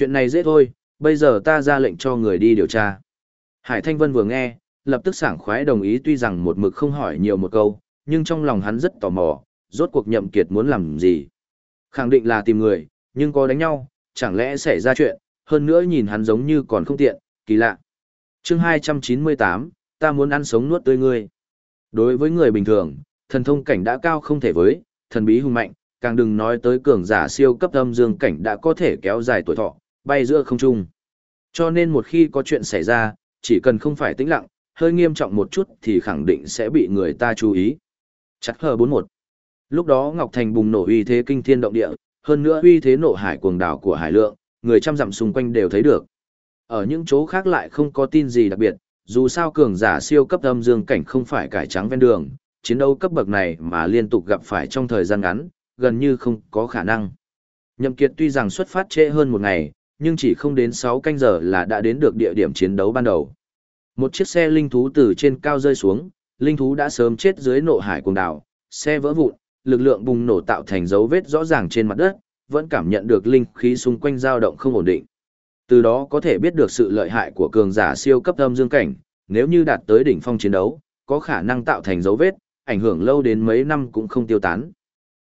Chuyện này dễ thôi, bây giờ ta ra lệnh cho người đi điều tra. Hải Thanh Vân vừa nghe, lập tức sảng khoái đồng ý tuy rằng một mực không hỏi nhiều một câu, nhưng trong lòng hắn rất tò mò, rốt cuộc nhậm kiệt muốn làm gì. Khẳng định là tìm người, nhưng có đánh nhau, chẳng lẽ xảy ra chuyện, hơn nữa nhìn hắn giống như còn không tiện, kỳ lạ. Chương 298, ta muốn ăn sống nuốt tươi ngươi. Đối với người bình thường, thần thông cảnh đã cao không thể với, thần bí hùng mạnh, càng đừng nói tới cường giả siêu cấp âm dương cảnh đã có thể kéo dài tuổi thọ, bay giữa không trung. Cho nên một khi có chuyện xảy ra, chỉ cần không phải tĩnh lặng, hơi nghiêm trọng một chút thì khẳng định sẽ bị người ta chú ý. Chặt hờ 41. Lúc đó Ngọc Thành bùng nổ uy thế kinh thiên động địa, hơn nữa uy thế nổ hải cuồng đảo của hải lượng, người trăm dặm xung quanh đều thấy được. Ở những chỗ khác lại không có tin gì đặc biệt, dù sao cường giả siêu cấp âm dương cảnh không phải cải trắng ven đường, chiến đấu cấp bậc này mà liên tục gặp phải trong thời gian ngắn, gần như không có khả năng. Nhậm Kiệt tuy rằng xuất phát trễ hơn một ngày, nhưng chỉ không đến 6 canh giờ là đã đến được địa điểm chiến đấu ban đầu. Một chiếc xe linh thú từ trên cao rơi xuống, linh thú đã sớm chết dưới nộ hải cuồng đảo, xe vỡ vụn, lực lượng bùng nổ tạo thành dấu vết rõ ràng trên mặt đất, vẫn cảm nhận được linh khí xung quanh dao động không ổn định. Từ đó có thể biết được sự lợi hại của cường giả siêu cấp âm dương cảnh, nếu như đạt tới đỉnh phong chiến đấu, có khả năng tạo thành dấu vết, ảnh hưởng lâu đến mấy năm cũng không tiêu tán.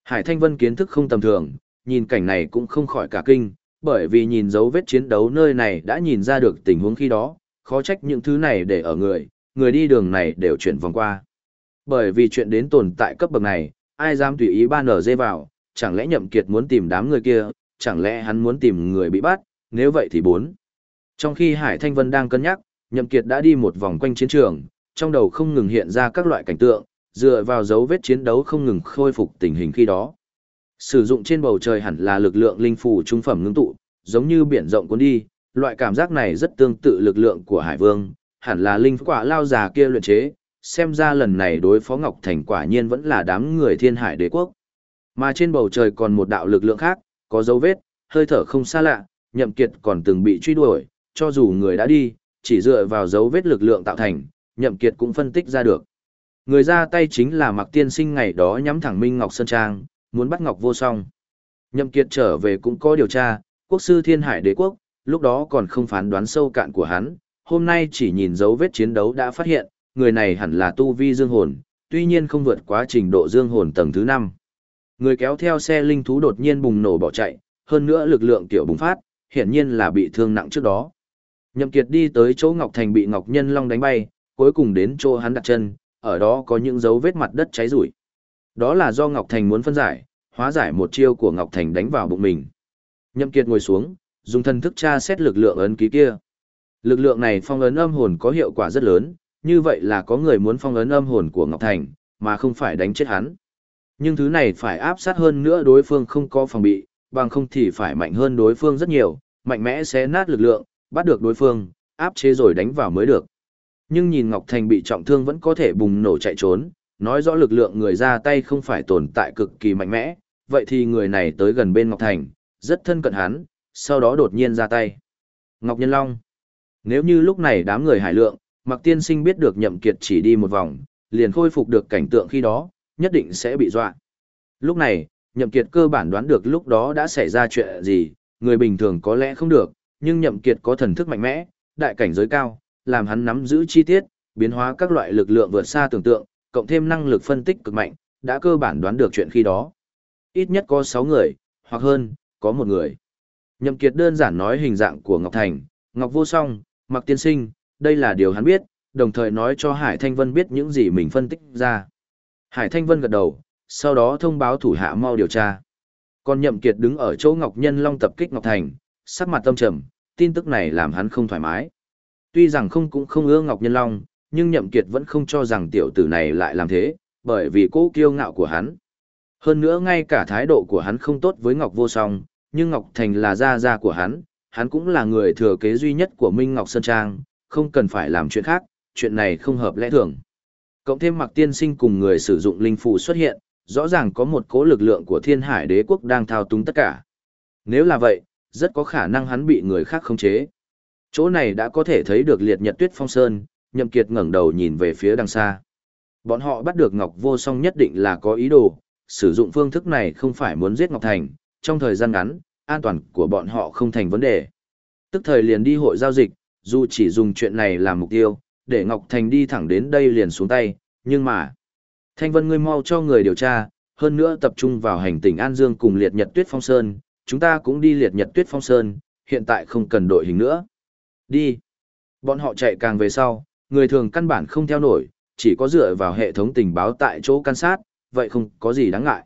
Hải Thanh Vân kiến thức không tầm thường, nhìn cảnh này cũng không khỏi cả kinh, bởi vì nhìn dấu vết chiến đấu nơi này đã nhìn ra được tình huống khi đó, khó trách những thứ này để ở người, người đi đường này đều chuyển vòng qua. Bởi vì chuyện đến tồn tại cấp bậc này, ai dám tùy ý ban ở dê vào, chẳng lẽ nhậm kiệt muốn tìm đám người kia, chẳng lẽ hắn muốn tìm người bị bắt, nếu vậy thì bốn. Trong khi Hải Thanh Vân đang cân nhắc, nhậm kiệt đã đi một vòng quanh chiến trường, trong đầu không ngừng hiện ra các loại cảnh tượng, dựa vào dấu vết chiến đấu không ngừng khôi phục tình hình khi đó. Sử dụng trên bầu trời hẳn là lực lượng linh phù trung phẩm ngưng tụ, giống như biển rộng cuốn đi, loại cảm giác này rất tương tự lực lượng của Hải Vương, hẳn là linh quả lao già kia luyện chế, xem ra lần này đối phó Ngọc Thành quả nhiên vẫn là đám người thiên hải đế quốc. Mà trên bầu trời còn một đạo lực lượng khác, có dấu vết, hơi thở không xa lạ, nhậm kiệt còn từng bị truy đuổi, cho dù người đã đi, chỉ dựa vào dấu vết lực lượng tạo thành, nhậm kiệt cũng phân tích ra được. Người ra tay chính là Mạc Tiên Sinh ngày đó nhắm thẳng Minh Ngọc Sơn Trang, muốn bắt Ngọc Vô Song. Nhậm kiệt trở về cũng có điều tra, quốc sư thiên hải đế quốc, lúc đó còn không phán đoán sâu cạn của hắn, hôm nay chỉ nhìn dấu vết chiến đấu đã phát hiện, người này hẳn là tu vi dương hồn, tuy nhiên không vượt quá trình độ dương hồn tầng thứ 5. Người kéo theo xe linh thú đột nhiên bùng nổ bỏ chạy, hơn nữa lực lượng tiểu bùng phát, hiển nhiên là bị thương nặng trước đó. Nhậm Kiệt đi tới chỗ Ngọc Thành bị Ngọc Nhân Long đánh bay, cuối cùng đến chỗ hắn đặt chân, ở đó có những dấu vết mặt đất cháy rủi. Đó là do Ngọc Thành muốn phân giải, hóa giải một chiêu của Ngọc Thành đánh vào bụng mình. Nhậm Kiệt ngồi xuống, dùng thần thức tra xét lực lượng ấn ký kia. Lực lượng này phong ấn âm hồn có hiệu quả rất lớn, như vậy là có người muốn phong ấn âm hồn của Ngọc Thành, mà không phải đánh chết hắn. Nhưng thứ này phải áp sát hơn nữa đối phương không có phòng bị, bằng không thì phải mạnh hơn đối phương rất nhiều, mạnh mẽ sẽ nát lực lượng, bắt được đối phương, áp chế rồi đánh vào mới được. Nhưng nhìn Ngọc Thành bị trọng thương vẫn có thể bùng nổ chạy trốn, nói rõ lực lượng người ra tay không phải tồn tại cực kỳ mạnh mẽ, vậy thì người này tới gần bên Ngọc Thành, rất thân cận hắn, sau đó đột nhiên ra tay. Ngọc Nhân Long Nếu như lúc này đám người hải lượng, Mạc Tiên Sinh biết được nhậm kiệt chỉ đi một vòng, liền khôi phục được cảnh tượng khi đó, nhất định sẽ bị dọa. Lúc này, nhậm kiệt cơ bản đoán được lúc đó đã xảy ra chuyện gì, người bình thường có lẽ không được, nhưng nhậm kiệt có thần thức mạnh mẽ, đại cảnh giới cao, làm hắn nắm giữ chi tiết, biến hóa các loại lực lượng vượt xa tưởng tượng, cộng thêm năng lực phân tích cực mạnh, đã cơ bản đoán được chuyện khi đó. Ít nhất có 6 người, hoặc hơn, có một người. Nhậm Kiệt đơn giản nói hình dạng của Ngọc Thành, Ngọc Vô Song, Mạc Tiên Sinh, đây là điều hắn biết, đồng thời nói cho Hải Thanh Vân biết những gì mình phân tích ra. Hải Thanh Vân gật đầu, sau đó thông báo thủ hạ mau điều tra. Còn Nhậm Kiệt đứng ở chỗ Ngọc Nhân Long tập kích Ngọc Thành, sắc mặt tâm trầm, tin tức này làm hắn không thoải mái. Tuy rằng không cũng không ưa Ngọc Nhân Long, nhưng Nhậm Kiệt vẫn không cho rằng tiểu tử này lại làm thế, bởi vì cố kiêu ngạo của hắn. Hơn nữa ngay cả thái độ của hắn không tốt với Ngọc Vô Song, nhưng Ngọc Thành là gia gia của hắn, hắn cũng là người thừa kế duy nhất của Minh Ngọc Sơn Trang, không cần phải làm chuyện khác, chuyện này không hợp lẽ thường. Cộng thêm Mạc Tiên Sinh cùng người sử dụng linh phù xuất hiện, rõ ràng có một cố lực lượng của Thiên Hải Đế quốc đang thao túng tất cả. Nếu là vậy, rất có khả năng hắn bị người khác khống chế. Chỗ này đã có thể thấy được liệt nhật tuyết phong sơn, nhậm kiệt ngẩng đầu nhìn về phía đằng xa. Bọn họ bắt được Ngọc Vô Song nhất định là có ý đồ, sử dụng phương thức này không phải muốn giết Ngọc Thành, trong thời gian ngắn, an toàn của bọn họ không thành vấn đề. Tức thời liền đi hội giao dịch, dù chỉ dùng chuyện này làm mục tiêu, để Ngọc Thành đi thẳng đến đây liền xuống tay, nhưng mà... Thanh Vân ngươi mau cho người điều tra, hơn nữa tập trung vào hành tỉnh An Dương cùng liệt nhật tuyết phong sơn, chúng ta cũng đi liệt nhật tuyết phong sơn, hiện tại không cần đội hình nữa. Đi. Bọn họ chạy càng về sau, người thường căn bản không theo nổi, chỉ có dựa vào hệ thống tình báo tại chỗ can sát, vậy không có gì đáng ngại.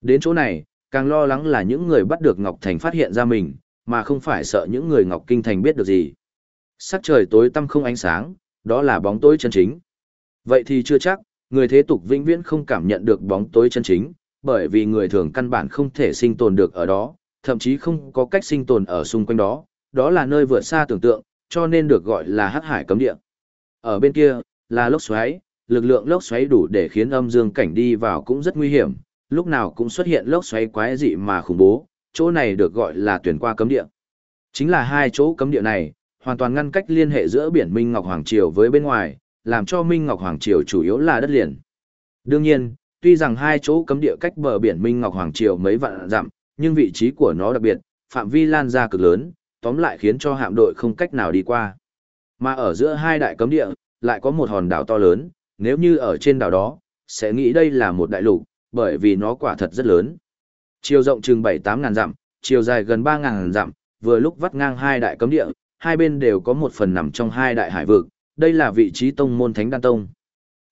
Đến chỗ này, càng lo lắng là những người bắt được Ngọc Thành phát hiện ra mình, mà không phải sợ những người Ngọc Kinh Thành biết được gì. Sắc trời tối tăm không ánh sáng, đó là bóng tối chân chính. Vậy thì chưa chắc, người thế tục vĩnh viễn không cảm nhận được bóng tối chân chính, bởi vì người thường căn bản không thể sinh tồn được ở đó, thậm chí không có cách sinh tồn ở xung quanh đó, đó là nơi vượt xa tưởng tượng, cho nên được gọi là hắc hải cấm địa. Ở bên kia, là lốc xoáy, lực lượng lốc xoáy đủ để khiến âm dương cảnh đi vào cũng rất nguy hiểm, lúc nào cũng xuất hiện lốc xoáy quái dị mà khủng bố, chỗ này được gọi là tuyển qua cấm địa. Chính là hai chỗ cấm địa này, hoàn toàn ngăn cách liên hệ giữa biển Minh Ngọc Hoàng Triều với bên ngoài, làm cho Minh Ngọc Hoàng Triều chủ yếu là đất liền. Đương nhiên, tuy rằng hai chỗ cấm địa cách bờ biển Minh Ngọc Hoàng Triều mấy vạn dặm, nhưng vị trí của nó đặc biệt, phạm vi lan ra cực lớn, tóm lại khiến cho hạm đội không cách nào đi qua. Mà ở giữa hai đại cấm địa, lại có một hòn đảo to lớn, nếu như ở trên đảo đó, sẽ nghĩ đây là một đại lục, bởi vì nó quả thật rất lớn. Chiều rộng chừng 7-8 ngàn dặm, chiều dài gần 3 ngàn dặm, vừa lúc vắt ngang hai đại cấm địa, hai bên đều có một phần nằm trong hai đại hải vực, đây là vị trí tông môn Thánh Đan Tông.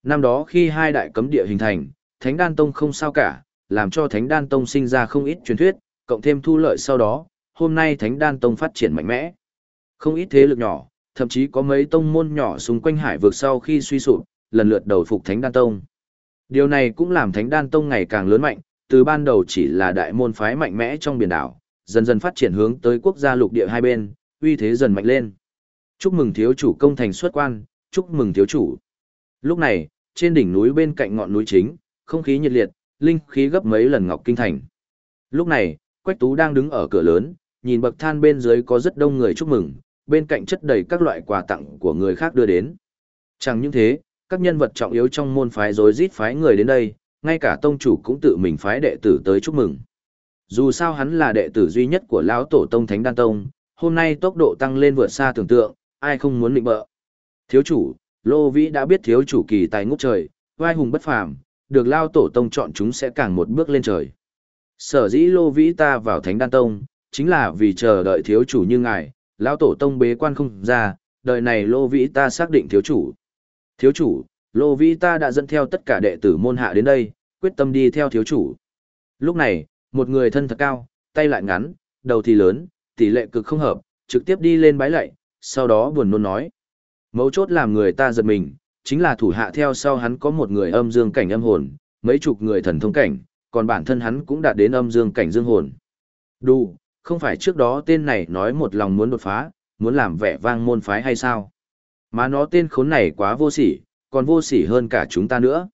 Năm đó khi hai đại cấm địa hình thành, Thánh Đan Tông không sao cả, làm cho Thánh Đan Tông sinh ra không ít truyền thuyết, cộng thêm thu lợi sau đó, hôm nay Thánh Đan Tông phát triển mạnh mẽ. Không ít thế lực nhỏ, thậm chí có mấy tông môn nhỏ xung quanh hải vực sau khi suy sụp, lần lượt đầu phục Thánh Đan Tông. Điều này cũng làm Thánh Đan Tông ngày càng lớn mạnh, từ ban đầu chỉ là đại môn phái mạnh mẽ trong biển đảo, dần dần phát triển hướng tới quốc gia lục địa hai bên, uy thế dần mạnh lên. Chúc mừng thiếu chủ công thành xuất quan, chúc mừng thiếu chủ. Lúc này, trên đỉnh núi bên cạnh ngọn núi chính, không khí nhiệt liệt, linh khí gấp mấy lần ngọc kinh thành. Lúc này, Quách Tú đang đứng ở cửa lớn, nhìn bậc than bên dưới có rất đông người chúc mừng, bên cạnh chất đầy các loại quà tặng của người khác đưa đến. Chẳng những thế, các nhân vật trọng yếu trong môn phái rối rít phái người đến đây, ngay cả tông chủ cũng tự mình phái đệ tử tới chúc mừng. Dù sao hắn là đệ tử duy nhất của lão tổ tông Thánh Đan Tông, hôm nay tốc độ tăng lên vượt xa tưởng tượng, ai không muốn định bợ. Thiếu chủ, Lô Vĩ đã biết thiếu chủ kỳ tài ngút trời, vai hùng bất phàm, được lao tổ tông chọn chúng sẽ càng một bước lên trời. Sở dĩ Lô Vĩ ta vào Thánh Đan Tông, chính là vì chờ đợi thiếu chủ như ngài, lão tổ tông bế quan không ra, đợi này Lô Vĩ ta xác định thiếu chủ. Thiếu chủ, Lô Vĩ ta đã dẫn theo tất cả đệ tử môn hạ đến đây, quyết tâm đi theo thiếu chủ. Lúc này, một người thân thật cao, tay lại ngắn, đầu thì lớn, tỷ lệ cực không hợp, trực tiếp đi lên bái lạy, sau đó buồn nôn nói. Mấu chốt làm người ta giật mình, chính là thủ hạ theo sau hắn có một người âm dương cảnh âm hồn, mấy chục người thần thông cảnh, còn bản thân hắn cũng đạt đến âm dương cảnh dương hồn. Đu không phải trước đó tên này nói một lòng muốn đột phá, muốn làm vẻ vang môn phái hay sao? Mà nó tên khốn này quá vô sỉ, còn vô sỉ hơn cả chúng ta nữa.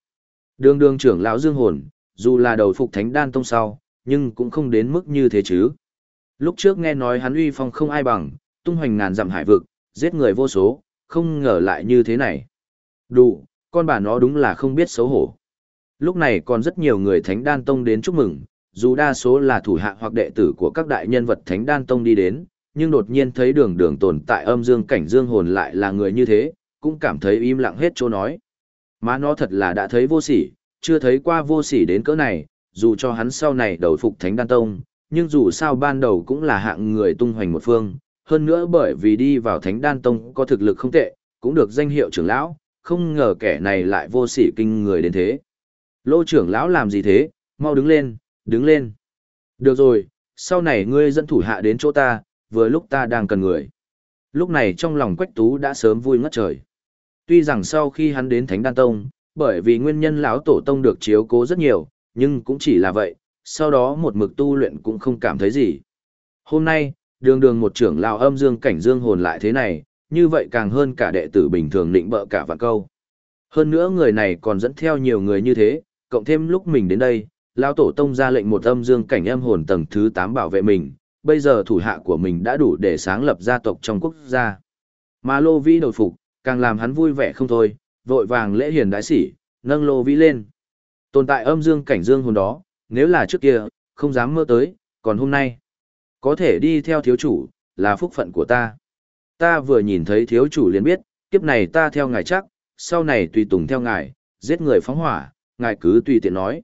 Đường đường trưởng lão dương hồn, dù là đầu phục thánh đan tông sau, nhưng cũng không đến mức như thế chứ. Lúc trước nghe nói hắn uy phong không ai bằng, tung hoành ngàn dặm hải vực, giết người vô số, không ngờ lại như thế này. Đủ, con bà nó đúng là không biết xấu hổ. Lúc này còn rất nhiều người Thánh Đan Tông đến chúc mừng, dù đa số là thủ hạ hoặc đệ tử của các đại nhân vật Thánh Đan Tông đi đến, nhưng đột nhiên thấy đường đường tồn tại âm dương cảnh dương hồn lại là người như thế, cũng cảm thấy im lặng hết chỗ nói. Má nó thật là đã thấy vô sỉ, chưa thấy qua vô sỉ đến cỡ này, dù cho hắn sau này đầu phục Thánh Đan Tông, nhưng dù sao ban đầu cũng là hạng người tung hoành một phương, hơn nữa bởi vì đi vào Thánh Đan Tông có thực lực không tệ, cũng được danh hiệu trưởng lão, không ngờ kẻ này lại vô sỉ kinh người đến thế. Lô trưởng lão làm gì thế, mau đứng lên, đứng lên. Được rồi, sau này ngươi dẫn thủ hạ đến chỗ ta, vừa lúc ta đang cần người. Lúc này trong lòng Quách Tú đã sớm vui ngất trời. Tuy rằng sau khi hắn đến Thánh Đan Tông, bởi vì nguyên nhân lão tổ tông được chiếu cố rất nhiều, nhưng cũng chỉ là vậy, sau đó một mực tu luyện cũng không cảm thấy gì. Hôm nay, đường đường một trưởng lão âm dương cảnh dương hồn lại thế này, như vậy càng hơn cả đệ tử bình thường định bợ cả vạn câu. Hơn nữa người này còn dẫn theo nhiều người như thế, cộng thêm lúc mình đến đây, lão tổ tông ra lệnh một âm dương cảnh âm hồn tầng thứ 8 bảo vệ mình, bây giờ thủ hạ của mình đã đủ để sáng lập gia tộc trong quốc gia. Mà Lô Vĩ đổi phục, càng làm hắn vui vẻ không thôi, vội vàng lễ hiền đái sĩ, nâng Lô Vĩ lên. Tồn tại âm dương cảnh dương hồn đó, nếu là trước kia, không dám mơ tới, còn hôm nay, có thể đi theo thiếu chủ, là phúc phận của ta. Ta vừa nhìn thấy thiếu chủ liền biết, kiếp này ta theo ngài chắc, sau này tùy tùng theo ngài, giết người phóng hỏa, ngài cứ tùy tiện nói.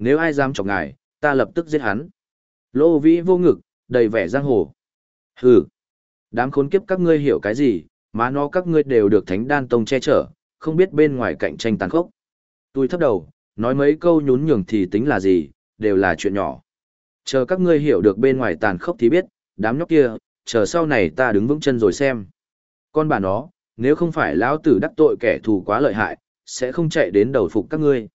Nếu ai dám chọc ngài, ta lập tức giết hắn. Lô vĩ vô ngực, đầy vẻ giang hồ. Hừ, đám khốn kiếp các ngươi hiểu cái gì, má nó các ngươi đều được thánh đan tông che chở, không biết bên ngoài cạnh tranh tàn khốc. Tôi thấp đầu, nói mấy câu nhún nhường thì tính là gì, đều là chuyện nhỏ. Chờ các ngươi hiểu được bên ngoài tàn khốc thì biết, đám nhóc kia, chờ sau này ta đứng vững chân rồi xem. Con bà nó, nếu không phải lão tử đắc tội kẻ thù quá lợi hại, sẽ không chạy đến đầu phục các ngươi.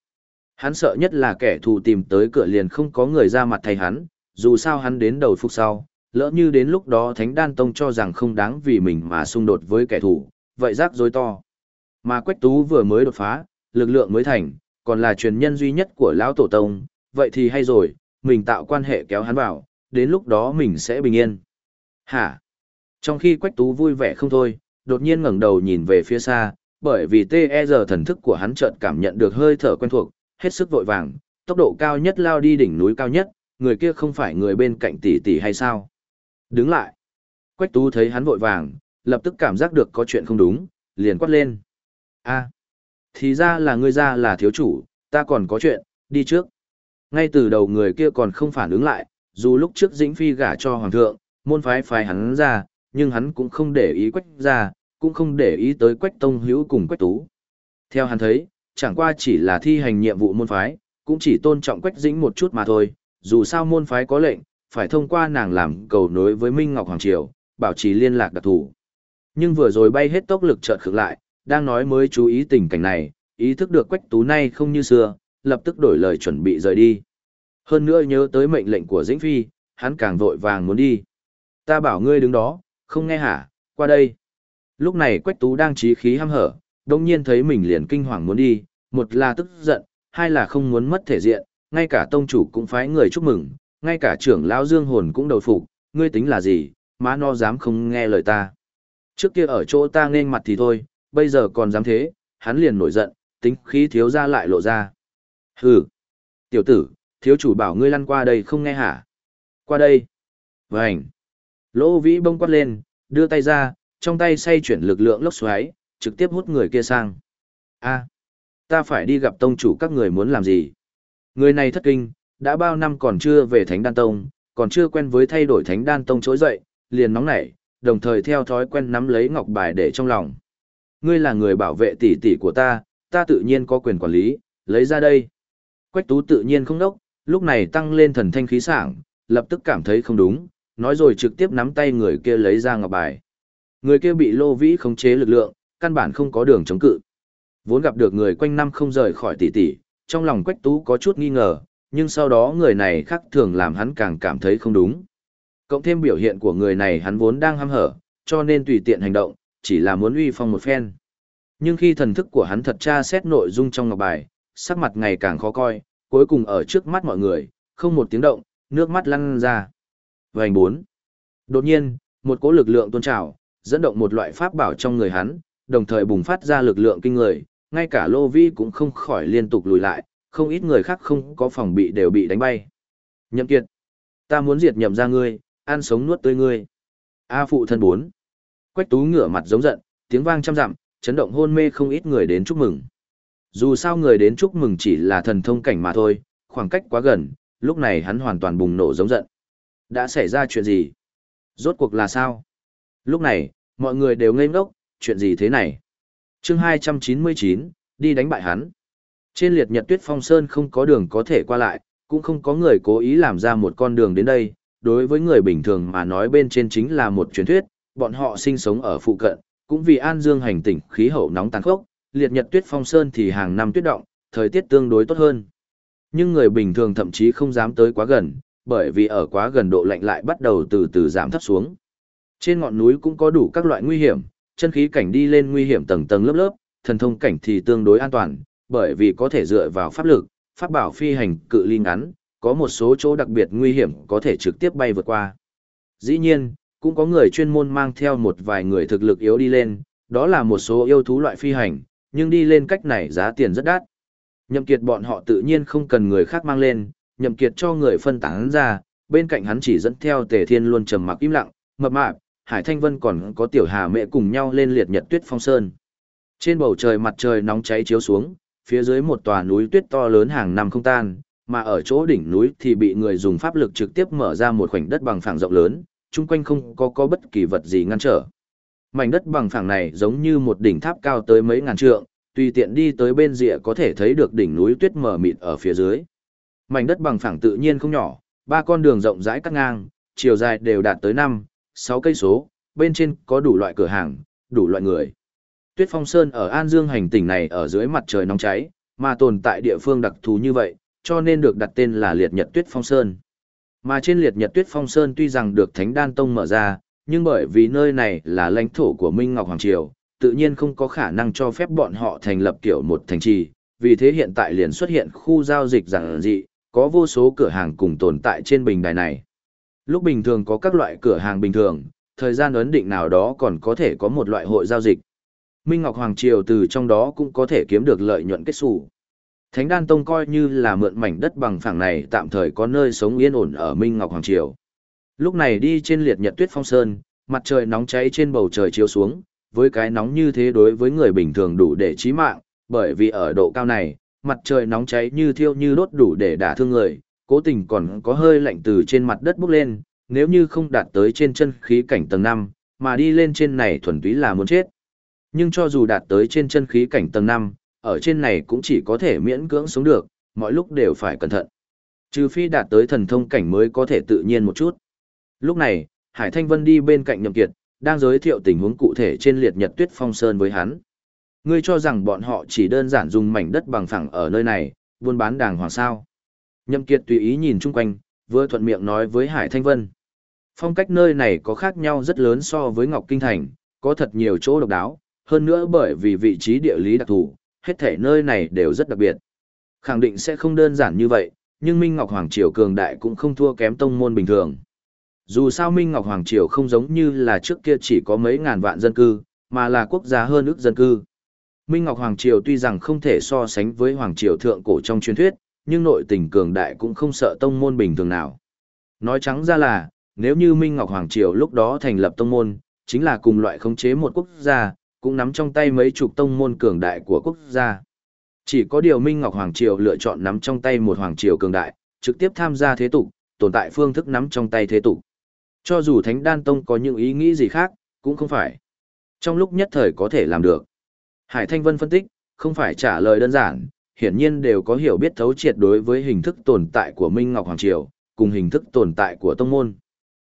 Hắn sợ nhất là kẻ thù tìm tới cửa liền không có người ra mặt thay hắn, dù sao hắn đến đầu phục sau, lỡ như đến lúc đó Thánh Đan Tông cho rằng không đáng vì mình mà xung đột với kẻ thù, vậy rắc rối to. Mà Quách Tú vừa mới đột phá, lực lượng mới thành, còn là truyền nhân duy nhất của lão tổ tông, vậy thì hay rồi, mình tạo quan hệ kéo hắn vào, đến lúc đó mình sẽ bình yên. Hả? Trong khi Quách Tú vui vẻ không thôi, đột nhiên ngẩng đầu nhìn về phía xa, bởi vì TE thần thức của hắn chợt cảm nhận được hơi thở quen thuộc, hết sức vội vàng, tốc độ cao nhất lao đi đỉnh núi cao nhất, người kia không phải người bên cạnh tỷ tỷ hay sao? Đứng lại. Quách Tú thấy hắn vội vàng, lập tức cảm giác được có chuyện không đúng, liền quát lên. A, thì ra là ngươi ra là thiếu chủ, ta còn có chuyện, đi trước. Ngay từ đầu người kia còn không phản ứng lại, dù lúc trước Dĩnh Phi gả cho hoàng thượng, môn phái phái hắn ra, nhưng hắn cũng không để ý quách ra, cũng không để ý tới quách tông hữu cùng quách tú. Theo hắn thấy, chẳng qua chỉ là thi hành nhiệm vụ môn phái, cũng chỉ tôn trọng quách dĩnh một chút mà thôi, dù sao môn phái có lệnh, phải thông qua nàng làm cầu nối với Minh Ngọc Hoàng Triều, bảo trì liên lạc đặc thù. Nhưng vừa rồi bay hết tốc lực chợt khựng lại, đang nói mới chú ý tình cảnh này, ý thức được quách tú nay không như xưa, lập tức đổi lời chuẩn bị rời đi. Hơn nữa nhớ tới mệnh lệnh của Dĩnh Phi, hắn càng vội vàng muốn đi. Ta bảo ngươi đứng đó, không nghe hả, qua đây. Lúc này Quách Tú đang trí khí hăm hở, đông nhiên thấy mình liền kinh hoàng muốn đi, một là tức giận, hai là không muốn mất thể diện, ngay cả tông chủ cũng phái người chúc mừng, ngay cả trưởng lão Dương Hồn cũng đầu phục, ngươi tính là gì, má no dám không nghe lời ta. Trước kia ở chỗ ta nên mặt thì thôi, bây giờ còn dám thế, hắn liền nổi giận, tính khí thiếu ra lại lộ ra. Hừ, tiểu tử, thiếu chủ bảo ngươi lăn qua đây không nghe hả? Qua đây. Vành. Lỗ vĩ bông quát lên, đưa tay ra, trong tay xoay chuyển lực lượng lốc xoáy, trực tiếp hút người kia sang. A, ta phải đi gặp tông chủ các người muốn làm gì? Người này thất kinh, đã bao năm còn chưa về Thánh Đan Tông, còn chưa quen với thay đổi Thánh Đan Tông trỗi dậy, liền nóng nảy, đồng thời theo thói quen nắm lấy ngọc bài để trong lòng. Ngươi là người bảo vệ tỷ tỷ của ta, ta tự nhiên có quyền quản lý, lấy ra đây. Quách tú tự nhiên không đốc, lúc này tăng lên thần thanh khí sảng, lập tức cảm thấy không đúng, nói rồi trực tiếp nắm tay người kia lấy ra ngọc bài. Người kia bị lô vĩ khống chế lực lượng, căn bản không có đường chống cự. Vốn gặp được người quanh năm không rời khỏi tỷ tỷ, trong lòng quách tú có chút nghi ngờ, nhưng sau đó người này khác thường làm hắn càng cảm thấy không đúng. Cộng thêm biểu hiện của người này hắn vốn đang hăm hở, cho nên tùy tiện hành động, chỉ là muốn uy phong một phen. Nhưng khi thần thức của hắn thật tra xét nội dung trong ngọc bài, sắc mặt ngày càng khó coi, cuối cùng ở trước mắt mọi người, không một tiếng động, nước mắt lăn ra. Vành bốn. Đột nhiên, một cỗ lực lượng tôn trào, dẫn động một loại pháp bảo trong người hắn, đồng thời bùng phát ra lực lượng kinh người, ngay cả Lô Vi cũng không khỏi liên tục lùi lại, không ít người khác không có phòng bị đều bị đánh bay. Nhậm Kiệt, ta muốn diệt nhậm ra ngươi, ăn sống nuốt tươi ngươi. A phụ thân bốn. Quách Tú ngửa mặt giống giận, tiếng vang trăm dặm, chấn động hôn mê không ít người đến chúc mừng. Dù sao người đến chúc mừng chỉ là thần thông cảnh mà thôi, khoảng cách quá gần, lúc này hắn hoàn toàn bùng nổ giống giận. Đã xảy ra chuyện gì? Rốt cuộc là sao? Lúc này, mọi người đều ngây ngốc, chuyện gì thế này? chương 299, đi đánh bại hắn. Trên liệt nhật tuyết phong sơn không có đường có thể qua lại, cũng không có người cố ý làm ra một con đường đến đây. Đối với người bình thường mà nói bên trên chính là một truyền thuyết, bọn họ sinh sống ở phụ cận, cũng vì An Dương hành tỉnh khí hậu nóng tàn khốc, liệt nhật tuyết phong sơn thì hàng năm tuyết động, thời tiết tương đối tốt hơn. Nhưng người bình thường thậm chí không dám tới quá gần, bởi vì ở quá gần độ lạnh lại bắt đầu từ từ giảm thấp xuống. Trên ngọn núi cũng có đủ các loại nguy hiểm, chân khí cảnh đi lên nguy hiểm tầng tầng lớp lớp, thần thông cảnh thì tương đối an toàn, bởi vì có thể dựa vào pháp lực, pháp bảo phi hành cự ly ngắn, có một số chỗ đặc biệt nguy hiểm có thể trực tiếp bay vượt qua. Dĩ nhiên, cũng có người chuyên môn mang theo một vài người thực lực yếu đi lên, đó là một số yêu thú loại phi hành, nhưng đi lên cách này giá tiền rất đắt. Nhậm kiệt bọn họ tự nhiên không cần người khác mang lên, nhậm kiệt cho người phân tán ra, bên cạnh hắn chỉ dẫn theo tề thiên luôn trầm mặc im lặng, mập mạp, Hải Thanh Vân còn có Tiểu Hà Mẹ cùng nhau lên liệt nhật tuyết phong sơn. Trên bầu trời mặt trời nóng cháy chiếu xuống, phía dưới một tòa núi tuyết to lớn hàng năm không tan, mà ở chỗ đỉnh núi thì bị người dùng pháp lực trực tiếp mở ra một khoảnh đất bằng phẳng rộng lớn, chung quanh không có có bất kỳ vật gì ngăn trở. Mảnh đất bằng phẳng này giống như một đỉnh tháp cao tới mấy ngàn trượng, tùy tiện đi tới bên rìa có thể thấy được đỉnh núi tuyết mở mịt ở phía dưới. Mảnh đất bằng phẳng tự nhiên không nhỏ, ba con đường rộng rãi cắt ngang, chiều dài đều đạt tới 5, 6 cây số, bên trên có đủ loại cửa hàng, đủ loại người. Tuyết Phong Sơn ở An Dương hành tỉnh này ở dưới mặt trời nóng cháy, mà tồn tại địa phương đặc thù như vậy, cho nên được đặt tên là Liệt Nhật Tuyết Phong Sơn. Mà trên Liệt Nhật Tuyết Phong Sơn tuy rằng được Thánh Đan Tông mở ra, nhưng bởi vì nơi này là lãnh thổ của Minh Ngọc Hoàng Triều, tự nhiên không có khả năng cho phép bọn họ thành lập kiểu một thành trì, vì thế hiện tại liền xuất hiện khu giao dịch giản dị, có vô số cửa hàng cùng tồn tại trên bình đài này. Lúc bình thường có các loại cửa hàng bình thường, thời gian ấn định nào đó còn có thể có một loại hội giao dịch. Minh Ngọc Hoàng Triều từ trong đó cũng có thể kiếm được lợi nhuận kết xù. Thánh Đan Tông coi như là mượn mảnh đất bằng phẳng này tạm thời có nơi sống yên ổn ở Minh Ngọc Hoàng Triều. Lúc này đi trên liệt nhật tuyết phong sơn, mặt trời nóng cháy trên bầu trời chiếu xuống, với cái nóng như thế đối với người bình thường đủ để chí mạng, bởi vì ở độ cao này, mặt trời nóng cháy như thiêu như đốt đủ để đả thương người, cố tình còn có hơi lạnh từ trên mặt đất bốc lên, nếu như không đạt tới trên chân khí cảnh tầng 5, mà đi lên trên này thuần túy là muốn chết. Nhưng cho dù đạt tới trên chân khí cảnh tầng 5, ở trên này cũng chỉ có thể miễn cưỡng sống được, mọi lúc đều phải cẩn thận. Trừ phi đạt tới thần thông cảnh mới có thể tự nhiên một chút. Lúc này, Hải Thanh Vân đi bên cạnh Nhậm Kiệt, đang giới thiệu tình huống cụ thể trên liệt nhật tuyết phong sơn với hắn. Ngươi cho rằng bọn họ chỉ đơn giản dùng mảnh đất bằng phẳng ở nơi này, buôn bán đàng hoàng sao. Nhậm Kiệt tùy ý nhìn chung quanh, vừa thuận miệng nói với Hải Thanh Vân. Phong cách nơi này có khác nhau rất lớn so với Ngọc Kinh Thành, có thật nhiều chỗ độc đáo, hơn nữa bởi vì vị trí địa lý đặc thù, hết thể nơi này đều rất đặc biệt. Khẳng định sẽ không đơn giản như vậy, nhưng Minh Ngọc Hoàng Triều cường đại cũng không thua kém tông môn bình thường. Dù sao Minh Ngọc Hoàng Triều không giống như là trước kia chỉ có mấy ngàn vạn dân cư, mà là quốc gia hơn ước dân cư. Minh Ngọc Hoàng Triều tuy rằng không thể so sánh với Hoàng Triều thượng cổ trong truyền thuyết, nhưng nội tình cường đại cũng không sợ tông môn bình thường nào. Nói trắng ra là, nếu như Minh Ngọc Hoàng Triều lúc đó thành lập tông môn, chính là cùng loại khống chế một quốc gia, cũng nắm trong tay mấy chục tông môn cường đại của quốc gia. Chỉ có điều Minh Ngọc Hoàng Triều lựa chọn nắm trong tay một Hoàng Triều cường đại, trực tiếp tham gia thế tục, tồn tại phương thức nắm trong tay thế tục. Cho dù Thánh Đan Tông có những ý nghĩ gì khác, cũng không phải. Trong lúc nhất thời có thể làm được. Hải Thanh Vân phân tích, không phải trả lời đơn giản, hiển nhiên đều có hiểu biết thấu triệt đối với hình thức tồn tại của Minh Ngọc Hoàng Triều, cùng hình thức tồn tại của tông môn.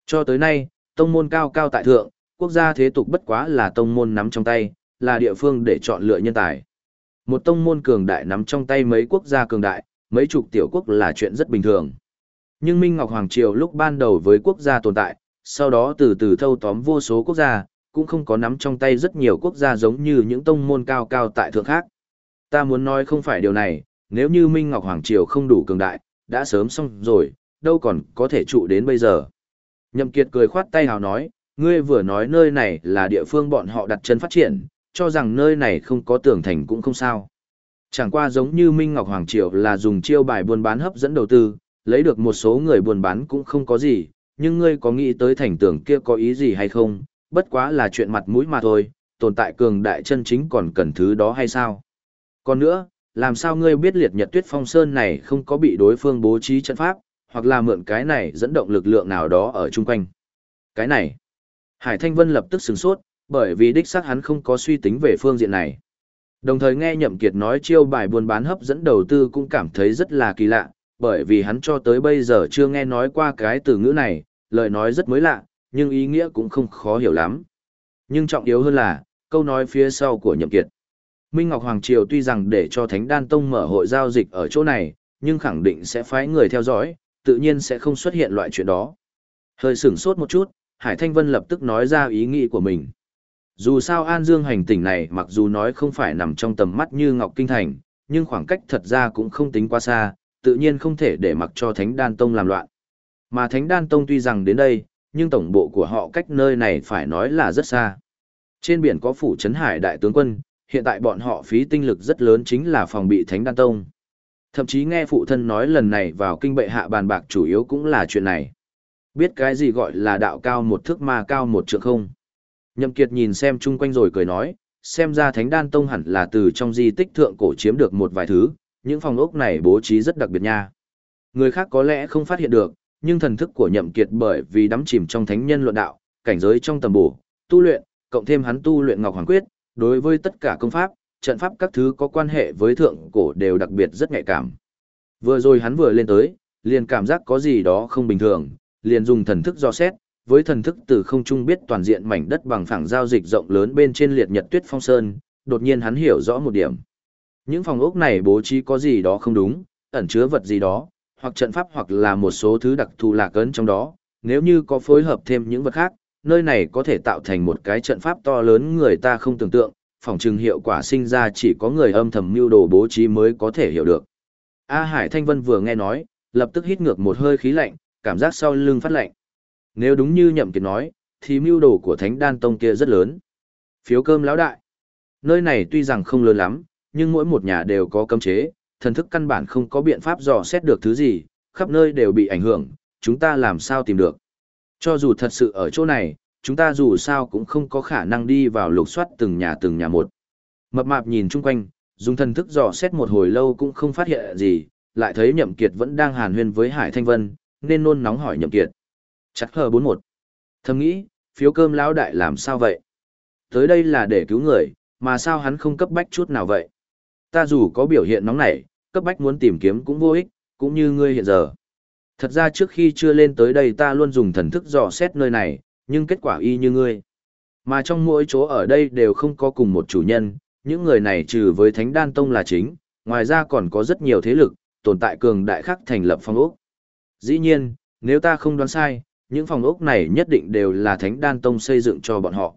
Cho tới nay, tông môn cao cao tại thượng, quốc gia thế tục bất quá là tông môn nắm trong tay, là địa phương để chọn lựa nhân tài. Một tông môn cường đại nắm trong tay mấy quốc gia cường đại, mấy chục tiểu quốc là chuyện rất bình thường. Nhưng Minh Ngọc Hoàng Triều lúc ban đầu với quốc gia tồn tại, sau đó từ từ thâu tóm vô số quốc gia, cũng không có nắm trong tay rất nhiều quốc gia giống như những tông môn cao cao tại thượng khác. Ta muốn nói không phải điều này, nếu như Minh Ngọc Hoàng Triều không đủ cường đại, đã sớm xong rồi, đâu còn có thể trụ đến bây giờ. Nhậm Kiệt cười khoát tay hào nói, ngươi vừa nói nơi này là địa phương bọn họ đặt chân phát triển, cho rằng nơi này không có tường thành cũng không sao. Chẳng qua giống như Minh Ngọc Hoàng Triều là dùng chiêu bài buôn bán hấp dẫn đầu tư, lấy được một số người buôn bán cũng không có gì, nhưng ngươi có nghĩ tới thành tường kia có ý gì hay không, bất quá là chuyện mặt mũi mà thôi, tồn tại cường đại chân chính còn cần thứ đó hay sao? Còn nữa, làm sao ngươi biết liệt nhật tuyết phong sơn này không có bị đối phương bố trí trận pháp, hoặc là mượn cái này dẫn động lực lượng nào đó ở chung quanh? Cái này, Hải Thanh Vân lập tức sửng sốt, bởi vì đích xác hắn không có suy tính về phương diện này. Đồng thời nghe Nhậm Kiệt nói chiêu bài buôn bán hấp dẫn đầu tư cũng cảm thấy rất là kỳ lạ, bởi vì hắn cho tới bây giờ chưa nghe nói qua cái từ ngữ này, lời nói rất mới lạ, nhưng ý nghĩa cũng không khó hiểu lắm. Nhưng trọng yếu hơn là, câu nói phía sau của Nhậm Kiệt. Minh Ngọc Hoàng Triều tuy rằng để cho Thánh Đan Tông mở hội giao dịch ở chỗ này, nhưng khẳng định sẽ phái người theo dõi, tự nhiên sẽ không xuất hiện loại chuyện đó. Hơi sửng sốt một chút, Hải Thanh Vân lập tức nói ra ý nghĩ của mình. Dù sao An Dương hành tỉnh này mặc dù nói không phải nằm trong tầm mắt như Ngọc Kinh Thành, nhưng khoảng cách thật ra cũng không tính quá xa, tự nhiên không thể để mặc cho Thánh Đan Tông làm loạn. Mà Thánh Đan Tông tuy rằng đến đây, nhưng tổng bộ của họ cách nơi này phải nói là rất xa. Trên biển có phủ trấn hải đại tướng quân, hiện tại bọn họ phí tinh lực rất lớn chính là phòng bị Thánh Đan Tông. Thậm chí nghe phụ thân nói lần này vào kinh bệ hạ bàn bạc chủ yếu cũng là chuyện này. Biết cái gì gọi là đạo cao một thước ma cao một trượng không? Nhậm Kiệt nhìn xem chung quanh rồi cười nói, xem ra Thánh Đan Tông hẳn là từ trong di tích thượng cổ chiếm được một vài thứ, những phòng ốc này bố trí rất đặc biệt nha. Người khác có lẽ không phát hiện được, nhưng thần thức của Nhậm Kiệt bởi vì đắm chìm trong thánh nhân luận đạo, cảnh giới trong tầm bổ, tu luyện, cộng thêm hắn tu luyện Ngọc Hoàng Quyết, đối với tất cả công pháp, trận pháp các thứ có quan hệ với thượng cổ đều đặc biệt rất nhạy cảm. Vừa rồi hắn vừa lên tới, liền cảm giác có gì đó không bình thường, liền dùng thần thức do xét, với thần thức từ không trung biết toàn diện mảnh đất bằng phẳng giao dịch rộng lớn bên trên liệt nhật tuyết phong sơn, đột nhiên hắn hiểu rõ một điểm. Những phòng ốc này bố trí có gì đó không đúng, ẩn chứa vật gì đó, hoặc trận pháp hoặc là một số thứ đặc thù lạc ấn trong đó, nếu như có phối hợp thêm những vật khác, nơi này có thể tạo thành một cái trận pháp to lớn người ta không tưởng tượng, phòng trừng hiệu quả sinh ra chỉ có người âm thầm mưu đồ bố trí mới có thể hiểu được. A Hải Thanh Vân vừa nghe nói, lập tức hít ngược một hơi khí lạnh, cảm giác sau lưng phát lạnh. Nếu đúng như Nhậm Kiệt nói, thì mưu đồ của Thánh Đan Tông kia rất lớn. Phiếu cơm lão đại. Nơi này tuy rằng không lớn lắm, nhưng mỗi một nhà đều có cấm chế, thần thức căn bản không có biện pháp dò xét được thứ gì, khắp nơi đều bị ảnh hưởng, chúng ta làm sao tìm được. Cho dù thật sự ở chỗ này, chúng ta dù sao cũng không có khả năng đi vào lục soát từng nhà từng nhà một. Mập mạp nhìn chung quanh, dùng thần thức dò xét một hồi lâu cũng không phát hiện gì, lại thấy Nhậm Kiệt vẫn đang hàn huyên với Hải Thanh Vân, nên nôn nóng hỏi Nhậm Kiệt. Chắc hờ 41. Thầm nghĩ, phiếu cơm lão đại làm sao vậy? Tới đây là để cứu người, mà sao hắn không cấp bách chút nào vậy? Ta dù có biểu hiện nóng nảy, cấp bách muốn tìm kiếm cũng vô ích, cũng như ngươi hiện giờ. Thật ra trước khi chưa lên tới đây ta luôn dùng thần thức dò xét nơi này, nhưng kết quả y như ngươi. Mà trong mỗi chỗ ở đây đều không có cùng một chủ nhân, những người này trừ với Thánh Đan Tông là chính, ngoài ra còn có rất nhiều thế lực, tồn tại cường đại khác thành lập phong ốc. Dĩ nhiên, nếu ta không đoán sai, những phòng ốc này nhất định đều là Thánh Đan Tông xây dựng cho bọn họ.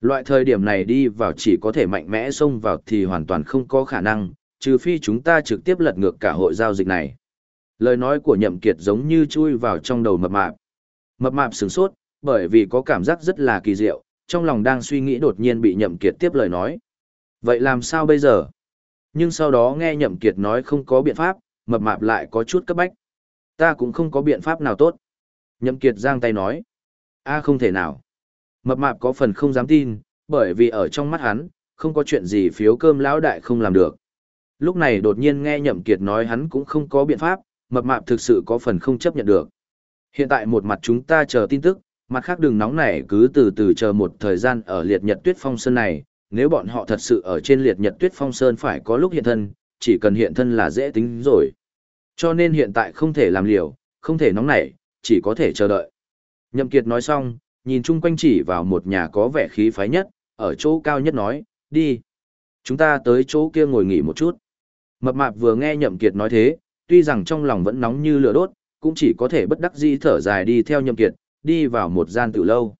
Loại thời điểm này đi vào chỉ có thể mạnh mẽ xông vào thì hoàn toàn không có khả năng, trừ phi chúng ta trực tiếp lật ngược cả hội giao dịch này. Lời nói của Nhậm Kiệt giống như chui vào trong đầu mập mạp. Mập mạp sửng sốt, bởi vì có cảm giác rất là kỳ diệu, trong lòng đang suy nghĩ đột nhiên bị Nhậm Kiệt tiếp lời nói. Vậy làm sao bây giờ? Nhưng sau đó nghe Nhậm Kiệt nói không có biện pháp, mập mạp lại có chút cấp bách. Ta cũng không có biện pháp nào tốt. Nhậm Kiệt giang tay nói. a không thể nào. Mập mạp có phần không dám tin, bởi vì ở trong mắt hắn, không có chuyện gì phiếu cơm lão đại không làm được. Lúc này đột nhiên nghe Nhậm Kiệt nói hắn cũng không có biện pháp, mập mạp thực sự có phần không chấp nhận được. Hiện tại một mặt chúng ta chờ tin tức, mặt khác đừng nóng nảy cứ từ từ chờ một thời gian ở liệt nhật tuyết phong sơn này, nếu bọn họ thật sự ở trên liệt nhật tuyết phong sơn phải có lúc hiện thân, chỉ cần hiện thân là dễ tính rồi. Cho nên hiện tại không thể làm liều, không thể nóng nảy, chỉ có thể chờ đợi. Nhậm Kiệt nói xong, nhìn chung quanh chỉ vào một nhà có vẻ khí phái nhất, ở chỗ cao nhất nói, đi. Chúng ta tới chỗ kia ngồi nghỉ một chút. Mập mạp vừa nghe Nhậm Kiệt nói thế, tuy rằng trong lòng vẫn nóng như lửa đốt, cũng chỉ có thể bất đắc dĩ thở dài đi theo Nhậm Kiệt, đi vào một gian tử lâu.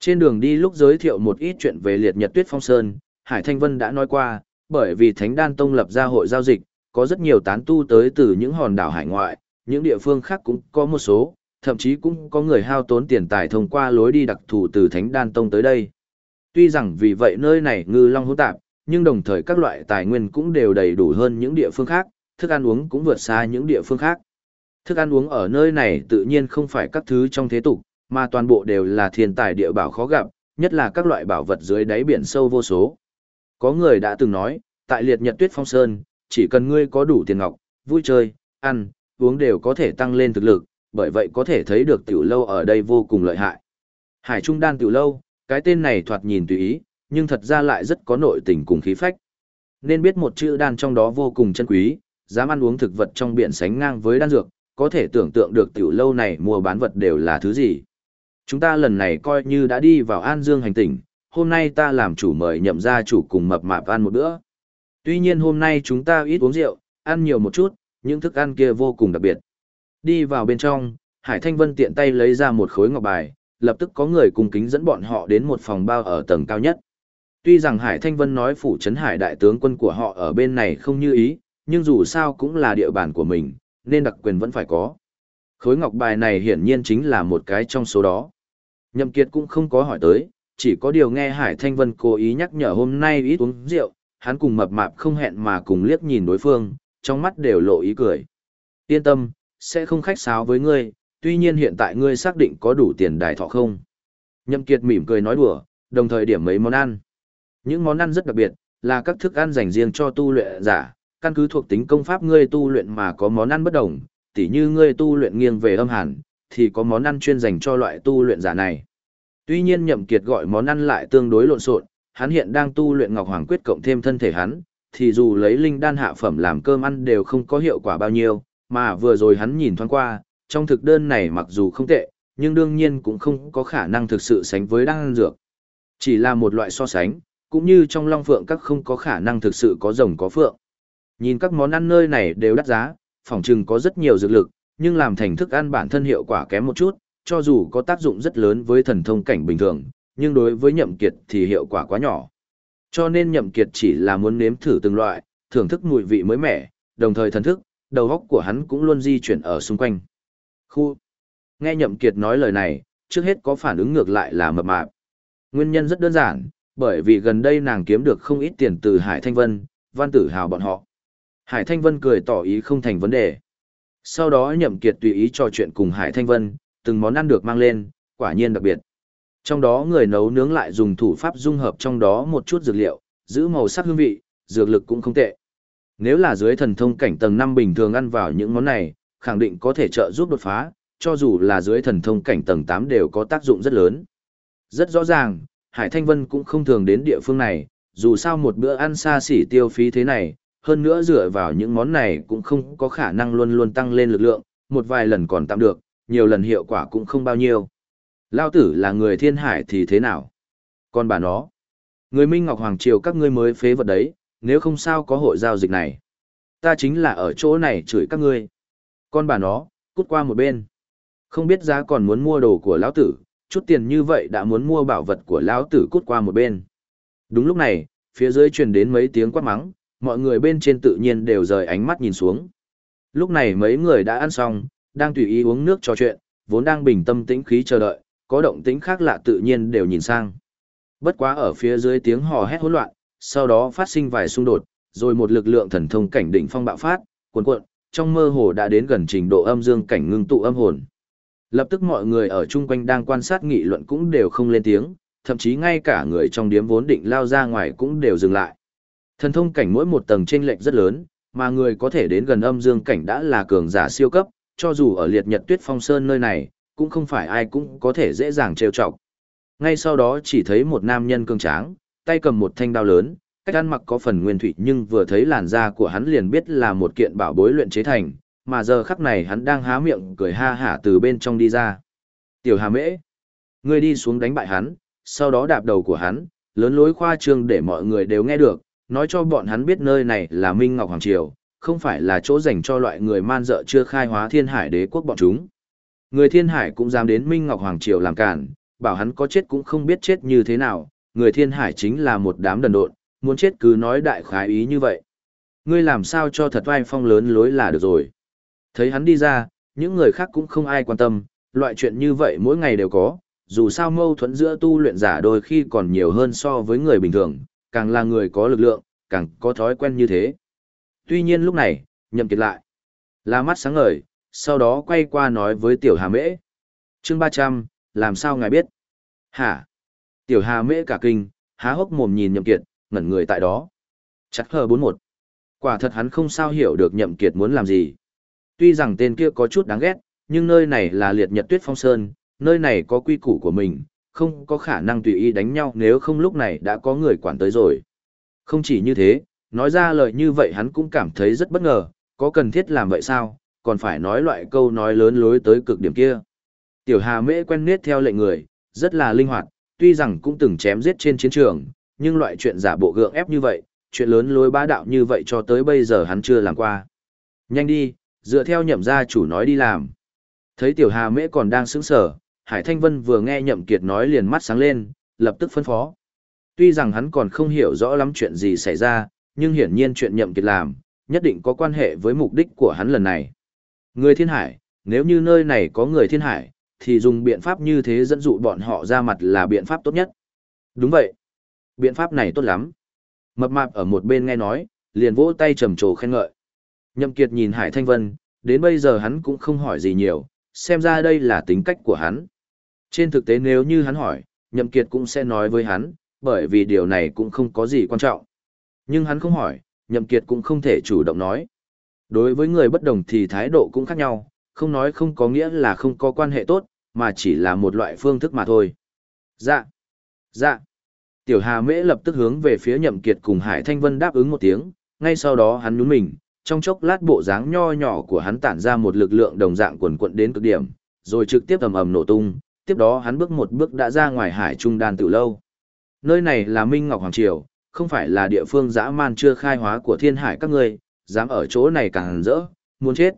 Trên đường đi lúc giới thiệu một ít chuyện về liệt nhật tuyết phong sơn, Hải Thanh Vân đã nói qua, bởi vì Thánh Đan Tông lập ra hội giao dịch, có rất nhiều tán tu tới từ những hòn đảo hải ngoại, những địa phương khác cũng có một số, thậm chí cũng có người hao tốn tiền tài thông qua lối đi đặc thù từ Thánh Đan Tông tới đây. Tuy rằng vì vậy nơi này ngư long hỗn tạp, nhưng đồng thời các loại tài nguyên cũng đều đầy đủ hơn những địa phương khác, thức ăn uống cũng vượt xa những địa phương khác. Thức ăn uống ở nơi này tự nhiên không phải các thứ trong thế tục, mà toàn bộ đều là thiên tài địa bảo khó gặp, nhất là các loại bảo vật dưới đáy biển sâu vô số. Có người đã từng nói, tại liệt nhật tuyết phong sơn, chỉ cần ngươi có đủ tiền ngọc, vui chơi, ăn, uống đều có thể tăng lên thực lực, bởi vậy có thể thấy được tiểu lâu ở đây vô cùng lợi hại. Hải Trung Đan tiểu lâu, cái tên này thoạt nhìn tùy ý, nhưng thật ra lại rất có nội tình cùng khí phách. Nên biết một chữ đan trong đó vô cùng chân quý, dám ăn uống thực vật trong biển sánh ngang với đan dược, có thể tưởng tượng được tiểu lâu này mua bán vật đều là thứ gì. Chúng ta lần này coi như đã đi vào An Dương hành tỉnh, hôm nay ta làm chủ mời nhậm gia chủ cùng mập mạp ăn một bữa. Tuy nhiên hôm nay chúng ta ít uống rượu, ăn nhiều một chút, những thức ăn kia vô cùng đặc biệt. Đi vào bên trong, Hải Thanh Vân tiện tay lấy ra một khối ngọc bài, lập tức có người cùng kính dẫn bọn họ đến một phòng bao ở tầng cao nhất. Tuy rằng Hải Thanh Vân nói phủ trấn hải đại tướng quân của họ ở bên này không như ý, nhưng dù sao cũng là địa bàn của mình, nên đặc quyền vẫn phải có. Khối ngọc bài này hiển nhiên chính là một cái trong số đó. Nhậm Kiệt cũng không có hỏi tới, chỉ có điều nghe Hải Thanh Vân cố ý nhắc nhở hôm nay ít uống rượu, hắn cùng mập mạp không hẹn mà cùng liếc nhìn đối phương, trong mắt đều lộ ý cười. Yên tâm, sẽ không khách sáo với ngươi, Tuy nhiên hiện tại ngươi xác định có đủ tiền đài thọ không? Nhậm Kiệt mỉm cười nói đùa, đồng thời điểm mấy món ăn. Những món ăn rất đặc biệt, là các thức ăn dành riêng cho tu luyện giả, căn cứ thuộc tính công pháp ngươi tu luyện mà có món ăn bất đồng, tỉ như ngươi tu luyện nghiêng về âm hàn, thì có món ăn chuyên dành cho loại tu luyện giả này. Tuy nhiên Nhậm Kiệt gọi món ăn lại tương đối lộn xộn, hắn hiện đang tu luyện Ngọc Hoàng Quyết cộng thêm thân thể hắn, thì dù lấy linh đan hạ phẩm làm cơm ăn đều không có hiệu quả bao nhiêu, mà vừa rồi hắn nhìn thoáng qua, trong thực đơn này mặc dù không tệ, nhưng đương nhiên cũng không có khả năng thực sự sánh với đan dược. Chỉ là một loại so sánh, cũng như trong long phượng các không có khả năng thực sự có rồng có phượng. Nhìn các món ăn nơi này đều đắt giá, phòng trừng có rất nhiều dược lực, nhưng làm thành thức ăn bản thân hiệu quả kém một chút, cho dù có tác dụng rất lớn với thần thông cảnh bình thường, nhưng đối với nhậm kiệt thì hiệu quả quá nhỏ. Cho nên nhậm kiệt chỉ là muốn nếm thử từng loại, thưởng thức mùi vị mới mẻ, đồng thời thần thức, đầu óc của hắn cũng luôn di chuyển ở xung quanh. Khu. Nghe nhậm kiệt nói lời này, trước hết có phản ứng ngược lại là mập mạp. Nguyên nhân rất đơn giản, bởi vì gần đây nàng kiếm được không ít tiền từ Hải Thanh Vân, Văn Tử Hào bọn họ. Hải Thanh Vân cười tỏ ý không thành vấn đề. Sau đó nhậm kiệt tùy ý trò chuyện cùng Hải Thanh Vân, từng món ăn được mang lên, quả nhiên đặc biệt. Trong đó người nấu nướng lại dùng thủ pháp dung hợp trong đó một chút dược liệu, giữ màu sắc hương vị, dược lực cũng không tệ. Nếu là dưới thần thông cảnh tầng 5 bình thường ăn vào những món này, khẳng định có thể trợ giúp đột phá, cho dù là dưới thần thông cảnh tầng 8 đều có tác dụng rất lớn. Rất rõ ràng, Hải Thanh Vân cũng không thường đến địa phương này, dù sao một bữa ăn xa xỉ tiêu phí thế này, hơn nữa dựa vào những món này cũng không có khả năng luôn luôn tăng lên lực lượng, một vài lần còn tạm được, nhiều lần hiệu quả cũng không bao nhiêu. Lao tử là người thiên hải thì thế nào? Còn bà nó, người Minh Ngọc Hoàng Triều các ngươi mới phế vật đấy, nếu không sao có hội giao dịch này. Ta chính là ở chỗ này chửi các ngươi. Con bà nó, cút qua một bên. Không biết giá còn muốn mua đồ của lão tử, chút tiền như vậy đã muốn mua bảo vật của lão tử cút qua một bên. Đúng lúc này, phía dưới truyền đến mấy tiếng quát mắng, mọi người bên trên tự nhiên đều rời ánh mắt nhìn xuống. Lúc này mấy người đã ăn xong, đang tùy ý uống nước trò chuyện, vốn đang bình tâm tĩnh khí chờ đợi, có động tĩnh khác lạ tự nhiên đều nhìn sang. Bất quá ở phía dưới tiếng hò hét hỗn loạn, sau đó phát sinh vài xung đột, rồi một lực lượng thần thông cảnh đỉnh phong bạo phát, cuồn cuộn, trong mơ hồ đã đến gần trình độ âm dương cảnh ngưng tụ âm hồn. Lập tức mọi người ở chung quanh đang quan sát nghị luận cũng đều không lên tiếng, thậm chí ngay cả người trong điếm vốn định lao ra ngoài cũng đều dừng lại. Thần thông cảnh mỗi một tầng chênh lệch rất lớn, mà người có thể đến gần âm dương cảnh đã là cường giả siêu cấp, cho dù ở liệt nhật tuyết phong sơn nơi này, cũng không phải ai cũng có thể dễ dàng trêu chọc. Ngay sau đó chỉ thấy một nam nhân cường tráng, tay cầm một thanh đao lớn, cách ăn mặc có phần nguyên thủy nhưng vừa thấy làn da của hắn liền biết là một kiện bảo bối luyện chế thành, mà giờ khắc này hắn đang há miệng cười ha hả từ bên trong đi ra. Tiểu Hà Mễ, ngươi đi xuống đánh bại hắn, sau đó đạp đầu của hắn, lớn lối khoa trương để mọi người đều nghe được, nói cho bọn hắn biết nơi này là Minh Ngọc Hoàng Triều, không phải là chỗ dành cho loại người man dợ chưa khai hóa thiên hải đế quốc bọn chúng. Người thiên hải cũng dám đến Minh Ngọc Hoàng Triều làm cản, bảo hắn có chết cũng không biết chết như thế nào, người thiên hải chính là một đám đần độn, muốn chết cứ nói đại khái ý như vậy. Ngươi làm sao cho thật vai phong lớn lối là được rồi. Thấy hắn đi ra, những người khác cũng không ai quan tâm, loại chuyện như vậy mỗi ngày đều có, dù sao mâu thuẫn giữa tu luyện giả đôi khi còn nhiều hơn so với người bình thường, càng là người có lực lượng, càng có thói quen như thế. Tuy nhiên lúc này, nhậm kiệt lại, là mắt sáng ngời, sau đó quay qua nói với tiểu hà mễ. Chương 300, làm sao ngài biết? Hả? Tiểu hà mễ cả kinh, há hốc mồm nhìn nhậm kiệt, ngẩn người tại đó. Chắc hờ 41. Quả thật hắn không sao hiểu được nhậm kiệt muốn làm gì. Tuy rằng tên kia có chút đáng ghét, nhưng nơi này là liệt nhật tuyết phong sơn, nơi này có quy củ của mình, không có khả năng tùy ý đánh nhau nếu không lúc này đã có người quản tới rồi. Không chỉ như thế, nói ra lời như vậy hắn cũng cảm thấy rất bất ngờ, có cần thiết làm vậy sao, còn phải nói loại câu nói lớn lối tới cực điểm kia. Tiểu Hà Mễ quen nết theo lệnh người, rất là linh hoạt, tuy rằng cũng từng chém giết trên chiến trường, nhưng loại chuyện giả bộ gượng ép như vậy, chuyện lớn lối bá đạo như vậy cho tới bây giờ hắn chưa làm qua. Nhanh đi, dựa theo nhậm gia chủ nói đi làm. Thấy Tiểu Hà Mễ còn đang sững sờ, Hải Thanh Vân vừa nghe nhậm kiệt nói liền mắt sáng lên, lập tức phân phó. Tuy rằng hắn còn không hiểu rõ lắm chuyện gì xảy ra, nhưng hiển nhiên chuyện nhậm kiệt làm, nhất định có quan hệ với mục đích của hắn lần này. Người thiên hải, nếu như nơi này có người thiên hải, thì dùng biện pháp như thế dẫn dụ bọn họ ra mặt là biện pháp tốt nhất. Đúng vậy. Biện pháp này tốt lắm. Mập mạp ở một bên nghe nói, liền vỗ tay trầm trồ khen ngợi. Nhậm Kiệt nhìn Hải Thanh Vân, đến bây giờ hắn cũng không hỏi gì nhiều, xem ra đây là tính cách của hắn. Trên thực tế nếu như hắn hỏi, Nhậm Kiệt cũng sẽ nói với hắn, bởi vì điều này cũng không có gì quan trọng. Nhưng hắn không hỏi, Nhậm Kiệt cũng không thể chủ động nói. Đối với người bất đồng thì thái độ cũng khác nhau, không nói không có nghĩa là không có quan hệ tốt, mà chỉ là một loại phương thức mà thôi. Dạ, dạ. Tiểu Hà Mễ lập tức hướng về phía Nhậm Kiệt cùng Hải Thanh Vân đáp ứng một tiếng, ngay sau đó hắn nhún mình, trong chốc lát bộ dáng nho nhỏ của hắn tản ra một lực lượng đồng dạng quần quật đến cực điểm, rồi trực tiếp ầm ầm nổ tung, tiếp đó hắn bước một bước đã ra ngoài hải trung đan tự lâu. Nơi này là Minh Ngọc Hoàng Triều, không phải là địa phương dã man chưa khai hóa của thiên hải các ngươi, dám ở chỗ này càng rỡ, muốn chết.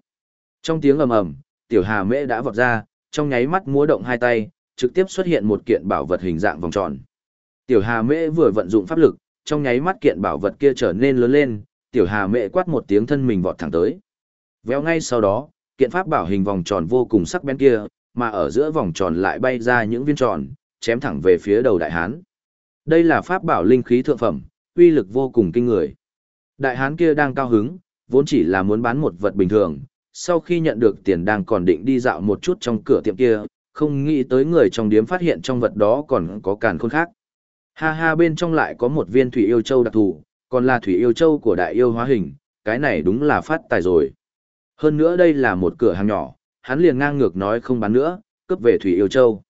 Trong tiếng ầm ầm, tiểu hà mễ đã vọt ra, trong nháy mắt múa động hai tay, trực tiếp xuất hiện một kiện bảo vật hình dạng vòng tròn. Tiểu hà mễ vừa vận dụng pháp lực, trong nháy mắt kiện bảo vật kia trở nên lớn lên, tiểu hà mễ quát một tiếng thân mình vọt thẳng tới. Véo ngay sau đó, kiện pháp bảo hình vòng tròn vô cùng sắc bén kia, mà ở giữa vòng tròn lại bay ra những viên tròn, chém thẳng về phía đầu đại hán. Đây là pháp bảo linh khí thượng phẩm, uy lực vô cùng kinh người. Đại hán kia đang cao hứng, vốn chỉ là muốn bán một vật bình thường, sau khi nhận được tiền đang còn định đi dạo một chút trong cửa tiệm kia, không nghĩ tới người trong điếm phát hiện trong vật đó còn có càn khôn khác. Ha ha bên trong lại có một viên thủy yêu châu đặc thù, còn là thủy yêu châu của đại yêu hóa hình, cái này đúng là phát tài rồi. Hơn nữa đây là một cửa hàng nhỏ, hắn liền ngang ngược nói không bán nữa, cướp về thủy yêu châu.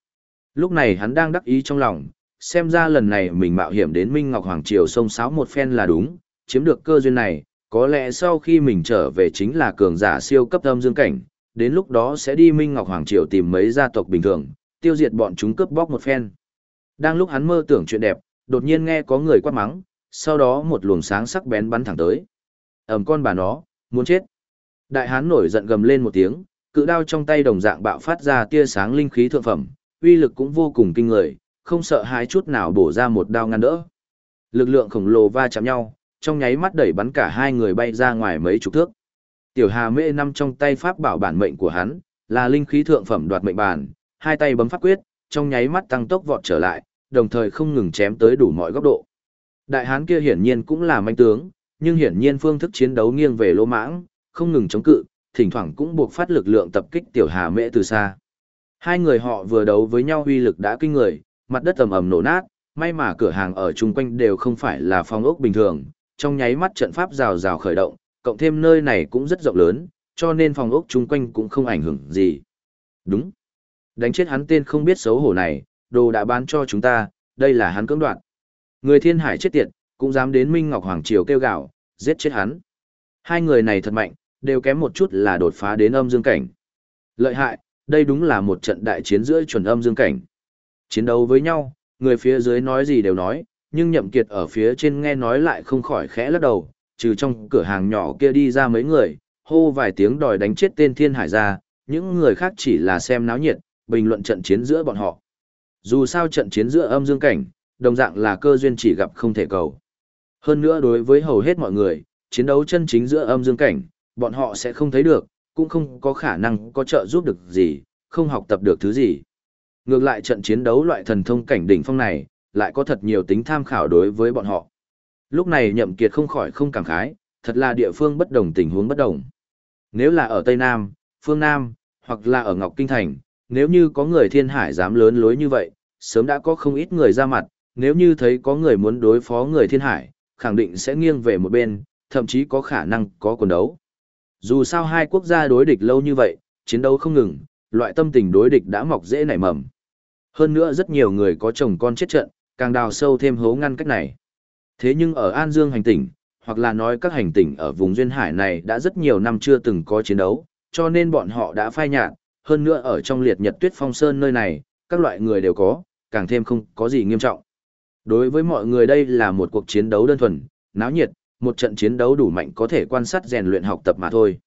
Lúc này hắn đang đắc ý trong lòng, xem ra lần này mình mạo hiểm đến Minh Ngọc Hoàng Triều sông sáo một phen là đúng, chiếm được cơ duyên này, có lẽ sau khi mình trở về chính là cường giả siêu cấp âm dương cảnh, đến lúc đó sẽ đi Minh Ngọc Hoàng Triều tìm mấy gia tộc bình thường, tiêu diệt bọn chúng cướp bóc một phen. Đang lúc hắn mơ tưởng chuyện đẹp, đột nhiên nghe có người quát mắng, sau đó một luồng sáng sắc bén bắn thẳng tới. Ẩm con bà nó, muốn chết. Đại hán nổi giận gầm lên một tiếng, cự đao trong tay đồng dạng bạo phát ra tia sáng linh khí thượng phẩm, uy lực cũng vô cùng kinh người, không sợ hãi chút nào bổ ra một đao ngăn đỡ. Lực lượng khổng lồ va chạm nhau, trong nháy mắt đẩy bắn cả hai người bay ra ngoài mấy chục thước. Tiểu Hà Mễ năm trong tay pháp bảo bản mệnh của hắn, là linh khí thượng phẩm đoạt mệnh bản, hai tay bấm pháp quyết, trong nháy mắt tăng tốc vọt trở lại, đồng thời không ngừng chém tới đủ mọi góc độ. Đại hán kia hiển nhiên cũng là manh tướng, nhưng hiển nhiên phương thức chiến đấu nghiêng về lỗ mãng, không ngừng chống cự, thỉnh thoảng cũng buộc phát lực lượng tập kích tiểu hà mễ từ xa. Hai người họ vừa đấu với nhau uy lực đã kinh người, mặt đất ầm ầm nổ nát, may mà cửa hàng ở chung quanh đều không phải là phong ốc bình thường, trong nháy mắt trận pháp rào rào khởi động, cộng thêm nơi này cũng rất rộng lớn, cho nên phòng ốc chung quanh cũng không ảnh hưởng gì. Đúng. Đánh chết hắn tên không biết xấu hổ này, đồ đã bán cho chúng ta, đây là hắn cưỡng đoạt. Người thiên hải chết tiệt, cũng dám đến Minh Ngọc Hoàng Triều kêu gào, giết chết hắn. Hai người này thật mạnh, đều kém một chút là đột phá đến âm dương cảnh. Lợi hại, đây đúng là một trận đại chiến giữa chuẩn âm dương cảnh. Chiến đấu với nhau, người phía dưới nói gì đều nói, nhưng nhậm kiệt ở phía trên nghe nói lại không khỏi khẽ lắc đầu, trừ trong cửa hàng nhỏ kia đi ra mấy người, hô vài tiếng đòi đánh chết tên thiên hải ra, những người khác chỉ là xem náo nhiệt, bình luận trận chiến giữa bọn họ. Dù sao trận chiến giữa âm dương cảnh, đồng dạng là cơ duyên chỉ gặp không thể cầu. Hơn nữa đối với hầu hết mọi người, chiến đấu chân chính giữa âm dương cảnh, bọn họ sẽ không thấy được, cũng không có khả năng có trợ giúp được gì, không học tập được thứ gì. Ngược lại trận chiến đấu loại thần thông cảnh đỉnh phong này, lại có thật nhiều tính tham khảo đối với bọn họ. Lúc này nhậm kiệt không khỏi không cảm khái, thật là địa phương bất đồng tình huống bất đồng. Nếu là ở Tây Nam, phương Nam, hoặc là ở Ngọc Kinh Thành, nếu như có người thiên hải dám lớn lối như vậy, sớm đã có không ít người ra mặt, nếu như thấy có người muốn đối phó người thiên hải, khẳng định sẽ nghiêng về một bên, thậm chí có khả năng có quần đấu. Dù sao hai quốc gia đối địch lâu như vậy, chiến đấu không ngừng, loại tâm tình đối địch đã mọc dễ nảy mầm. Hơn nữa rất nhiều người có chồng con chết trận, càng đào sâu thêm hố ngăn cách này. Thế nhưng ở An Dương hành tỉnh, hoặc là nói các hành tỉnh ở vùng duyên hải này đã rất nhiều năm chưa từng có chiến đấu, cho nên bọn họ đã phai nhạt, hơn nữa ở trong liệt nhật tuyết phong sơn nơi này, các loại người đều có, càng thêm không có gì nghiêm trọng. Đối với mọi người đây là một cuộc chiến đấu đơn thuần, náo nhiệt, một trận chiến đấu đủ mạnh có thể quan sát rèn luyện học tập mà thôi.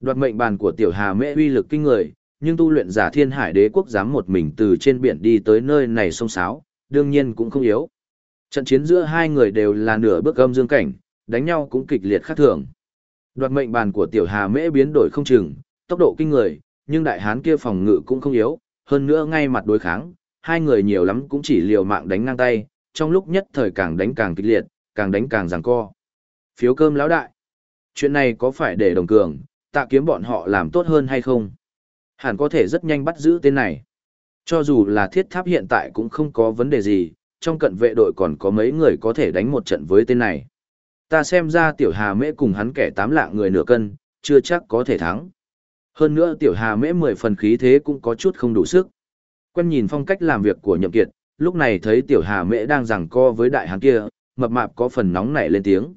Đoạt mệnh bàn của tiểu hà mễ uy lực kinh người, nhưng tu luyện giả thiên hải đế quốc dám một mình từ trên biển đi tới nơi này sông sáo, đương nhiên cũng không yếu. Trận chiến giữa hai người đều là nửa bước âm dương cảnh, đánh nhau cũng kịch liệt khác thường. Đoạt mệnh bàn của tiểu hà mễ biến đổi không chừng, tốc độ kinh người, nhưng đại hán kia phòng ngự cũng không yếu, hơn nữa ngay mặt đối kháng, hai người nhiều lắm cũng chỉ liều mạng đánh ngang tay, trong lúc nhất thời càng đánh càng kịch liệt, càng đánh càng giằng co. Phiếu cơm lão đại. Chuyện này có phải để đồng cường, tạ kiếm bọn họ làm tốt hơn hay không? hẳn có thể rất nhanh bắt giữ tên này. Cho dù là thiết tháp hiện tại cũng không có vấn đề gì, trong cận vệ đội còn có mấy người có thể đánh một trận với tên này. Ta xem ra tiểu hà mễ cùng hắn kẻ tám lạng người nửa cân, chưa chắc có thể thắng. Hơn nữa tiểu hà mễ mười phần khí thế cũng có chút không đủ sức. Quen nhìn phong cách làm việc của nhậm kiệt, lúc này thấy tiểu hà mễ đang giằng co với đại hán kia, mập mạp có phần nóng nảy lên tiếng.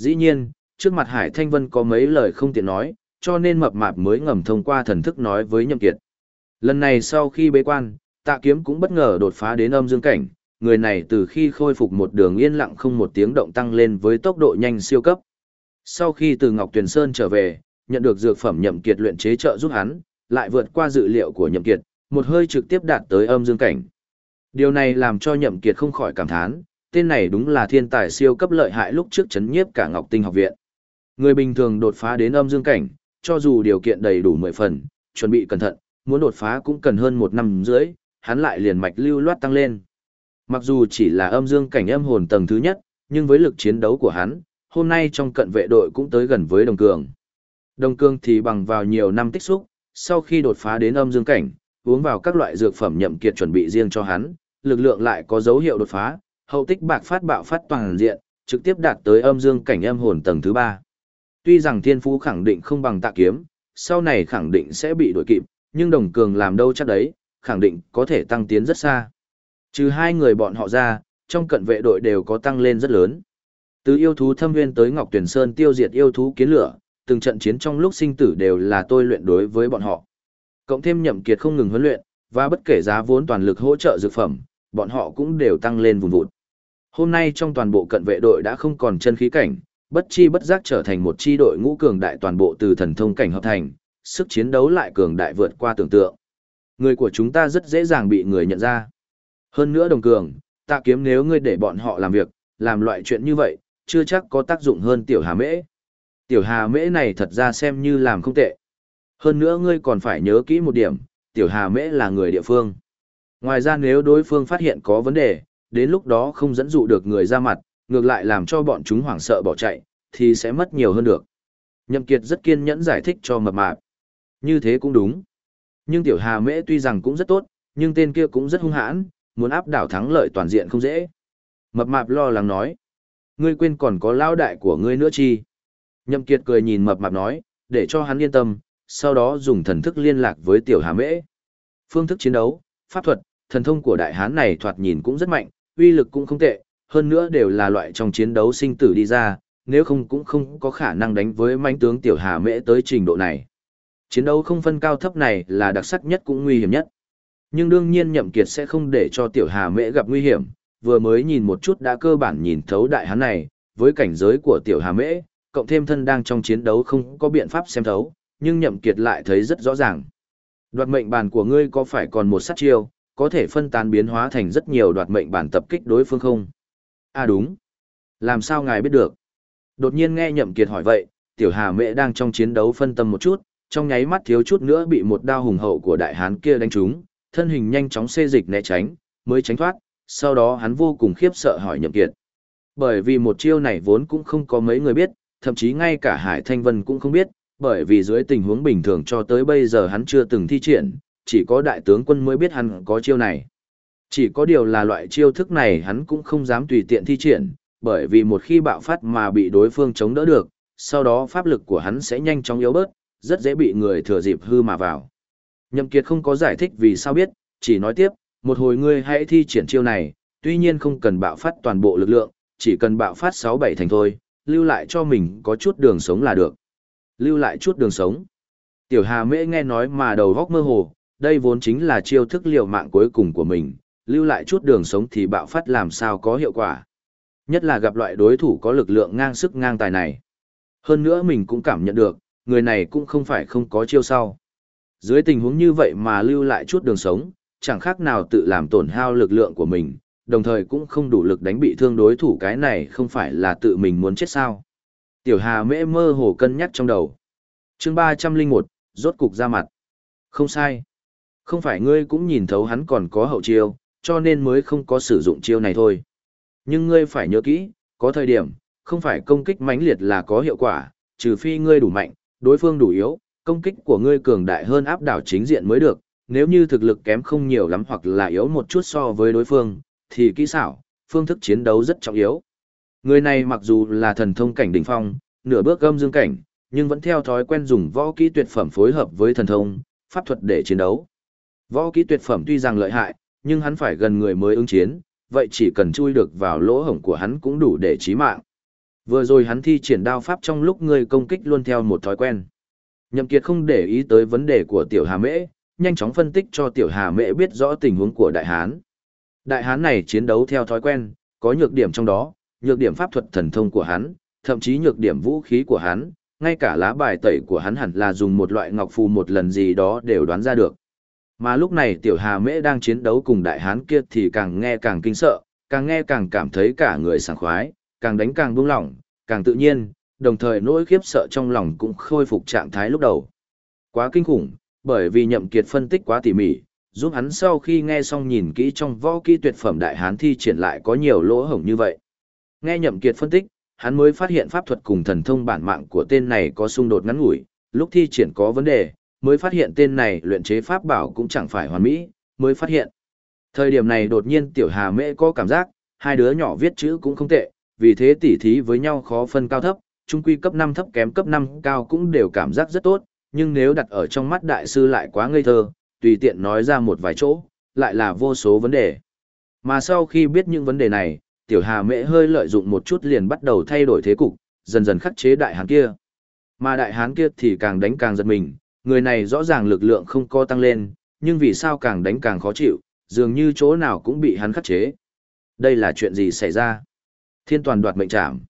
Dĩ nhiên, trước mặt Hải Thanh Vân có mấy lời không tiện nói, cho nên mập mạp mới ngầm thông qua thần thức nói với nhậm kiệt. Lần này sau khi bế quan, tạ kiếm cũng bất ngờ đột phá đến âm dương cảnh, người này từ khi khôi phục một đường yên lặng không một tiếng động tăng lên với tốc độ nhanh siêu cấp. Sau khi từ Ngọc Tuyền Sơn trở về, nhận được dược phẩm nhậm kiệt luyện chế trợ giúp hắn, lại vượt qua dự liệu của nhậm kiệt, một hơi trực tiếp đạt tới âm dương cảnh. Điều này làm cho nhậm kiệt không khỏi cảm thán, tên này đúng là thiên tài siêu cấp lợi hại lúc trước chấn nhiếp cả Ngọc Tinh học viện. Người bình thường đột phá đến âm dương cảnh, cho dù điều kiện đầy đủ 10 phần, chuẩn bị cẩn thận, muốn đột phá cũng cần hơn một năm rưỡi, hắn lại liền mạch lưu loát tăng lên. Mặc dù chỉ là âm dương cảnh âm hồn tầng thứ nhất, nhưng với lực chiến đấu của hắn, hôm nay trong cận vệ đội cũng tới gần với đồng cường. Đồng cường thì bằng vào nhiều năm tích xúc, sau khi đột phá đến âm dương cảnh, uống vào các loại dược phẩm nhậm kiệt chuẩn bị riêng cho hắn, lực lượng lại có dấu hiệu đột phá, hậu tích bạc phát bạo phát toàn diện, trực tiếp đạt tới âm dương cảnh âm hồn tầng thứ ba. Tuy rằng thiên phú khẳng định không bằng tạ kiếm, sau này khẳng định sẽ bị đuổi kịp, nhưng đồng cường làm đâu chắc đấy, khẳng định có thể tăng tiến rất xa. Trừ hai người bọn họ ra, trong cận vệ đội đều có tăng lên rất lớn. Từ yêu thú thâm viên tới Ngọc Tuyển Sơn tiêu diệt yêu thú kiến lửa, từng trận chiến trong lúc sinh tử đều là tôi luyện đối với bọn họ. Cộng thêm nhậm kiệt không ngừng huấn luyện, và bất kể giá vốn toàn lực hỗ trợ dược phẩm, bọn họ cũng đều tăng lên vùng vụt. Hôm nay trong toàn bộ cận vệ đội đã không còn chân khí cảnh, bất chi bất giác trở thành một chi đội ngũ cường đại toàn bộ từ thần thông cảnh hợp thành, sức chiến đấu lại cường đại vượt qua tưởng tượng. Người của chúng ta rất dễ dàng bị người nhận ra. Hơn nữa đồng cường, tạ kiếm nếu ngươi để bọn họ làm việc, làm loại chuyện như vậy, chưa chắc có tác dụng hơn tiểu hà mễ. Tiểu hà mễ này thật ra xem như làm không tệ. Hơn nữa ngươi còn phải nhớ kỹ một điểm, tiểu hà mễ là người địa phương. Ngoài ra nếu đối phương phát hiện có vấn đề, đến lúc đó không dẫn dụ được người ra mặt, ngược lại làm cho bọn chúng hoảng sợ bỏ chạy, thì sẽ mất nhiều hơn được. Nhậm Kiệt rất kiên nhẫn giải thích cho mập mạp. Như thế cũng đúng. Nhưng tiểu hà mễ tuy rằng cũng rất tốt, nhưng tên kia cũng rất hung hãn, muốn áp đảo thắng lợi toàn diện không dễ. Mập mạp lo lắng nói. Ngươi quên còn có lao đại của ngươi nữa chi. Nhậm Kiệt cười nhìn mập mạp nói, để cho hắn yên tâm, sau đó dùng thần thức liên lạc với tiểu hà mễ. Phương thức chiến đấu, pháp thuật, thần thông của đại hán này thoạt nhìn cũng rất mạnh, uy lực cũng không tệ, hơn nữa đều là loại trong chiến đấu sinh tử đi ra, nếu không cũng không có khả năng đánh với mãnh tướng tiểu hà mễ tới trình độ này. Chiến đấu không phân cao thấp này là đặc sắc nhất cũng nguy hiểm nhất. Nhưng đương nhiên nhậm kiệt sẽ không để cho tiểu hà mễ gặp nguy hiểm, vừa mới nhìn một chút đã cơ bản nhìn thấu đại hán này, với cảnh giới của tiểu hà mễ, cộng thêm thân đang trong chiến đấu không có biện pháp xem thấu, nhưng nhậm kiệt lại thấy rất rõ ràng. Đoạt mệnh bàn của ngươi có phải còn một sát chiêu, có thể phân tán biến hóa thành rất nhiều đoạt mệnh bản tập kích đối phương không? À đúng. Làm sao ngài biết được? Đột nhiên nghe nhậm kiệt hỏi vậy, tiểu hà mẹ đang trong chiến đấu phân tâm một chút, trong nháy mắt thiếu chút nữa bị một đao hùng hậu của đại hán kia đánh trúng, thân hình nhanh chóng xê dịch né tránh, mới tránh thoát, sau đó hắn vô cùng khiếp sợ hỏi nhậm kiệt. Bởi vì một chiêu này vốn cũng không có mấy người biết, thậm chí ngay cả Hải Thanh Vân cũng không biết, bởi vì dưới tình huống bình thường cho tới bây giờ hắn chưa từng thi triển, chỉ có đại tướng quân mới biết hắn có chiêu này. Chỉ có điều là loại chiêu thức này hắn cũng không dám tùy tiện thi triển, bởi vì một khi bạo phát mà bị đối phương chống đỡ được, sau đó pháp lực của hắn sẽ nhanh chóng yếu bớt, rất dễ bị người thừa dịp hư mà vào. Nhậm Kiệt không có giải thích vì sao biết, chỉ nói tiếp, một hồi ngươi hãy thi triển chiêu này, tuy nhiên không cần bạo phát toàn bộ lực lượng, chỉ cần bạo phát 6-7 thành thôi, lưu lại cho mình có chút đường sống là được. Lưu lại chút đường sống. Tiểu Hà Mễ nghe nói mà đầu góc mơ hồ, đây vốn chính là chiêu thức liều mạng cuối cùng của mình, lưu lại chút đường sống thì bạo phát làm sao có hiệu quả. Nhất là gặp loại đối thủ có lực lượng ngang sức ngang tài này. Hơn nữa mình cũng cảm nhận được, người này cũng không phải không có chiêu sau. Dưới tình huống như vậy mà lưu lại chút đường sống, chẳng khác nào tự làm tổn hao lực lượng của mình, đồng thời cũng không đủ lực đánh bị thương đối thủ cái này không phải là tự mình muốn chết sao. Tiểu Hà mễ mơ hồ cân nhắc trong đầu. chương 301, rốt cục ra mặt. Không sai. Không phải ngươi cũng nhìn thấu hắn còn có hậu chiêu, cho nên mới không có sử dụng chiêu này thôi. Nhưng ngươi phải nhớ kỹ, có thời điểm, không phải công kích mãnh liệt là có hiệu quả, trừ phi ngươi đủ mạnh, đối phương đủ yếu, công kích của ngươi cường đại hơn áp đảo chính diện mới được, nếu như thực lực kém không nhiều lắm hoặc là yếu một chút so với đối phương, thì kỹ xảo, phương thức chiến đấu rất trọng yếu. Người này mặc dù là thần thông cảnh đỉnh phong, nửa bước gâm dương cảnh, nhưng vẫn theo thói quen dùng võ kỹ tuyệt phẩm phối hợp với thần thông, pháp thuật để chiến đấu. Võ kỹ tuyệt phẩm tuy rằng lợi hại, nhưng hắn phải gần người mới ứng chiến, vậy chỉ cần chui được vào lỗ hổng của hắn cũng đủ để chí mạng. Vừa rồi hắn thi triển đao pháp trong lúc người công kích luôn theo một thói quen. Nhậm Kiệt không để ý tới vấn đề của Tiểu Hà Mễ, nhanh chóng phân tích cho Tiểu Hà Mễ biết rõ tình huống của Đại Hán. Đại Hán này chiến đấu theo thói quen, có nhược điểm trong đó, nhược điểm pháp thuật thần thông của hắn, thậm chí nhược điểm vũ khí của hắn, ngay cả lá bài tẩy của hắn hẳn là dùng một loại ngọc phù một lần gì đó đều đoán ra được. Mà lúc này Tiểu Hà Mễ đang chiến đấu cùng Đại Hán kia thì càng nghe càng kinh sợ, càng nghe càng cảm thấy cả người sảng khoái, càng đánh càng buông lỏng, càng tự nhiên, đồng thời nỗi khiếp sợ trong lòng cũng khôi phục trạng thái lúc đầu. Quá kinh khủng, bởi vì nhậm kiệt phân tích quá tỉ mỉ, giúp hắn sau khi nghe xong nhìn kỹ trong võ kỹ tuyệt phẩm đại hán thi triển lại có nhiều lỗ hổng như vậy. Nghe nhậm kiệt phân tích, hắn mới phát hiện pháp thuật cùng thần thông bản mạng của tên này có xung đột ngắn ngủi, lúc thi triển có vấn đề, mới phát hiện tên này luyện chế pháp bảo cũng chẳng phải hoàn mỹ, mới phát hiện. Thời điểm này đột nhiên tiểu hà mễ có cảm giác, hai đứa nhỏ viết chữ cũng không tệ, vì thế tỉ thí với nhau khó phân cao thấp, trung quy cấp 5 thấp kém cấp 5 cao cũng đều cảm giác rất tốt, nhưng nếu đặt ở trong mắt đại sư lại quá ngây thơ, tùy tiện nói ra một vài chỗ, lại là vô số vấn đề. Mà sau khi biết những vấn đề này, tiểu hà mễ hơi lợi dụng một chút liền bắt đầu thay đổi thế cục, dần dần khắc chế đại hán kia. Mà đại hán kia thì càng đánh càng giật mình, người này rõ ràng lực lượng không co tăng lên, nhưng vì sao càng đánh càng khó chịu, dường như chỗ nào cũng bị hắn khắc chế. Đây là chuyện gì xảy ra? Thiên toàn đoạt mệnh trảm.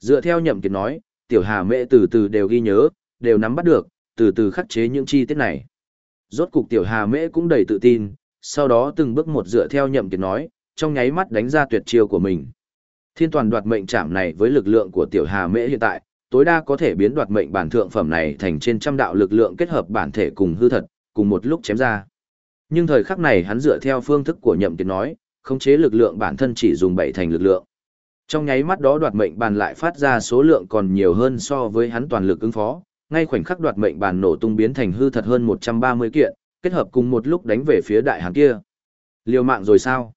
Dựa theo nhậm kiệt nói, tiểu hà mẹ từ từ đều ghi nhớ, đều nắm bắt được, từ từ khắc chế những chi tiết này. Rốt cục tiểu hà mễ cũng đầy tự tin, sau đó từng bước một dựa theo nhậm kiệt nói, trong nháy mắt đánh ra tuyệt chiêu của mình. Thiên toàn đoạt mệnh trảm này với lực lượng của tiểu hà mễ hiện tại, tối đa có thể biến đoạt mệnh bản thượng phẩm này thành trên trăm đạo lực lượng kết hợp bản thể cùng hư thật, cùng một lúc chém ra. Nhưng thời khắc này hắn dựa theo phương thức của nhậm kiệt nói, khống chế lực lượng bản thân chỉ dùng bảy thành lực lượng. Trong nháy mắt đó đoạt mệnh bàn lại phát ra số lượng còn nhiều hơn so với hắn toàn lực ứng phó, ngay khoảnh khắc đoạt mệnh bàn nổ tung biến thành hư thật hơn 130 kiện, kết hợp cùng một lúc đánh về phía đại hán kia. Liều mạng rồi sao?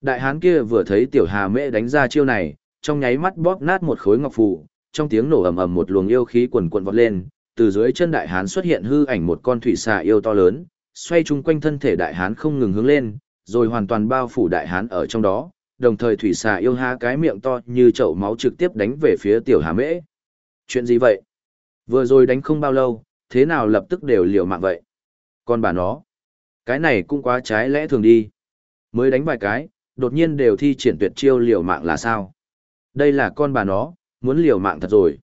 Đại hán kia vừa thấy tiểu hà mễ đánh ra chiêu này, trong nháy mắt bóp nát một khối ngọc phù, trong tiếng nổ ầm ầm một luồng yêu khí quần quần vọt lên, từ dưới chân đại hán xuất hiện hư ảnh một con thủy xà yêu to lớn, xoay chung quanh thân thể đại hán không ngừng hướng lên, rồi hoàn toàn bao phủ đại hán ở trong đó, đồng thời thủy xà yêu há cái miệng to như chậu máu trực tiếp đánh về phía tiểu hà mễ. Chuyện gì vậy? Vừa rồi đánh không bao lâu, thế nào lập tức đều liều mạng vậy? Con bà nó, cái này cũng quá trái lẽ thường đi. Mới đánh vài cái, đột nhiên đều thi triển tuyệt chiêu liều mạng là sao? Đây là con bà nó, muốn liều mạng thật rồi.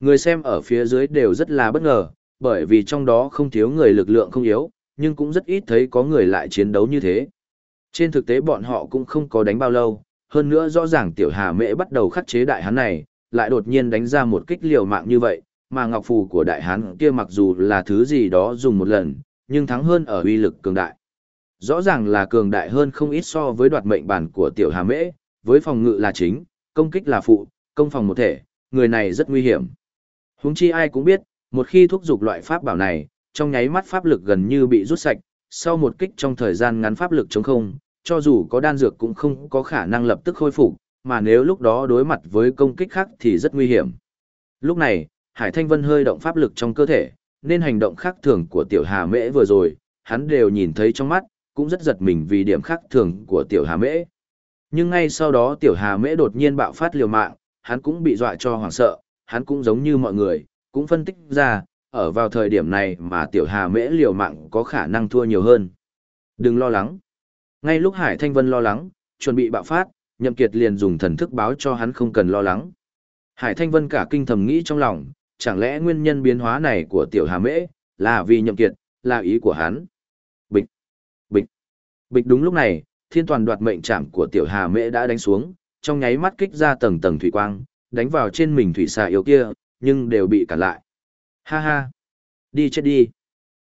Người xem ở phía dưới đều rất là bất ngờ, bởi vì trong đó không thiếu người lực lượng không yếu, nhưng cũng rất ít thấy có người lại chiến đấu như thế. Trên thực tế bọn họ cũng không có đánh bao lâu, hơn nữa rõ ràng tiểu hà mễ bắt đầu khắc chế đại hán này, lại đột nhiên đánh ra một kích liều mạng như vậy, mà ngọc phù của đại hán kia mặc dù là thứ gì đó dùng một lần, nhưng thắng hơn ở uy lực cường đại. Rõ ràng là cường đại hơn không ít so với đoạt mệnh bản của tiểu hà mễ, với phòng ngự là chính, công kích là phụ, công phòng một thể, người này rất nguy hiểm. Huống chi ai cũng biết, một khi thúc giục loại pháp bảo này, trong nháy mắt pháp lực gần như bị rút sạch, sau một kích trong thời gian ngắn pháp lực chống không, cho dù có đan dược cũng không có khả năng lập tức khôi phục, mà nếu lúc đó đối mặt với công kích khác thì rất nguy hiểm. Lúc này, Hải Thanh Vân hơi động pháp lực trong cơ thể, nên hành động khác thường của Tiểu Hà Mễ vừa rồi, hắn đều nhìn thấy trong mắt, cũng rất giật mình vì điểm khác thường của Tiểu Hà Mễ. Nhưng ngay sau đó Tiểu Hà Mễ đột nhiên bạo phát liều mạng, hắn cũng bị dọa cho hoảng sợ, hắn cũng giống như mọi người, cũng phân tích ra, ở vào thời điểm này mà Tiểu Hà Mễ liều mạng có khả năng thua nhiều hơn. Đừng lo lắng. Ngay lúc Hải Thanh Vân lo lắng, chuẩn bị bạo phát, Nhậm Kiệt liền dùng thần thức báo cho hắn không cần lo lắng. Hải Thanh Vân cả kinh thầm nghĩ trong lòng, chẳng lẽ nguyên nhân biến hóa này của Tiểu Hà Mễ là vì Nhậm Kiệt, là ý của hắn. Bịch, bịch, bịch đúng lúc này, thiên toàn đoạt mệnh trảm của Tiểu Hà Mễ đã đánh xuống, trong nháy mắt kích ra tầng tầng thủy quang, đánh vào trên mình thủy xà yếu kia, nhưng đều bị cản lại. Ha ha, đi chết đi.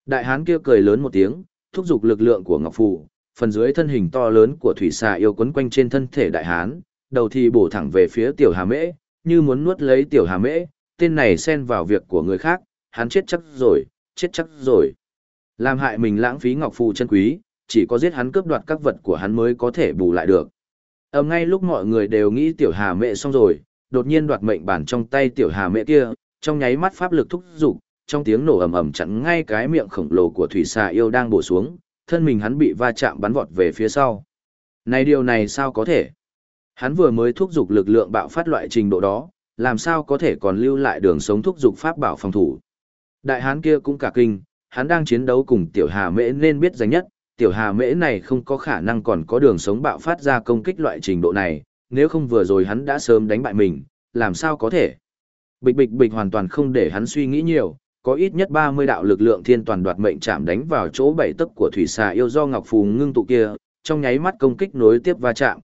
Đại hán kia cười lớn một tiếng, thúc giục lực lượng của Ngọc Phù, phần dưới thân hình to lớn của thủy xà yêu quấn quanh trên thân thể đại hán, đầu thì bổ thẳng về phía tiểu hà mễ, như muốn nuốt lấy tiểu hà mễ, tên này xen vào việc của người khác, hắn chết chắc rồi, chết chắc rồi. Làm hại mình lãng phí ngọc phù chân quý, chỉ có giết hắn cướp đoạt các vật của hắn mới có thể bù lại được. Ầm ngay lúc mọi người đều nghĩ tiểu hà mẹ xong rồi, đột nhiên đoạt mệnh bản trong tay tiểu hà mẹ kia, trong nháy mắt pháp lực thúc giục, trong tiếng nổ ầm ầm chặn ngay cái miệng khổng lồ của thủy xà yêu đang bổ xuống, thân mình hắn bị va chạm bắn vọt về phía sau. Này điều này sao có thể? Hắn vừa mới thúc giục lực lượng bạo phát loại trình độ đó, làm sao có thể còn lưu lại đường sống thúc giục pháp bảo phòng thủ. Đại hán kia cũng cả kinh, hắn đang chiến đấu cùng tiểu hà mễ nên biết danh nhất, tiểu hà mễ này không có khả năng còn có đường sống bạo phát ra công kích loại trình độ này, nếu không vừa rồi hắn đã sớm đánh bại mình, làm sao có thể. Bịch bịch bịch hoàn toàn không để hắn suy nghĩ nhiều, có ít nhất 30 đạo lực lượng thiên toàn đoạt mệnh chạm đánh vào chỗ bảy tấc của thủy xà yêu do Ngọc Phù ngưng tụ kia, trong nháy mắt công kích nối tiếp va chạm.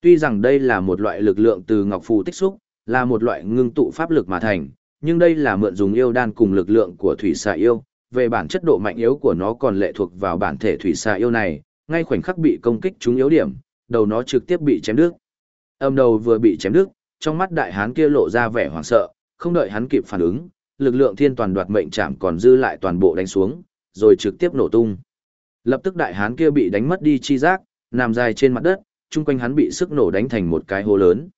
Tuy rằng đây là một loại lực lượng từ Ngọc Phù tích xúc, là một loại ngưng tụ pháp lực mà thành, nhưng đây là mượn dùng yêu đan cùng lực lượng của thủy xà yêu, về bản chất độ mạnh yếu của nó còn lệ thuộc vào bản thể thủy xà yêu này, ngay khoảnh khắc bị công kích trúng yếu điểm, đầu nó trực tiếp bị chém đứt. Âm đầu vừa bị chém đứt, trong mắt đại hán kia lộ ra vẻ hoảng sợ, không đợi hắn kịp phản ứng, lực lượng thiên toàn đoạt mệnh chạm còn dư lại toàn bộ đánh xuống, rồi trực tiếp nổ tung. Lập tức đại hán kia bị đánh mất đi chi giác, nằm dài trên mặt đất, chung quanh hắn bị sức nổ đánh thành một cái hố lớn.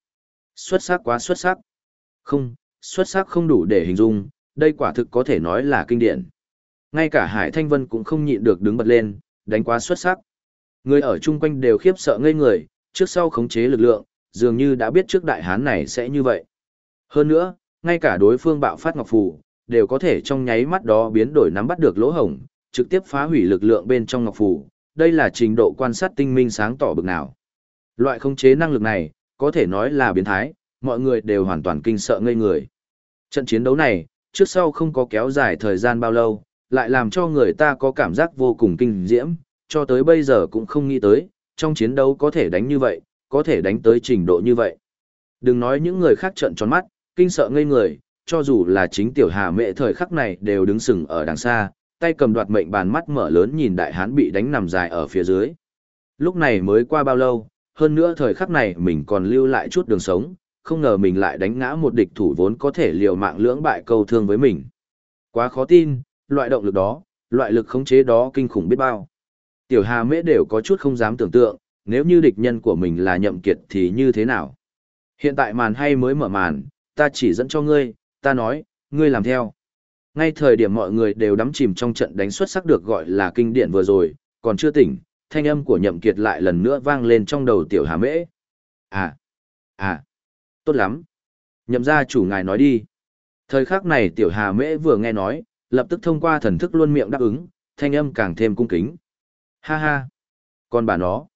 Xuất sắc quá xuất sắc. Không, xuất sắc không đủ để hình dung, đây quả thực có thể nói là kinh điển. Ngay cả Hải Thanh Vân cũng không nhịn được đứng bật lên, đánh quá xuất sắc. Người ở chung quanh đều khiếp sợ ngây người, trước sau khống chế lực lượng, dường như đã biết trước đại hán này sẽ như vậy. Hơn nữa, ngay cả đối phương bạo phát ngọc phù, đều có thể trong nháy mắt đó biến đổi nắm bắt được lỗ hổng, trực tiếp phá hủy lực lượng bên trong ngọc phù. Đây là trình độ quan sát tinh minh sáng tỏ bực nào. Loại khống chế năng lực này, có thể nói là biến thái, mọi người đều hoàn toàn kinh sợ ngây người. Trận chiến đấu này, trước sau không có kéo dài thời gian bao lâu, lại làm cho người ta có cảm giác vô cùng kinh diễm, cho tới bây giờ cũng không nghĩ tới, trong chiến đấu có thể đánh như vậy, có thể đánh tới trình độ như vậy. Đừng nói những người khác trợn tròn mắt, kinh sợ ngây người, cho dù là chính tiểu hà mẹ thời khắc này đều đứng sừng ở đằng xa, tay cầm đoạt mệnh bàn mắt mở lớn nhìn đại hán bị đánh nằm dài ở phía dưới. Lúc này mới qua bao lâu, hơn nữa thời khắc này mình còn lưu lại chút đường sống, không ngờ mình lại đánh ngã một địch thủ vốn có thể liều mạng lưỡng bại câu thương với mình. Quá khó tin, loại động lực đó, loại lực khống chế đó kinh khủng biết bao. Tiểu Hà Mễ đều có chút không dám tưởng tượng, nếu như địch nhân của mình là nhậm kiệt thì như thế nào. Hiện tại màn hay mới mở màn, ta chỉ dẫn cho ngươi, ta nói, ngươi làm theo. Ngay thời điểm mọi người đều đắm chìm trong trận đánh xuất sắc được gọi là kinh điển vừa rồi, còn chưa tỉnh, thanh âm của nhậm kiệt lại lần nữa vang lên trong đầu tiểu hà mễ. À, à, tốt lắm. Nhậm gia chủ ngài nói đi. Thời khắc này tiểu hà mễ vừa nghe nói, lập tức thông qua thần thức luôn miệng đáp ứng, thanh âm càng thêm cung kính. Ha ha, còn bà nó.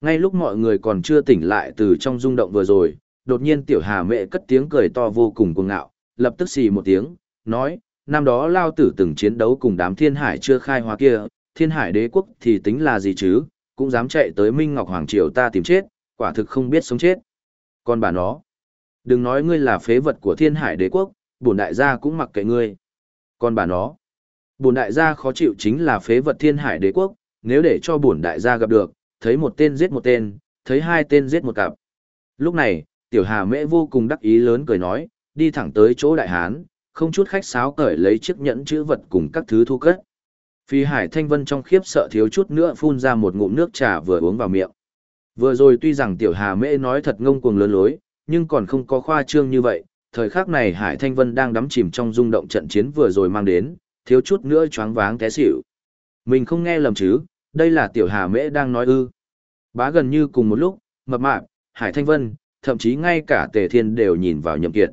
Ngay lúc mọi người còn chưa tỉnh lại từ trong rung động vừa rồi, đột nhiên tiểu hà mẹ cất tiếng cười to vô cùng cuồng ngạo, lập tức xì một tiếng, nói, năm đó lao tử từng chiến đấu cùng đám thiên hải chưa khai hóa kia, thiên hải đế quốc thì tính là gì chứ, cũng dám chạy tới Minh Ngọc Hoàng Triều ta tìm chết, quả thực không biết sống chết. Còn bà nó, đừng nói ngươi là phế vật của thiên hải đế quốc, bổn đại gia cũng mặc kệ ngươi. Còn bà nó, bổn đại gia khó chịu chính là phế vật thiên hải đế quốc, nếu để cho bổn đại gia gặp được, thấy một tên giết một tên, thấy hai tên giết một cặp. Lúc này, tiểu hà mễ vô cùng đắc ý lớn cười nói, đi thẳng tới chỗ đại hán, không chút khách sáo cởi lấy chiếc nhẫn chữ vật cùng các thứ thu cất. Phi Hải Thanh Vân trong khiếp sợ thiếu chút nữa phun ra một ngụm nước trà vừa uống vào miệng. Vừa rồi tuy rằng tiểu Hà Mễ nói thật ngông cuồng lớn lối, nhưng còn không có khoa trương như vậy, thời khắc này Hải Thanh Vân đang đắm chìm trong rung động trận chiến vừa rồi mang đến, thiếu chút nữa choáng váng té xỉu. Mình không nghe lầm chứ, đây là tiểu Hà Mễ đang nói ư. Bá gần như cùng một lúc, mập mạp, Hải Thanh Vân, thậm chí ngay cả Tề Thiên đều nhìn vào Nhậm Kiệt.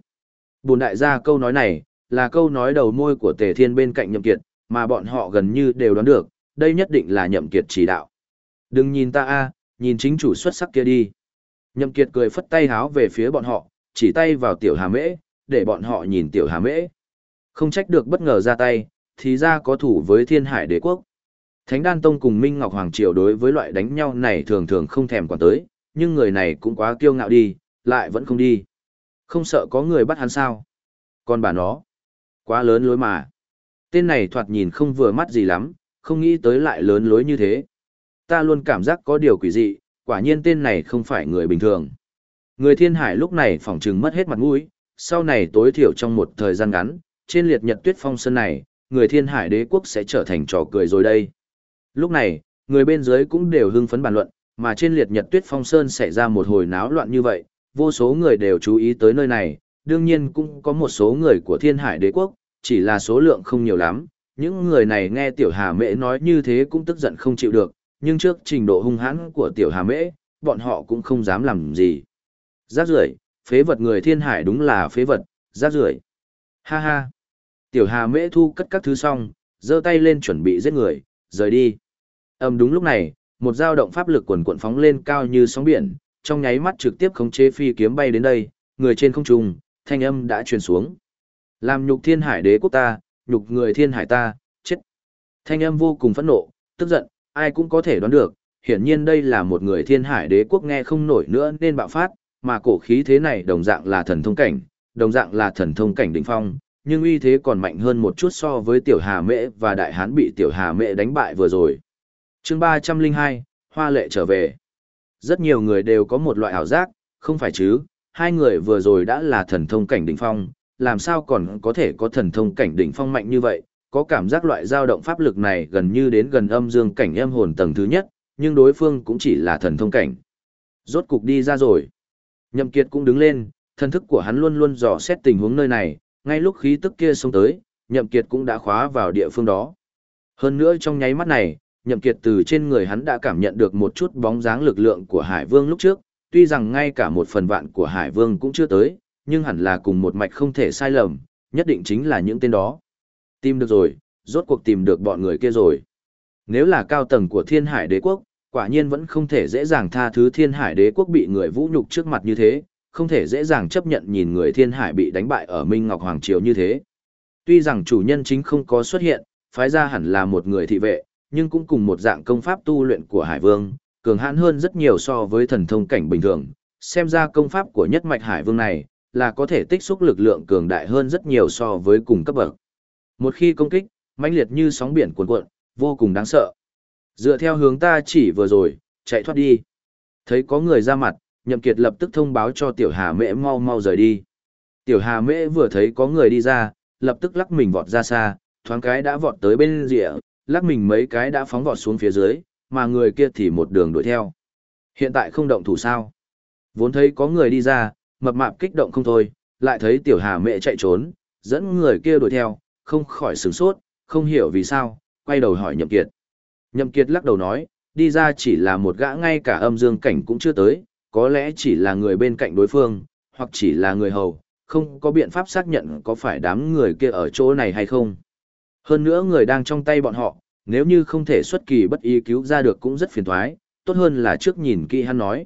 Bùn đại gia câu nói này, là câu nói đầu môi của Tề Thiên bên cạnh Nhậm Kiệt, mà bọn họ gần như đều đoán được, đây nhất định là Nhậm Kiệt chỉ đạo. Đừng nhìn ta a, nhìn chính chủ xuất sắc kia đi. Nhậm Kiệt cười phất tay háo về phía bọn họ, chỉ tay vào tiểu hà mễ, để bọn họ nhìn tiểu hà mễ. Không trách được bất ngờ ra tay, thì ra có thủ với thiên hải đế quốc. Thánh Đan Tông cùng Minh Ngọc Hoàng Triều đối với loại đánh nhau này thường thường không thèm quản tới, nhưng người này cũng quá kiêu ngạo đi, lại vẫn không đi. Không sợ có người bắt hắn sao? Còn bà nó, quá lớn lối mà. Tên này thoạt nhìn không vừa mắt gì lắm, không nghĩ tới lại lớn lối như thế. Ta luôn cảm giác có điều quỷ dị, quả nhiên tên này không phải người bình thường. Người thiên hải lúc này phỏng chừng mất hết mặt mũi, sau này tối thiểu trong một thời gian ngắn, trên liệt nhật tuyết phong sơn này, người thiên hải đế quốc sẽ trở thành trò cười rồi đây. Lúc này, người bên dưới cũng đều hưng phấn bàn luận, mà trên liệt nhật tuyết phong sơn xảy ra một hồi náo loạn như vậy, vô số người đều chú ý tới nơi này, đương nhiên cũng có một số người của thiên hải đế quốc, chỉ là số lượng không nhiều lắm. Những người này nghe tiểu hà mễ nói như thế cũng tức giận không chịu được, nhưng trước trình độ hung hãn của tiểu hà mễ, bọn họ cũng không dám làm gì. Rác rưởi, phế vật người thiên hải đúng là phế vật, rác rưởi. Ha ha. Tiểu hà mễ thu cất các thứ xong, giơ tay lên chuẩn bị giết người, rời đi. Ầm đúng lúc này, một dao động pháp lực quần cuộn phóng lên cao như sóng biển, trong nháy mắt trực tiếp khống chế phi kiếm bay đến đây, người trên không trung, thanh âm đã truyền xuống. Làm nhục thiên hải đế quốc ta, nhục người thiên hải ta, chết. Thanh âm vô cùng phẫn nộ, tức giận, ai cũng có thể đoán được, hiển nhiên đây là một người thiên hải đế quốc nghe không nổi nữa nên bạo phát, mà cổ khí thế này đồng dạng là thần thông cảnh, đồng dạng là thần thông cảnh đỉnh phong, nhưng uy thế còn mạnh hơn một chút so với tiểu hà mễ và đại hán bị tiểu hà mễ đánh bại vừa rồi. chương ba trăm linh hai Hoa lệ trở về. Rất nhiều người đều có một loại ảo giác, không phải chứ, hai người vừa rồi đã là thần thông cảnh đỉnh phong, làm sao còn có thể có thần thông cảnh đỉnh phong mạnh như vậy, có cảm giác loại dao động pháp lực này gần như đến gần âm dương cảnh em hồn tầng thứ nhất, nhưng đối phương cũng chỉ là thần thông cảnh. Rốt cục đi ra rồi. Nhậm Kiệt cũng đứng lên, thân thức của hắn luôn luôn dò xét tình huống nơi này, ngay lúc khí tức kia xông tới, Nhậm Kiệt cũng đã khóa vào địa phương đó. Hơn nữa trong nháy mắt này, Nhậm Kiệt từ trên người hắn đã cảm nhận được một chút bóng dáng lực lượng của Hải Vương lúc trước, tuy rằng ngay cả một phần vạn của Hải Vương cũng chưa tới, nhưng hẳn là cùng một mạch không thể sai lầm, nhất định chính là những tên đó. Tìm được rồi, rốt cuộc tìm được bọn người kia rồi. Nếu là cao tầng của Thiên Hải Đế quốc, quả nhiên vẫn không thể dễ dàng tha thứ Thiên Hải Đế quốc bị người vũ nhục trước mặt như thế, không thể dễ dàng chấp nhận nhìn người Thiên Hải bị đánh bại ở Minh Ngọc Hoàng Triều như thế. Tuy rằng chủ nhân chính không có xuất hiện, phái ra hẳn là một người thị vệ, nhưng cũng cùng một dạng công pháp tu luyện của Hải Vương, cường hãn hơn rất nhiều so với thần thông cảnh bình thường. Xem ra công pháp của nhất mạch Hải Vương này, là có thể tích xúc lực lượng cường đại hơn rất nhiều so với cùng cấp bậc. Một khi công kích, mãnh liệt như sóng biển cuồn cuộn, vô cùng đáng sợ. Dựa theo hướng ta chỉ vừa rồi, chạy thoát đi. Thấy có người ra mặt, Nhậm Kiệt lập tức thông báo cho Tiểu Hà Mễ mau mau rời đi. Tiểu Hà Mễ vừa thấy có người đi ra, lập tức lắc mình vọt ra xa, thoáng cái đã vọt tới bên rìa, lắc mình mấy cái đã phóng vọt xuống phía dưới, mà người kia thì một đường đuổi theo. Hiện tại không động thủ sao. Vốn thấy có người đi ra, mập mạp kích động không thôi, lại thấy tiểu hà mẹ chạy trốn, dẫn người kia đuổi theo, không khỏi sửng sốt, không hiểu vì sao, quay đầu hỏi nhậm kiệt. Nhậm kiệt lắc đầu nói, đi ra chỉ là một gã ngay cả âm dương cảnh cũng chưa tới, có lẽ chỉ là người bên cạnh đối phương, hoặc chỉ là người hầu, không có biện pháp xác nhận có phải đám người kia ở chỗ này hay không. Hơn nữa người đang trong tay bọn họ, nếu như không thể xuất kỳ bất ý cứu ra được cũng rất phiền toái, tốt hơn là trước nhìn kỹ hắn nói.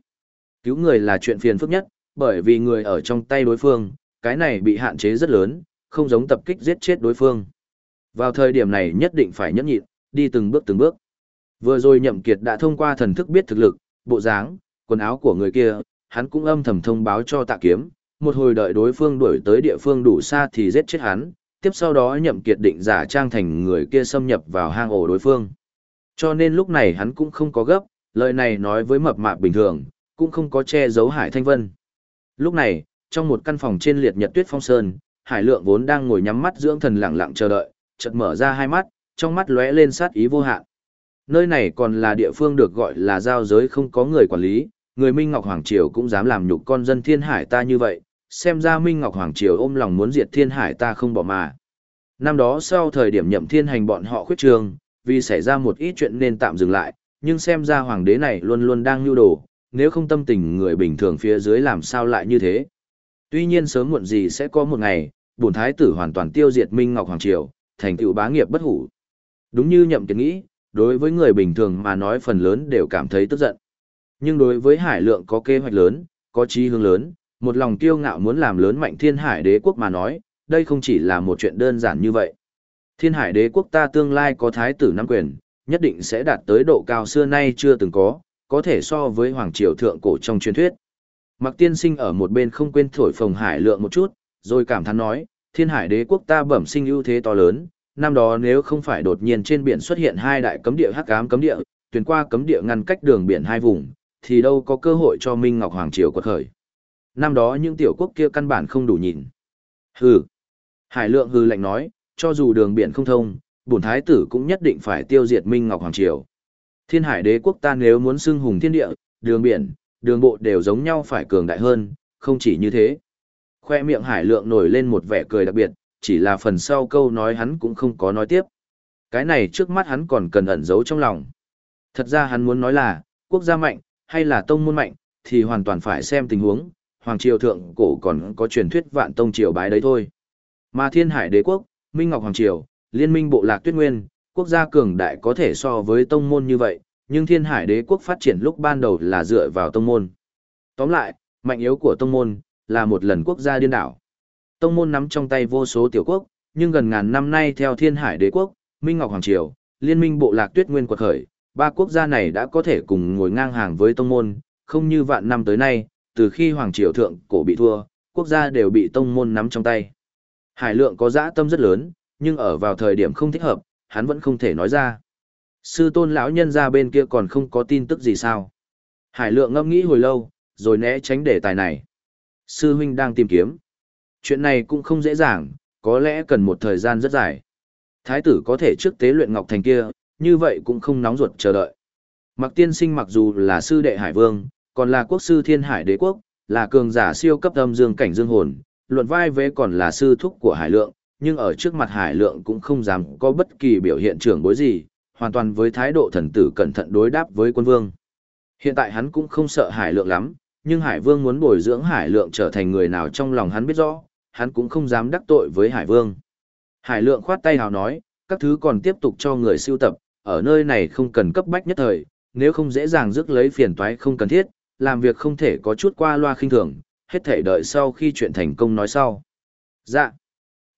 Cứu người là chuyện phiền phức nhất, bởi vì người ở trong tay đối phương, cái này bị hạn chế rất lớn, không giống tập kích giết chết đối phương. Vào thời điểm này nhất định phải nhẫn nhịn, đi từng bước từng bước. Vừa rồi Nhậm Kiệt đã thông qua thần thức biết thực lực, bộ dáng, quần áo của người kia, hắn cũng âm thầm thông báo cho tạ kiếm, một hồi đợi đối phương đuổi tới địa phương đủ xa thì giết chết hắn, tiếp sau đó nhậm kiệt định giả trang thành người kia xâm nhập vào hang ổ đối phương. Cho nên lúc này hắn cũng không có gấp, lời này nói với mập mạp bình thường, cũng không có che giấu Hải Thanh Vân. Lúc này, trong một căn phòng trên liệt nhật tuyết phong sơn, Hải Lượng vốn đang ngồi nhắm mắt dưỡng thần lặng lặng chờ đợi, chợt mở ra hai mắt, trong mắt lóe lên sát ý vô hạn. Nơi này còn là địa phương được gọi là giao giới không có người quản lý, người Minh Ngọc Hoàng Triều cũng dám làm nhục con dân thiên hải ta như vậy, xem ra Minh Ngọc Hoàng Triều ôm lòng muốn diệt thiên hải ta không bỏ mà. Năm đó sau thời điểm nhậm thiên hành bọn họ khuyết trường, vì xảy ra một ít chuyện nên tạm dừng lại, nhưng xem ra hoàng đế này luôn luôn đang nhu đồ, nếu không tâm tình người bình thường phía dưới làm sao lại như thế. Tuy nhiên sớm muộn gì sẽ có một ngày, bổn thái tử hoàn toàn tiêu diệt Minh Ngọc Hoàng Triều, thành tựu bá nghiệp bất hủ. Đúng như nhậm kiến nghĩ, đối với người bình thường mà nói phần lớn đều cảm thấy tức giận. Nhưng đối với hải lượng có kế hoạch lớn, có chí hướng lớn, một lòng kiêu ngạo muốn làm lớn mạnh thiên hải đế quốc mà nói, đây không chỉ là một chuyện đơn giản như vậy. Thiên hải đế quốc ta tương lai có thái tử nắm quyền, nhất định sẽ đạt tới độ cao xưa nay chưa từng có, có thể so với hoàng triều thượng cổ trong truyền thuyết. Mặc tiên sinh ở một bên không quên thổi phồng hải lượng một chút, rồi cảm thán nói, thiên hải đế quốc ta bẩm sinh ưu thế to lớn, năm đó nếu không phải đột nhiên trên biển xuất hiện hai đại cấm địa hắc ám cấm địa, tuyển qua cấm địa ngăn cách đường biển hai vùng, thì đâu có cơ hội cho Minh Ngọc Hoàng Triều quật khởi. Năm đó những tiểu quốc kia căn bản không đủ nhìn. Hừ. Hải lượng hừ lạnh nói, cho dù đường biển không thông, bổn thái tử cũng nhất định phải tiêu diệt Minh Ngọc Hoàng Triều. Thiên hải đế quốc ta nếu muốn xưng hùng thiên địa, đường biển, đường bộ đều giống nhau phải cường đại hơn, không chỉ như thế. Khoe miệng hải lượng nổi lên một vẻ cười đặc biệt, chỉ là phần sau câu nói hắn cũng không có nói tiếp. Cái này trước mắt hắn còn cần ẩn giấu trong lòng. Thật ra hắn muốn nói là, quốc gia mạnh, hay là tông môn mạnh, thì hoàn toàn phải xem tình huống, Hoàng Triều Thượng Cổ còn có truyền thuyết vạn tông triều bái đấy thôi. Mà Thiên Hải Đế Quốc, Minh Ngọc Hoàng Triều, Liên minh Bộ Lạc Tuyết Nguyên, quốc gia cường đại có thể so với tông môn như vậy, nhưng Thiên Hải Đế Quốc phát triển lúc ban đầu là dựa vào tông môn. Tóm lại, mạnh yếu của tông môn, là một lần quốc gia điên đảo. Tông môn nắm trong tay vô số tiểu quốc, nhưng gần ngàn năm nay theo Thiên Hải Đế Quốc, Minh Ngọc Hoàng Triều, Liên minh Bộ Lạc Tuyết Nguyên quật khởi, ba quốc gia này đã có thể cùng ngồi ngang hàng với tông môn, không như vạn năm tới nay, từ khi Hoàng Triều Thượng cổ bị thua, quốc gia đều bị tông môn nắm trong tay. Hải lượng có dã tâm rất lớn, nhưng ở vào thời điểm không thích hợp, hắn vẫn không thể nói ra. Sư tôn lão nhân ra bên kia còn không có tin tức gì sao. Hải lượng ngâm nghĩ hồi lâu, rồi né tránh đề tài này. Sư huynh đang tìm kiếm. Chuyện này cũng không dễ dàng, có lẽ cần một thời gian rất dài. Thái tử có thể trước tế luyện Ngọc Thành kia, như vậy cũng không nóng ruột chờ đợi. Mặc tiên sinh mặc dù là sư đệ Hải Vương, còn là quốc sư thiên hải đế quốc, là cường giả siêu cấp âm dương cảnh dương hồn, luận vai vế còn là sư thúc của hải lượng, nhưng ở trước mặt hải lượng cũng không dám có bất kỳ biểu hiện trưởng bối gì, hoàn toàn với thái độ thần tử cẩn thận đối đáp với quân vương. Hiện tại hắn cũng không sợ hải lượng lắm, nhưng hải vương muốn bồi dưỡng hải lượng trở thành người nào trong lòng hắn biết rõ, hắn cũng không dám đắc tội với hải vương. Hải lượng khoát tay hào nói, các thứ còn tiếp tục cho người siêu tập, ở nơi này không cần cấp bách nhất thời, nếu không dễ dàng rước lấy phiền toái không cần thiết, làm việc không thể có chút qua loa khinh thường, hết thể đợi sau khi chuyện thành công nói sau. Dạ.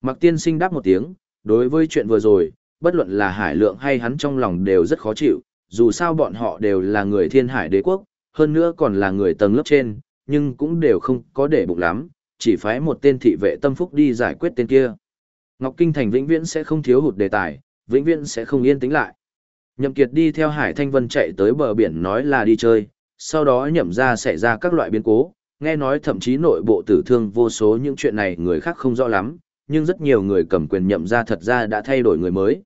Mặc tiên sinh đáp một tiếng, đối với chuyện vừa rồi, bất luận là hải lượng hay hắn trong lòng đều rất khó chịu, dù sao bọn họ đều là người thiên hải đế quốc, hơn nữa còn là người tầng lớp trên, nhưng cũng đều không có để bụng lắm, chỉ phái một tên thị vệ tâm phúc đi giải quyết tên kia. Ngọc Kinh Thành vĩnh viễn sẽ không thiếu hụt đề tài, vĩnh viễn sẽ không yên tĩnh lại. Nhậm Kiệt đi theo Hải Thanh Vân chạy tới bờ biển nói là đi chơi, sau đó nhậm ra xảy ra các loại biến cố, nghe nói thậm chí nội bộ tử thương vô số những chuyện này người khác không rõ lắm, nhưng rất nhiều người cầm quyền nhậm ra thật ra đã thay đổi người mới.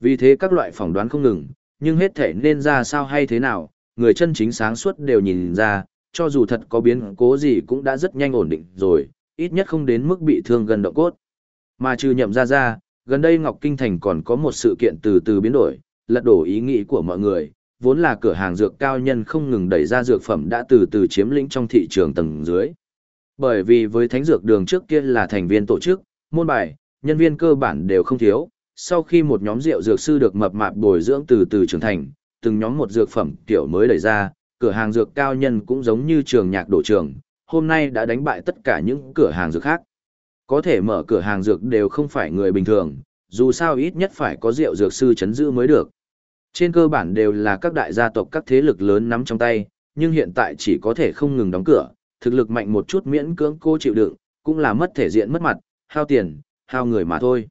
Vì thế các loại phỏng đoán không ngừng, nhưng hết thể nên ra sao hay thế nào, người chân chính sáng suốt đều nhìn ra, cho dù thật có biến cố gì cũng đã rất nhanh ổn định rồi, ít nhất không đến mức bị thương gần động cốt. Mà trừ nhậm ra ra, gần đây Ngọc Kinh Thành còn có một sự kiện từ từ biến đổi, lật đổ ý nghĩ của mọi người, vốn là cửa hàng dược cao nhân không ngừng đẩy ra dược phẩm đã từ từ chiếm lĩnh trong thị trường tầng dưới. Bởi vì với thánh dược đường trước kia là thành viên tổ chức, môn bài, nhân viên cơ bản đều không thiếu, sau khi một nhóm rượu dược sư được mập mạp bồi dưỡng từ từ trưởng thành, từng nhóm một dược phẩm kiểu mới đẩy ra, cửa hàng dược cao nhân cũng giống như trường nhạc đổ trường, hôm nay đã đánh bại tất cả những cửa hàng dược khác. Có thể mở cửa hàng dược đều không phải người bình thường, dù sao ít nhất phải có rượu dược sư chấn giữ mới được. Trên cơ bản đều là các đại gia tộc các thế lực lớn nắm trong tay, nhưng hiện tại chỉ có thể không ngừng đóng cửa, thực lực mạnh một chút miễn cưỡng cô chịu đựng, cũng là mất thể diện mất mặt, hao tiền, hao người mà thôi.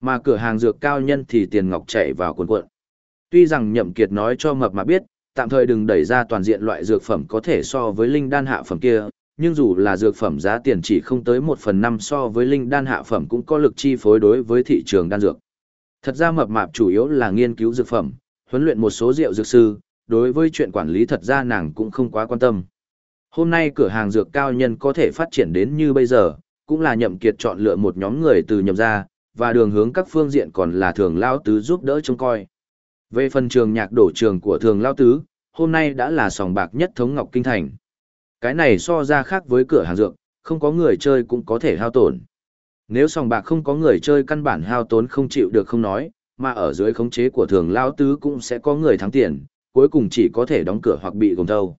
Mà cửa hàng dược cao nhân thì tiền ngọc chạy vào cuộn cuộn. Tuy rằng nhậm kiệt nói cho mập mà biết, tạm thời đừng đẩy ra toàn diện loại dược phẩm có thể so với linh đan hạ phẩm kia, nhưng dù là dược phẩm giá tiền chỉ không tới một phần năm so với linh đan hạ phẩm cũng có lực chi phối đối với thị trường đan dược. Thật ra mập mạp chủ yếu là nghiên cứu dược phẩm, huấn luyện một số rượu dược sư, đối với chuyện quản lý thật ra nàng cũng không quá quan tâm. Hôm nay cửa hàng dược cao nhân có thể phát triển đến như bây giờ, cũng là nhậm kiệt chọn lựa một nhóm người từ nhậm ra, và đường hướng các phương diện còn là thường lao tứ giúp đỡ trông coi. Về phần trường nhạc đổ trường của thường lao tứ, hôm nay đã là sòng bạc nhất thống ngọc kinh thành. Cái này so ra khác với cửa hàng dược, không có người chơi cũng có thể hao tổn. Nếu sòng bạc không có người chơi căn bản hao tốn không chịu được không nói, mà ở dưới khống chế của thường lao tứ cũng sẽ có người thắng tiền, cuối cùng chỉ có thể đóng cửa hoặc bị gồng thâu.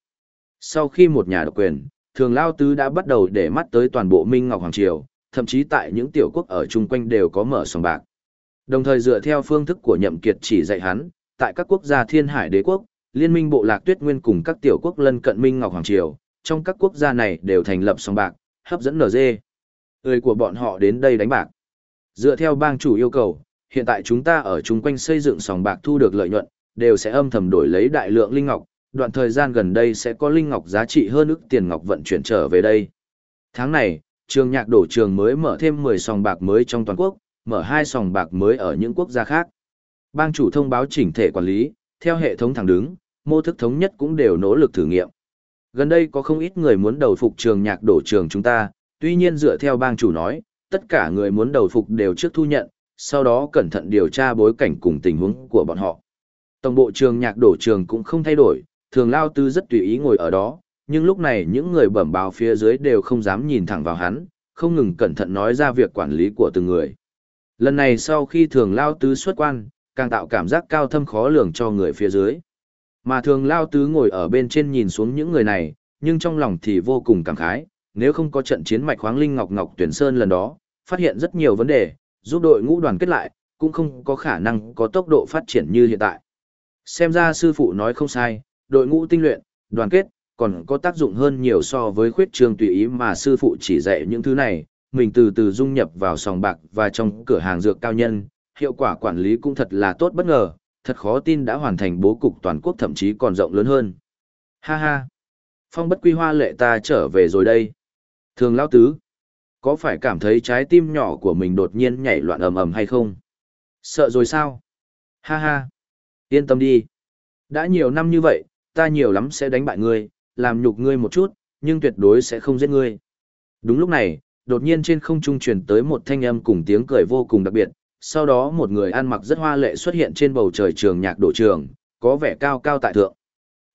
Sau khi một nhà độc quyền, thường lao tứ đã bắt đầu để mắt tới toàn bộ Minh Ngọc Hoàng Triều, thậm chí tại những tiểu quốc ở chung quanh đều có mở sòng bạc. Đồng thời dựa theo phương thức của nhậm kiệt chỉ dạy hắn, tại các quốc gia thiên hải đế quốc, liên minh bộ lạc tuyết nguyên cùng các tiểu quốc lân cận Minh Ngọc Hoàng Triều, trong các quốc gia này đều thành lập sòng bạc, hấp dẫn NG. Người của bọn họ đến đây đánh bạc. Dựa theo bang chủ yêu cầu, hiện tại chúng ta ở chung quanh xây dựng sòng bạc thu được lợi nhuận, đều sẽ âm thầm đổi lấy đại lượng linh ngọc, đoạn thời gian gần đây sẽ có linh ngọc giá trị hơn ức tiền ngọc vận chuyển trở về đây. Tháng này, trường nhạc đổ trường mới mở thêm 10 sòng bạc mới trong toàn quốc, mở hai sòng bạc mới ở những quốc gia khác. Bang chủ thông báo chỉnh thể quản lý, theo hệ thống thẳng đứng, mô thức thống nhất cũng đều nỗ lực thử nghiệm. Gần đây có không ít người muốn đầu phục trường nhạc đổ trường chúng ta, tuy nhiên dựa theo bang chủ nói, tất cả người muốn đầu phục đều trước thu nhận, sau đó cẩn thận điều tra bối cảnh cùng tình huống của bọn họ. Tổng bộ trường nhạc đổ trường cũng không thay đổi, thường lao tư rất tùy ý ngồi ở đó, nhưng lúc này những người bẩm báo phía dưới đều không dám nhìn thẳng vào hắn, không ngừng cẩn thận nói ra việc quản lý của từng người. Lần này sau khi thường lao tứ xuất quan, càng tạo cảm giác cao thâm khó lường cho người phía dưới. Mà thường lao tứ ngồi ở bên trên nhìn xuống những người này, nhưng trong lòng thì vô cùng cảm khái, nếu không có trận chiến mạch khoáng linh ngọc ngọc tuyển sơn lần đó, phát hiện rất nhiều vấn đề, giúp đội ngũ đoàn kết lại, cũng không có khả năng có tốc độ phát triển như hiện tại. Xem ra sư phụ nói không sai, đội ngũ tinh luyện, đoàn kết, còn có tác dụng hơn nhiều so với khuyết trường tùy ý mà sư phụ chỉ dạy những thứ này, mình từ từ dung nhập vào sòng bạc và trong cửa hàng dược cao nhân, hiệu quả quản lý cũng thật là tốt bất ngờ, thật khó tin đã hoàn thành bố cục toàn quốc thậm chí còn rộng lớn hơn. Ha ha! Phong bất quy hoa lệ ta trở về rồi đây. Thường lao tứ, có phải cảm thấy trái tim nhỏ của mình đột nhiên nhảy loạn ầm ầm hay không? Sợ rồi sao? Ha ha! Yên tâm đi. Đã nhiều năm như vậy, ta nhiều lắm sẽ đánh bại ngươi, làm nhục ngươi một chút, nhưng tuyệt đối sẽ không giết ngươi. Đúng lúc này, đột nhiên trên không trung truyền tới một thanh âm cùng tiếng cười vô cùng đặc biệt, sau đó một người ăn mặc rất hoa lệ xuất hiện trên bầu trời trường nhạc đổ trường, có vẻ cao cao tại thượng.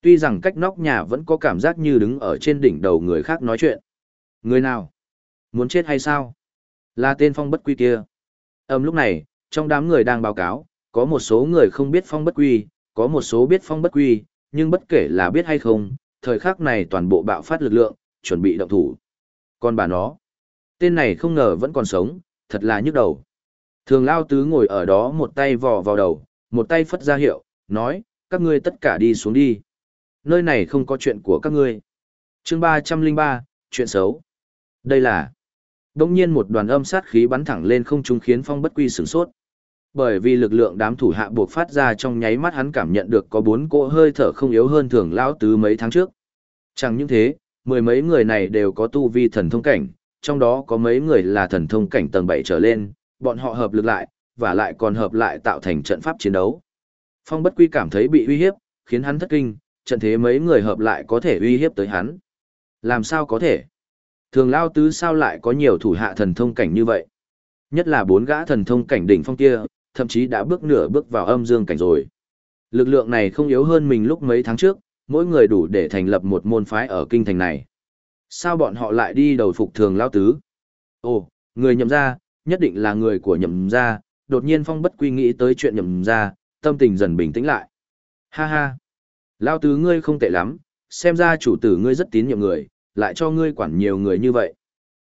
Tuy rằng cách nóc nhà vẫn có cảm giác như đứng ở trên đỉnh đầu người khác nói chuyện. Người nào? Muốn chết hay sao? Là tên phong bất quy kia. Âm lúc này, trong đám người đang báo cáo, có một số người không biết phong bất quy, có một số biết phong bất quy, nhưng bất kể là biết hay không, thời khắc này toàn bộ bạo phát lực lượng, chuẩn bị động thủ. Còn bà nó, tên này không ngờ vẫn còn sống, thật là nhức đầu. Thường lao tứ ngồi ở đó một tay vò vào đầu, một tay phất ra hiệu, nói, các ngươi tất cả đi xuống đi. Nơi này không có chuyện của các ngươi. chương ba trăm linh ba, chuyện xấu. Đây là... Đông nhiên một đoàn âm sát khí bắn thẳng lên không trung khiến phong bất quy sửng sốt. Bởi vì lực lượng đám thủ hạ buộc phát ra trong nháy mắt hắn cảm nhận được có bốn cỗ hơi thở không yếu hơn thường lão tứ mấy tháng trước. Chẳng những thế, mười mấy người này đều có tu vi thần thông cảnh, trong đó có mấy người là thần thông cảnh tầng 7 trở lên, bọn họ hợp lực lại, và lại còn hợp lại tạo thành trận pháp chiến đấu. Phong bất quy cảm thấy bị uy hiếp, khiến hắn thất kinh, trận thế mấy người hợp lại có thể uy hiếp tới hắn. Làm sao có thể? Thường lao tứ sao lại có nhiều thủ hạ thần thông cảnh như vậy? Nhất là bốn gã thần thông cảnh đỉnh phong kia, thậm chí đã bước nửa bước vào âm dương cảnh rồi. Lực lượng này không yếu hơn mình lúc mấy tháng trước, mỗi người đủ để thành lập một môn phái ở kinh thành này. Sao bọn họ lại đi đầu phục thường lao tứ? Ồ, người nhậm ra, nhất định là người của nhậm gia. đột nhiên phong bất quy nghĩ tới chuyện nhậm gia, tâm tình dần bình tĩnh lại. Ha ha, lao tứ ngươi không tệ lắm, xem ra chủ tử ngươi rất tín nhiệm người, lại cho ngươi quản nhiều người như vậy.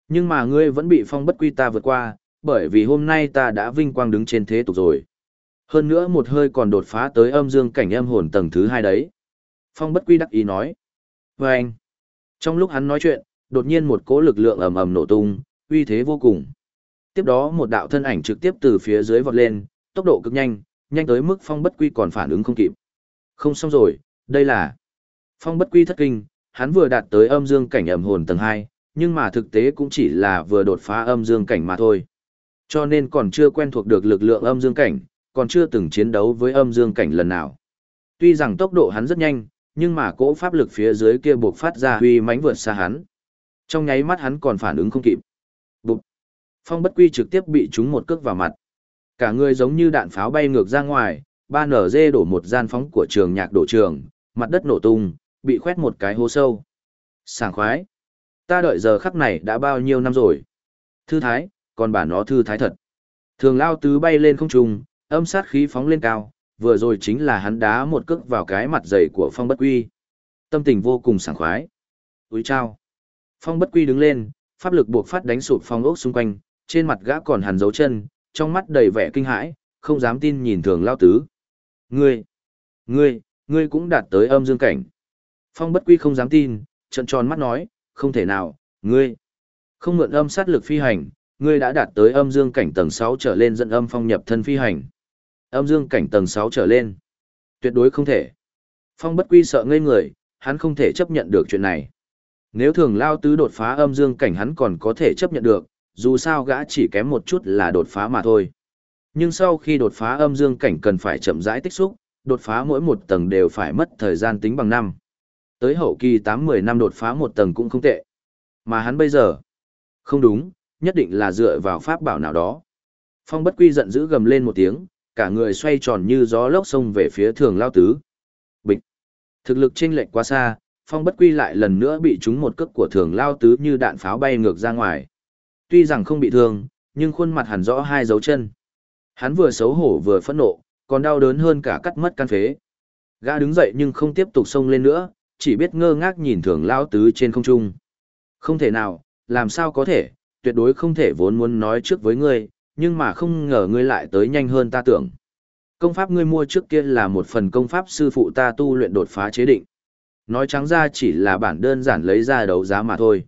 Nhưng mà ngươi vẫn bị phong bất quy ta vượt qua, bởi vì hôm nay ta đã vinh quang đứng trên thế tục rồi. Hơn nữa một hơi còn đột phá tới âm dương cảnh âm hồn tầng thứ hai đấy. Phong bất quy đắc ý nói. Và anh. Trong lúc hắn nói chuyện, đột nhiên một cỗ lực lượng ầm ầm nổ tung, uy thế vô cùng. Tiếp đó một đạo thân ảnh trực tiếp từ phía dưới vọt lên, tốc độ cực nhanh, nhanh tới mức phong bất quy còn phản ứng không kịp. Không xong rồi, đây là... Phong bất quy thất kinh, hắn vừa đạt tới âm dương cảnh ẩm hồn tầng 2, nhưng mà thực tế cũng chỉ là vừa đột phá âm dương cảnh mà thôi. Cho nên còn chưa quen thuộc được lực lượng âm dương cảnh, còn chưa từng chiến đấu với âm dương cảnh lần nào. Tuy rằng tốc độ hắn rất nhanh, nhưng mà cỗ pháp lực phía dưới kia buộc phát ra huy mãnh vượt xa hắn. Trong nháy mắt hắn còn phản ứng không kịp. Phong bất quy trực tiếp bị trúng một cước vào mặt. Cả người giống như đạn pháo bay ngược ra ngoài, ba nở dê đổ một gian phóng của trường nhạc đổ trường, mặt đất nổ tung, bị khoét một cái hố sâu. Sảng khoái! Ta đợi giờ khắc này đã bao nhiêu năm rồi. Thư thái, còn bà nó thư thái thật. Thường lao tứ bay lên không trung, âm sát khí phóng lên cao, vừa rồi chính là hắn đá một cước vào cái mặt dày của phong bất quy. Tâm tình vô cùng sảng khoái. Úi trao, Phong bất quy đứng lên, pháp lực buộc phát đánh sụp phong ốc xung quanh, trên mặt gã còn hằn dấu chân, trong mắt đầy vẻ kinh hãi, không dám tin nhìn thường lao tứ. Ngươi, ngươi, ngươi cũng đạt tới âm dương cảnh. Phong bất quy không dám tin, trận tròn mắt nói, không thể nào, ngươi, không mượn âm sát lực phi hành, ngươi đã đạt tới âm dương cảnh tầng 6 trở lên dẫn âm phong nhập thân phi hành. Âm dương cảnh tầng 6 trở lên. Tuyệt đối không thể. Phong bất quy sợ ngây người, hắn không thể chấp nhận được chuyện này. Nếu thường lao tứ đột phá âm dương cảnh hắn còn có thể chấp nhận được, dù sao gã chỉ kém một chút là đột phá mà thôi. Nhưng sau khi đột phá âm dương cảnh cần phải chậm rãi tích xúc, đột phá mỗi một tầng đều phải mất thời gian tính bằng năm. Tới hậu kỳ 8-10 năm đột phá một tầng cũng không tệ. Mà hắn bây giờ, không đúng, nhất định là dựa vào pháp bảo nào đó. Phong bất quy giận dữ gầm lên một tiếng, cả người xoay tròn như gió lốc sông về phía thường lao tứ. Bịch! Thực lực chênh lệch quá xa, phong bất quy lại lần nữa bị trúng một cước của thường lao tứ như đạn pháo bay ngược ra ngoài. Tuy rằng không bị thương, nhưng khuôn mặt hẳn rõ hai dấu chân. Hắn vừa xấu hổ vừa phẫn nộ, còn đau đớn hơn cả cắt mất căn phế. Gã đứng dậy nhưng không tiếp tục xông lên nữa, chỉ biết ngơ ngác nhìn thường lao tứ trên không trung. Không thể nào, làm sao có thể, tuyệt đối không thể vốn muốn nói trước với ngươi, nhưng mà không ngờ ngươi lại tới nhanh hơn ta tưởng. Công pháp ngươi mua trước kia là một phần công pháp sư phụ ta tu luyện đột phá chế định. Nói trắng ra chỉ là bản đơn giản lấy ra đấu giá mà thôi.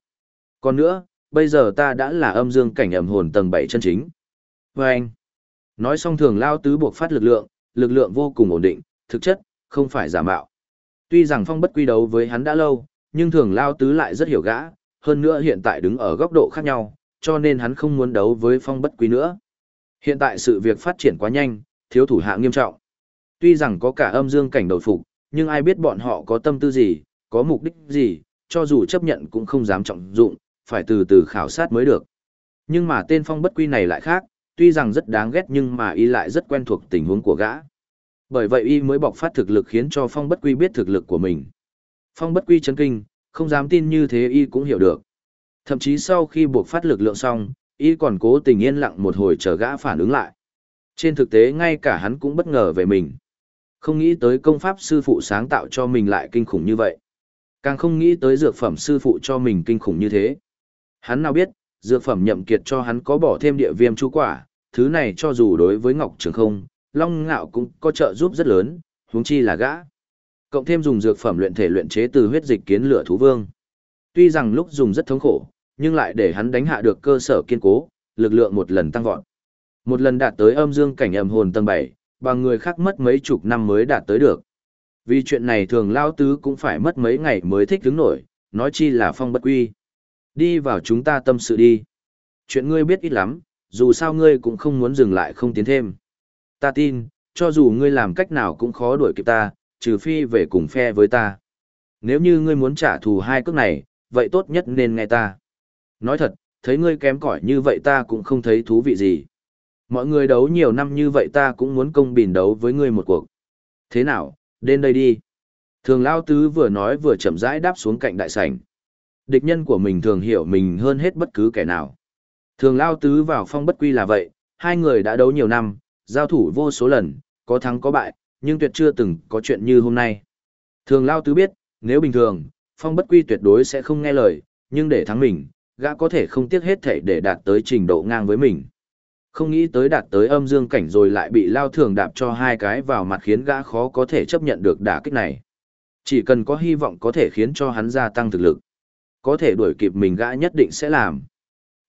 Còn nữa, bây giờ ta đã là âm dương cảnh ẩm hồn tầng 7 chân chính. Và anh, nói xong thường lao tứ buộc phát lực lượng, lực lượng vô cùng ổn định, thực chất, không phải giả mạo. Tuy rằng phong bất quy đấu với hắn đã lâu, nhưng thường lao tứ lại rất hiểu gã, hơn nữa hiện tại đứng ở góc độ khác nhau, cho nên hắn không muốn đấu với phong bất quy nữa. Hiện tại sự việc phát triển quá nhanh, thiếu thủ hạ nghiêm trọng. Tuy rằng có cả âm dương cảnh đầu phục, nhưng ai biết bọn họ có tâm tư gì, có mục đích gì, cho dù chấp nhận cũng không dám trọng dụng, phải từ từ khảo sát mới được. Nhưng mà tên phong bất quy này lại khác, tuy rằng rất đáng ghét nhưng mà y lại rất quen thuộc tình huống của gã. Bởi vậy y mới bộc phát thực lực khiến cho phong bất quy biết thực lực của mình. Phong bất quy chấn kinh, không dám tin như thế y cũng hiểu được. Thậm chí sau khi buộc phát lực lượng xong, y còn cố tình yên lặng một hồi chờ gã phản ứng lại. Trên thực tế ngay cả hắn cũng bất ngờ về mình. Không nghĩ tới công pháp sư phụ sáng tạo cho mình lại kinh khủng như vậy. Càng không nghĩ tới dược phẩm sư phụ cho mình kinh khủng như thế. Hắn nào biết, dược phẩm nhậm kiệt cho hắn có bỏ thêm địa viêm chú quả, thứ này cho dù đối với Ngọc Trường không, Long Ngạo cũng có trợ giúp rất lớn, huống chi là gã. Cộng thêm dùng dược phẩm luyện thể luyện chế từ huyết dịch kiến lửa thú vương. Tuy rằng lúc dùng rất thống khổ, nhưng lại để hắn đánh hạ được cơ sở kiên cố, lực lượng một lần tăng vọt. Một lần đạt tới âm dương cảnh âm hồn tầng 7, bằng người khác mất mấy chục năm mới đạt tới được. Vì chuyện này thường lao tứ cũng phải mất mấy ngày mới thích đứng nổi, nói chi là phong bất quy. Đi vào chúng ta tâm sự đi. Chuyện ngươi biết ít lắm, dù sao ngươi cũng không muốn dừng lại không tiến thêm. Ta tin, cho dù ngươi làm cách nào cũng khó đuổi kịp ta, trừ phi về cùng phe với ta. Nếu như ngươi muốn trả thù hai cước này, vậy tốt nhất nên nghe ta. Nói thật, thấy ngươi kém cỏi như vậy ta cũng không thấy thú vị gì. Mọi người đấu nhiều năm như vậy ta cũng muốn công bình đấu với ngươi một cuộc. Thế nào, đến đây đi. Thường Lao Tứ vừa nói vừa chậm rãi đáp xuống cạnh đại sảnh. Địch nhân của mình thường hiểu mình hơn hết bất cứ kẻ nào. Thường Lao Tứ vào phong bất quy là vậy, hai người đã đấu nhiều năm, giao thủ vô số lần, có thắng có bại, nhưng tuyệt chưa từng có chuyện như hôm nay. Thường Lao Tứ biết, nếu bình thường, phong bất quy tuyệt đối sẽ không nghe lời, nhưng để thắng mình, gã có thể không tiếc hết thể để đạt tới trình độ ngang với mình. Không nghĩ tới đạt tới âm dương cảnh rồi lại bị lao thường đạp cho hai cái vào mặt khiến gã khó có thể chấp nhận được đả kích này. Chỉ cần có hy vọng có thể khiến cho hắn gia tăng thực lực. Có thể đuổi kịp mình gã nhất định sẽ làm.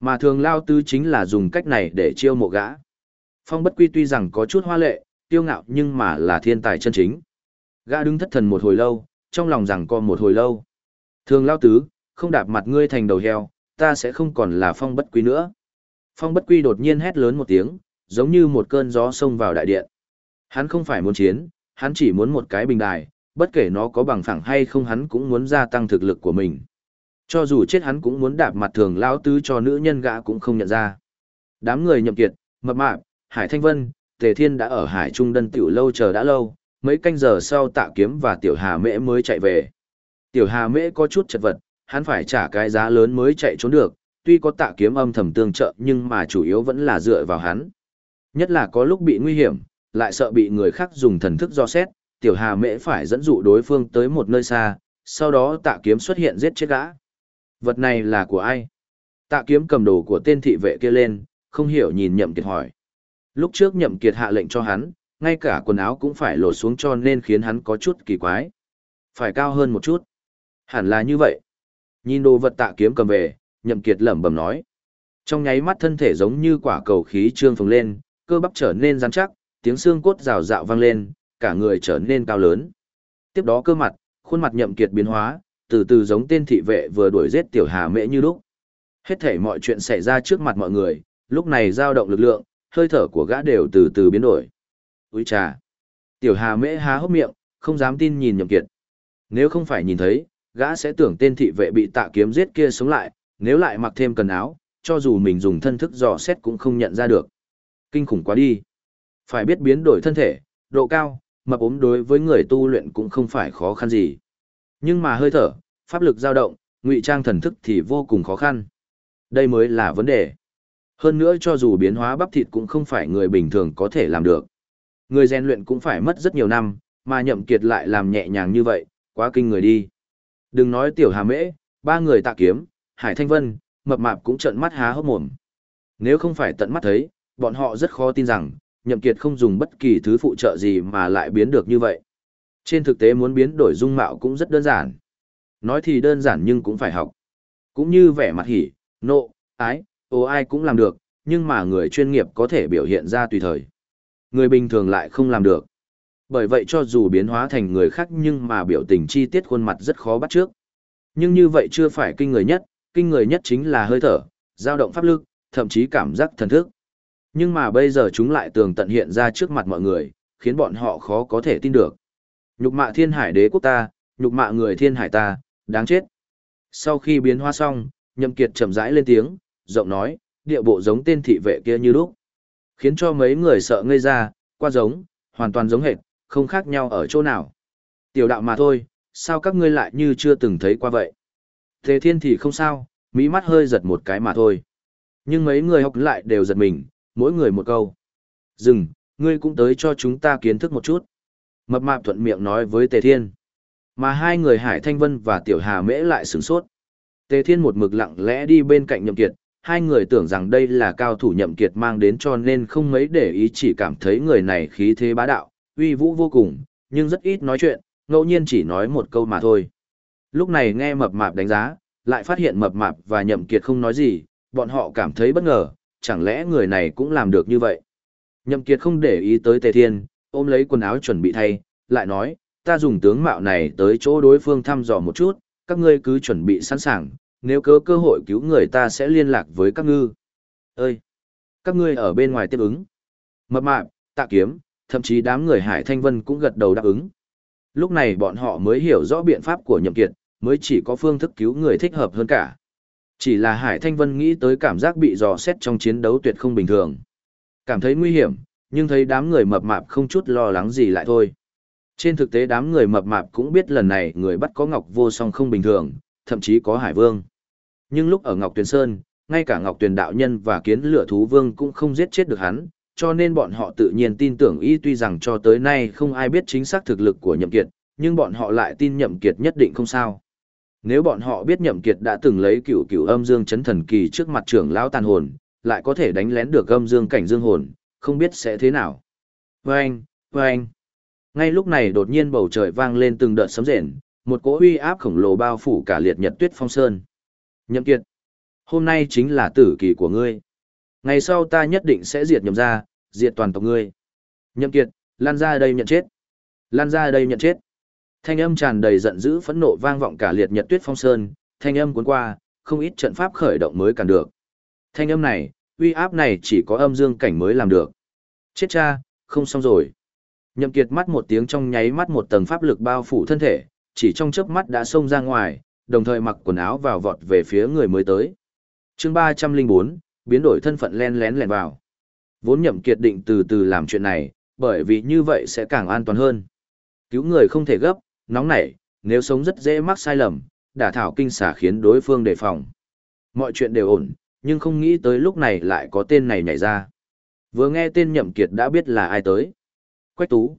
Mà thường lao tứ chính là dùng cách này để chiêu mộ gã. Phong bất quy tuy rằng có chút hoa lệ, tiêu ngạo nhưng mà là thiên tài chân chính. Gã đứng thất thần một hồi lâu, trong lòng rằng co một hồi lâu. Thường lao tứ, không đạp mặt ngươi thành đầu heo, ta sẽ không còn là phong bất quy nữa. Phong bất quy đột nhiên hét lớn một tiếng, giống như một cơn gió xông vào đại điện. Hắn không phải muốn chiến, hắn chỉ muốn một cái bình đài, bất kể nó có bằng phẳng hay không hắn cũng muốn gia tăng thực lực của mình. Cho dù chết hắn cũng muốn đạp mặt thường lão tứ cho nữ nhân gã cũng không nhận ra. Đám người nhậm kiệt, mập mạp, Hải Thanh Vân, Tề Thiên đã ở Hải Trung Đân tiểu lâu chờ đã lâu, mấy canh giờ sau tạ kiếm và tiểu hà mễ mới chạy về. Tiểu hà mễ có chút chật vật, hắn phải trả cái giá lớn mới chạy trốn được, tuy có tạ kiếm âm thầm tương trợ nhưng mà chủ yếu vẫn là dựa vào hắn. Nhất là có lúc bị nguy hiểm, lại sợ bị người khác dùng thần thức do xét, tiểu hà mễ phải dẫn dụ đối phương tới một nơi xa, sau đó tạ kiếm xuất hiện giết chết gã. Vật này là của ai? Tạ kiếm cầm đồ của tên thị vệ kia lên, không hiểu nhìn nhậm kiệt hỏi. Lúc trước nhậm kiệt hạ lệnh cho hắn, ngay cả quần áo cũng phải lột xuống cho nên khiến hắn có chút kỳ quái. Phải cao hơn một chút. Hẳn là như vậy. Nhìn đồ vật tạ kiếm cầm về, nhậm kiệt lẩm bẩm nói. Trong nháy mắt thân thể giống như quả cầu khí trương phồng lên, cơ bắp trở nên rắn chắc, tiếng xương cốt rào rạo vang lên, cả người trở nên cao lớn. Tiếp đó cơ mặt, khuôn mặt nhậm kiệt biến hóa, từ từ giống tên thị vệ vừa đuổi giết tiểu hà mễ như lúc. Hết thể mọi chuyện xảy ra trước mặt mọi người, lúc này dao động lực lượng, hơi thở của gã đều từ từ biến đổi. Úi trà! Tiểu Hà mễ há hốc miệng, không dám tin nhìn Nhậm Kiệt. Nếu không phải nhìn thấy, gã sẽ tưởng tên thị vệ bị tạ kiếm giết kia sống lại, nếu lại mặc thêm quần áo, cho dù mình dùng thân thức dò xét cũng không nhận ra được. Kinh khủng quá đi. Phải biết biến đổi thân thể, độ cao, mập ốm đối với người tu luyện cũng không phải khó khăn gì. Nhưng mà hơi thở, pháp lực dao động, ngụy trang thần thức thì vô cùng khó khăn. Đây mới là vấn đề. Hơn nữa cho dù biến hóa bắp thịt cũng không phải người bình thường có thể làm được. Người rèn luyện cũng phải mất rất nhiều năm, mà nhậm kiệt lại làm nhẹ nhàng như vậy, quá kinh người đi. Đừng nói tiểu hà mễ, ba người tạ kiếm, hải thanh vân, mập mạp cũng trợn mắt há hốc mồm. Nếu không phải tận mắt thấy, bọn họ rất khó tin rằng, nhậm kiệt không dùng bất kỳ thứ phụ trợ gì mà lại biến được như vậy. Trên thực tế muốn biến đổi dung mạo cũng rất đơn giản. Nói thì đơn giản nhưng cũng phải học. Cũng như vẻ mặt hỉ, nộ, ái, ô ai cũng làm được, nhưng mà người chuyên nghiệp có thể biểu hiện ra tùy thời. Người bình thường lại không làm được. Bởi vậy cho dù biến hóa thành người khác nhưng mà biểu tình chi tiết khuôn mặt rất khó bắt trước. Nhưng như vậy chưa phải kinh người nhất, kinh người nhất chính là hơi thở, dao động pháp lực, thậm chí cảm giác thần thức. Nhưng mà bây giờ chúng lại tường tận hiện ra trước mặt mọi người, khiến bọn họ khó có thể tin được. Nhục mạ thiên hải đế quốc ta, nhục mạ người thiên hải ta, đáng chết. Sau khi biến hóa xong, nhậm kiệt chậm rãi lên tiếng, giọng nói, địa bộ giống tên thị vệ kia như lúc. Khiến cho mấy người sợ ngây ra, qua giống, hoàn toàn giống hệt, không khác nhau ở chỗ nào. Tiểu đạo mà thôi, sao các ngươi lại như chưa từng thấy qua vậy? Thế thiên thì không sao, mỹ mắt hơi giật một cái mà thôi. Nhưng mấy người học lại đều giật mình, mỗi người một câu. Dừng, ngươi cũng tới cho chúng ta kiến thức một chút. Mập mạp thuận miệng nói với Tề Thiên. Mà hai người Hải Thanh Vân và Tiểu Hà Mễ lại sửng sốt. Tề Thiên một mực lặng lẽ đi bên cạnh Nhậm Kiệt, hai người tưởng rằng đây là cao thủ Nhậm Kiệt mang đến cho nên không mấy để ý chỉ cảm thấy người này khí thế bá đạo, uy vũ vô cùng, nhưng rất ít nói chuyện, ngẫu nhiên chỉ nói một câu mà thôi. Lúc này nghe mập mạp đánh giá, lại phát hiện mập mạp và Nhậm Kiệt không nói gì, bọn họ cảm thấy bất ngờ, chẳng lẽ người này cũng làm được như vậy. Nhậm Kiệt không để ý tới Tề Thiên, ôm lấy quần áo chuẩn bị thay, lại nói, ta dùng tướng mạo này tới chỗ đối phương thăm dò một chút, các ngươi cứ chuẩn bị sẵn sàng, nếu có cơ hội cứu người ta sẽ liên lạc với các ngư. Ơi! Các ngươi ở bên ngoài tiếp ứng. Mập mạp, tạ kiếm, thậm chí đám người Hải Thanh Vân cũng gật đầu đáp ứng. Lúc này bọn họ mới hiểu rõ biện pháp của nhậm kiệt, mới chỉ có phương thức cứu người thích hợp hơn cả. Chỉ là Hải Thanh Vân nghĩ tới cảm giác bị dò xét trong chiến đấu tuyệt không bình thường. Cảm thấy nguy hiểm, nhưng thấy đám người mập mạp không chút lo lắng gì lại thôi. Trên thực tế đám người mập mạp cũng biết lần này người bắt có Ngọc Vô Song không bình thường, thậm chí có Hải Vương. Nhưng lúc ở Ngọc Tuyền Sơn, ngay cả Ngọc Tuyền Đạo Nhân và Kiến Lửa Thú Vương cũng không giết chết được hắn, cho nên bọn họ tự nhiên tin tưởng y tuy rằng cho tới nay không ai biết chính xác thực lực của Nhậm Kiệt, nhưng bọn họ lại tin Nhậm Kiệt nhất định không sao. Nếu bọn họ biết Nhậm Kiệt đã từng lấy cửu cửu âm dương chấn thần kỳ trước mặt trưởng lão tàn hồn, lại có thể đánh lén được âm dương cảnh dương hồn, không biết sẽ thế nào. Vâng, vâng. Ngay lúc này đột nhiên bầu trời vang lên từng đợt sấm rền, một cỗ uy áp khổng lồ bao phủ cả liệt nhật tuyết phong sơn. Nhậm Kiệt, hôm nay chính là tử kỳ của ngươi. Ngày sau ta nhất định sẽ diệt nhậm gia, diệt toàn tộc ngươi. Nhậm Kiệt, lan ra đây nhận chết. Lan ra đây nhận chết. Thanh âm tràn đầy giận dữ phẫn nộ vang vọng cả liệt nhật tuyết phong sơn, thanh âm cuốn qua, không ít trận pháp khởi động mới cản được. Thanh âm này, uy áp này chỉ có âm dương cảnh mới làm được. Chết cha, không xong rồi. Nhậm Kiệt mắt một tiếng trong nháy mắt một tầng pháp lực bao phủ thân thể, chỉ trong chớp mắt đã xông ra ngoài, đồng thời mặc quần áo vào vọt về phía người mới tới. Chương 304, biến đổi thân phận len lén lẻn vào. Vốn Nhậm Kiệt định từ từ làm chuyện này, bởi vì như vậy sẽ càng an toàn hơn. Cứu người không thể gấp, nóng nảy, nếu sống rất dễ mắc sai lầm, đả thảo kinh xả khiến đối phương đề phòng. Mọi chuyện đều ổn, nhưng không nghĩ tới lúc này lại có tên này nhảy ra. Vừa nghe tên Nhậm Kiệt đã biết là ai tới. Quách Tú.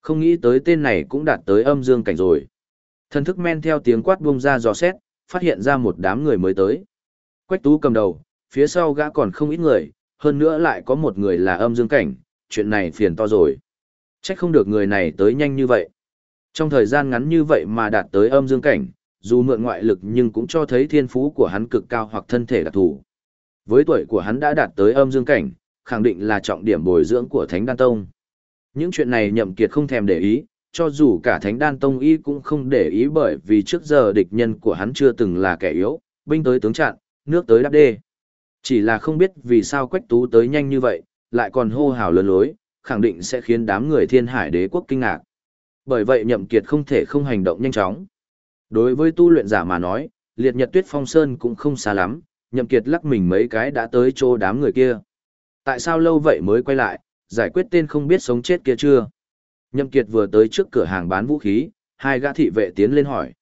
Không nghĩ tới tên này cũng đạt tới âm dương cảnh rồi. Thần thức men theo tiếng quát buông ra dò xét, phát hiện ra một đám người mới tới. Quách Tú cầm đầu, phía sau gã còn không ít người, hơn nữa lại có một người là âm dương cảnh, chuyện này phiền to rồi. Chắc không được người này tới nhanh như vậy. Trong thời gian ngắn như vậy mà đạt tới âm dương cảnh, dù mượn ngoại lực nhưng cũng cho thấy thiên phú của hắn cực cao hoặc thân thể đặc thù. Với tuổi của hắn đã đạt tới âm dương cảnh, khẳng định là trọng điểm bồi dưỡng của Thánh Đan Tông. Những chuyện này nhậm kiệt không thèm để ý, cho dù cả Thánh Đan Tông y cũng không để ý bởi vì trước giờ địch nhân của hắn chưa từng là kẻ yếu, binh tới tướng chặn, nước tới đắp đê. Chỉ là không biết vì sao Quách Tú tới nhanh như vậy, lại còn hô hào lớn lối, khẳng định sẽ khiến đám người thiên hải đế quốc kinh ngạc. Bởi vậy nhậm kiệt không thể không hành động nhanh chóng. Đối với tu luyện giả mà nói, liệt nhật tuyết phong sơn cũng không xa lắm, nhậm kiệt lắc mình mấy cái đã tới chỗ đám người kia. Tại sao lâu vậy mới quay lại, giải quyết tên không biết sống chết kia chưa? Nhậm kiệt vừa tới trước cửa hàng bán vũ khí, hai gã thị vệ tiến lên hỏi.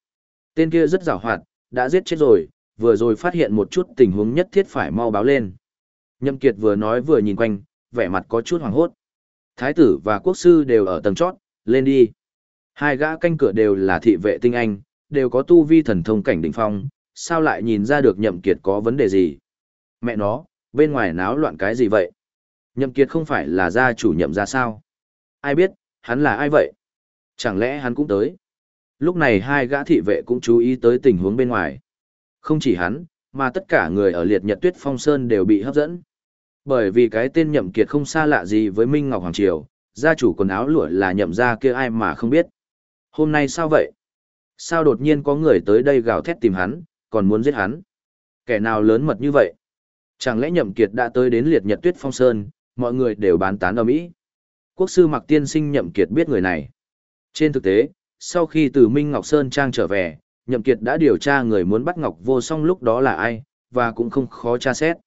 Tên kia rất rào hoạt, đã giết chết rồi, vừa rồi phát hiện một chút tình huống nhất thiết phải mau báo lên. Nhậm kiệt vừa nói vừa nhìn quanh, vẻ mặt có chút hoảng hốt. Thái tử và quốc sư đều ở tầng chót, lên đi. Hai gã canh cửa đều là thị vệ tinh anh, đều có tu vi thần thông cảnh đỉnh phong, sao lại nhìn ra được nhậm kiệt có vấn đề gì? Mẹ nó, bên ngoài náo loạn cái gì vậy? Nhậm kiệt không phải là gia chủ nhậm gia sao? Ai biết, hắn là ai vậy? Chẳng lẽ hắn cũng tới? Lúc này hai gã thị vệ cũng chú ý tới tình huống bên ngoài. Không chỉ hắn, mà tất cả người ở liệt nhật tuyết phong sơn đều bị hấp dẫn. Bởi vì cái tên nhậm kiệt không xa lạ gì với Minh Ngọc Hoàng Triều, gia chủ quần áo lụa là nhậm gia kia ai mà không biết. Hôm nay sao vậy? Sao đột nhiên có người tới đây gào thét tìm hắn, còn muốn giết hắn? Kẻ nào lớn mật như vậy? Chẳng lẽ nhậm kiệt đã tới đến liệt nhật tuyết phong sơn, mọi người đều bán tán ở Mỹ? Quốc sư mặc tiên sinh nhậm kiệt biết người này. Trên thực tế, sau khi từ Minh Ngọc Sơn Trang trở về, nhậm kiệt đã điều tra người muốn bắt Ngọc vô song lúc đó là ai, và cũng không khó tra xét.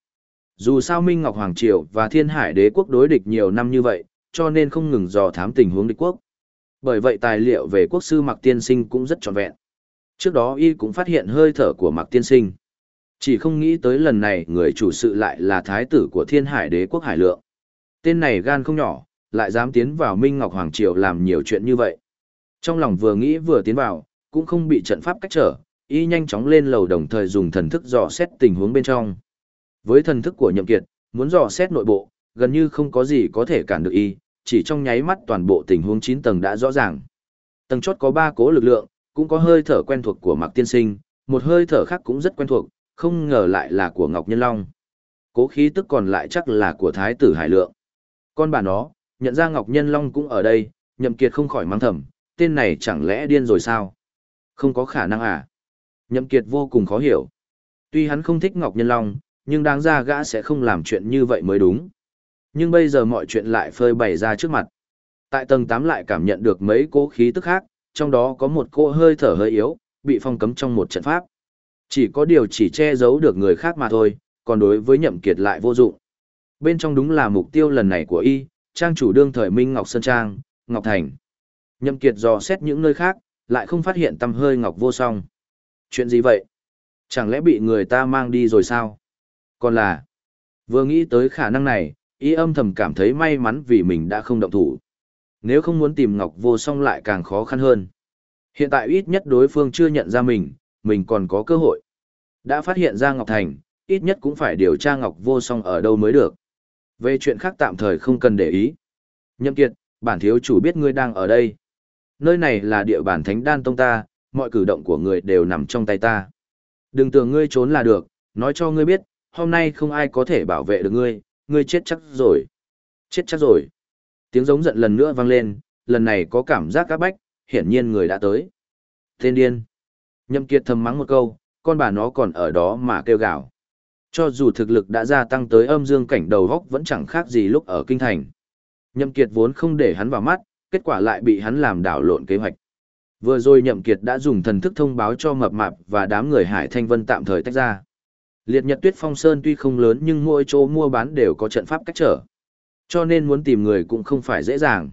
Dù sao Minh Ngọc Hoàng Triều và Thiên Hải Đế quốc đối địch nhiều năm như vậy, cho nên không ngừng dò thám tình huống địch quốc. Bởi vậy tài liệu về quốc sư Mạc Tiên Sinh cũng rất trọn vẹn. Trước đó y cũng phát hiện hơi thở của Mạc Tiên Sinh. Chỉ không nghĩ tới lần này người chủ sự lại là thái tử của Thiên Hải Đế quốc Hải Lượng. Tên này gan không nhỏ, lại dám tiến vào Minh Ngọc Hoàng Triều làm nhiều chuyện như vậy. Trong lòng vừa nghĩ vừa tiến vào, cũng không bị trận pháp cách trở, y nhanh chóng lên lầu đồng thời dùng thần thức dò xét tình huống bên trong. Với thần thức của Nhậm Kiệt, muốn dò xét nội bộ, gần như không có gì có thể cản được y, chỉ trong nháy mắt toàn bộ tình huống 9 tầng đã rõ ràng. Tầng chót có 3 cố lực lượng, cũng có hơi thở quen thuộc của Mạc Tiên Sinh, một hơi thở khác cũng rất quen thuộc, không ngờ lại là của Ngọc Nhân Long. Cố khí tức còn lại chắc là của Thái tử Hải Lượng. Con bà nó, nhận ra Ngọc Nhân Long cũng ở đây, Nhậm Kiệt không khỏi mắng thầm, tên này chẳng lẽ điên rồi sao? Không có khả năng à? Nhậm Kiệt vô cùng khó hiểu. Tuy hắn không thích Ngọc Nhân Long, nhưng đáng ra gã sẽ không làm chuyện như vậy mới đúng. Nhưng bây giờ mọi chuyện lại phơi bày ra trước mặt. Tại tầng 8 lại cảm nhận được mấy cố khí tức khác, trong đó có một cô hơi thở hơi yếu, bị phong cấm trong một trận pháp. Chỉ có điều chỉ che giấu được người khác mà thôi, còn đối với nhậm kiệt lại vô dụng. Bên trong đúng là mục tiêu lần này của y, trang chủ đương thời Minh Ngọc Sơn Trang, Ngọc Thành. Nhậm kiệt dò xét những nơi khác, lại không phát hiện tâm hơi Ngọc vô song. Chuyện gì vậy? Chẳng lẽ bị người ta mang đi rồi sao? Còn là, vừa nghĩ tới khả năng này, y âm thầm cảm thấy may mắn vì mình đã không động thủ. Nếu không muốn tìm Ngọc Vô Song lại càng khó khăn hơn. Hiện tại ít nhất đối phương chưa nhận ra mình, mình còn có cơ hội. Đã phát hiện ra Ngọc Thành, ít nhất cũng phải điều tra Ngọc Vô Song ở đâu mới được. Về chuyện khác tạm thời không cần để ý. Nhậm Kiệt, bản thiếu chủ biết ngươi đang ở đây. Nơi này là địa bàn Thánh Đan Tông ta, mọi cử động của người đều nằm trong tay ta. Đừng tưởng ngươi trốn là được, nói cho ngươi biết, hôm nay không ai có thể bảo vệ được ngươi, ngươi chết chắc rồi. Chết chắc rồi. Tiếng giống giận lần nữa vang lên, lần này có cảm giác các bách, hiển nhiên người đã tới. Tên điên. Nhậm Kiệt thầm mắng một câu, con bà nó còn ở đó mà kêu gào. Cho dù thực lực đã gia tăng tới âm dương cảnh đầu góc vẫn chẳng khác gì lúc ở kinh thành. Nhậm Kiệt vốn không để hắn vào mắt, kết quả lại bị hắn làm đảo lộn kế hoạch. Vừa rồi Nhậm Kiệt đã dùng thần thức thông báo cho mập mạp và đám người Hải Thanh Vân tạm thời tách ra. Liệt Nhật Tuyết Phong Sơn tuy không lớn nhưng mỗi chỗ mua bán đều có trận pháp cách trở. Cho nên muốn tìm người cũng không phải dễ dàng.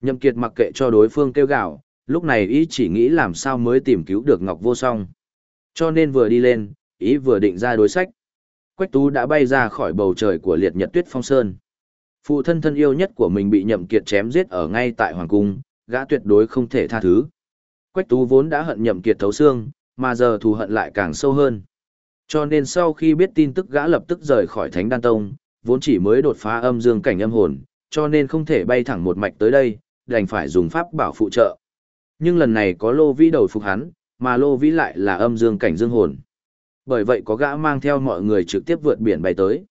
Nhậm Kiệt mặc kệ cho đối phương kêu gào, lúc này ý chỉ nghĩ làm sao mới tìm cứu được Ngọc Vô Song. Cho nên vừa đi lên, ý vừa định ra đối sách. Quách Tú đã bay ra khỏi bầu trời của Liệt Nhật Tuyết Phong Sơn. Phụ thân thân yêu nhất của mình bị Nhậm Kiệt chém giết ở ngay tại hoàng cung, gã tuyệt đối không thể tha thứ. Quách Tú vốn đã hận Nhậm Kiệt thấu xương, mà giờ thù hận lại càng sâu hơn. Cho nên sau khi biết tin tức gã lập tức rời khỏi Thánh Đan Tông, vốn chỉ mới đột phá âm dương cảnh âm hồn, cho nên không thể bay thẳng một mạch tới đây, đành phải dùng pháp bảo phụ trợ. Nhưng lần này có Lô Vĩ đầu phục hắn, mà Lô Vĩ lại là âm dương cảnh dương hồn. Bởi vậy có gã mang theo mọi người trực tiếp vượt biển bay tới.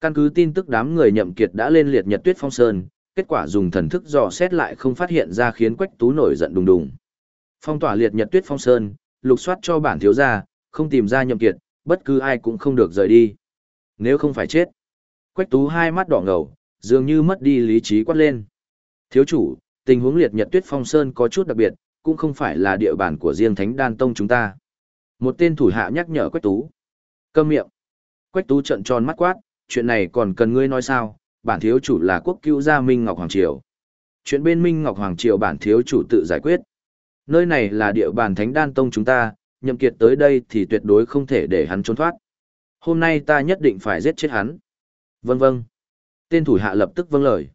Căn cứ tin tức đám người nhậm kiệt đã lên liệt nhật tuyết phong sơn, kết quả dùng thần thức dò xét lại không phát hiện ra khiến Quách Tú nổi giận đùng đùng. Phong tỏa liệt nhật tuyết phong sơn, lục soát cho bản thiếu gia, không tìm ra nhậm kiệt, bất cứ ai cũng không được rời đi. Nếu không phải chết. Quách tú hai mắt đỏ ngầu, dường như mất đi lý trí quát lên. Thiếu chủ, tình huống liệt nhật tuyết phong sơn có chút đặc biệt, cũng không phải là địa bàn của riêng thánh đan tông chúng ta. Một tên thủ hạ nhắc nhở Quách tú. Câm miệng. Quách tú trận tròn mắt quát, chuyện này còn cần ngươi nói sao, bản thiếu chủ là quốc cứu gia Minh Ngọc Hoàng Triều. Chuyện bên Minh Ngọc Hoàng Triều bản thiếu chủ tự giải quyết. Nơi này là địa bàn thánh đan tông chúng ta, nhậm kiệt tới đây thì tuyệt đối không thể để hắn trốn thoát. Hôm nay ta nhất định phải giết chết hắn. Vâng vâng. Tên thủ hạ lập tức vâng lời.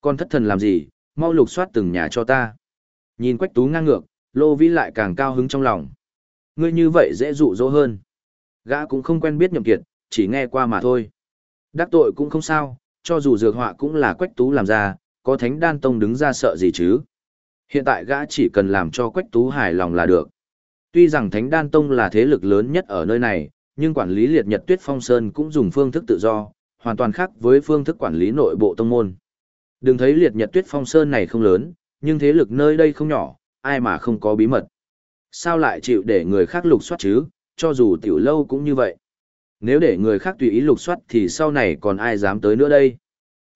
Con thất thần làm gì, mau lục soát từng nhà cho ta. Nhìn quách tú ngang ngược, lô vĩ lại càng cao hứng trong lòng. Ngươi như vậy dễ dụ dỗ hơn. Gã cũng không quen biết nhậm kiệt, chỉ nghe qua mà thôi. Đắc tội cũng không sao, cho dù dược họa cũng là quách tú làm ra, có thánh đan tông đứng ra sợ gì chứ. Hiện tại gã chỉ cần làm cho quách tú hài lòng là được. Tuy rằng thánh đan tông là thế lực lớn nhất ở nơi này, nhưng quản lý liệt nhật tuyết phong sơn cũng dùng phương thức tự do, hoàn toàn khác với phương thức quản lý nội bộ tông môn. Đừng thấy liệt nhật tuyết phong sơn này không lớn, nhưng thế lực nơi đây không nhỏ, ai mà không có bí mật. Sao lại chịu để người khác lục soát chứ, cho dù tiểu lâu cũng như vậy. Nếu để người khác tùy ý lục soát thì sau này còn ai dám tới nữa đây.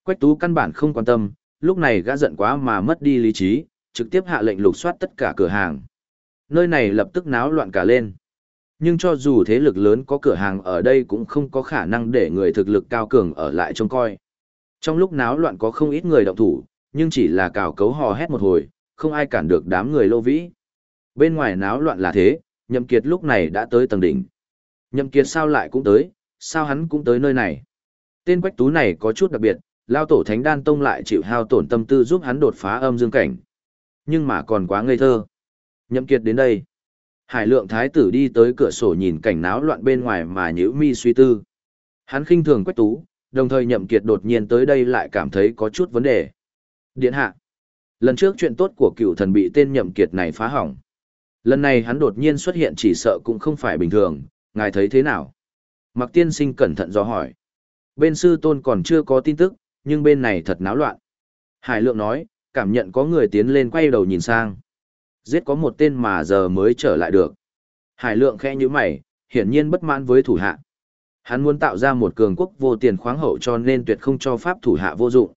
Quách tú căn bản không quan tâm, lúc này gã giận quá mà mất đi lý trí, trực tiếp hạ lệnh lục soát tất cả cửa hàng. Nơi này lập tức náo loạn cả lên. Nhưng cho dù thế lực lớn có cửa hàng ở đây cũng không có khả năng để người thực lực cao cường ở lại trông coi. Trong lúc náo loạn có không ít người động thủ, nhưng chỉ là cào cấu hò hét một hồi, không ai cản được đám người lô vĩ. Bên ngoài náo loạn là thế, Nhậm Kiệt lúc này đã tới tầng đỉnh. Nhậm Kiệt sao lại cũng tới, sao hắn cũng tới nơi này. Tên quách tú này có chút đặc biệt, lao tổ thánh đan tông lại chịu hao tổn tâm tư giúp hắn đột phá âm dương cảnh. Nhưng mà còn quá ngây thơ. Nhậm Kiệt đến đây. Hải lượng thái tử đi tới cửa sổ nhìn cảnh náo loạn bên ngoài mà nhíu mi suy tư. Hắn khinh thường quách tú, đồng thời nhậm kiệt đột nhiên tới đây lại cảm thấy có chút vấn đề. Điện hạ. Lần trước chuyện tốt của cựu thần bị tên nhậm kiệt này phá hỏng. Lần này hắn đột nhiên xuất hiện chỉ sợ cũng không phải bình thường, ngài thấy thế nào? Mặc tiên sinh cẩn thận do hỏi. Bên sư tôn còn chưa có tin tức, nhưng bên này thật náo loạn. Hải lượng nói, cảm nhận có người tiến lên quay đầu nhìn sang. Giết có một tên mà giờ mới trở lại được. Hải lượng khẽ như mày, hiển nhiên bất mãn với thủ hạ. Hắn muốn tạo ra một cường quốc vô tiền khoáng hậu cho nên tuyệt không cho pháp thủ hạ vô dụng.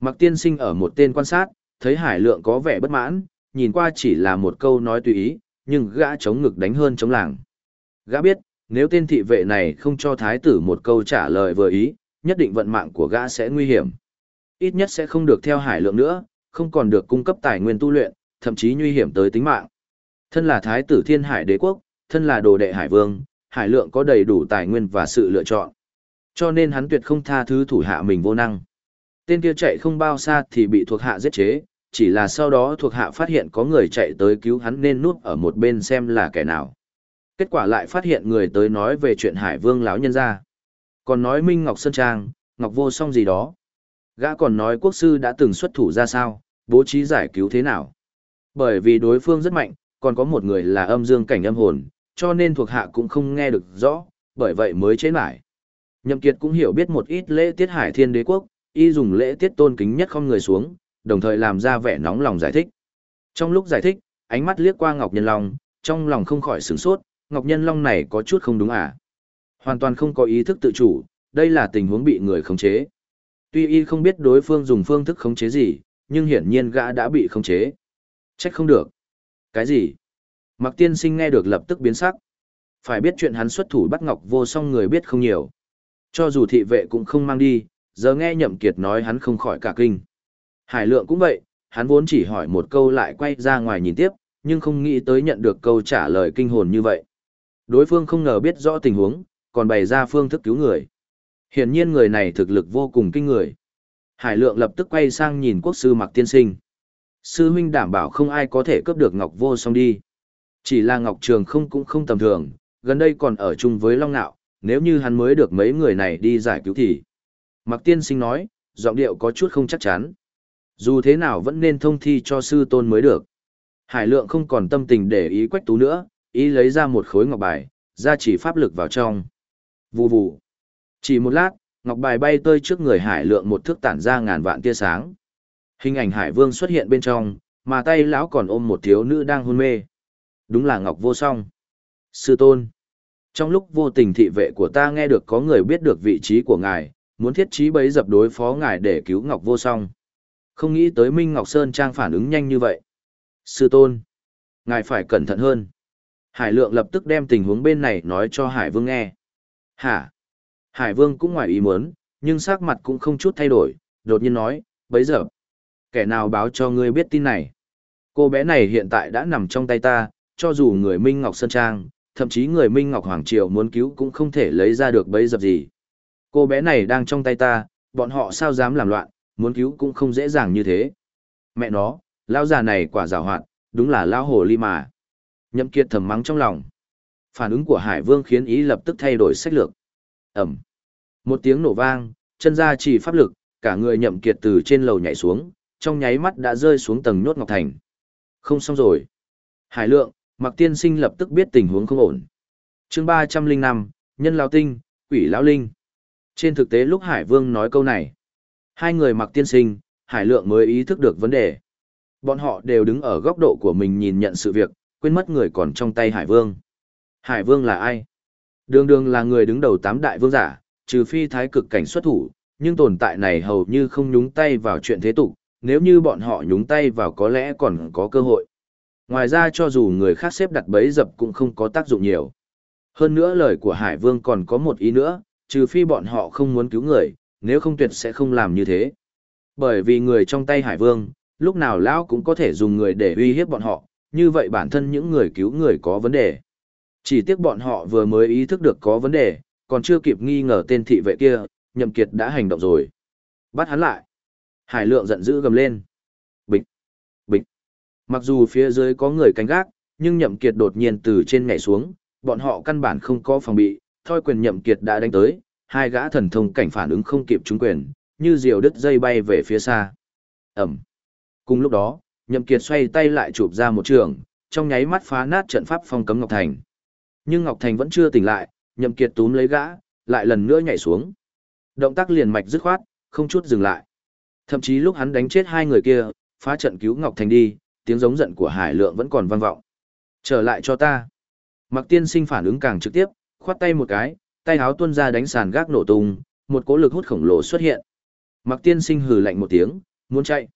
Mặc tiên sinh ở một tên quan sát, thấy hải lượng có vẻ bất mãn, nhìn qua chỉ là một câu nói tùy ý, nhưng gã chống ngực đánh hơn chống làng. Gã biết, nếu tên thị vệ này không cho thái tử một câu trả lời vừa ý, nhất định vận mạng của gã sẽ nguy hiểm. Ít nhất sẽ không được theo hải lượng nữa, không còn được cung cấp tài nguyên tu luyện, thậm chí nguy hiểm tới tính mạng. Thân là thái tử thiên hải đế quốc, thân là đồ đệ hải vương, hải lượng có đầy đủ tài nguyên và sự lựa chọn. Cho nên hắn tuyệt không tha thứ thủ hạ mình vô năng. Tên kia chạy không bao xa thì bị thuộc hạ giết chế, chỉ là sau đó thuộc hạ phát hiện có người chạy tới cứu hắn nên núp ở một bên xem là kẻ nào. Kết quả lại phát hiện người tới nói về chuyện hải vương lão nhân ra. Còn nói Minh Ngọc Sơn Trang, Ngọc Vô Song gì đó. Gã còn nói quốc sư đã từng xuất thủ ra sao, bố trí giải cứu thế nào. Bởi vì đối phương rất mạnh, còn có một người là âm dương cảnh âm hồn, cho nên thuộc hạ cũng không nghe được rõ, bởi vậy mới chế lại. Nhậm Kiệt cũng hiểu biết một ít lễ tiết hải thiên đế quốc, y dùng lễ tiết tôn kính nhất không người xuống, đồng thời làm ra vẻ nóng lòng giải thích. Trong lúc giải thích, ánh mắt liếc qua Ngọc Nhân Long, trong lòng không khỏi sửng sốt, Ngọc Nhân Long này có chút không đúng à? Hoàn toàn không có ý thức tự chủ, đây là tình huống bị người khống chế. Tuy y không biết đối phương dùng phương thức khống chế gì, nhưng hiển nhiên gã đã bị khống chế. Trách không được. Cái gì? Mặc tiên sinh nghe được lập tức biến sắc. Phải biết chuyện hắn xuất thủ bắt ngọc vô song người biết không nhiều. Cho dù thị vệ cũng không mang đi, giờ nghe nhậm kiệt nói hắn không khỏi cả kinh. Hải lượng cũng vậy, hắn vốn chỉ hỏi một câu lại quay ra ngoài nhìn tiếp, nhưng không nghĩ tới nhận được câu trả lời kinh hồn như vậy. Đối phương không ngờ biết rõ tình huống, còn bày ra phương thức cứu người. Hiển nhiên người này thực lực vô cùng kinh người. Hải lượng lập tức quay sang nhìn quốc sư mặc tiên sinh. Sư huynh đảm bảo không ai có thể cướp được Ngọc Vô Song đi. Chỉ là Ngọc Trường không cũng không tầm thường, gần đây còn ở chung với Long Nạo, nếu như hắn mới được mấy người này đi giải cứu thì. Mặc tiên sinh nói, giọng điệu có chút không chắc chắn. Dù thế nào vẫn nên thông thi cho sư tôn mới được. Hải lượng không còn tâm tình để ý quách tú nữa, ý lấy ra một khối ngọc bài, ra chỉ pháp lực vào trong. Vù vù. Chỉ một lát, ngọc bài bay tơi trước người hải lượng một thước tản ra ngàn vạn tia sáng. Hình ảnh hải vương xuất hiện bên trong, mà tay lão còn ôm một thiếu nữ đang hôn mê. Đúng là ngọc vô song. Sư tôn. Trong lúc vô tình thị vệ của ta nghe được có người biết được vị trí của ngài, muốn thiết trí bấy dập đối phó ngài để cứu Ngọc Vô Song. Không nghĩ tới Minh Ngọc Sơn Trang phản ứng nhanh như vậy. Sư tôn, ngài phải cẩn thận hơn. Hải Lượng lập tức đem tình huống bên này nói cho Hải Vương nghe. Hả? Hải Vương cũng ngoài ý muốn, nhưng sắc mặt cũng không chút thay đổi, đột nhiên nói, bấy giờ. Kẻ nào báo cho ngươi biết tin này? Cô bé này hiện tại đã nằm trong tay ta, cho dù người Minh Ngọc Sơn Trang, thậm chí người Minh Ngọc Hoàng Triều muốn cứu cũng không thể lấy ra được bấy dập gì. Cô bé này đang trong tay ta, bọn họ sao dám làm loạn, muốn cứu cũng không dễ dàng như thế. Mẹ nó, lão già này quả rào hoạt, đúng là lão hồ ly mà. Nhậm Kiệt thầm mắng trong lòng. Phản ứng của Hải Vương khiến ý lập tức thay đổi sách lược. Ẩm. Một tiếng nổ vang, chân ra chỉ pháp lực, cả người Nhậm Kiệt từ trên lầu nhảy xuống, trong nháy mắt đã rơi xuống tầng nhốt ngọc thành. Không xong rồi. Hải Lượng, Mặc Tiên Sinh lập tức biết tình huống không ổn. Chương 305, Nhân lao Tinh, Quỷ lao Linh. Trên thực tế lúc Hải Vương nói câu này, hai người Mặc Tiên Sinh, Hải Lượng mới ý thức được vấn đề. Bọn họ đều đứng ở góc độ của mình nhìn nhận sự việc, quên mất người còn trong tay Hải Vương. Hải Vương là ai? Đường đường là người đứng đầu tám đại vương giả, trừ phi thái cực cảnh xuất thủ, nhưng tồn tại này hầu như không nhúng tay vào chuyện thế tục, nếu như bọn họ nhúng tay vào có lẽ còn có cơ hội. Ngoài ra cho dù người khác xếp đặt bẫy dập cũng không có tác dụng nhiều. Hơn nữa lời của Hải Vương còn có một ý nữa, trừ phi bọn họ không muốn cứu người, nếu không tuyệt sẽ không làm như thế. Bởi vì người trong tay Hải Vương, lúc nào lão cũng có thể dùng người để uy hiếp bọn họ, như vậy bản thân những người cứu người có vấn đề. Chỉ tiếc bọn họ vừa mới ý thức được có vấn đề, còn chưa kịp nghi ngờ tên thị vệ kia, Nhậm Kiệt đã hành động rồi. Bắt hắn lại. Hải lượng giận dữ gầm lên. Bịch. Bịch. Mặc dù phía dưới có người canh gác, nhưng Nhậm Kiệt đột nhiên từ trên nhảy xuống, bọn họ căn bản không có phòng bị, thoi quyền Nhậm Kiệt đã đánh tới, hai gã thần thông cảnh phản ứng không kịp trúng quyền, như diều đứt dây bay về phía xa. Ẩm. Cùng lúc đó, Nhậm Kiệt xoay tay lại chụp ra một trường, trong nháy mắt phá nát trận pháp phong cấm Ngọc Thành. Nhưng Ngọc Thành vẫn chưa tỉnh lại, Nhậm Kiệt túm lấy gã, lại lần nữa nhảy xuống. Động tác liền mạch dứt khoát, không chút dừng lại. Thậm chí lúc hắn đánh chết hai người kia, phá trận cứu Ngọc Thành đi, tiếng giống giận của Hải Lượng vẫn còn vang vọng. Trở lại cho ta. Mặc tiên sinh phản ứng càng trực tiếp, khoát tay một cái, tay háo tuôn ra đánh sàn gác nổ tung, một cỗ lực hút khổng lồ xuất hiện. Mặc tiên sinh hừ lạnh một tiếng, muốn chạy.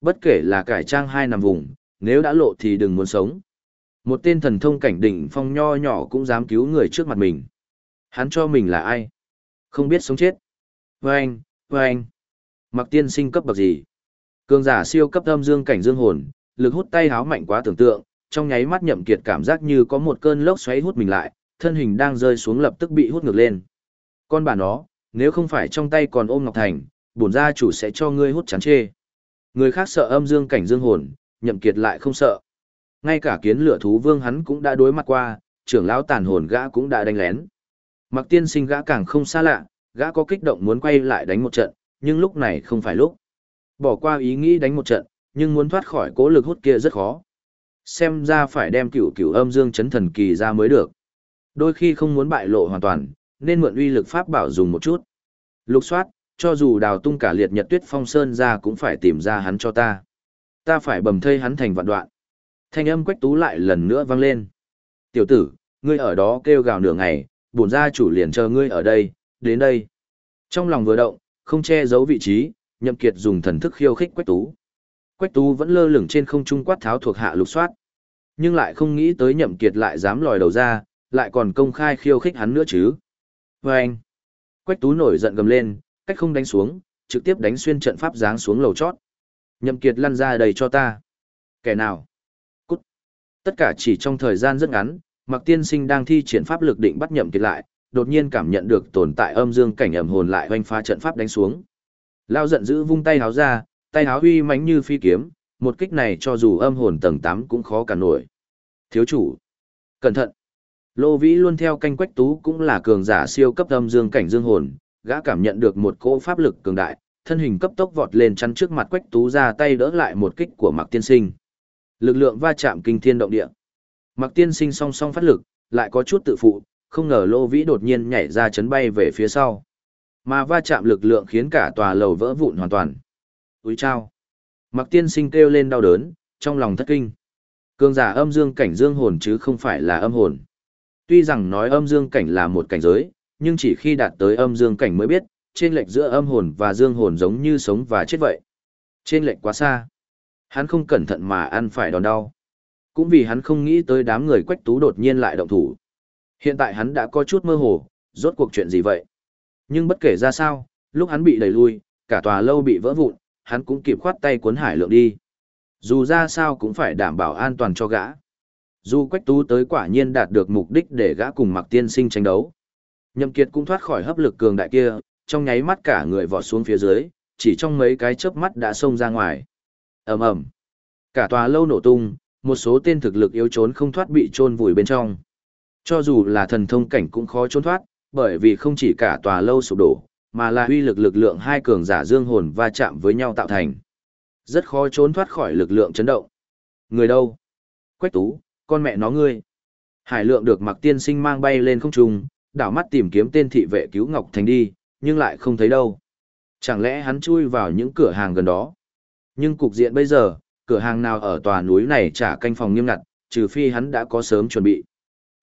Bất kể là cải trang hai nằm vùng, nếu đã lộ thì đừng muốn sống. Một tên thần thông cảnh đỉnh phong nho nhỏ cũng dám cứu người trước mặt mình. Hắn cho mình là ai? Không biết sống chết. Vâng, vâng. Mặc tiên sinh cấp bậc gì? Cường giả siêu cấp âm dương cảnh dương hồn, lực hút tay háo mạnh quá tưởng tượng, trong nháy mắt nhậm kiệt cảm giác như có một cơn lốc xoáy hút mình lại, thân hình đang rơi xuống lập tức bị hút ngược lên. Con bà nó, nếu không phải trong tay còn ôm Ngọc Thành, bổn gia chủ sẽ cho ngươi hút chán chê. Người khác sợ âm dương cảnh dương hồn, nhậm kiệt lại không sợ. Ngay cả kiến lửa thú vương hắn cũng đã đối mặt qua, trưởng lão tàn hồn gã cũng đã đánh lén. Mặc tiên sinh gã càng không xa lạ, gã có kích động muốn quay lại đánh một trận, nhưng lúc này không phải lúc. Bỏ qua ý nghĩ đánh một trận, nhưng muốn thoát khỏi cố lực hút kia rất khó. Xem ra phải đem cửu cửu âm dương chấn thần kỳ ra mới được. Đôi khi không muốn bại lộ hoàn toàn, nên mượn uy lực pháp bảo dùng một chút. Lục soát, cho dù đào tung cả liệt nhật tuyết phong sơn ra cũng phải tìm ra hắn cho ta. Ta phải bầm thây hắn thành vạn đoạn. Thanh âm quách tú lại lần nữa vang lên. Tiểu tử, ngươi ở đó kêu gào nửa ngày, bổn gia chủ liền chờ ngươi ở đây, đến đây. Trong lòng vừa động, không che giấu vị trí, nhậm kiệt dùng thần thức khiêu khích quách tú. Quách tú vẫn lơ lửng trên không trung quát tháo thuộc hạ lục soát. Nhưng lại không nghĩ tới nhậm kiệt lại dám lòi đầu ra, lại còn công khai khiêu khích hắn nữa chứ. Và anh, Quách tú nổi giận gầm lên, cách không đánh xuống, trực tiếp đánh xuyên trận pháp giáng xuống lầu chót. Nhậm kiệt lăn ra đầy cho ta. Kẻ nào? Cút. Tất cả chỉ trong thời gian rất ngắn, Mặc tiên sinh đang thi triển pháp lực định bắt nhậm kiệt lại, đột nhiên cảm nhận được tồn tại âm dương cảnh ẩm hồn lại hoanh phá trận pháp đánh xuống. Lao giận dữ vung tay háo ra, tay háo huy mãnh như phi kiếm, một kích này cho dù âm hồn tầng 8 cũng khó cả nổi. Thiếu chủ, cẩn thận. Lô Vĩ luôn theo canh quách tú cũng là cường giả siêu cấp âm dương cảnh dương hồn, gã cảm nhận được một cỗ pháp lực cường đại, thân hình cấp tốc vọt lên chắn trước mặt quách tú ra tay đỡ lại một kích của Mạc Tiên Sinh. Lực lượng va chạm kinh thiên động địa. Mạc Tiên Sinh song song phát lực, lại có chút tự phụ, không ngờ Lô Vĩ đột nhiên nhảy ra chấn bay về phía sau. Mà va chạm lực lượng khiến cả tòa lầu vỡ vụn hoàn toàn. Úi chao. Mặc Tiên Sinh kêu lên đau đớn, trong lòng thất kinh. Cường giả âm dương cảnh dương hồn chứ không phải là âm hồn. Tuy rằng nói âm dương cảnh là một cảnh giới, nhưng chỉ khi đạt tới âm dương cảnh mới biết, trên lệch giữa âm hồn và dương hồn giống như sống và chết vậy. Trên lệch quá xa. Hắn không cẩn thận mà ăn phải đòn đau. Cũng vì hắn không nghĩ tới đám người quách tú đột nhiên lại động thủ. Hiện tại hắn đã có chút mơ hồ, rốt cuộc chuyện gì vậy? Nhưng bất kể ra sao, lúc hắn bị đẩy lui, cả tòa lâu bị vỡ vụn, hắn cũng kịp khoát tay cuốn hải lượng đi. Dù ra sao cũng phải đảm bảo an toàn cho gã. Dù Quách Tú tới quả nhiên đạt được mục đích để gã cùng Mặc Tiên Sinh tranh đấu. Nhậm Kiệt cũng thoát khỏi hấp lực cường đại kia, trong nháy mắt cả người vọt xuống phía dưới, chỉ trong mấy cái chớp mắt đã xông ra ngoài. Ầm ầm. Cả tòa lâu nổ tung, một số tên thực lực yếu trốn không thoát bị chôn vùi bên trong. Cho dù là thần thông cảnh cũng khó trốn thoát, bởi vì không chỉ cả tòa lâu sụp đổ, mà là uy lực lực lượng hai cường giả dương hồn va chạm với nhau tạo thành. Rất khó trốn thoát khỏi lực lượng chấn động. Người đâu? Quách tú, con mẹ nó ngươi. Hải lượng được mặc tiên sinh mang bay lên không trung, đảo mắt tìm kiếm tên thị vệ cứu Ngọc Thành đi, nhưng lại không thấy đâu. Chẳng lẽ hắn chui vào những cửa hàng gần đó? Nhưng cục diện bây giờ, cửa hàng nào ở tòa núi này trả canh phòng nghiêm ngặt, trừ phi hắn đã có sớm chuẩn bị.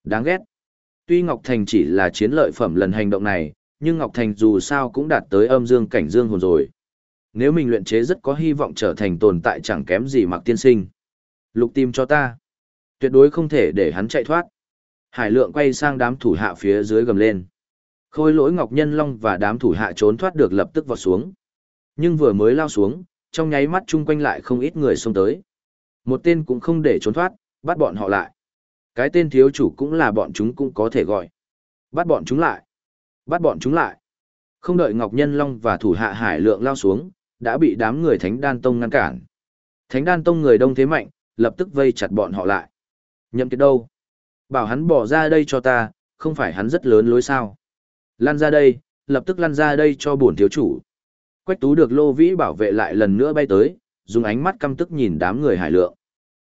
Đáng ghét. Tuy Ngọc Thành chỉ là chiến lợi phẩm lần hành động này, nhưng Ngọc Thành dù sao cũng đạt tới âm dương cảnh dương hồn rồi. Nếu mình luyện chế rất có hy vọng trở thành tồn tại chẳng kém gì mặc tiên sinh. Lục tim cho ta. Tuyệt đối không thể để hắn chạy thoát. Hải lượng quay sang đám thủ hạ phía dưới gầm lên. Khôi lỗi Ngọc Nhân Long và đám thủ hạ trốn thoát được lập tức vọt xuống. Nhưng vừa mới lao xuống, trong nháy mắt chung quanh lại không ít người xông tới. Một tên cũng không để trốn thoát, bắt bọn họ lại. Cái tên thiếu chủ cũng là bọn chúng cũng có thể gọi. Bắt bọn chúng lại. Bắt bọn chúng lại. Không đợi Ngọc Nhân Long và thủ hạ Hải Lượng lao xuống, đã bị đám người Thánh Đan Tông ngăn cản. Thánh Đan Tông người đông thế mạnh, lập tức vây chặt bọn họ lại. Nhậm kiệt đâu? Bảo hắn bỏ ra đây cho ta, không phải hắn rất lớn lối sao. Lăn ra đây, lập tức lăn ra đây cho bổn thiếu chủ. Quách tú được lô vĩ bảo vệ lại lần nữa bay tới, dùng ánh mắt căm tức nhìn đám người hải lượng.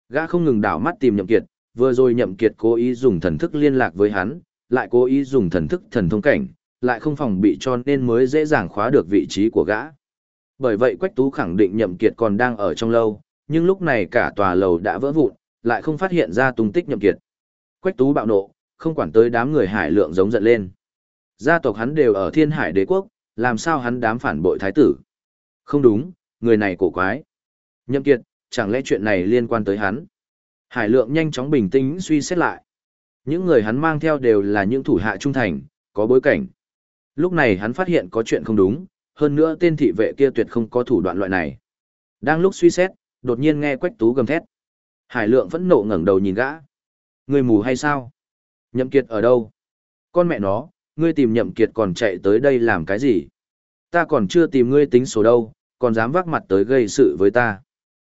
Gã không ngừng đảo mắt tìm nhậm kiệt, vừa rồi nhậm kiệt cố ý dùng thần thức liên lạc với hắn, lại cố ý dùng thần thức thần thông cảnh, lại không phòng bị cho nên mới dễ dàng khóa được vị trí của gã. Bởi vậy Quách Tú khẳng định nhậm kiệt còn đang ở trong lâu, nhưng lúc này cả tòa lầu đã vỡ vụn, lại không phát hiện ra tung tích nhậm kiệt. Quách Tú bạo nộ, không quản tới đám người hải lượng giống giận lên. Gia tộc hắn đều ở thiên hải đế quốc, làm sao hắn đám phản bội thái tử? Không đúng, người này cổ quái. Nhậm kiệt, chẳng lẽ chuyện này liên quan tới hắn? Hải lượng nhanh chóng bình tĩnh suy xét lại. Những người hắn mang theo đều là những thủ hạ trung thành, có bối cảnh. Lúc này hắn phát hiện có chuyện không đúng, hơn nữa tên thị vệ kia tuyệt không có thủ đoạn loại này. Đang lúc suy xét, đột nhiên nghe Quách Tú gầm thét. Hải lượng vẫn nộ ngẩng đầu nhìn gã. Người mù hay sao? Nhậm kiệt ở đâu? Con mẹ nó, ngươi tìm nhậm kiệt còn chạy tới đây làm cái gì? Ta còn chưa tìm ngươi tính số đâu, còn dám vác mặt tới gây sự với ta.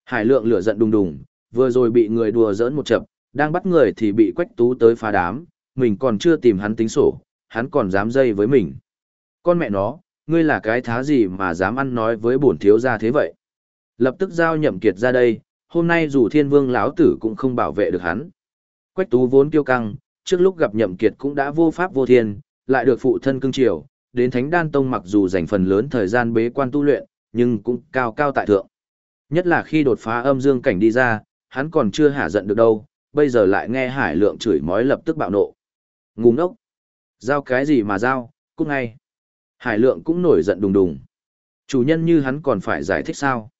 Hải lượng lửa giận đùng đùng, vừa rồi bị người đùa giỡn một chập, đang bắt người thì bị quách tú tới phá đám, mình còn chưa tìm hắn tính sổ, hắn còn dám dây với mình. Con mẹ nó, ngươi là cái thá gì mà dám ăn nói với bổn thiếu gia thế vậy? Lập tức giao nhậm kiệt ra đây, hôm nay dù thiên vương lão tử cũng không bảo vệ được hắn. Quách tú vốn kiêu căng, trước lúc gặp nhậm kiệt cũng đã vô pháp vô thiên, lại được phụ thân cưng chiều, đến thánh đan tông mặc dù dành phần lớn thời gian bế quan tu luyện, nhưng cũng cao cao tại thượng. Nhất là khi đột phá âm dương cảnh đi ra, hắn còn chưa hả giận được đâu, bây giờ lại nghe hải lượng chửi mói lập tức bạo nộ. Ngu ngốc! Giao cái gì mà giao, cút ngay. Hải lượng cũng nổi giận đùng đùng. Chủ nhân như hắn còn phải giải thích sao?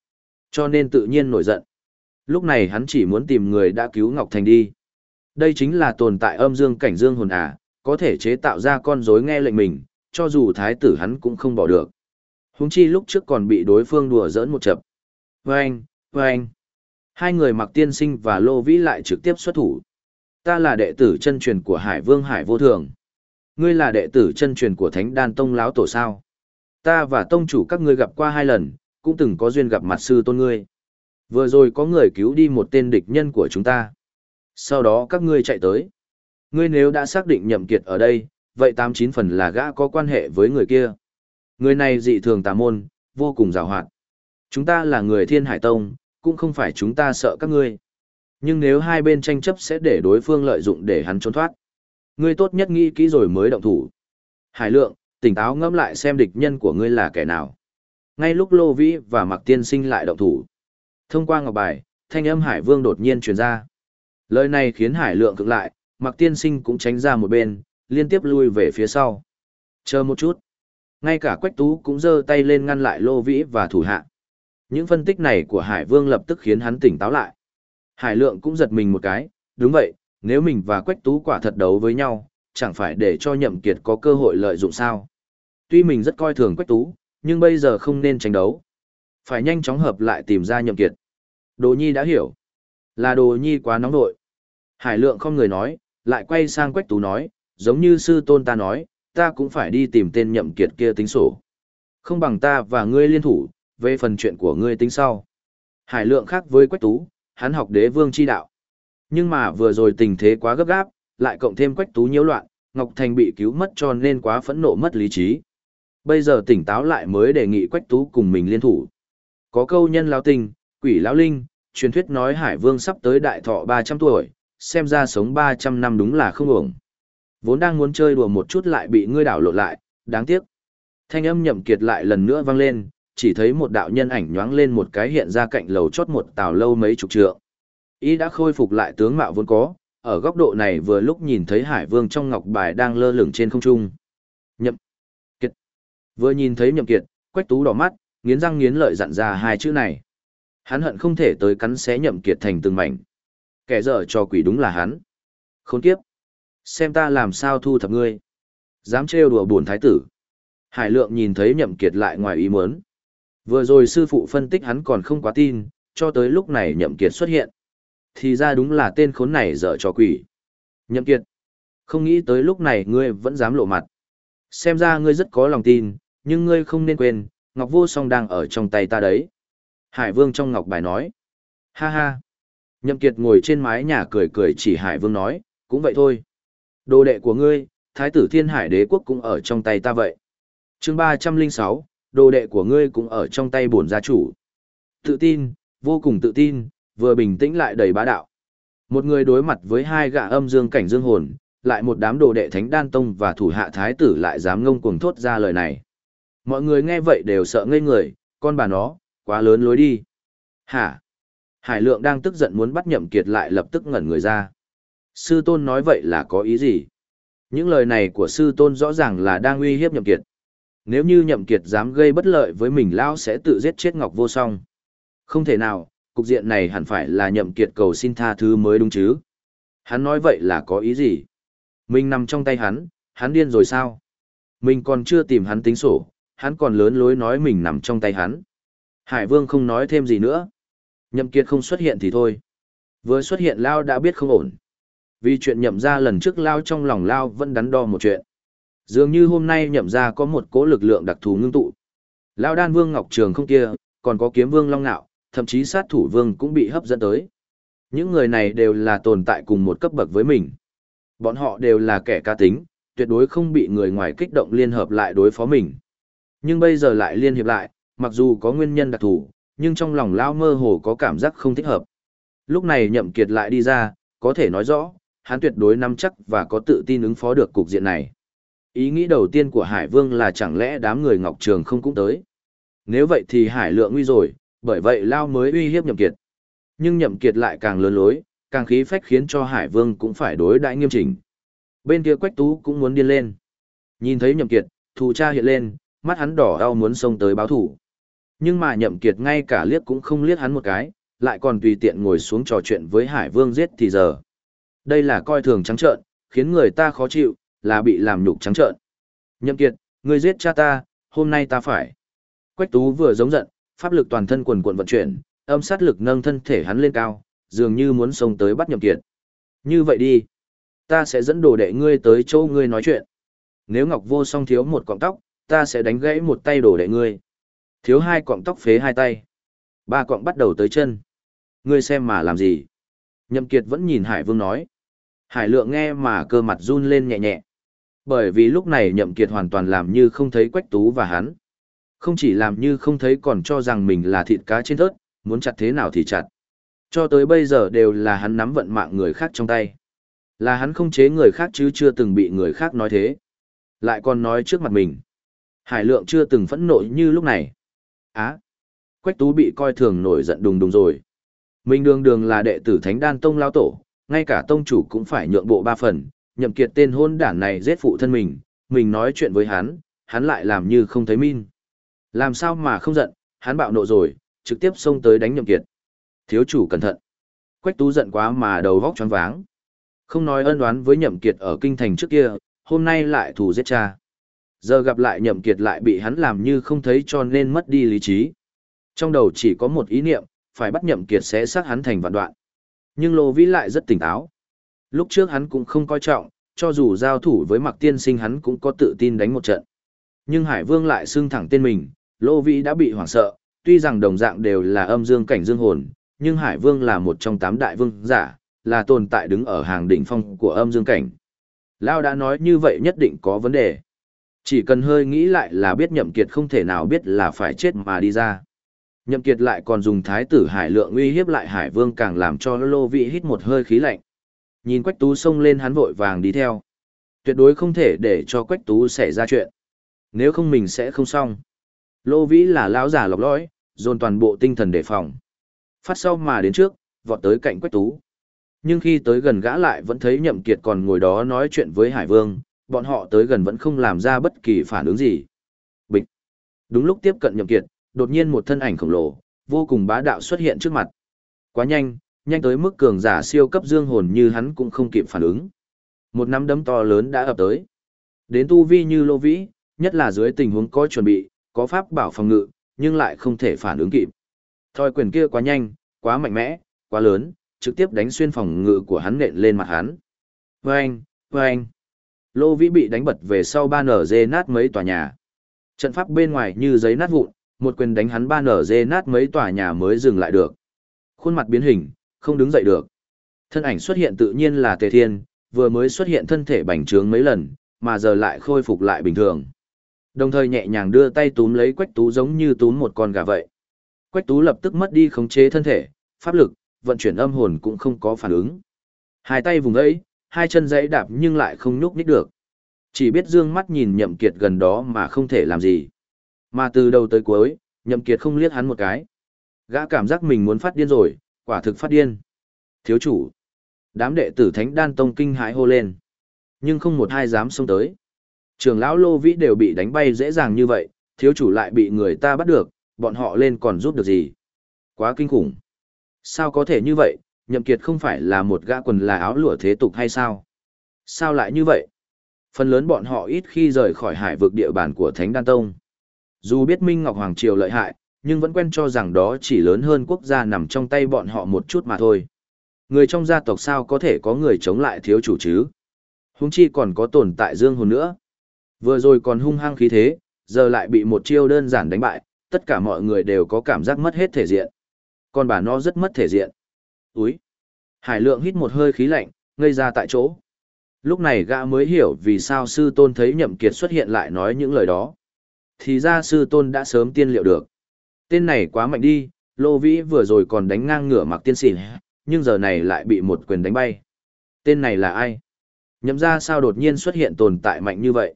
Cho nên tự nhiên nổi giận. Lúc này hắn chỉ muốn tìm người đã cứu Ngọc Thành đi. Đây chính là tồn tại âm dương cảnh dương hồn à, có thể chế tạo ra con rối nghe lệnh mình, cho dù thái tử hắn cũng không bỏ được. Húng chi lúc trước còn bị đối phương đùa giỡn một chập. Vâng, vâng. Hai người mặc tiên sinh và lô vĩ lại trực tiếp xuất thủ. Ta là đệ tử chân truyền của Hải Vương Hải Vô Thường. Ngươi là đệ tử chân truyền của Thánh Đan Tông Láo Tổ sao. Ta và tông chủ các ngươi gặp qua hai lần, cũng từng có duyên gặp mặt sư tôn ngươi. Vừa rồi có người cứu đi một tên địch nhân của chúng ta. Sau đó các ngươi chạy tới. Ngươi nếu đã xác định nhậm kiệt ở đây, vậy tám chín phần là gã có quan hệ với người kia. Người này dị thường tà môn, vô cùng rào hoạt. Chúng ta là người thiên hải tông, cũng không phải chúng ta sợ các ngươi. Nhưng nếu hai bên tranh chấp sẽ để đối phương lợi dụng để hắn trốn thoát. Ngươi tốt nhất nghĩ kỹ rồi mới động thủ. Hải lượng, tỉnh táo ngẫm lại xem địch nhân của ngươi là kẻ nào. Ngay lúc Lô Vĩ và Mạc Tiên Sinh lại động thủ. Thông qua ngọc bài, thanh âm Hải Vương đột nhiên truyền ra. Lời này khiến Hải lượng cực lại, Mặc tiên sinh cũng tránh ra một bên, liên tiếp lui về phía sau. Chờ một chút. Ngay cả Quách Tú cũng giơ tay lên ngăn lại Lô Vĩ và thủ hạ. Những phân tích này của Hải Vương lập tức khiến hắn tỉnh táo lại. Hải Lượng cũng giật mình một cái, đúng vậy, nếu mình và Quách Tú quả thật đấu với nhau, chẳng phải để cho Nhậm Kiệt có cơ hội lợi dụng sao. Tuy mình rất coi thường Quách Tú, nhưng bây giờ không nên tranh đấu. Phải nhanh chóng hợp lại tìm ra Nhậm Kiệt. Đồ Nhi đã hiểu. Là Đồ Nhi quá nóng nội. Hải Lượng không người nói, lại quay sang Quách Tú nói, giống như sư tôn ta nói, ta cũng phải đi tìm tên Nhậm Kiệt kia tính sổ. Không bằng ta và ngươi liên thủ, về phần chuyện của ngươi tính sau. Hải Lượng khác với Quách Tú, hắn học đế vương chi đạo. Nhưng mà vừa rồi tình thế quá gấp gáp, lại cộng thêm quách tú nhiễu loạn, Ngọc Thành bị cứu mất cho nên quá phẫn nộ mất lý trí. Bây giờ tỉnh táo lại mới đề nghị quách tú cùng mình liên thủ. Có câu nhân lão tình, quỷ lão linh, truyền thuyết nói Hải Vương sắp tới đại thọ 300 tuổi, xem ra sống 300 năm đúng là không ổng. Vốn đang muốn chơi đùa một chút lại bị ngươi đảo lộn lại, đáng tiếc. Thanh âm nhậm kiệt lại lần nữa vang lên, chỉ thấy một đạo nhân ảnh nhoáng lên một cái hiện ra cạnh lầu chót một tàu lâu mấy chục trượng. Ý đã khôi phục lại tướng mạo vốn có, ở góc độ này vừa lúc nhìn thấy Hải Vương trong ngọc bài đang lơ lửng trên không trung. Nhậm Kiệt. Vừa nhìn thấy Nhậm Kiệt, Quách Tú đỏ mắt, nghiến răng nghiến lợi dặn ra hai chữ này. Hắn hận không thể tới cắn xé Nhậm Kiệt thành từng mảnh. Kẻ dở cho quỷ đúng là hắn. Khốn kiếp. Xem ta làm sao thu thập ngươi. Dám trêu đùa buồn thái tử. Hải Lượng nhìn thấy Nhậm Kiệt lại ngoài ý muốn. Vừa rồi sư phụ phân tích hắn còn không quá tin, cho tới lúc này Nhậm Kiệt xuất hiện thì ra đúng là tên khốn này dở trò quỷ. Nhậm Kiệt, không nghĩ tới lúc này ngươi vẫn dám lộ mặt. Xem ra ngươi rất có lòng tin, nhưng ngươi không nên quên, Ngọc Vô Song đang ở trong tay ta đấy. Hải Vương trong Ngọc Bài nói. Ha ha. Nhậm Kiệt ngồi trên mái nhà cười cười chỉ Hải Vương nói, cũng vậy thôi. Đồ đệ của ngươi, Thái tử Thiên Hải Đế Quốc cũng ở trong tay ta vậy. Chương 306, đồ đệ của ngươi cũng ở trong tay bổn gia chủ. Tự tin, vô cùng tự tin, vừa bình tĩnh lại đầy bá đạo. Một người đối mặt với hai gã âm dương cảnh dương hồn, lại một đám đồ đệ thánh đan tông và thủ hạ thái tử lại dám ngông cuồng thốt ra lời này. Mọi người nghe vậy đều sợ ngây người, con bà nó, quá lớn lối đi. Hả? Hải lượng đang tức giận muốn bắt nhậm kiệt lại lập tức ngẩn người ra. Sư tôn nói vậy là có ý gì? Những lời này của sư tôn rõ ràng là đang uy hiếp nhậm kiệt. Nếu như nhậm kiệt dám gây bất lợi với mình lão sẽ tự giết chết ngọc vô song. Không thể nào, cục diện này hẳn phải là nhậm kiệt cầu xin tha thứ mới đúng chứ. Hắn nói vậy là có ý gì? Mình nằm trong tay hắn, hắn điên rồi sao? Mình còn chưa tìm hắn tính sổ, hắn còn lớn lối nói mình nằm trong tay hắn. Hải Vương không nói thêm gì nữa. Nhậm kiệt không xuất hiện thì thôi. Vừa xuất hiện Lao đã biết không ổn. Vì chuyện nhậm ra lần trước Lao trong lòng Lao vẫn đắn đo một chuyện. Dường như hôm nay nhậm ra có một cố lực lượng đặc thù ngưng tụ. Lao đan vương Ngọc Trường không kia, còn có kiếm vương Long Nạo, thậm chí sát thủ vương cũng bị hấp dẫn tới. Những người này đều là tồn tại cùng một cấp bậc với mình. Bọn họ đều là kẻ ca tính, tuyệt đối không bị người ngoài kích động liên hợp lại đối phó mình. Nhưng bây giờ lại liên hiệp lại, mặc dù có nguyên nhân đặc thù, nhưng trong lòng lao mơ hồ có cảm giác không thích hợp. Lúc này nhậm kiệt lại đi ra, có thể nói rõ, hắn tuyệt đối nắm chắc và có tự tin ứng phó được cục diện này. Ý nghĩ đầu tiên của Hải Vương là chẳng lẽ đám người Ngọc Trường không cũng tới. Nếu vậy thì Hải Lượng nguy rồi, bởi vậy Lao mới uy hiếp Nhậm Kiệt. Nhưng Nhậm Kiệt lại càng lớn lối, càng khí phách khiến cho Hải Vương cũng phải đối đãi nghiêm chỉnh. Bên kia Quách Tú cũng muốn điên lên. Nhìn thấy Nhậm Kiệt, thù cha hiện lên, mắt hắn đỏ đau muốn xông tới báo thù. Nhưng mà Nhậm Kiệt ngay cả liếc cũng không liếc hắn một cái, lại còn tùy tiện ngồi xuống trò chuyện với Hải Vương giết thì giờ. Đây là coi thường trắng trợn, khiến người ta khó chịu, là bị làm nhục trắng trợn. Nhậm Kiệt, ngươi giết cha ta, hôm nay ta phải. Quách Tú vừa giống giận, pháp lực toàn thân quần quần vận chuyển, âm sát lực nâng thân thể hắn lên cao, dường như muốn xông tới bắt nhậm kiệt. Như vậy đi, ta sẽ dẫn đồ đệ ngươi tới chỗ ngươi nói chuyện. Nếu Ngọc Vô Song thiếu một cọng tóc, ta sẽ đánh gãy một tay đồ đệ ngươi. Thiếu hai cọng tóc phế hai tay. Ba cọng bắt đầu tới chân. Ngươi xem mà làm gì? Nhậm Kiệt vẫn nhìn Hải Vương nói. Hải Lượng nghe mà cơ mặt run lên nhẹ nhẹ. Bởi vì lúc này Nhậm Kiệt hoàn toàn làm như không thấy Quách Tú và hắn. Không chỉ làm như không thấy còn cho rằng mình là thịt cá trên thớt, muốn chặt thế nào thì chặt. Cho tới bây giờ đều là hắn nắm vận mạng người khác trong tay. Là hắn không chế người khác chứ chưa từng bị người khác nói thế. Lại còn nói trước mặt mình. Hải lượng chưa từng phẫn nộ như lúc này. Á! Quách tú bị coi thường nổi giận đùng đùng rồi. Mình đường đường là đệ tử Thánh Đan Tông Lao Tổ, ngay cả tông chủ cũng phải nhượng bộ ba phần, nhậm kiệt tên hôn đản này giết phụ thân mình, mình nói chuyện với hắn, hắn lại làm như không thấy min. Làm sao mà không giận, hắn bạo nộ rồi, trực tiếp xông tới đánh nhậm kiệt. Thiếu chủ cẩn thận. Quách tú giận quá mà đầu vóc choáng váng. Không nói ân oán với nhậm kiệt ở kinh thành trước kia, hôm nay lại thù giết cha. Giờ gặp lại nhậm kiệt lại bị hắn làm như không thấy cho nên mất đi lý trí. Trong đầu chỉ có một ý niệm, phải bắt nhậm kiệt sẽ xác hắn thành vạn đoạn. Nhưng Lô Vĩ lại rất tỉnh táo. Lúc trước hắn cũng không coi trọng, cho dù giao thủ với Mặc Tiên Sinh hắn cũng có tự tin đánh một trận. Nhưng Hải Vương lại xưng thẳng tên mình, Lô Vĩ đã bị hoảng sợ, tuy rằng đồng dạng đều là âm dương cảnh dương hồn, nhưng Hải Vương là một trong tám đại vương giả, là tồn tại đứng ở hàng đỉnh phong của âm dương cảnh. Lao đã nói như vậy nhất định có vấn đề. Chỉ cần hơi nghĩ lại là biết nhậm kiệt không thể nào biết là phải chết mà đi ra. Nhậm kiệt lại còn dùng thái tử hải lượng uy hiếp lại hải vương càng làm cho lô Vĩ hít một hơi khí lạnh. Nhìn quách tú xông lên hắn vội vàng đi theo. Tuyệt đối không thể để cho quách tú xảy ra chuyện. Nếu không mình sẽ không xong. Lô vĩ là lão giả lọc lõi, dồn toàn bộ tinh thần đề phòng. Phát sau mà đến trước, vọt tới cạnh quách tú. Nhưng khi tới gần gã lại vẫn thấy nhậm kiệt còn ngồi đó nói chuyện với hải vương, bọn họ tới gần vẫn không làm ra bất kỳ phản ứng gì. Bịch. Đúng lúc tiếp cận nhậm kiệt, đột nhiên một thân ảnh khổng lồ, vô cùng bá đạo xuất hiện trước mặt. Quá nhanh, nhanh tới mức cường giả siêu cấp dương hồn như hắn cũng không kịp phản ứng. Một nắm đấm to lớn đã ập tới. Đến tu vi như lô vĩ, nhất là dưới tình huống có chuẩn bị, có pháp bảo phòng ngự, nhưng lại không thể phản ứng kịp. Thoi quyền kia quá nhanh, quá mạnh mẽ, quá lớn, trực tiếp đánh xuyên phòng ngự của hắn nện lên mặt hắn. Vâng, vâng. Lô Vĩ bị đánh bật về sau ba nở dê nát mấy tòa nhà. Trận pháp bên ngoài như giấy nát vụn, một quyền đánh hắn ba nở dê nát mấy tòa nhà mới dừng lại được. Khuôn mặt biến hình, không đứng dậy được. Thân ảnh xuất hiện tự nhiên là Tề Thiên, vừa mới xuất hiện thân thể bành trướng mấy lần, mà giờ lại khôi phục lại bình thường. Đồng thời nhẹ nhàng đưa tay túm lấy Quách Tú giống như túm một con gà vậy. Quách Tú lập tức mất đi khống chế thân thể, pháp lực, vận chuyển âm hồn cũng không có phản ứng. Hai tay vùng ấy, hai chân dãy đạp nhưng lại không nhúc nhích được. Chỉ biết dương mắt nhìn nhậm kiệt gần đó mà không thể làm gì. Mà từ đầu tới cuối, nhậm kiệt không liếc hắn một cái. Gã cảm giác mình muốn phát điên rồi, quả thực phát điên. Thiếu chủ. Đám đệ tử thánh đan tông kinh hãi hô lên. Nhưng không một ai dám xông tới. Trường lão lô vĩ đều bị đánh bay dễ dàng như vậy, thiếu chủ lại bị người ta bắt được, bọn họ lên còn giúp được gì. Quá kinh khủng. Sao có thể như vậy, nhậm kiệt không phải là một gã quần là áo lụa thế tục hay sao? Sao lại như vậy? Phần lớn bọn họ ít khi rời khỏi hải vực địa bàn của Thánh Đan Tông. Dù biết Minh Ngọc Hoàng Triều lợi hại, nhưng vẫn quen cho rằng đó chỉ lớn hơn quốc gia nằm trong tay bọn họ một chút mà thôi. Người trong gia tộc sao có thể có người chống lại thiếu chủ chứ? Húng chi còn có tồn tại dương hồn nữa. Vừa rồi còn hung hăng khí thế, giờ lại bị một chiêu đơn giản đánh bại, tất cả mọi người đều có cảm giác mất hết thể diện. Còn bà nó rất mất thể diện. Úi! Hải lượng hít một hơi khí lạnh, ngây ra tại chỗ. Lúc này gã mới hiểu vì sao sư tôn thấy nhậm kiệt xuất hiện lại nói những lời đó. Thì ra sư tôn đã sớm tiên liệu được. Tên này quá mạnh đi, lô vĩ vừa rồi còn đánh ngang ngửa mặc tiên xỉn, nhưng giờ này lại bị một quyền đánh bay. Tên này là ai? Nhậm ra sao đột nhiên xuất hiện tồn tại mạnh như vậy?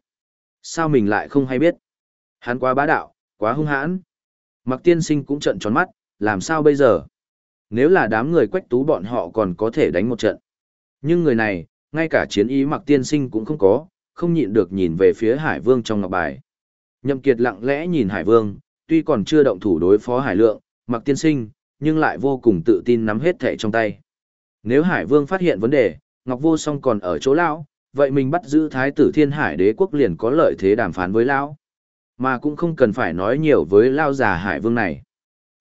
Sao mình lại không hay biết? Hắn quá bá đạo, quá hung hãn. Mặc tiên sinh cũng trận tròn mắt, làm sao bây giờ? Nếu là đám người quách tú bọn họ còn có thể đánh một trận. Nhưng người này, ngay cả chiến ý mặc tiên sinh cũng không có, không nhịn được nhìn về phía Hải Vương trong ngọc bài. Nhậm Kiệt lặng lẽ nhìn Hải Vương, tuy còn chưa động thủ đối phó Hải Lượng, mặc tiên sinh, nhưng lại vô cùng tự tin nắm hết thẻ trong tay. Nếu Hải Vương phát hiện vấn đề, Ngọc Vô Song còn ở chỗ lão, vậy mình bắt giữ Thái tử Thiên Hải Đế quốc liền có lợi thế đàm phán với lão, mà cũng không cần phải nói nhiều với lão già Hải Vương này.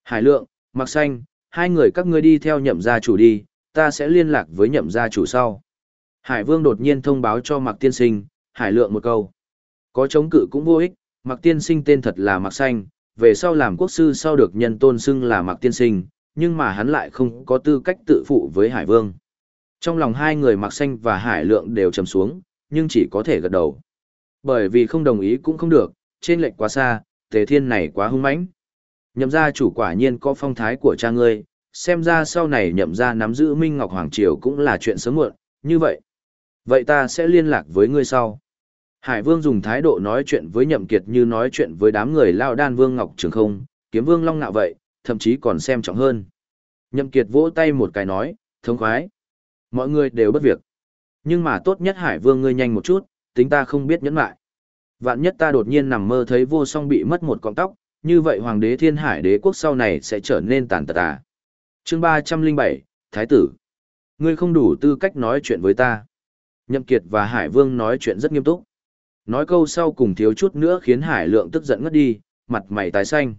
Hải Lượng, Mặc Xanh, hai người các ngươi đi theo nhậm gia chủ đi, ta sẽ liên lạc với nhậm gia chủ sau. Hải Vương đột nhiên thông báo cho Mạc Tiên Sinh, Hải Lượng một câu. Có chống cự cũng vô ích, Mạc Tiên Sinh tên thật là Mạc Xanh, về sau làm quốc sư sau được nhân tôn xưng là Mạc Tiên Sinh, nhưng mà hắn lại không có tư cách tự phụ với Hải Vương. Trong lòng hai người Mạc Xanh và Hải Lượng đều trầm xuống, nhưng chỉ có thể gật đầu. Bởi vì không đồng ý cũng không được, trên lệnh quá xa, Tề Thiên này quá hung mãnh. Nhậm gia chủ quả nhiên có phong thái của cha ngươi, xem ra sau này nhậm gia nắm giữ Minh Ngọc Hoàng Triều cũng là chuyện sớm muộn, như vậy. Vậy ta sẽ liên lạc với ngươi sau. Hải Vương dùng thái độ nói chuyện với Nhậm Kiệt như nói chuyện với đám người Lao Đan Vương Ngọc Trường không, kiếm Vương Long Nạo vậy, thậm chí còn xem trọng hơn. Nhậm Kiệt vỗ tay một cái nói, thống khoái. Mọi người đều bất việc. Nhưng mà tốt nhất Hải Vương ngươi nhanh một chút, tính ta không biết nhẫn lại. Vạn nhất ta đột nhiên nằm mơ thấy vô song bị mất một cọng tóc, như vậy hoàng đế thiên hải đế quốc sau này sẽ trở nên tàn tật à. Chương ba trăm linh bảy Thái tử. Ngươi không đủ tư cách nói chuyện với ta. Nhậm Kiệt và Hải Vương nói chuyện rất nghiêm túc. Nói câu sau cùng thiếu chút nữa khiến Hải Lượng tức giận ngất đi, mặt mày tái xanh.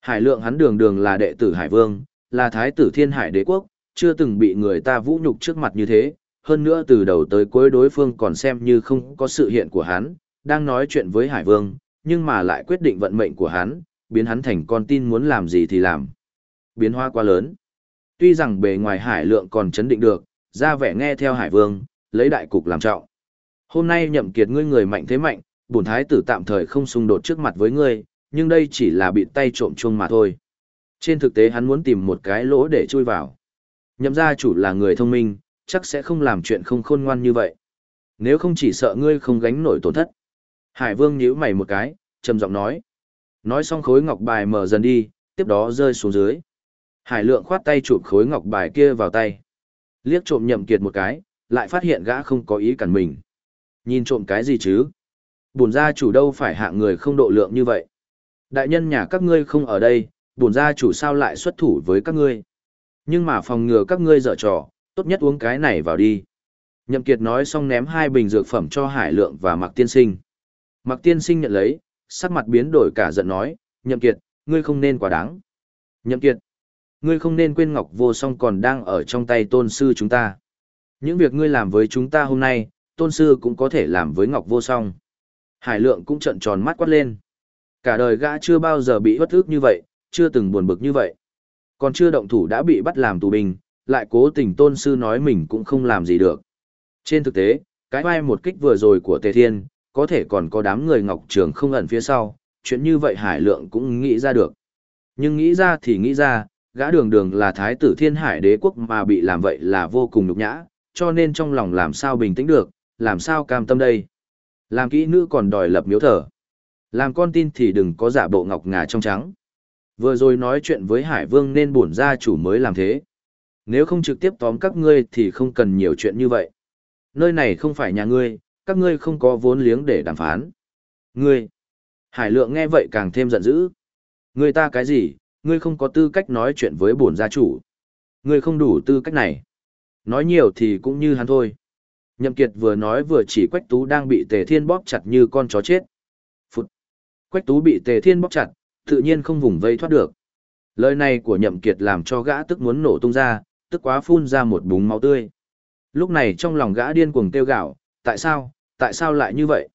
Hải Lượng hắn đường đường là đệ tử Hải Vương, là thái tử thiên hải đế quốc, chưa từng bị người ta vũ nhục trước mặt như thế, hơn nữa từ đầu tới cuối đối phương còn xem như không có sự hiện của hắn, đang nói chuyện với Hải Vương, nhưng mà lại quyết định vận mệnh của hắn, biến hắn thành con tin muốn làm gì thì làm. Biến hóa quá lớn. Tuy rằng bề ngoài Hải Lượng còn chấn định được, ra vẻ nghe theo Hải Vương, lấy đại cục làm trọng. Hôm nay nhậm kiệt ngươi người mạnh thế mạnh, bổn thái tử tạm thời không xung đột trước mặt với ngươi, nhưng đây chỉ là bị tay trộm chuông mà thôi. Trên thực tế hắn muốn tìm một cái lỗ để chui vào. Nhậm gia chủ là người thông minh, chắc sẽ không làm chuyện không khôn ngoan như vậy. Nếu không chỉ sợ ngươi không gánh nổi tổn thất. Hải vương nhíu mày một cái, trầm giọng nói. Nói xong khối ngọc bài mở dần đi, tiếp đó rơi xuống dưới. Hải lượng khoát tay chụp khối ngọc bài kia vào tay. Liếc trộm nhậm kiệt một cái, lại phát hiện gã không có ý cản mình. Nhìn trộm cái gì chứ? Bổn gia chủ đâu phải hạ người không độ lượng như vậy. Đại nhân nhà các ngươi không ở đây, bổn gia chủ sao lại xuất thủ với các ngươi. Nhưng mà phòng ngừa các ngươi dở trò, tốt nhất uống cái này vào đi. Nhậm Kiệt nói xong ném hai bình dược phẩm cho Hải Lượng và Mạc Tiên Sinh. Mạc Tiên Sinh nhận lấy, sắc mặt biến đổi cả giận nói, Nhậm Kiệt, ngươi không nên quá đáng. Nhậm Kiệt, ngươi không nên quên Ngọc Vô Song còn đang ở trong tay tôn sư chúng ta. Những việc ngươi làm với chúng ta hôm nay, tôn sư cũng có thể làm với Ngọc Vô Song. Hải Lượng cũng trợn tròn mắt quát lên. Cả đời gã chưa bao giờ bị bất ức như vậy, chưa từng buồn bực như vậy. Còn chưa động thủ đã bị bắt làm tù binh, lại cố tình tôn sư nói mình cũng không làm gì được. Trên thực tế, cái vai một kích vừa rồi của Tề Thiên, có thể còn có đám người Ngọc Trường không ẩn phía sau, chuyện như vậy Hải Lượng cũng nghĩ ra được. Nhưng nghĩ ra thì nghĩ ra, gã đường đường là thái tử thiên hải đế quốc mà bị làm vậy là vô cùng nhục nhã, cho nên trong lòng làm sao bình tĩnh được, làm sao cam tâm đây. Làm kỹ nữ còn đòi lập miếu thờ. Làm con tin thì đừng có giả bộ ngọc ngà trong trắng. Vừa rồi nói chuyện với Hải Vương nên bổn gia chủ mới làm thế. Nếu không trực tiếp tóm các ngươi thì không cần nhiều chuyện như vậy. Nơi này không phải nhà ngươi, các ngươi không có vốn liếng để đàm phán. Ngươi! Hải lượng nghe vậy càng thêm giận dữ. Ngươi ta cái gì, ngươi không có tư cách nói chuyện với bổn gia chủ. Ngươi không đủ tư cách này. Nói nhiều thì cũng như hắn thôi. Nhậm Kiệt vừa nói vừa chỉ Quách Tú đang bị Tề Thiên bóp chặt như con chó chết. Phụt! Quách Tú bị Tề Thiên bóp chặt, tự nhiên không vùng vây thoát được. Lời này của Nhậm Kiệt làm cho gã tức muốn nổ tung ra, tức quá phun ra một búng máu tươi. Lúc này trong lòng gã điên cuồng kêu gào, tại sao, tại sao lại như vậy?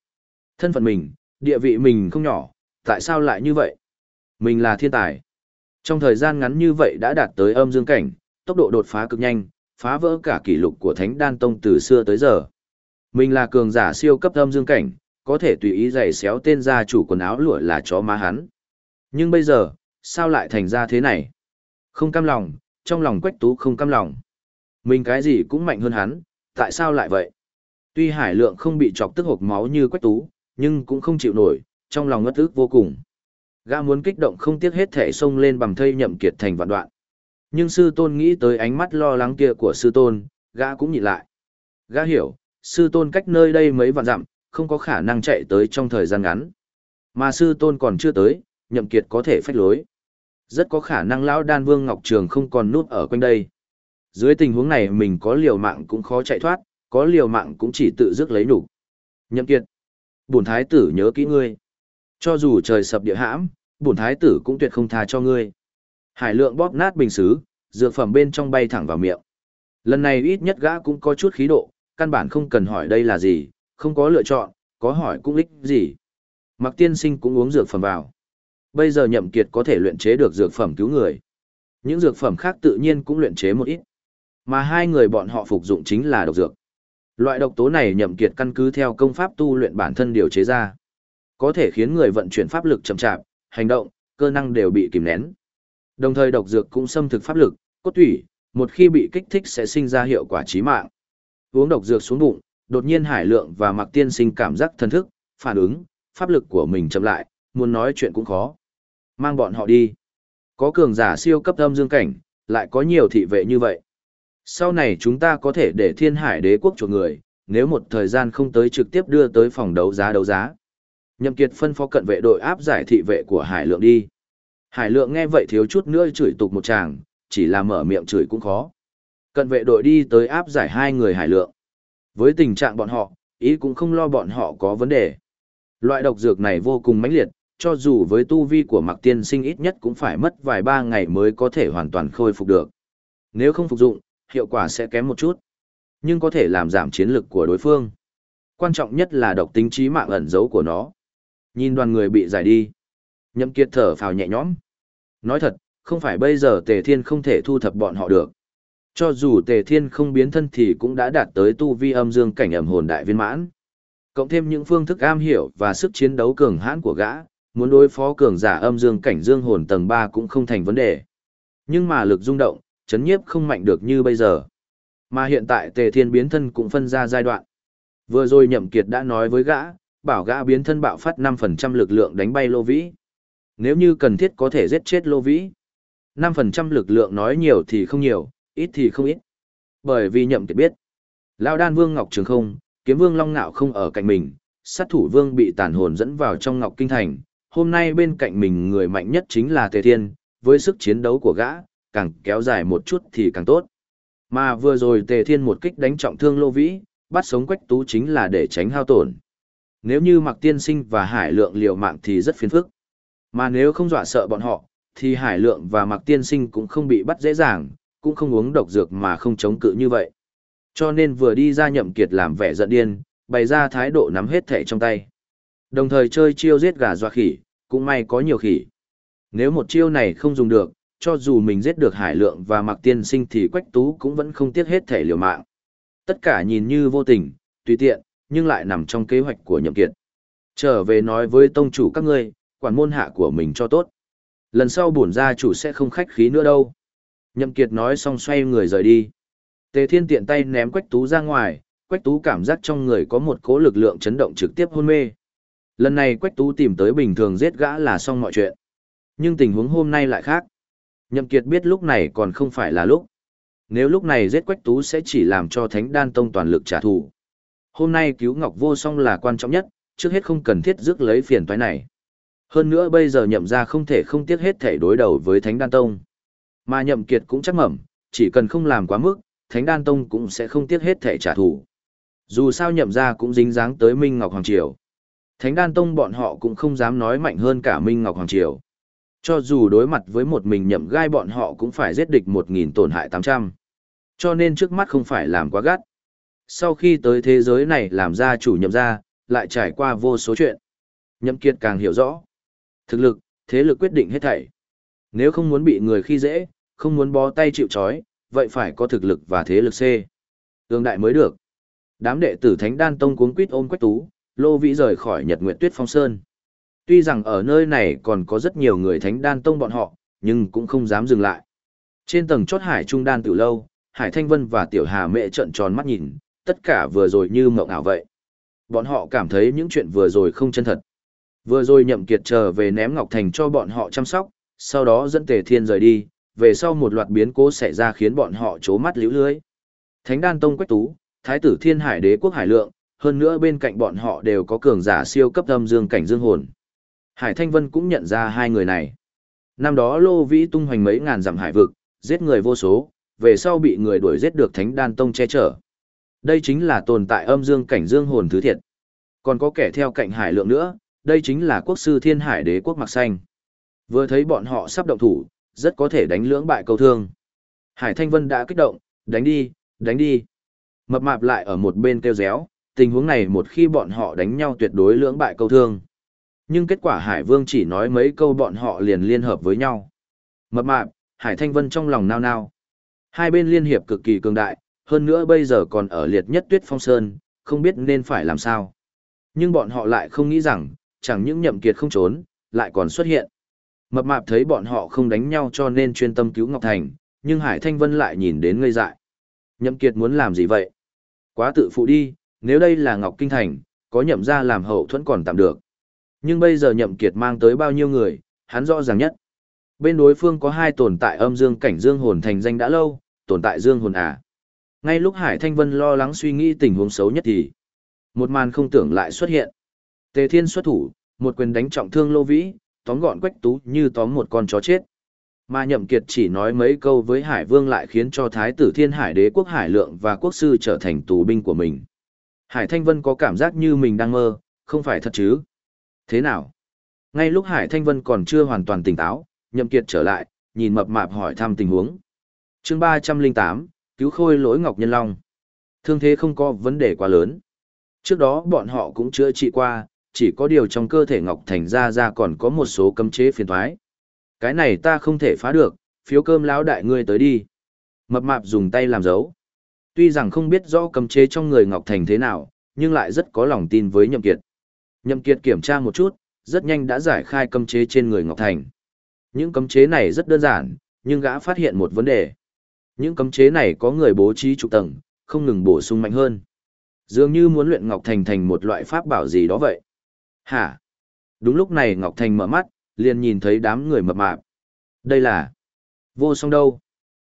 Thân phận mình, địa vị mình không nhỏ, tại sao lại như vậy? Mình là thiên tài. Trong thời gian ngắn như vậy đã đạt tới âm dương cảnh, tốc độ đột phá cực nhanh, phá vỡ cả kỷ lục của Thánh Đan Tông từ xưa tới giờ. Mình là cường giả siêu cấp âm dương cảnh, có thể tùy ý giày xéo tên gia chủ quần áo lụa là chó má hắn. Nhưng bây giờ, sao lại thành ra thế này? Không cam lòng, trong lòng quách tú không cam lòng. Mình cái gì cũng mạnh hơn hắn, tại sao lại vậy? Tuy hải lượng không bị chọc tức hộp máu như quách tú, nhưng cũng không chịu nổi, trong lòng ngất ức vô cùng. Gã muốn kích động không tiếc hết thể xông lên bằng thây nhậm kiệt thành vạn đoạn. Nhưng sư tôn nghĩ tới ánh mắt lo lắng kia của sư tôn, gã cũng nhìn lại. Gã hiểu, sư tôn cách nơi đây mấy vạn dặm, không có khả năng chạy tới trong thời gian ngắn. Mà sư tôn còn chưa tới, nhậm kiệt có thể phách lối. Rất có khả năng lão đan vương Ngọc Trường không còn nút ở quanh đây. Dưới tình huống này mình có liều mạng cũng khó chạy thoát, có liều mạng cũng chỉ tự dứt lấy đủ Nhậm kiệt, bổn thái tử nhớ kỹ ngươi. Cho dù trời sập địa hãm, bổn thái tử cũng tuyệt không tha cho ngươi. Hải lượng bóp nát bình sứ, dược phẩm bên trong bay thẳng vào miệng. Lần này ít nhất gã cũng có chút khí độ, căn bản không cần hỏi đây là gì, không có lựa chọn, có hỏi cũng ích gì. Mặc tiên sinh cũng uống dược phẩm vào. Bây giờ nhậm kiệt có thể luyện chế được dược phẩm cứu người. Những dược phẩm khác tự nhiên cũng luyện chế một ít. Mà hai người bọn họ phục dụng chính là độc dược. Loại độc tố này nhậm kiệt căn cứ theo công pháp tu luyện bản thân điều chế ra. Có thể khiến người vận chuyển pháp lực chậm chạp, hành động, cơ năng đều bị kìm nén. Đồng thời độc dược cũng xâm thực pháp lực, cốt tủy, một khi bị kích thích sẽ sinh ra hiệu quả chí mạng. Uống độc dược xuống bụng, đột nhiên Hải Lượng và Mạc Tiên Sinh cảm giác thần thức, phản ứng, pháp lực của mình chậm lại, muốn nói chuyện cũng khó. Mang bọn họ đi. Có cường giả siêu cấp âm dương cảnh, lại có nhiều thị vệ như vậy. Sau này chúng ta có thể để thiên hải đế quốc chuộc người, nếu một thời gian không tới trực tiếp đưa tới phòng đấu giá đấu giá. Nhậm Kiệt phân phó cận vệ đội áp giải thị vệ của Hải Lượng đi. Hải Lượng nghe vậy thiếu chút nữa chửi tục một tràng, chỉ là mở miệng chửi cũng khó. Cận vệ đội đi tới áp giải hai người Hải Lượng. Với tình trạng bọn họ, ý cũng không lo bọn họ có vấn đề. Loại độc dược này vô cùng mãnh liệt, cho dù với tu vi của Mạc Tiên Sinh ít nhất cũng phải mất vài ba ngày mới có thể hoàn toàn khôi phục được. Nếu không phục dụng, hiệu quả sẽ kém một chút, nhưng có thể làm giảm chiến lực của đối phương. Quan trọng nhất là độc tính trí mạng ẩn giấu của nó. Nhìn đoàn người bị giải đi. Nhậm Kiệt thở phào nhẹ nhõm. Nói thật, không phải bây giờ Tề Thiên không thể thu thập bọn họ được. Cho dù Tề Thiên không biến thân thì cũng đã đạt tới tu vi âm dương cảnh ẩm hồn đại viên mãn. Cộng thêm những phương thức am hiểu và sức chiến đấu cường hãn của gã, muốn đối phó cường giả âm dương cảnh dương hồn tầng 3 cũng không thành vấn đề. Nhưng mà lực rung động, chấn nhiếp không mạnh được như bây giờ. Mà hiện tại Tề Thiên biến thân cũng phân ra giai đoạn. Vừa rồi Nhậm Kiệt đã nói với gã, bảo gã biến thân bạo phát 5% lực lượng đánh bay Lô Vĩ. Nếu như cần thiết có thể giết chết Lô Vĩ. 5% lực lượng nói nhiều thì không nhiều, ít thì không ít. Bởi vì Nhậm Kiệt biết, Lão Đan Vương Ngọc Trường không, Kiếm Vương Long Nạo không ở cạnh mình, sát thủ Vương bị tàn hồn dẫn vào trong Ngọc Kinh Thành. Hôm nay bên cạnh mình người mạnh nhất chính là Tề Thiên, với sức chiến đấu của gã, càng kéo dài một chút thì càng tốt. Mà vừa rồi Tề Thiên một kích đánh trọng thương Lô Vĩ, bắt sống Quách Tú chính là để tránh hao tổn. Nếu như Mạc Tiên Sinh và Hải Lượng liều mạng thì rất phiền phức. Mà nếu không dọa sợ bọn họ, thì Hải Lượng và Mạc Tiên Sinh cũng không bị bắt dễ dàng, cũng không uống độc dược mà không chống cự như vậy. Cho nên vừa đi ra nhậm kiệt làm vẻ giận điên, bày ra thái độ nắm hết thẻ trong tay. Đồng thời chơi chiêu giết gà doa khỉ, cũng may có nhiều khỉ. Nếu một chiêu này không dùng được, cho dù mình giết được Hải Lượng và Mạc Tiên Sinh thì Quách Tú cũng vẫn không tiếc hết thể liều mạng. Tất cả nhìn như vô tình, tùy tiện, nhưng lại nằm trong kế hoạch của nhậm kiệt. Trở về nói với tông chủ các ngươi, quản môn hạ của mình cho tốt. Lần sau bổn gia chủ sẽ không khách khí nữa đâu. Nhậm kiệt nói xong xoay người rời đi. Tề thiên tiện tay ném quách tú ra ngoài, quách tú cảm giác trong người có một cỗ lực lượng chấn động trực tiếp hôn mê. Lần này quách tú tìm tới bình thường giết gã là xong mọi chuyện. Nhưng tình huống hôm nay lại khác. Nhậm kiệt biết lúc này còn không phải là lúc. Nếu lúc này giết quách tú sẽ chỉ làm cho thánh đan tông toàn lực trả thù. Hôm nay cứu Ngọc Vô Song là quan trọng nhất, trước hết không cần thiết rước lấy phiền toái này. Hơn nữa bây giờ nhậm ra không thể không tiếc hết thể đối đầu với Thánh Đan Tông. Mà nhậm kiệt cũng chắc mẩm, chỉ cần không làm quá mức, Thánh Đan Tông cũng sẽ không tiếc hết thể trả thù. Dù sao nhậm ra cũng dính dáng tới Minh Ngọc Hoàng Triều. Thánh Đan Tông bọn họ cũng không dám nói mạnh hơn cả Minh Ngọc Hoàng Triều. Cho dù đối mặt với một mình nhậm gai bọn họ cũng phải giết địch một nghìn tổn hại tám trăm. Cho nên trước mắt không phải làm quá gắt. Sau khi tới thế giới này làm ra chủ nhậm ra, lại trải qua vô số chuyện. Nhậm kiệt càng hiểu rõ. Thực lực, thế lực quyết định hết thảy. Nếu không muốn bị người khi dễ, không muốn bó tay chịu trói, vậy phải có thực lực và thế lực C. Tương đại mới được. Đám đệ tử Thánh Đan Tông cuống quýt ôm Quách Tú, Lô Vĩ rời khỏi Nhật Nguyệt Tuyết Phong Sơn. Tuy rằng ở nơi này còn có rất nhiều người Thánh Đan Tông bọn họ, nhưng cũng không dám dừng lại. Trên tầng chót Hải Trung Đan Tiểu Lâu, Hải Thanh Vân và Tiểu Hà Mẹ trợn tròn mắt nhìn, tất cả vừa rồi như mộng ảo vậy. Bọn họ cảm thấy những chuyện vừa rồi không chân thật. Vừa rồi nhậm kiệt trở về ném Ngọc Thành cho bọn họ chăm sóc, sau đó dẫn Tề Thiên rời đi, về sau một loạt biến cố xảy ra khiến bọn họ chố mắt liễu lưới. Thánh đan tông quách tú, thái tử thiên hải đế quốc hải lượng, hơn nữa bên cạnh bọn họ đều có cường giả siêu cấp âm dương cảnh dương hồn. Hải Thanh Vân cũng nhận ra hai người này. Năm đó Lô Vĩ tung hoành mấy ngàn dặm hải vực, giết người vô số, về sau bị người đuổi giết được Thánh Đan Tông che chở. Đây chính là tồn tại âm dương cảnh dương hồn thứ thiệt. Còn có kẻ theo cạnh hải lượng nữa, đây chính là quốc sư thiên hải đế quốc mặc xanh. Vừa thấy bọn họ sắp động thủ, rất có thể đánh lưỡng bại câu thương. Hải Thanh Vân đã kích động, đánh đi, đánh đi. Mập mạp lại ở một bên kêu réo, tình huống này một khi bọn họ đánh nhau tuyệt đối lưỡng bại câu thương. Nhưng kết quả Hải Vương chỉ nói mấy câu bọn họ liền liên hợp với nhau. Mập mạp, Hải Thanh Vân trong lòng nao nao. Hai bên liên hiệp cực kỳ cường đại, hơn nữa bây giờ còn ở liệt nhất tuyết phong sơn, không biết nên phải làm sao. Nhưng bọn họ lại không nghĩ rằng, chẳng những nhậm kiệt không trốn, lại còn xuất hiện. Mập mạp thấy bọn họ không đánh nhau cho nên chuyên tâm cứu Ngọc Thành, nhưng Hải Thanh Vân lại nhìn đến ngây dại. Nhậm kiệt muốn làm gì vậy? Quá tự phụ đi, nếu đây là Ngọc Kinh Thành, có nhậm ra làm hậu thuẫn còn tạm được. Nhưng bây giờ nhậm kiệt mang tới bao nhiêu người, hắn rõ ràng nhất. Bên đối phương có hai tồn tại âm dương cảnh dương hồn thành danh đã lâu, tồn tại dương hồn à. Ngay lúc Hải Thanh Vân lo lắng suy nghĩ tình huống xấu nhất thì một màn không tưởng lại xuất hiện. Tề Thiên xuất thủ, một quyền đánh trọng thương Lô Vĩ, tóm gọn Quách Tú như tóm một con chó chết. Mà Nhậm Kiệt chỉ nói mấy câu với Hải Vương lại khiến cho Thái tử Thiên Hải Đế quốc Hải Lượng và quốc sư trở thành tù binh của mình. Hải Thanh Vân có cảm giác như mình đang mơ, không phải thật chứ? Thế nào? Ngay lúc Hải Thanh Vân còn chưa hoàn toàn tỉnh táo, Nhậm Kiệt trở lại, nhìn mập mạp hỏi thăm tình huống. Chương 308, cứu khôi lỗi Ngọc Nhân Long. Thương thế không có vấn đề quá lớn. Trước đó bọn họ cũng chữa trị qua, chỉ có điều trong cơ thể Ngọc Thành ra ra còn có một số cấm chế phiền toái. Cái này ta không thể phá được, phiếu cơm lão đại ngươi tới đi. Mập mạp dùng tay làm dấu. Tuy rằng không biết rõ cấm chế trong người Ngọc Thành thế nào, nhưng lại rất có lòng tin với Nhậm Kiệt. Nhậm Kiệt kiểm tra một chút, rất nhanh đã giải khai cấm chế trên người Ngọc Thành. Những cấm chế này rất đơn giản, nhưng gã phát hiện một vấn đề. Những cấm chế này có người bố trí trục tầng, không ngừng bổ sung mạnh hơn. Dường như muốn luyện Ngọc Thành thành một loại pháp bảo gì đó vậy. Hả? Đúng lúc này Ngọc Thành mở mắt, liền nhìn thấy đám người mập mạp. Đây là... Vô song đâu?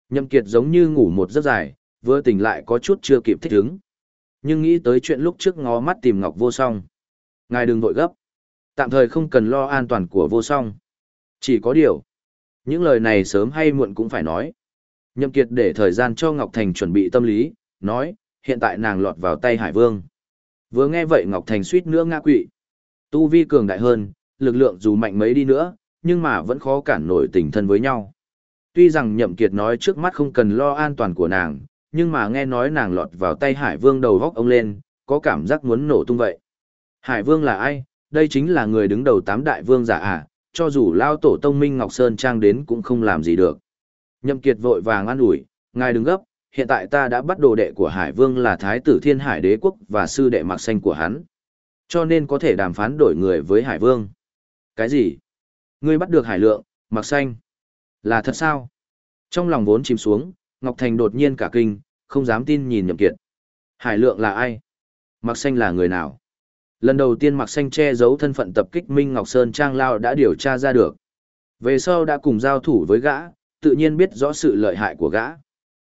Nhậm Kiệt giống như ngủ một giấc dài, vừa tỉnh lại có chút chưa kịp thích ứng. Nhưng nghĩ tới chuyện lúc trước ngó mắt tìm Ngọc vô song. Ngài đừng vội gấp. Tạm thời không cần lo an toàn của vô song. Chỉ có điều. Những lời này sớm hay muộn cũng phải nói. Nhậm Kiệt để thời gian cho Ngọc Thành chuẩn bị tâm lý, nói, hiện tại nàng lọt vào tay Hải Vương. Vừa nghe vậy Ngọc Thành suýt nữa ngã quỵ. Tu vi cường đại hơn, lực lượng dù mạnh mấy đi nữa, nhưng mà vẫn khó cản nổi tình thân với nhau. Tuy rằng Nhậm Kiệt nói trước mắt không cần lo an toàn của nàng, nhưng mà nghe nói nàng lọt vào tay Hải Vương đầu góc ông lên, có cảm giác muốn nổ tung vậy. Hải Vương là ai? Đây chính là người đứng đầu tám đại vương giả à, cho dù lao tổ tông Minh Ngọc Sơn Trang đến cũng không làm gì được. Nhậm Kiệt vội vàng an ủi, ngài đừng gấp, hiện tại ta đã bắt đồ đệ của Hải Vương là Thái tử Thiên Hải Đế Quốc và sư đệ mặc xanh của hắn. Cho nên có thể đàm phán đổi người với Hải Vương. Cái gì? Ngươi bắt được Hải Lượng, mặc xanh. Là thật sao? Trong lòng vốn chìm xuống, Ngọc Thành đột nhiên cả kinh, không dám tin nhìn Nhậm Kiệt. Hải Lượng là ai? Mặc xanh là người nào? Lần đầu tiên Mặc xanh che giấu thân phận tập kích Minh Ngọc Sơn Trang Lao đã điều tra ra được. Về sau đã cùng giao thủ với gã, tự nhiên biết rõ sự lợi hại của gã.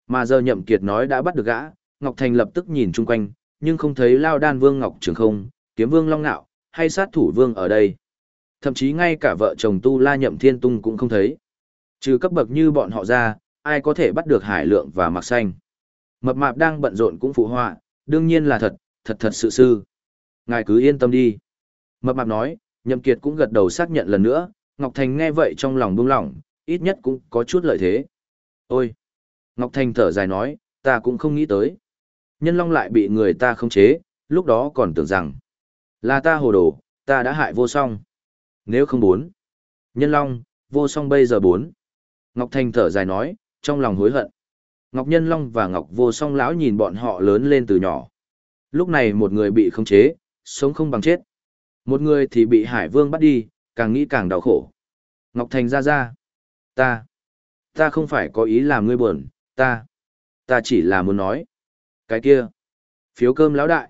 Mà giờ Nhậm Kiệt nói đã bắt được gã, Ngọc Thành lập tức nhìn chung quanh, nhưng không thấy Lao Đan Vương Ngọc Trường không, Kiếm Vương Long Nạo, hay sát thủ Vương ở đây. Thậm chí ngay cả vợ chồng Tu La Nhậm Thiên Tung cũng không thấy. Trừ cấp bậc như bọn họ ra, ai có thể bắt được Hải Lượng và Mặc Xanh. Mập mạp đang bận rộn cũng phụ họa, đương nhiên là thật, thật thật sự sư. Ngài cứ yên tâm đi. Mập mạp nói, Nhậm Kiệt cũng gật đầu xác nhận lần nữa, Ngọc Thành nghe vậy trong lòng buông lỏng, ít nhất cũng có chút lợi thế. Ôi! Ngọc Thành thở dài nói, ta cũng không nghĩ tới. Nhân Long lại bị người ta khống chế, lúc đó còn tưởng rằng là ta hồ đồ, ta đã hại vô song. Nếu không bốn. Nhân Long, vô song bây giờ bốn. Ngọc Thành thở dài nói, trong lòng hối hận. Ngọc Nhân Long và Ngọc Vô Song lão nhìn bọn họ lớn lên từ nhỏ. Lúc này một người bị khống chế, sống không bằng chết. Một người thì bị Hải Vương bắt đi, càng nghĩ càng đau khổ. Ngọc Thành ra ra. Ta. Ta không phải có ý làm ngươi buồn, ta. Ta chỉ là muốn nói. Cái kia. Phiếu cơm lão đại.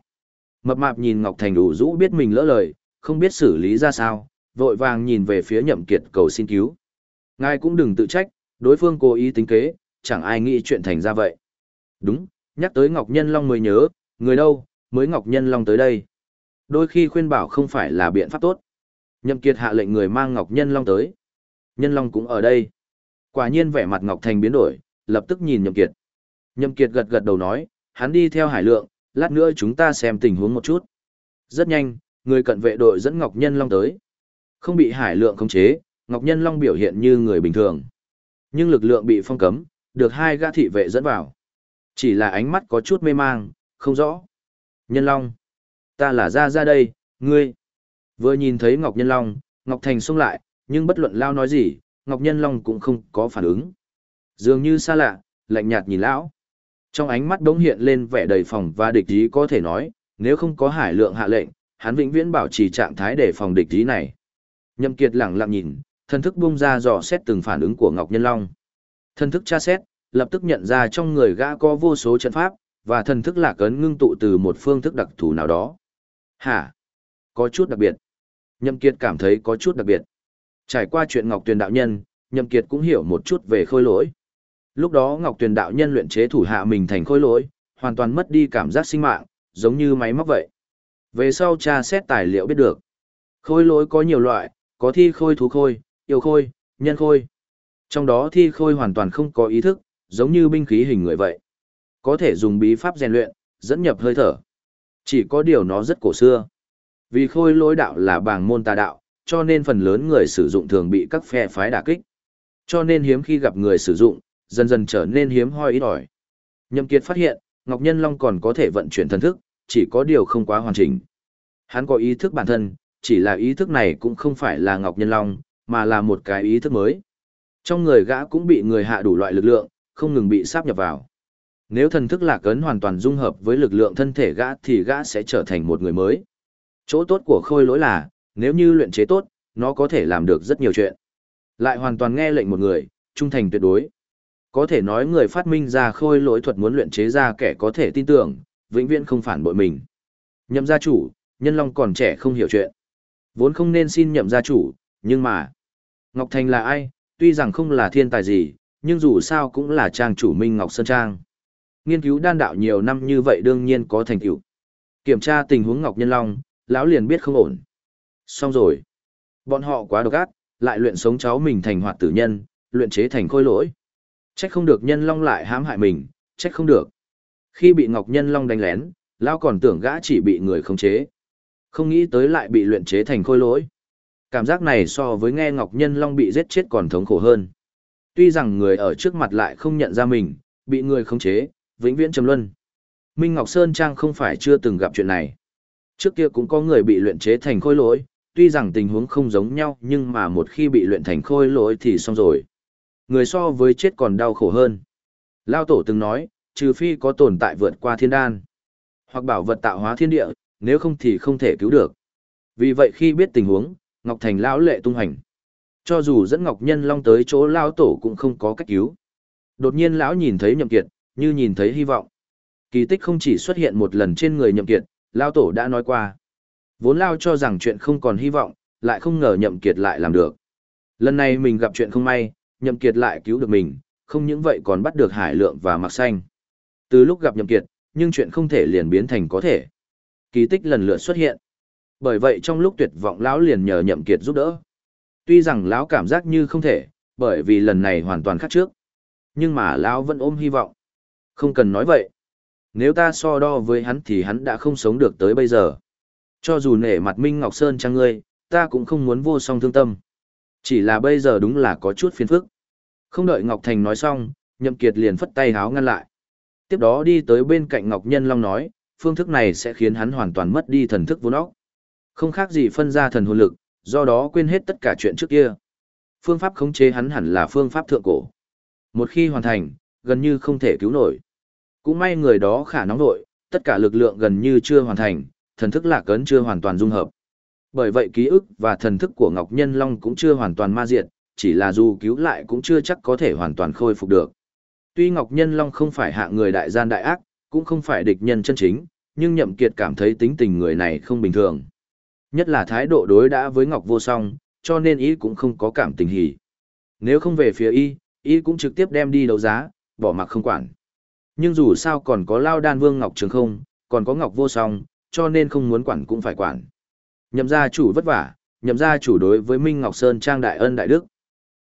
Mập mạp nhìn Ngọc Thành đủ rũ biết mình lỡ lời, không biết xử lý ra sao, vội vàng nhìn về phía nhậm kiệt cầu xin cứu. Ngài cũng đừng tự trách, đối phương cố ý tính kế, chẳng ai nghĩ chuyện thành ra vậy. Đúng, nhắc tới Ngọc Nhân Long mới nhớ, người đâu, mới Ngọc Nhân Long tới đây. Đôi khi khuyên bảo không phải là biện pháp tốt. Nhậm Kiệt hạ lệnh người mang Ngọc Nhân Long tới. Nhân Long cũng ở đây. Quả nhiên vẻ mặt Ngọc Thành biến đổi, lập tức nhìn Nhậm Kiệt. Nhậm Kiệt gật gật đầu nói, hắn đi theo Hải Lượng, lát nữa chúng ta xem tình huống một chút. Rất nhanh, người cận vệ đội dẫn Ngọc Nhân Long tới. Không bị Hải Lượng khống chế, Ngọc Nhân Long biểu hiện như người bình thường. Nhưng lực lượng bị phong cấm, được hai gã thị vệ dẫn vào. Chỉ là ánh mắt có chút mê mang, không rõ. Nhân Long. Ta là ra ra đây, ngươi. Vừa nhìn thấy Ngọc Nhân Long, Ngọc Thành xông lại, nhưng bất luận Lao nói gì, Ngọc Nhân Long cũng không có phản ứng. Dường như xa lạ, lạnh nhạt nhìn Lão. Trong ánh mắt đống hiện lên vẻ đầy phòng và địch ý có thể nói, nếu không có hải lượng hạ lệnh, hắn vĩnh viễn bảo trì trạng thái để phòng địch ý này. Nhậm Kiệt lặng lặng nhìn, thân thức bung ra dò xét từng phản ứng của Ngọc Nhân Long. Thân thức tra xét, lập tức nhận ra trong người gã có vô số trận pháp, và thần thức lạc ấn ngưng tụ từ một phương thức đặc thù nào đó. Hả? Có chút đặc biệt. Nhậm Kiệt cảm thấy có chút đặc biệt. Trải qua chuyện Ngọc Tuyền đạo nhân, Nhậm Kiệt cũng hiểu một chút về khôi lỗi. Lúc đó Ngọc Tuyền đạo nhân luyện chế thủ hạ mình thành khôi lỗi, hoàn toàn mất đi cảm giác sinh mạng, giống như máy móc vậy. Về sau tra xét tài liệu biết được. Khôi lỗi có nhiều loại, có thi khôi thú khôi, yêu khôi, nhân khôi. Trong đó thi khôi hoàn toàn không có ý thức, giống như binh khí hình người vậy. Có thể dùng bí pháp rèn luyện, dẫn nhập hơi thở. Chỉ có điều nó rất cổ xưa. Vì khôi lỗi đạo là bảng môn tà đạo, cho nên phần lớn người sử dụng thường bị các phe phái đả kích. Cho nên hiếm khi gặp người sử dụng, dần dần trở nên hiếm hoi ít ỏi. Nhậm Kiệt phát hiện, Ngọc Nhân Long còn có thể vận chuyển thần thức, chỉ có điều không quá hoàn chỉnh. Hắn có ý thức bản thân, chỉ là ý thức này cũng không phải là Ngọc Nhân Long, mà là một cái ý thức mới. Trong người gã cũng bị người hạ đủ loại lực lượng, không ngừng bị sáp nhập vào. Nếu thần thức lạc ấn hoàn toàn dung hợp với lực lượng thân thể gã thì gã sẽ trở thành một người mới. Chỗ tốt của khôi lỗi là, nếu như luyện chế tốt, nó có thể làm được rất nhiều chuyện. Lại hoàn toàn nghe lệnh một người, trung thành tuyệt đối. Có thể nói người phát minh ra khôi lỗi thuật muốn luyện chế ra kẻ có thể tin tưởng, vĩnh viễn không phản bội mình. Nhậm gia chủ, nhân long còn trẻ không hiểu chuyện. Vốn không nên xin nhậm gia chủ, nhưng mà... Ngọc Thành là ai, tuy rằng không là thiên tài gì, nhưng dù sao cũng là trang chủ Minh Ngọc Sơn Trang. Nghiên cứu đan đạo nhiều năm như vậy đương nhiên có thành tựu. Kiểm tra tình huống Ngọc Nhân Long, lão liền biết không ổn. Xong rồi. Bọn họ quá độc ác, lại luyện sống cháu mình thành hoạt tử nhân, luyện chế thành khôi lỗi. Trách không được Nhân Long lại hãm hại mình, trách không được. Khi bị Ngọc Nhân Long đánh lén, lão còn tưởng gã chỉ bị người khống chế. Không nghĩ tới lại bị luyện chế thành khôi lỗi. Cảm giác này so với nghe Ngọc Nhân Long bị giết chết còn thống khổ hơn. Tuy rằng người ở trước mặt lại không nhận ra mình, bị người khống chế, vĩnh viễn trầm luân. Minh Ngọc Sơn Trang không phải chưa từng gặp chuyện này. Trước kia cũng có người bị luyện chế thành khôi lỗi, tuy rằng tình huống không giống nhau nhưng mà một khi bị luyện thành khôi lỗi thì xong rồi. Người so với chết còn đau khổ hơn. Lao Tổ từng nói, trừ phi có tồn tại vượt qua thiên đan, hoặc bảo vật tạo hóa thiên địa, nếu không thì không thể cứu được. Vì vậy khi biết tình huống, Ngọc Thành lão lệ tung hành. Cho dù dẫn Ngọc Nhân Long tới chỗ Lao Tổ cũng không có cách cứu. Đột nhiên lão nhìn thấy Nhậm Kiệt, như nhìn thấy hy vọng. Kỳ tích không chỉ xuất hiện một lần trên người Nhậm Kiệt, Lao Tổ đã nói qua. Vốn Lao cho rằng chuyện không còn hy vọng, lại không ngờ Nhậm Kiệt lại làm được. Lần này mình gặp chuyện không may, Nhậm Kiệt lại cứu được mình, không những vậy còn bắt được Hải Lượng và Mạc Xanh. Từ lúc gặp Nhậm Kiệt, nhưng chuyện không thể liền biến thành có thể. Kỳ tích lần lượt xuất hiện. Bởi vậy trong lúc tuyệt vọng lão liền nhờ Nhậm Kiệt giúp đỡ. Tuy rằng lão cảm giác như không thể, bởi vì lần này hoàn toàn khác trước. Nhưng mà lão vẫn ôm hy vọng. Không cần nói vậy. Nếu ta so đo với hắn thì hắn đã không sống được tới bây giờ. Cho dù nể mặt Minh Ngọc Sơn trang ngươi, ta cũng không muốn vô song thương tâm. Chỉ là bây giờ đúng là có chút phiền phức. Không đợi Ngọc Thành nói xong, Nhậm Kiệt liền phất tay háo ngăn lại. Tiếp đó đi tới bên cạnh Ngọc Nhân Long nói, phương thức này sẽ khiến hắn hoàn toàn mất đi thần thức vốn óc. Không khác gì phân ra thần hồn lực, do đó quên hết tất cả chuyện trước kia. Phương pháp khống chế hắn hẳn là phương pháp thượng cổ. Một khi hoàn thành, gần như không thể cứu nổi. Cũng may người đó khả nóng nội, tất cả lực lượng gần như chưa hoàn thành, thần thức lạc cấn chưa hoàn toàn dung hợp. Bởi vậy ký ức và thần thức của Ngọc Nhân Long cũng chưa hoàn toàn ma diệt, chỉ là dù cứu lại cũng chưa chắc có thể hoàn toàn khôi phục được. Tuy Ngọc Nhân Long không phải hạ người đại gian đại ác, cũng không phải địch nhân chân chính, nhưng Nhậm Kiệt cảm thấy tính tình người này không bình thường. Nhất là thái độ đối đã với Ngọc Vô Song, cho nên ý cũng không có cảm tình hỉ. Nếu không về phía y, y cũng trực tiếp đem đi đấu giá, bỏ mặc không quản. Nhưng dù sao còn có Lao Đan Vương Ngọc Trường không, còn có Ngọc Vô Song, cho nên không muốn quản cũng phải quản. Nhậm gia chủ vất vả, nhậm gia chủ đối với Minh Ngọc Sơn trang đại ân đại đức.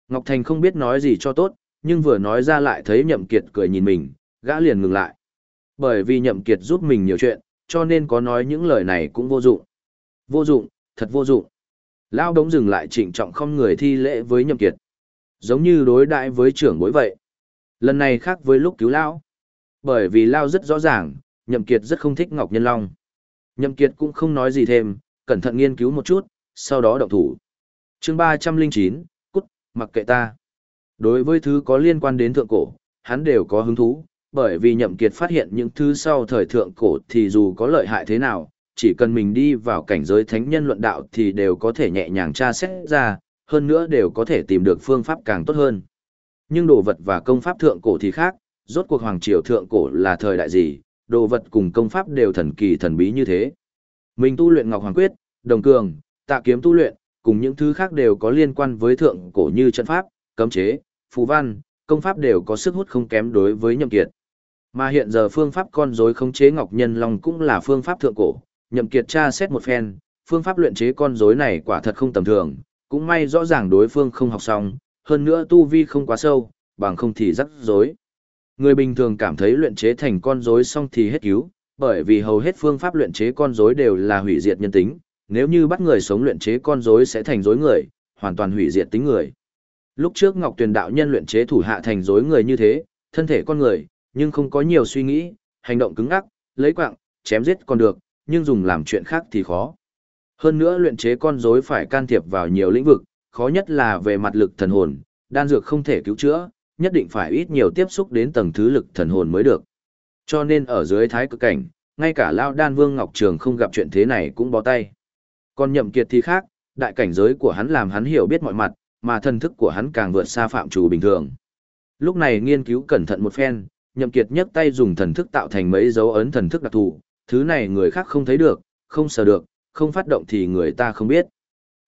Ngọc Thành không biết nói gì cho tốt, nhưng vừa nói ra lại thấy Nhậm Kiệt cười nhìn mình, gã liền ngừng lại. Bởi vì Nhậm Kiệt giúp mình nhiều chuyện, cho nên có nói những lời này cũng vô dụng. Vô dụng, thật vô dụng. Lao đống dừng lại trịnh trọng không người thi lễ với Nhậm Kiệt. Giống như đối đãi với trưởng bối vậy. Lần này khác với lúc cứu Lao. Bởi vì Lao rất rõ ràng, Nhậm Kiệt rất không thích Ngọc Nhân Long. Nhậm Kiệt cũng không nói gì thêm, cẩn thận nghiên cứu một chút, sau đó động thủ. Chương 309, cút, mặc kệ ta. Đối với thứ có liên quan đến thượng cổ, hắn đều có hứng thú, bởi vì Nhậm Kiệt phát hiện những thứ sau thời thượng cổ thì dù có lợi hại thế nào, chỉ cần mình đi vào cảnh giới thánh nhân luận đạo thì đều có thể nhẹ nhàng tra xét ra, hơn nữa đều có thể tìm được phương pháp càng tốt hơn. Nhưng đồ vật và công pháp thượng cổ thì khác, rốt cuộc hoàng triều thượng cổ là thời đại gì, đồ vật cùng công pháp đều thần kỳ thần bí như thế. Mình tu luyện Ngọc Hoàng Quyết, Đồng Cường, Tạ Kiếm tu luyện, cùng những thứ khác đều có liên quan với thượng cổ như trận pháp, cấm chế, phù văn, công pháp đều có sức hút không kém đối với Nhậm Kiệt. Mà hiện giờ phương pháp con rối khống chế Ngọc Nhân Long cũng là phương pháp thượng cổ, nhậm kiệt tra xét một phen, phương pháp luyện chế con rối này quả thật không tầm thường, cũng may rõ ràng đối phương không học xong, hơn nữa tu vi không quá sâu, bằng không thì rắc rối. Người bình thường cảm thấy luyện chế thành con rối xong thì hết cứu, bởi vì hầu hết phương pháp luyện chế con rối đều là hủy diệt nhân tính, nếu như bắt người sống luyện chế con rối sẽ thành rối người, hoàn toàn hủy diệt tính người. Lúc trước Ngọc Tuyền đạo nhân luyện chế thủ hạ thành rối người như thế, thân thể con người, nhưng không có nhiều suy nghĩ, hành động cứng ngắc, lấy quạng, chém giết còn được, nhưng dùng làm chuyện khác thì khó. Hơn nữa luyện chế con rối phải can thiệp vào nhiều lĩnh vực, khó nhất là về mặt lực thần hồn, đan dược không thể cứu chữa, nhất định phải ít nhiều tiếp xúc đến tầng thứ lực thần hồn mới được. Cho nên ở dưới thái cực cảnh, ngay cả Lao Đan Vương Ngọc Trường không gặp chuyện thế này cũng bó tay. Còn nhậm kiệt thì khác, đại cảnh giới của hắn làm hắn hiểu biết mọi mặt, mà thần thức của hắn càng vượt xa phạm chủ bình thường. Lúc này nghiên cứu cẩn thận một phen, nhậm kiệt nhấc tay dùng thần thức tạo thành mấy dấu ấn thần thức đặc thù, thứ này người khác không thấy được, không sờ được, không phát động thì người ta không biết.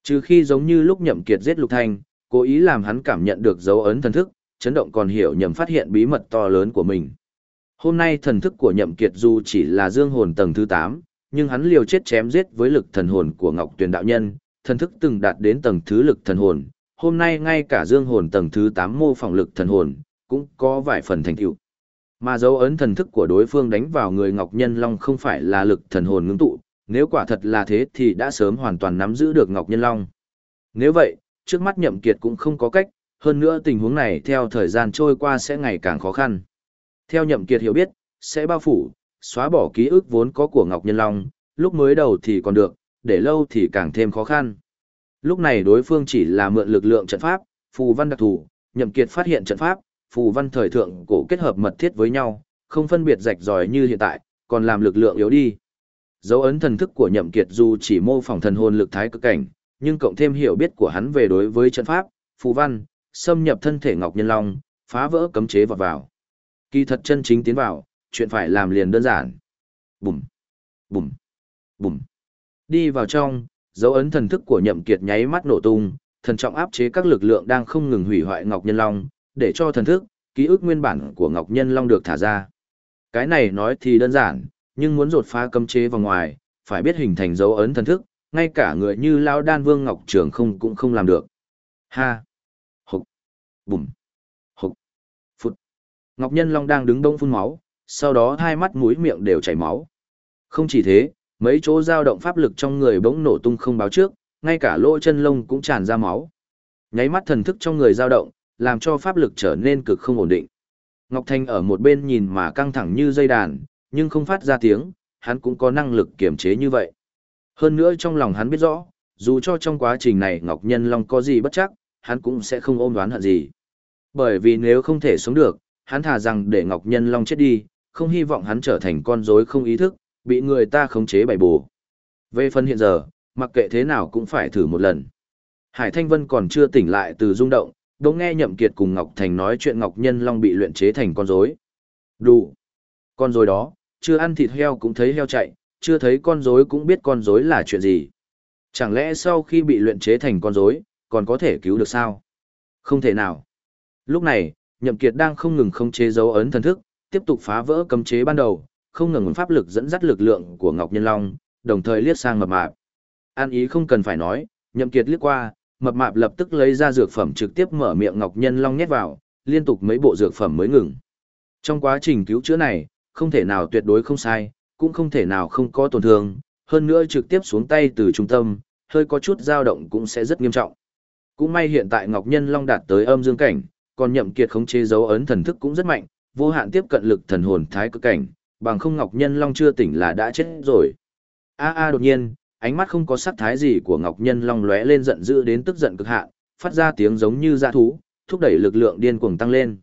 Trừ khi giống như lúc nhậm kiệt giết lục thanh, cố ý làm hắn cảm nhận được dấu ấn thần thức, chấn động còn hiểu nhầm phát hiện bí mật to lớn của mình. Hôm nay thần thức của nhậm kiệt dù chỉ là dương hồn tầng thứ 8, nhưng hắn liều chết chém giết với lực thần hồn của Ngọc Tuyền đạo nhân, thần thức từng đạt đến tầng thứ lực thần hồn, hôm nay ngay cả dương hồn tầng thứ 8 mô phỏng lực thần hồn, cũng có vài phần thành tựu. Mà dấu ấn thần thức của đối phương đánh vào người Ngọc Nhân Long không phải là lực thần hồn ngưng tụ, nếu quả thật là thế thì đã sớm hoàn toàn nắm giữ được Ngọc Nhân Long. Nếu vậy, trước mắt nhậm kiệt cũng không có cách, hơn nữa tình huống này theo thời gian trôi qua sẽ ngày càng khó khăn. Theo nhậm kiệt hiểu biết, sẽ bao phủ, xóa bỏ ký ức vốn có của Ngọc Nhân Long, lúc mới đầu thì còn được, để lâu thì càng thêm khó khăn. Lúc này đối phương chỉ là mượn lực lượng trận pháp, phù văn đặc thù, nhậm kiệt phát hiện trận pháp, phù văn thời thượng cổ kết hợp mật thiết với nhau, không phân biệt rạch ròi như hiện tại, còn làm lực lượng yếu đi. Dấu ấn thần thức của nhậm kiệt dù chỉ mô phỏng thần hồn lực thái cực cảnh, nhưng cộng thêm hiểu biết của hắn về đối với trận pháp, phù văn, xâm nhập thân thể Ngọc Nhân Long, phá vỡ cấm chế vọt vào. Kỳ thật chân chính tiến vào, chuyện phải làm liền đơn giản. Bùm, bùm, bùm. Đi vào trong, dấu ấn thần thức của nhậm kiệt nháy mắt nổ tung, thần trọng áp chế các lực lượng đang không ngừng hủy hoại Ngọc Nhân Long, để cho thần thức, ký ức nguyên bản của Ngọc Nhân Long được thả ra. Cái này nói thì đơn giản, nhưng muốn rột phá cấm chế vào ngoài, phải biết hình thành dấu ấn thần thức, ngay cả người như Lão Đan Vương Ngọc Trường không cũng không làm được. Ha! Hục! Bùm! Ngọc Nhân Long đang đứng đông phun máu, sau đó hai mắt mũi miệng đều chảy máu. Không chỉ thế, mấy chỗ dao động pháp lực trong người bỗng nổ tung không báo trước, ngay cả lỗ chân lông cũng tràn ra máu. Nháy mắt thần thức trong người dao động, làm cho pháp lực trở nên cực không ổn định. Ngọc Thanh ở một bên nhìn mà căng thẳng như dây đàn, nhưng không phát ra tiếng, hắn cũng có năng lực kiểm chế như vậy. Hơn nữa trong lòng hắn biết rõ, dù cho trong quá trình này Ngọc Nhân Long có gì bất chắc, hắn cũng sẽ không ôm đoán hận gì. Bởi vì nếu không thể sống được, hắn thà rằng để Ngọc Nhân Long chết đi, không hy vọng hắn trở thành con rối không ý thức, bị người ta khống chế bày bù. Về phần hiện giờ, mặc kệ thế nào cũng phải thử một lần. Hải Thanh Vân còn chưa tỉnh lại từ rung động, đỗ nghe Nhậm Kiệt cùng Ngọc Thành nói chuyện Ngọc Nhân Long bị luyện chế thành con rối. Đủ. Con rối đó, chưa ăn thịt heo cũng thấy heo chạy, chưa thấy con rối cũng biết con rối là chuyện gì. Chẳng lẽ sau khi bị luyện chế thành con rối, còn có thể cứu được sao? Không thể nào. Lúc này, Nhậm Kiệt đang không ngừng không chế dấu ấn thần thức, tiếp tục phá vỡ cấm chế ban đầu, không ngừng pháp lực dẫn dắt lực lượng của Ngọc Nhân Long, đồng thời liếc sang mập mạp. An ý không cần phải nói, Nhậm Kiệt liếc qua, mập mạp lập tức lấy ra dược phẩm trực tiếp mở miệng Ngọc Nhân Long nhét vào, liên tục mấy bộ dược phẩm mới ngừng. Trong quá trình cứu chữa này, không thể nào tuyệt đối không sai, cũng không thể nào không có tổn thương, hơn nữa trực tiếp xuống tay từ trung tâm, hơi có chút dao động cũng sẽ rất nghiêm trọng. Cũng may hiện tại Ngọc Nhân Long đạt tới âm dương cảnh, còn nhậm kiệt khống chế dấu ấn thần thức cũng rất mạnh, vô hạn tiếp cận lực thần hồn thái cực cảnh, bằng không Ngọc Nhân Long chưa tỉnh là đã chết rồi. A a đột nhiên, ánh mắt không có sắc thái gì của Ngọc Nhân Long lóe lên giận dữ đến tức giận cực hạn, phát ra tiếng giống như dã thú, thúc đẩy lực lượng điên cuồng tăng lên.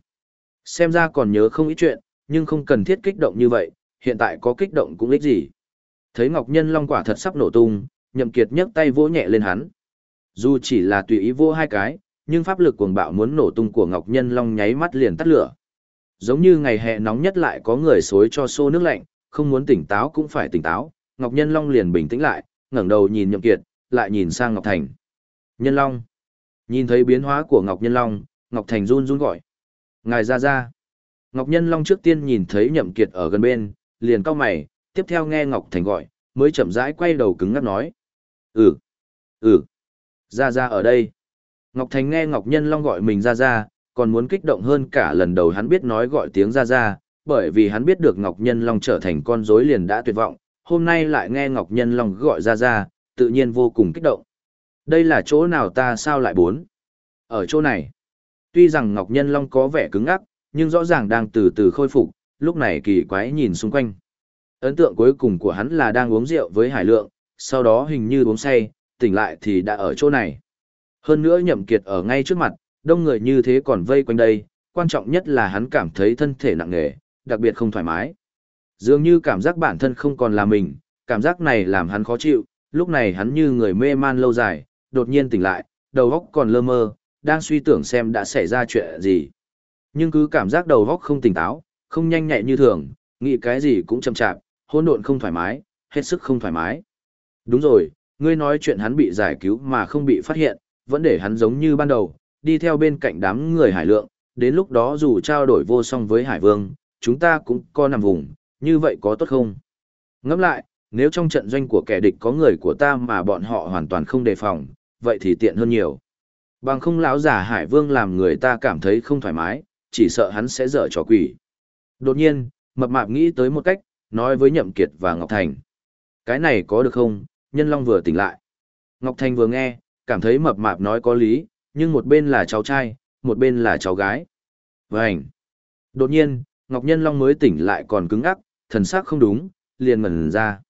Xem ra còn nhớ không ít chuyện, nhưng không cần thiết kích động như vậy, hiện tại có kích động cũng ích gì. Thấy Ngọc Nhân Long quả thật sắp nổ tung, Nhậm Kiệt nhấc tay vỗ nhẹ lên hắn. Dù chỉ là tùy ý vỗ hai cái, nhưng pháp lực cuồng bạo muốn nổ tung của Ngọc Nhân Long nháy mắt liền tắt lửa. Giống như ngày hè nóng nhất lại có người xối cho xô nước lạnh, không muốn tỉnh táo cũng phải tỉnh táo, Ngọc Nhân Long liền bình tĩnh lại, ngẩng đầu nhìn Nhậm Kiệt, lại nhìn sang Ngọc Thành. Nhân Long. Nhìn thấy biến hóa của Ngọc Nhân Long, Ngọc Thành run run gọi. Ngài ra ra. Ngọc Nhân Long trước tiên nhìn thấy Nhậm Kiệt ở gần bên, liền cau mày, tiếp theo nghe Ngọc Thành gọi, mới chậm rãi quay đầu cứng ngắc nói. Ừ, ừ, ra ra ở đây. Ngọc Thành nghe Ngọc Nhân Long gọi mình ra ra, còn muốn kích động hơn cả lần đầu hắn biết nói gọi tiếng ra ra, bởi vì hắn biết được Ngọc Nhân Long trở thành con rối liền đã tuyệt vọng, hôm nay lại nghe Ngọc Nhân Long gọi ra ra, tự nhiên vô cùng kích động. Đây là chỗ nào ta sao lại bốn? Ở chỗ này. Tuy rằng Ngọc Nhân Long có vẻ cứng ngắc, nhưng rõ ràng đang từ từ khôi phục, lúc này kỳ quái nhìn xung quanh. Ấn tượng cuối cùng của hắn là đang uống rượu với Hải Lượng, sau đó hình như uống say, tỉnh lại thì đã ở chỗ này. Hơn nữa nhậm kiệt ở ngay trước mặt, đông người như thế còn vây quanh đây, quan trọng nhất là hắn cảm thấy thân thể nặng nề, đặc biệt không thoải mái. Dường như cảm giác bản thân không còn là mình, cảm giác này làm hắn khó chịu, lúc này hắn như người mê man lâu dài, đột nhiên tỉnh lại, đầu óc còn lơ mơ, đang suy tưởng xem đã xảy ra chuyện gì. Nhưng cứ cảm giác đầu óc không tỉnh táo, không nhanh nhẹn như thường, nghĩ cái gì cũng chậm chạp, hỗn độn không thoải mái, hết sức không thoải mái. Đúng rồi, ngươi nói chuyện hắn bị giải cứu mà không bị phát hiện, vẫn để hắn giống như ban đầu, đi theo bên cạnh đám người hải lượng, đến lúc đó dù trao đổi vô song với hải vương, chúng ta cũng có nằm vùng, như vậy có tốt không? Ngẫm lại, nếu trong trận doanh của kẻ địch có người của ta mà bọn họ hoàn toàn không đề phòng, vậy thì tiện hơn nhiều. Bằng không lão giả hải vương làm người ta cảm thấy không thoải mái, chỉ sợ hắn sẽ dở trò quỷ. Đột nhiên, mập mạp nghĩ tới một cách, nói với Nhậm Kiệt và Ngọc Thành. Cái này có được không? Nhân Long vừa tỉnh lại. Ngọc Thành vừa nghe, cảm thấy mập mạp nói có lý, nhưng một bên là cháu trai, một bên là cháu gái. Vânh! Đột nhiên, Ngọc Nhân Long mới tỉnh lại còn cứng ắc, thần sắc không đúng, liền ngẩn ra.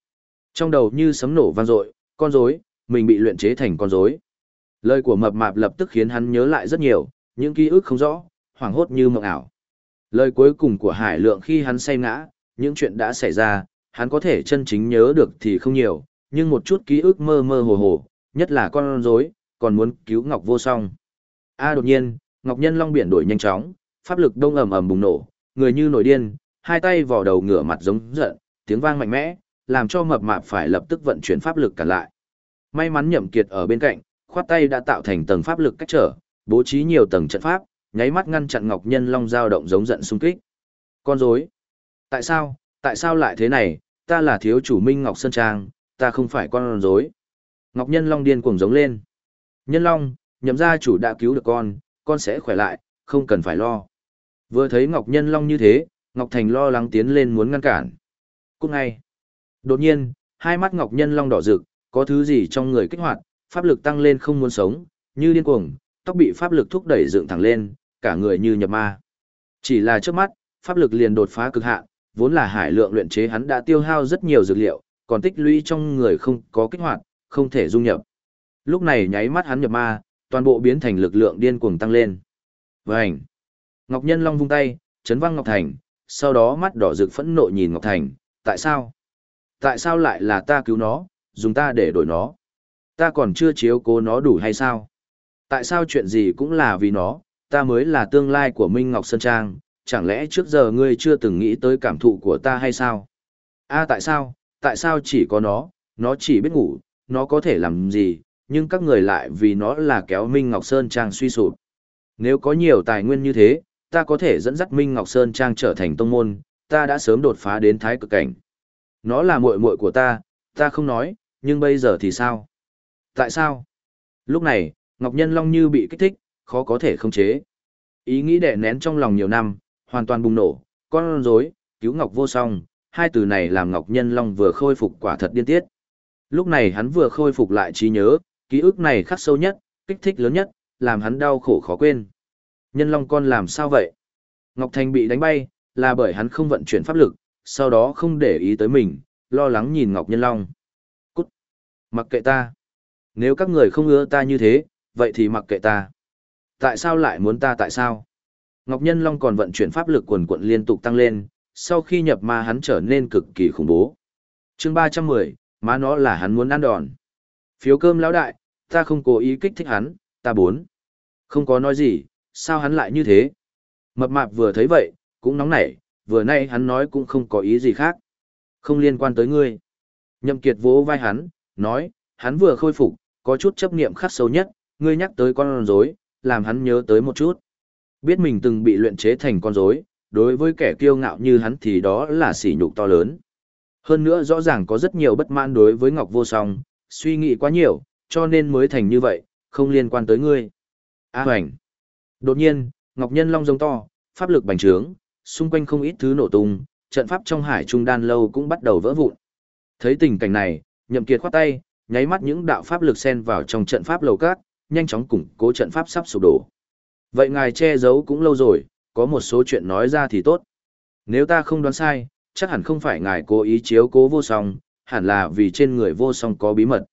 Trong đầu như sấm nổ vang dội, con rối, mình bị luyện chế thành con rối. Lời của mập mạp lập tức khiến hắn nhớ lại rất nhiều, những ký ức không rõ, hoảng hốt như mộng ảo. Lời cuối cùng của Hải Lượng khi hắn say ngã, những chuyện đã xảy ra, hắn có thể chân chính nhớ được thì không nhiều, nhưng một chút ký ức mơ mơ hồ hồ, nhất là con rối, còn muốn cứu Ngọc Vô Song. A đột nhiên, Ngọc Nhân Long biển đổi nhanh chóng, pháp lực đông ầm ầm bùng nổ, người như nổi điên, hai tay vò đầu ngửa mặt giống giận, tiếng vang mạnh mẽ, làm cho mập mạp phải lập tức vận chuyển pháp lực cản lại. May mắn Nhậm Kiệt ở bên cạnh, khoát tay đã tạo thành tầng pháp lực cách trở, bố trí nhiều tầng trận pháp, nháy mắt ngăn chặn Ngọc Nhân Long dao động giống giận xung kích. Con rối, tại sao, tại sao lại thế này? Ta là thiếu chủ Minh Ngọc Sơn Trang, ta không phải con rối. Ngọc Nhân Long điên cuồng giống lên. Nhân Long, nhậm gia chủ đã cứu được con, con sẽ khỏe lại, không cần phải lo. Vừa thấy Ngọc Nhân Long như thế, Ngọc Thành lo lắng tiến lên muốn ngăn cản. Cũng ngay. Đột nhiên, hai mắt Ngọc Nhân Long đỏ rực, có thứ gì trong người kích hoạt, pháp lực tăng lên không muốn sống, như điên cuồng, tóc bị pháp lực thúc đẩy dựng thẳng lên, cả người như nhập ma. Chỉ là trước mắt, pháp lực liền đột phá cực hạn, vốn là hải lượng luyện chế hắn đã tiêu hao rất nhiều dược liệu, còn tích lũy trong người không có kích hoạt, không thể dung nhập. Lúc này nháy mắt hắn nhập ma, toàn bộ biến thành lực lượng điên cuồng tăng lên. Vành! Ngọc Nhân Long vung tay, chấn văng Ngọc Thành, sau đó mắt đỏ rực phẫn nộ nhìn Ngọc Thành, tại sao? Tại sao lại là ta cứu nó, dùng ta để đổi nó? Ta còn chưa chiếu cố nó đủ hay sao? Tại sao chuyện gì cũng là vì nó, ta mới là tương lai của Minh Ngọc Sơn Trang, chẳng lẽ trước giờ ngươi chưa từng nghĩ tới cảm thụ của ta hay sao? a tại sao, tại sao chỉ có nó, nó chỉ biết ngủ, nó có thể làm gì, nhưng các người lại vì nó là kéo Minh Ngọc Sơn Trang suy sụp. Nếu có nhiều tài nguyên như thế, ta có thể dẫn dắt Minh Ngọc Sơn Trang trở thành tông môn, ta đã sớm đột phá đến thái cực cảnh. Nó là muội muội của ta, ta không nói, nhưng bây giờ thì sao? Tại sao? Lúc này, Ngọc Nhân Long như bị kích thích, khó có thể khống chế. Ý nghĩ đè nén trong lòng nhiều năm, hoàn toàn bùng nổ, con rối, cứu Ngọc vô song, hai từ này làm Ngọc Nhân Long vừa khôi phục quả thật điên tiết. Lúc này hắn vừa khôi phục lại trí nhớ, ký ức này khắc sâu nhất, kích thích lớn nhất, làm hắn đau khổ khó quên. Nhân Long con làm sao vậy? Ngọc Thành bị đánh bay, là bởi hắn không vận chuyển pháp lực, sau đó không để ý tới mình, lo lắng nhìn Ngọc Nhân Long. Cút! Mặc kệ ta! Nếu các người không ưa ta như thế, vậy thì mặc kệ ta. Tại sao lại muốn ta tại sao? Ngọc Nhân Long còn vận chuyển pháp lực quần quận liên tục tăng lên, sau khi nhập ma hắn trở nên cực kỳ khủng bố. chương 310, má nó là hắn muốn ăn đòn. Phiếu cơm lão đại, ta không cố ý kích thích hắn, ta bốn. Không có nói gì, sao hắn lại như thế? Mập mạp vừa thấy vậy, cũng nóng nảy, vừa nay hắn nói cũng không có ý gì khác. Không liên quan tới ngươi. Nhậm Kiệt vỗ vai hắn, nói, hắn vừa khôi phục, có chút chấp niệm khắc sâu nhất, ngươi nhắc tới con rối, làm hắn nhớ tới một chút. Biết mình từng bị luyện chế thành con rối, đối với kẻ kiêu ngạo như hắn thì đó là sỉ nhục to lớn. Hơn nữa rõ ràng có rất nhiều bất mãn đối với Ngọc Vô Song, suy nghĩ quá nhiều, cho nên mới thành như vậy, không liên quan tới ngươi. A hoành. Đột nhiên, Ngọc Nhân Long giống to, pháp lực bành trướng, xung quanh không ít thứ nổ tung, trận pháp trong hải trung đan lâu cũng bắt đầu vỡ vụn. Thấy tình cảnh này, Nhậm Kiệt khoát tay, nháy mắt những đạo pháp lực xen vào trong trận pháp lầu cát, nhanh chóng củng cố trận pháp sắp sụp đổ. Vậy ngài che giấu cũng lâu rồi, có một số chuyện nói ra thì tốt. Nếu ta không đoán sai, chắc hẳn không phải ngài cố ý chiếu cố vô song, hẳn là vì trên người vô song có bí mật.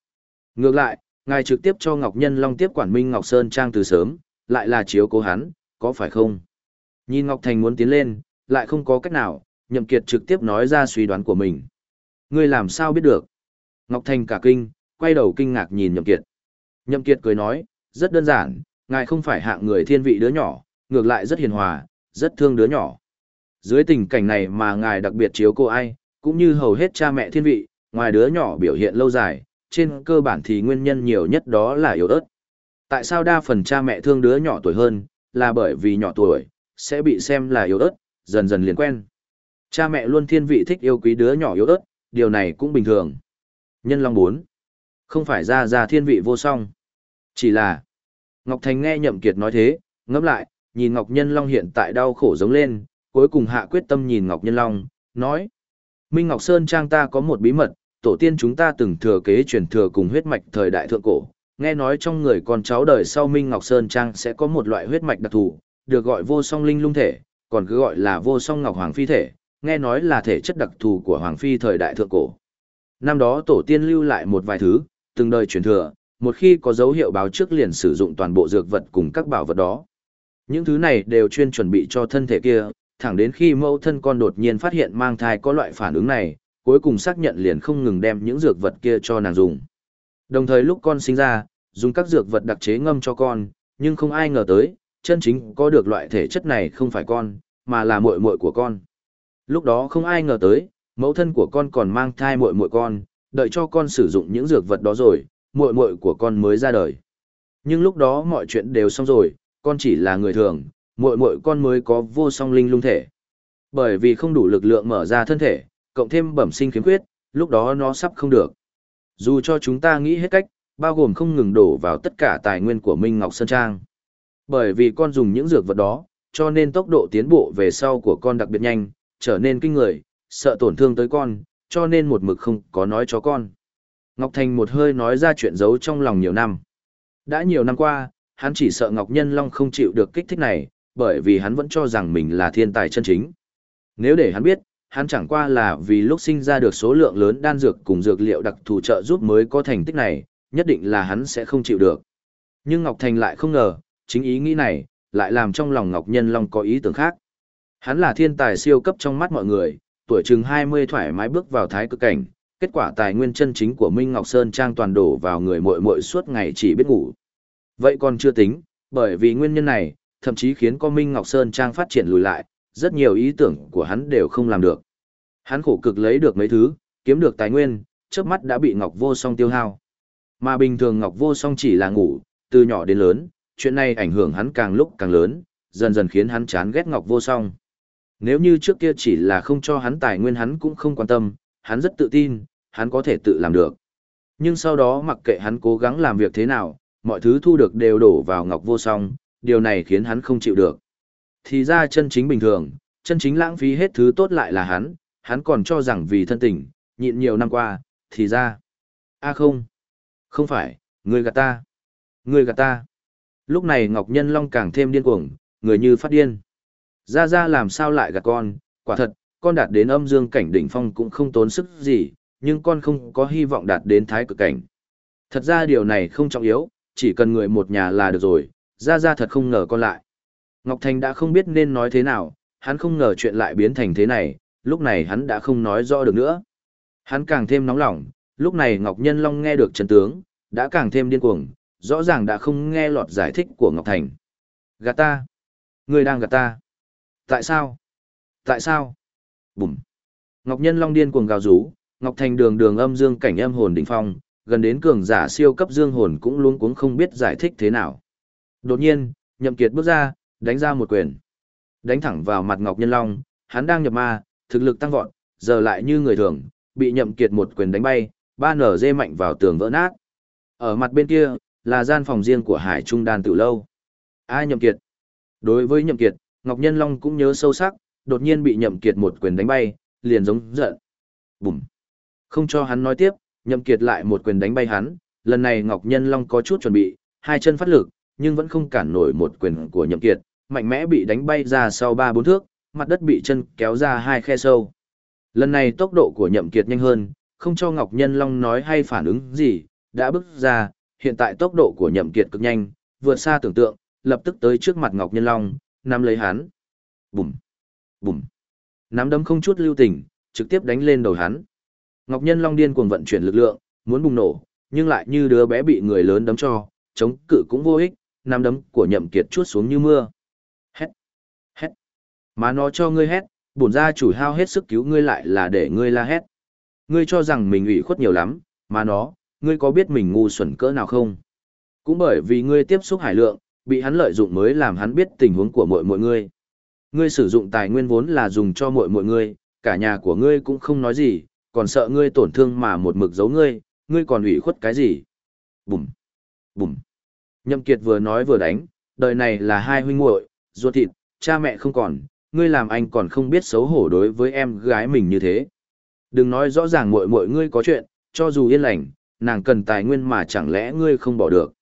Ngược lại, ngài trực tiếp cho Ngọc Nhân Long tiếp quản Minh Ngọc Sơn Trang từ sớm, lại là chiếu cố hắn, có phải không? Nhìn Ngọc Thành muốn tiến lên, lại không có cách nào, Nhậm Kiệt trực tiếp nói ra suy đoán của mình. Ngươi làm sao biết được? Ngọc Thành cả kinh, quay đầu kinh ngạc nhìn Nhậm Kiệt. Nhậm Kiệt cười nói, rất đơn giản, ngài không phải hạng người thiên vị đứa nhỏ, ngược lại rất hiền hòa, rất thương đứa nhỏ. Dưới tình cảnh này mà ngài đặc biệt chiếu cô ai, cũng như hầu hết cha mẹ thiên vị, ngoài đứa nhỏ biểu hiện lâu dài, trên cơ bản thì nguyên nhân nhiều nhất đó là yếu ớt. Tại sao đa phần cha mẹ thương đứa nhỏ tuổi hơn, là bởi vì nhỏ tuổi, sẽ bị xem là yếu ớt, dần dần liền quen. Cha mẹ luôn thiên vị thích yêu quý đứa nhỏ yếu ớt, điều này cũng bình thường. Nhân Long 4. Không phải ra ra thiên vị vô song. Chỉ là, Ngọc Thành nghe Nhậm Kiệt nói thế, ngẫm lại, nhìn Ngọc Nhân Long hiện tại đau khổ giống lên, cuối cùng hạ quyết tâm nhìn Ngọc Nhân Long, nói. Minh Ngọc Sơn Trang ta có một bí mật, tổ tiên chúng ta từng thừa kế truyền thừa cùng huyết mạch thời đại thượng cổ. Nghe nói trong người con cháu đời sau Minh Ngọc Sơn Trang sẽ có một loại huyết mạch đặc thù, được gọi vô song linh lung thể, còn cứ gọi là vô song ngọc hoàng phi thể, nghe nói là thể chất đặc thù của hoàng phi thời đại thượng cổ. Năm đó tổ tiên lưu lại một vài thứ, từng đời truyền thừa, một khi có dấu hiệu báo trước liền sử dụng toàn bộ dược vật cùng các bảo vật đó. Những thứ này đều chuyên chuẩn bị cho thân thể kia, thẳng đến khi mẫu thân con đột nhiên phát hiện mang thai có loại phản ứng này, cuối cùng xác nhận liền không ngừng đem những dược vật kia cho nàng dùng. Đồng thời lúc con sinh ra, dùng các dược vật đặc chế ngâm cho con, nhưng không ai ngờ tới, chân chính có được loại thể chất này không phải con, mà là muội muội của con. Lúc đó không ai ngờ tới, mẫu thân của con còn mang thai muội muội con, đợi cho con sử dụng những dược vật đó rồi, muội muội của con mới ra đời. Nhưng lúc đó mọi chuyện đều xong rồi, con chỉ là người thường, muội muội con mới có vô song linh lung thể. Bởi vì không đủ lực lượng mở ra thân thể, cộng thêm bẩm sinh khiếm khuyết, lúc đó nó sắp không được. Dù cho chúng ta nghĩ hết cách, bao gồm không ngừng đổ vào tất cả tài nguyên của Minh Ngọc Sơn Trang. Bởi vì con dùng những dược vật đó, cho nên tốc độ tiến bộ về sau của con đặc biệt nhanh, trở nên kinh người, sợ tổn thương tới con, cho nên một mực không có nói cho con. Ngọc Thành một hơi nói ra chuyện giấu trong lòng nhiều năm. Đã nhiều năm qua, hắn chỉ sợ Ngọc Nhân Long không chịu được kích thích này, bởi vì hắn vẫn cho rằng mình là thiên tài chân chính. Nếu để hắn biết, hắn chẳng qua là vì lúc sinh ra được số lượng lớn đan dược cùng dược liệu đặc thù trợ giúp mới có thành tích này, nhất định là hắn sẽ không chịu được. Nhưng Ngọc Thành lại không ngờ, chính ý nghĩ này, lại làm trong lòng Ngọc Nhân Long có ý tưởng khác. Hắn là thiên tài siêu cấp trong mắt mọi người, tuổi chừng 20 thoải mái bước vào thái cực cảnh, kết quả tài nguyên chân chính của Minh Ngọc Sơn Trang toàn đổ vào người muội muội suốt ngày chỉ biết ngủ. Vậy còn chưa tính, bởi vì nguyên nhân này, thậm chí khiến con Minh Ngọc Sơn Trang phát triển lùi lại, rất nhiều ý tưởng của hắn đều không làm được. Hắn khổ cực lấy được mấy thứ, kiếm được tài nguyên, chớp mắt đã bị Ngọc Vô Song tiêu hao. Mà bình thường Ngọc Vô Song chỉ là ngủ, từ nhỏ đến lớn, chuyện này ảnh hưởng hắn càng lúc càng lớn, dần dần khiến hắn chán ghét Ngọc Vô Song. Nếu như trước kia chỉ là không cho hắn tài nguyên hắn cũng không quan tâm, hắn rất tự tin, hắn có thể tự làm được. Nhưng sau đó mặc kệ hắn cố gắng làm việc thế nào, mọi thứ thu được đều đổ vào Ngọc Vô Song, điều này khiến hắn không chịu được. Thì ra chân chính bình thường, chân chính lãng phí hết thứ tốt lại là hắn, hắn còn cho rằng vì thân tình, nhịn nhiều năm qua, thì ra. a không, không phải, người gạt ta, người gạt ta. Lúc này Ngọc Nhân Long càng thêm điên cuồng, người như phát điên. Ra ra làm sao lại gạt con, quả thật, con đạt đến âm dương cảnh đỉnh phong cũng không tốn sức gì, nhưng con không có hy vọng đạt đến thái cực cảnh. Thật ra điều này không trọng yếu, chỉ cần người một nhà là được rồi, ra ra thật không ngờ con lại. Ngọc Thành đã không biết nên nói thế nào, hắn không ngờ chuyện lại biến thành thế này, lúc này hắn đã không nói rõ được nữa. Hắn càng thêm nóng lòng, lúc này Ngọc Nhân Long nghe được chân tướng, đã càng thêm điên cuồng, rõ ràng đã không nghe lọt giải thích của Ngọc Thành. Gạt ta! Người đang gạt ta! Tại sao? Tại sao? Bùm! Ngọc Nhân Long điên cuồng gào rú, Ngọc Thành đường đường âm dương cảnh âm hồn đỉnh phong, gần đến cường giả siêu cấp dương hồn cũng luôn cuống không biết giải thích thế nào. Đột nhiên, Nhậm Kiệt bước ra, đánh ra một quyền. Đánh thẳng vào mặt Ngọc Nhân Long, hắn đang nhập ma, thực lực tăng vọt, giờ lại như người thường, bị nhậm kiệt một quyền đánh bay, ba nở dê mạnh vào tường vỡ nát. Ở mặt bên kia, là gian phòng riêng của Hải Trung Đan Tử Lâu. Ai nhậm kiệt? Đối với nhậm kiệt, Ngọc Nhân Long cũng nhớ sâu sắc, đột nhiên bị nhậm kiệt một quyền đánh bay, liền giống giận. Bùm. Không cho hắn nói tiếp, nhậm kiệt lại một quyền đánh bay hắn, lần này Ngọc Nhân Long có chút chuẩn bị, hai chân phát lực, nhưng vẫn không cản nổi một quyền của nhậm kiệt, mạnh mẽ bị đánh bay ra sau ba bốn thước, mặt đất bị chân kéo ra hai khe sâu. Lần này tốc độ của nhậm kiệt nhanh hơn, không cho Ngọc Nhân Long nói hay phản ứng gì, đã bước ra, hiện tại tốc độ của nhậm kiệt cực nhanh, vượt xa tưởng tượng, lập tức tới trước mặt Ngọc Nhân Long, nắm lấy hắn. Bùm, bùm. Nắm đấm không chút lưu tình, trực tiếp đánh lên đầu hắn. Ngọc Nhân Long điên cuồng vận chuyển lực lượng, muốn bùng nổ, nhưng lại như đứa bé bị người lớn đấm cho, chống cự cũng vô ích, nắm đấm của nhậm kiệt chuốt xuống như mưa. Hét, hét. Mà nó cho ngươi hét, bổn gia chủ hao hết sức cứu ngươi lại là để ngươi la hét. Ngươi cho rằng mình ủy khuất nhiều lắm, mà nó, ngươi có biết mình ngu xuẩn cỡ nào không? Cũng bởi vì ngươi tiếp xúc hải lượng, bị hắn lợi dụng mới làm hắn biết tình huống của mọi mọi ngươi. Ngươi sử dụng tài nguyên vốn là dùng cho mọi mọi ngươi, cả nhà của ngươi cũng không nói gì, còn sợ ngươi tổn thương mà một mực giấu ngươi, ngươi còn ủy khuất cái gì? Bùm, bùm. Nhậm Kiệt vừa nói vừa đánh, đời này là hai huynh muội, ruột thịt, cha mẹ không còn, ngươi làm anh còn không biết xấu hổ đối với em gái mình như thế. Đừng nói rõ ràng muội muội ngươi có chuyện, cho dù yên lành, nàng cần tài nguyên mà chẳng lẽ ngươi không bỏ được.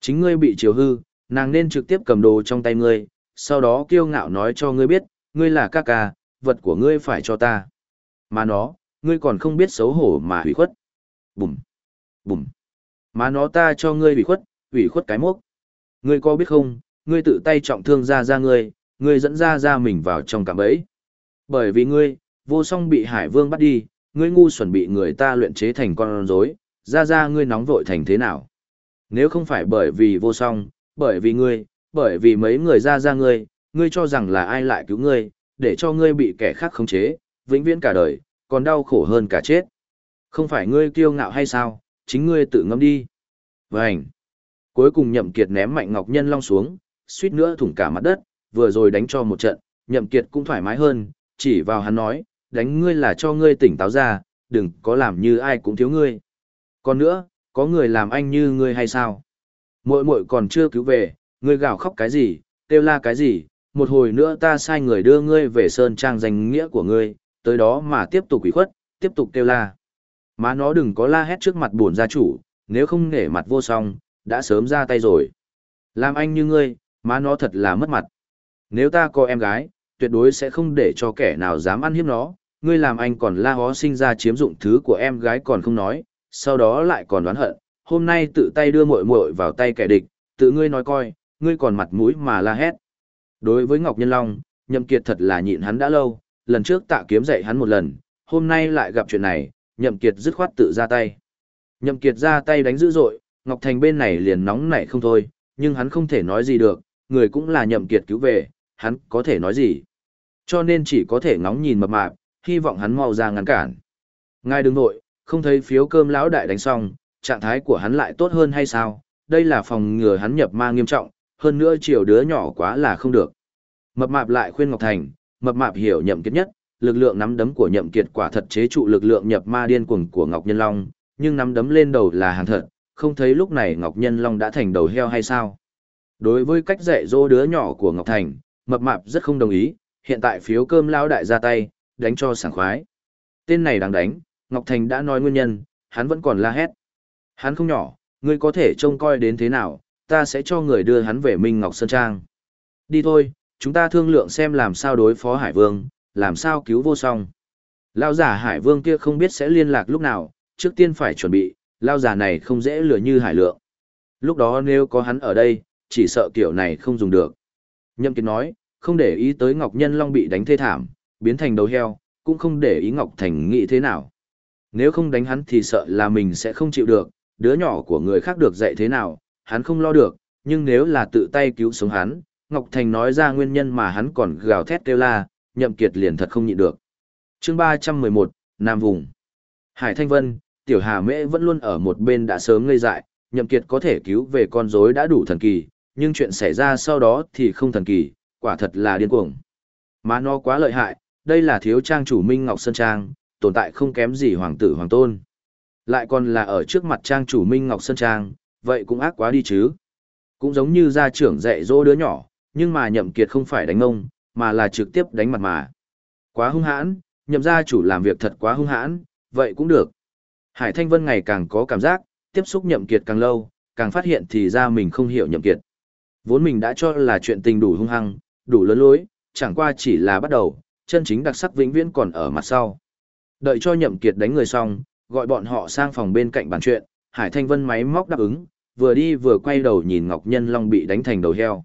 Chính ngươi bị chiều hư, nàng nên trực tiếp cầm đồ trong tay ngươi, sau đó kiêu ngạo nói cho ngươi biết, ngươi là ca ca, vật của ngươi phải cho ta. Mà nó, ngươi còn không biết xấu hổ mà hủy khuất. Bùm, bùm. Mà nó ta cho ngươi hủy khuất, ủy khuất cái mốc. Ngươi có biết không, ngươi tự tay trọng thương ra ra ngươi, ngươi dẫn ra ra mình vào trong cạm bẫy. Bởi vì ngươi, vô song bị hải vương bắt đi, ngươi ngu xuẩn bị người ta luyện chế thành con rối, ra ra ngươi nóng vội thành thế nào. Nếu không phải bởi vì vô song, bởi vì ngươi, bởi vì mấy người ra ra ngươi, ngươi cho rằng là ai lại cứu ngươi, để cho ngươi bị kẻ khác khống chế, vĩnh viễn cả đời, còn đau khổ hơn cả chết. Không phải ngươi kiêu ngạo hay sao, chính ngươi tự ngâm đi. Vânh! Cuối cùng nhậm kiệt ném mạnh Ngọc Nhân Long xuống, suýt nữa thủng cả mặt đất, vừa rồi đánh cho một trận, nhậm kiệt cũng thoải mái hơn, chỉ vào hắn nói, đánh ngươi là cho ngươi tỉnh táo ra, đừng có làm như ai cũng thiếu ngươi. Còn nữa, có người làm anh như ngươi hay sao? Muội muội còn chưa cứu về, ngươi gào khóc cái gì, kêu la cái gì, một hồi nữa ta sai người đưa ngươi về sơn trang danh nghĩa của ngươi, tới đó mà tiếp tục quỷ khuất, tiếp tục kêu la. Má nó đừng có la hét trước mặt buồn gia chủ, nếu không nể mặt vô song, đã sớm ra tay rồi. Làm anh như ngươi, má nó thật là mất mặt. Nếu ta có em gái, tuyệt đối sẽ không để cho kẻ nào dám ăn hiếp nó, ngươi làm anh còn la hó sinh ra chiếm dụng thứ của em gái còn không nói, sau đó lại còn đoán hận, hôm nay tự tay đưa muội muội vào tay kẻ địch, tự ngươi nói coi, ngươi còn mặt mũi mà la hét. Đối với Ngọc Nhân Long, Nhậm Kiệt thật là nhịn hắn đã lâu, lần trước tạ kiếm dạy hắn một lần, hôm nay lại gặp chuyện này, Nhậm Kiệt dứt khoát tự ra tay. Nhậm Kiệt ra tay đánh dữ dội, Ngọc Thành bên này liền nóng nảy không thôi, nhưng hắn không thể nói gì được, người cũng là Nhậm Kiệt cứu về, hắn có thể nói gì. Cho nên chỉ có thể ngóng nhìn mập mạp, hy vọng hắn mau ra ngăn cản. Ngài đừng nội, không thấy phiếu cơm lão đại đánh xong, trạng thái của hắn lại tốt hơn hay sao? Đây là phòng ngừa hắn nhập ma nghiêm trọng, hơn nữa chiều đứa nhỏ quá là không được. Mập mạp lại khuyên Ngọc Thành, mập mạp hiểu nhậm kiệt nhất, lực lượng nắm đấm của nhậm kiệt quả thật chế trụ lực lượng nhập ma điên cuồng của Ngọc Nhân Long, nhưng nắm đấm lên đầu là hàng thật, không thấy lúc này Ngọc Nhân Long đã thành đầu heo hay sao? Đối với cách dạy dỗ đứa nhỏ của Ngọc Thành, mập mạp rất không đồng ý, hiện tại phiếu cơm lao đại ra tay, đánh cho sảng khoái. Tên này đang đánh, Ngọc Thành đã nói nguyên nhân, hắn vẫn còn la hét. Hắn không nhỏ, ngươi có thể trông coi đến thế nào, ta sẽ cho người đưa hắn về Minh Ngọc Sơn Trang. Đi thôi, chúng ta thương lượng xem làm sao đối phó Hải Vương, làm sao cứu vô song. Lao giả Hải Vương kia không biết sẽ liên lạc lúc nào, trước tiên phải chuẩn bị, lao già này không dễ lừa như Hải Lượng. Lúc đó nếu có hắn ở đây, chỉ sợ kiểu này không dùng được. Nhậm Kiệt nói, không để ý tới Ngọc Nhân Long bị đánh thê thảm, biến thành đầu heo, cũng không để ý Ngọc Thành nghĩ thế nào. Nếu không đánh hắn thì sợ là mình sẽ không chịu được, đứa nhỏ của người khác được dạy thế nào, hắn không lo được, nhưng nếu là tự tay cứu sống hắn, Ngọc Thành nói ra nguyên nhân mà hắn còn gào thét kêu la, nhậm kiệt liền thật không nhịn được. Chương 311, Nam Vùng Hải Thanh Vân, Tiểu Hà Mễ vẫn luôn ở một bên đã sớm ngây dại, nhậm kiệt có thể cứu về con rối đã đủ thần kỳ, nhưng chuyện xảy ra sau đó thì không thần kỳ, quả thật là điên cuồng. Mà nó quá lợi hại, đây là thiếu trang chủ Minh Ngọc Sơn Trang, tồn tại không kém gì hoàng tử hoàng tôn. Lại còn là ở trước mặt trang chủ Minh Ngọc Sơn Trang, vậy cũng ác quá đi chứ. Cũng giống như gia trưởng dạy dỗ đứa nhỏ, nhưng mà nhậm kiệt không phải đánh ông, mà là trực tiếp đánh mặt mà. Quá hung hãn, nhậm gia chủ làm việc thật quá hung hãn, vậy cũng được. Hải Thanh Vân ngày càng có cảm giác, tiếp xúc nhậm kiệt càng lâu, càng phát hiện thì ra mình không hiểu nhậm kiệt. Vốn mình đã cho là chuyện tình đủ hung hăng, đủ lớn lối, chẳng qua chỉ là bắt đầu, chân chính đặc sắc vĩnh viễn còn ở mặt sau. Đợi cho nhậm kiệt đánh người xong, gọi bọn họ sang phòng bên cạnh bàn chuyện, Hải Thanh Vân máy móc đáp ứng, vừa đi vừa quay đầu nhìn Ngọc Nhân Long bị đánh thành đầu heo.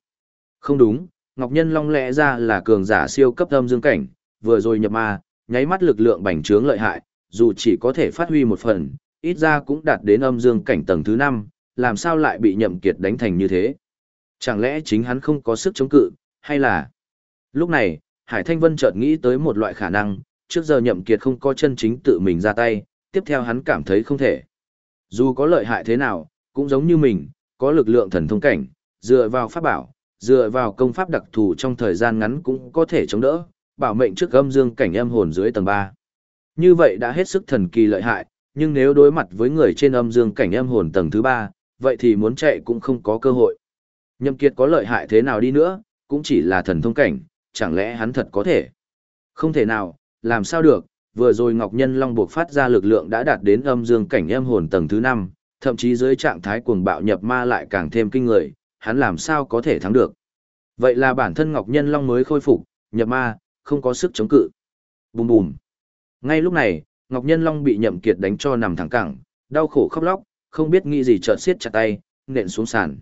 Không đúng, Ngọc Nhân Long lẽ ra là cường giả siêu cấp âm dương cảnh, vừa rồi nhập ma, nháy mắt lực lượng bành trướng lợi hại, dù chỉ có thể phát huy một phần, ít ra cũng đạt đến âm dương cảnh tầng thứ 5, làm sao lại bị nhậm kiệt đánh thành như thế? Chẳng lẽ chính hắn không có sức chống cự, hay là... Lúc này, Hải Thanh Vân chợt nghĩ tới một loại khả năng, trước giờ nhậm kiệt không có chân chính tự mình ra tay, tiếp theo hắn cảm thấy không thể. Dù có lợi hại thế nào, cũng giống như mình, có lực lượng thần thông cảnh, dựa vào pháp bảo, dựa vào công pháp đặc thù trong thời gian ngắn cũng có thể chống đỡ, bảo mệnh trước âm dương cảnh âm hồn dưới tầng 3. Như vậy đã hết sức thần kỳ lợi hại, nhưng nếu đối mặt với người trên âm dương cảnh âm hồn tầng thứ ba, vậy thì muốn chạy cũng không có cơ hội. Nhậm Kiệt có lợi hại thế nào đi nữa, cũng chỉ là thần thông cảnh, chẳng lẽ hắn thật có thể? Không thể nào, làm sao được, vừa rồi Ngọc Nhân Long buộc phát ra lực lượng đã đạt đến âm dương cảnh âm hồn tầng thứ 5, thậm chí dưới trạng thái cuồng bạo nhập ma lại càng thêm kinh người, hắn làm sao có thể thắng được. Vậy là bản thân Ngọc Nhân Long mới khôi phục, nhập ma, không có sức chống cự. Bùm bùm. Ngay lúc này, Ngọc Nhân Long bị nhậm kiệt đánh cho nằm thẳng cẳng, đau khổ khóc lóc, không biết nghĩ gì chợt siết chặt tay, nện xuống sàn.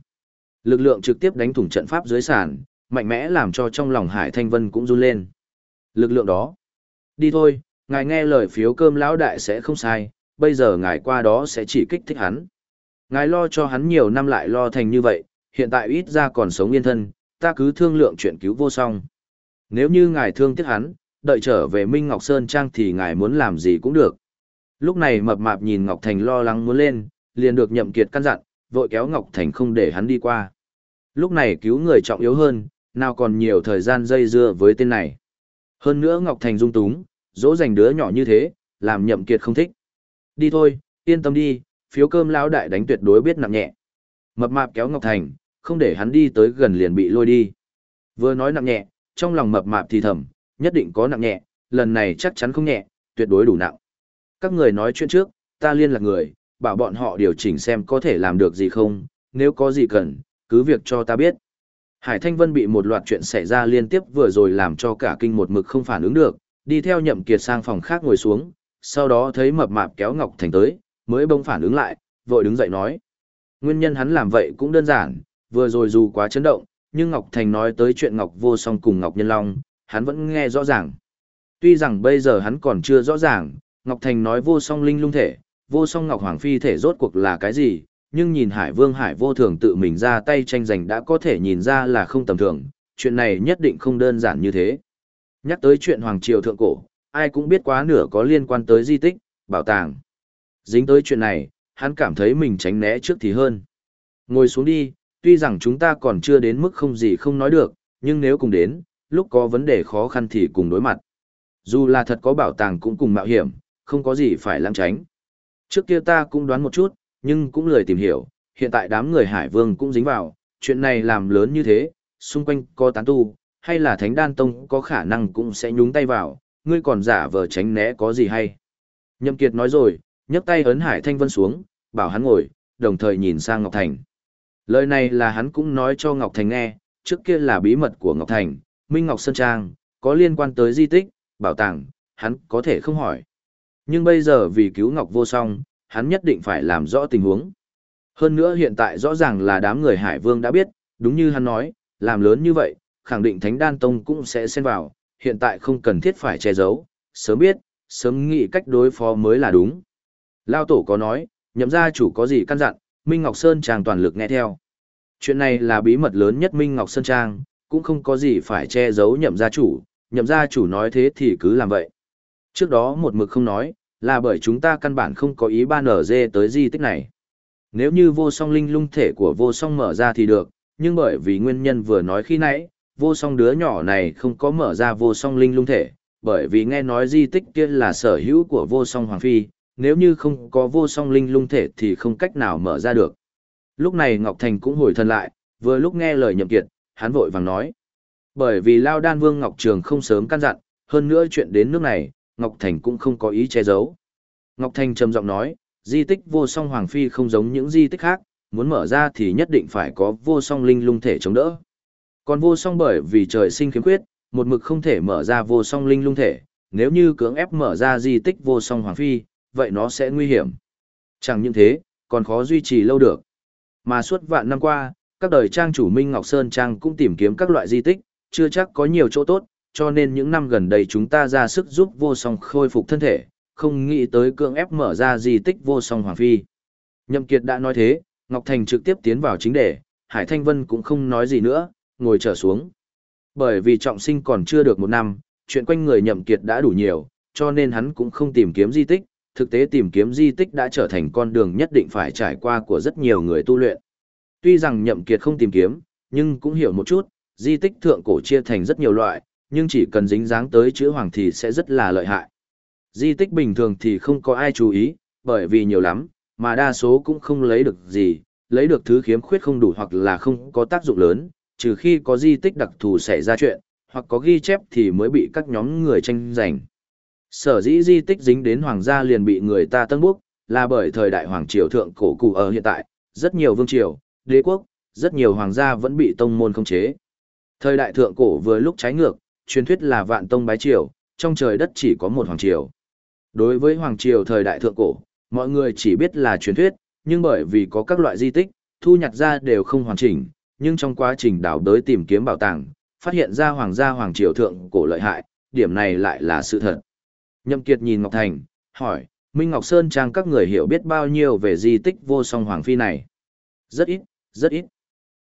Lực lượng trực tiếp đánh thủng trận pháp dưới sàn, mạnh mẽ làm cho trong lòng Hải Thanh Vân cũng run lên. Lực lượng đó. Đi thôi, ngài nghe lời phiếu cơm lão đại sẽ không sai, bây giờ ngài qua đó sẽ chỉ kích thích hắn. Ngài lo cho hắn nhiều năm lại lo thành như vậy, hiện tại ít ra còn sống yên thân, ta cứ thương lượng chuyện cứu vô song. Nếu như ngài thương tiếc hắn, đợi trở về Minh Ngọc Sơn Trang thì ngài muốn làm gì cũng được. Lúc này mập mạp nhìn Ngọc Thành lo lắng muốn lên, liền được nhậm kiệt căn dặn, vội kéo Ngọc Thành không để hắn đi qua. Lúc này cứu người trọng yếu hơn, nào còn nhiều thời gian dây dưa với tên này. Hơn nữa Ngọc Thành dung túng, dỗ dành đứa nhỏ như thế, làm nhậm kiệt không thích. Đi thôi, yên tâm đi, phiếu cơm lão đại đánh tuyệt đối biết nặng nhẹ. Mập mạp kéo Ngọc Thành, không để hắn đi tới gần liền bị lôi đi. Vừa nói nặng nhẹ, trong lòng mập mạp thì thầm, nhất định có nặng nhẹ, lần này chắc chắn không nhẹ, tuyệt đối đủ nặng. Các người nói chuyện trước, ta liên lạc người, bảo bọn họ điều chỉnh xem có thể làm được gì không, nếu có gì cần, cứ việc cho ta biết. Hải Thanh Vân bị một loạt chuyện xảy ra liên tiếp vừa rồi làm cho cả kinh một mực không phản ứng được, đi theo nhậm kiệt sang phòng khác ngồi xuống, sau đó thấy mập mạp kéo Ngọc Thành tới, mới bỗng phản ứng lại, vội đứng dậy nói. Nguyên nhân hắn làm vậy cũng đơn giản, vừa rồi dù quá chấn động, nhưng Ngọc Thành nói tới chuyện Ngọc Vô Song cùng Ngọc Nhân Long, hắn vẫn nghe rõ ràng. Tuy rằng bây giờ hắn còn chưa rõ ràng, Ngọc Thành nói Vô Song linh lung thể, Vô Song Ngọc Hoàng Phi thể rốt cuộc là cái gì, nhưng nhìn Hải Vương Hải Vô Thường tự mình ra tay tranh giành đã có thể nhìn ra là không tầm thường, chuyện này nhất định không đơn giản như thế. Nhắc tới chuyện Hoàng Triều Thượng Cổ, ai cũng biết quá nửa có liên quan tới di tích, bảo tàng. Dính tới chuyện này, hắn cảm thấy mình tránh né trước thì hơn. Ngồi xuống đi, tuy rằng chúng ta còn chưa đến mức không gì không nói được, nhưng nếu cùng đến, lúc có vấn đề khó khăn thì cùng đối mặt. Dù là thật có bảo tàng cũng cùng mạo hiểm, không có gì phải lãng tránh. Trước kia ta cũng đoán một chút, nhưng cũng lười tìm hiểu, hiện tại đám người Hải Vương cũng dính vào, chuyện này làm lớn như thế, xung quanh có tán tu, hay là Thánh Đan Tông có khả năng cũng sẽ nhúng tay vào, ngươi còn giả vờ tránh né có gì hay. Nhậm Kiệt nói rồi, nhấc tay ấn Hải Thanh Vân xuống, bảo hắn ngồi, đồng thời nhìn sang Ngọc Thành. Lời này là hắn cũng nói cho Ngọc Thành nghe, trước kia là bí mật của Ngọc Thành, Minh Ngọc Sơn Trang, có liên quan tới di tích, bảo tàng, hắn có thể không hỏi. Nhưng bây giờ vì cứu Ngọc vô song, hắn nhất định phải làm rõ tình huống. Hơn nữa hiện tại rõ ràng là đám người Hải Vương đã biết, đúng như hắn nói, làm lớn như vậy, khẳng định Thánh Đan Tông cũng sẽ xen vào, hiện tại không cần thiết phải che giấu, sớm biết, sớm nghĩ cách đối phó mới là đúng. Lao Tổ có nói, nhậm gia chủ có gì căn dặn, Minh Ngọc Sơn Trang toàn lực nghe theo. Chuyện này là bí mật lớn nhất Minh Ngọc Sơn Trang, cũng không có gì phải che giấu nhậm gia chủ, nhậm gia chủ nói thế thì cứ làm vậy. Trước đó một mực không nói, là bởi chúng ta căn bản không có ý ban ở dê tới di tích này. Nếu như vô song linh lung thể của vô song mở ra thì được, nhưng bởi vì nguyên nhân vừa nói khi nãy, vô song đứa nhỏ này không có mở ra vô song linh lung thể, bởi vì nghe nói di tích kia là sở hữu của vô song hoàng phi, nếu như không có vô song linh lung thể thì không cách nào mở ra được. Lúc này Ngọc Thành cũng hồi thân lại, vừa lúc nghe lời nhậm kiệt, hắn vội vàng nói. Bởi vì Lao Đan Vương Ngọc Trường không sớm căn dặn, hơn nữa chuyện đến nước này, Ngọc Thành cũng không có ý che giấu. Ngọc Thành trầm giọng nói, di tích vô song Hoàng Phi không giống những di tích khác, muốn mở ra thì nhất định phải có vô song linh lung thể chống đỡ. Còn vô song bởi vì trời sinh khiếm khuyết, một mực không thể mở ra vô song linh lung thể, nếu như cưỡng ép mở ra di tích vô song Hoàng Phi, vậy nó sẽ nguy hiểm. Chẳng những thế, còn khó duy trì lâu được. Mà suốt vạn năm qua, các đời trang chủ Minh Ngọc Sơn Trang cũng tìm kiếm các loại di tích, chưa chắc có nhiều chỗ tốt, cho nên những năm gần đây chúng ta ra sức giúp vô song khôi phục thân thể, không nghĩ tới cưỡng ép mở ra di tích vô song Hoàng Phi. Nhậm Kiệt đã nói thế, Ngọc Thành trực tiếp tiến vào chính đề, Hải Thanh Vân cũng không nói gì nữa, ngồi trở xuống. Bởi vì trọng sinh còn chưa được một năm, chuyện quanh người Nhậm Kiệt đã đủ nhiều, cho nên hắn cũng không tìm kiếm di tích, thực tế tìm kiếm di tích đã trở thành con đường nhất định phải trải qua của rất nhiều người tu luyện. Tuy rằng Nhậm Kiệt không tìm kiếm, nhưng cũng hiểu một chút, di tích thượng cổ chia thành rất nhiều loại, nhưng chỉ cần dính dáng tới chữ hoàng thì sẽ rất là lợi hại. Di tích bình thường thì không có ai chú ý, bởi vì nhiều lắm, mà đa số cũng không lấy được gì, lấy được thứ khiếm khuyết không đủ hoặc là không có tác dụng lớn, trừ khi có di tích đặc thù xảy ra chuyện, hoặc có ghi chép thì mới bị các nhóm người tranh giành. Sở dĩ di tích dính đến hoàng gia liền bị người ta tân bốc, là bởi thời đại hoàng triều thượng cổ cụ ở hiện tại, rất nhiều vương triều, đế quốc, rất nhiều hoàng gia vẫn bị tông môn khống chế. Thời đại thượng cổ vừa lúc trái ngược, truyền thuyết là vạn tông bái triều, trong trời đất chỉ có một hoàng triều. Đối với hoàng triều thời đại thượng cổ, mọi người chỉ biết là truyền thuyết, nhưng bởi vì có các loại di tích, thu nhặt ra đều không hoàn chỉnh, nhưng trong quá trình đào đới tìm kiếm bảo tàng, phát hiện ra hoàng gia hoàng triều thượng cổ lợi hại, điểm này lại là sự thật. Nhậm Kiệt nhìn Ngọc Thành, hỏi, Minh Ngọc Sơn Trang các người hiểu biết bao nhiêu về di tích vô song hoàng phi này? Rất ít, rất ít.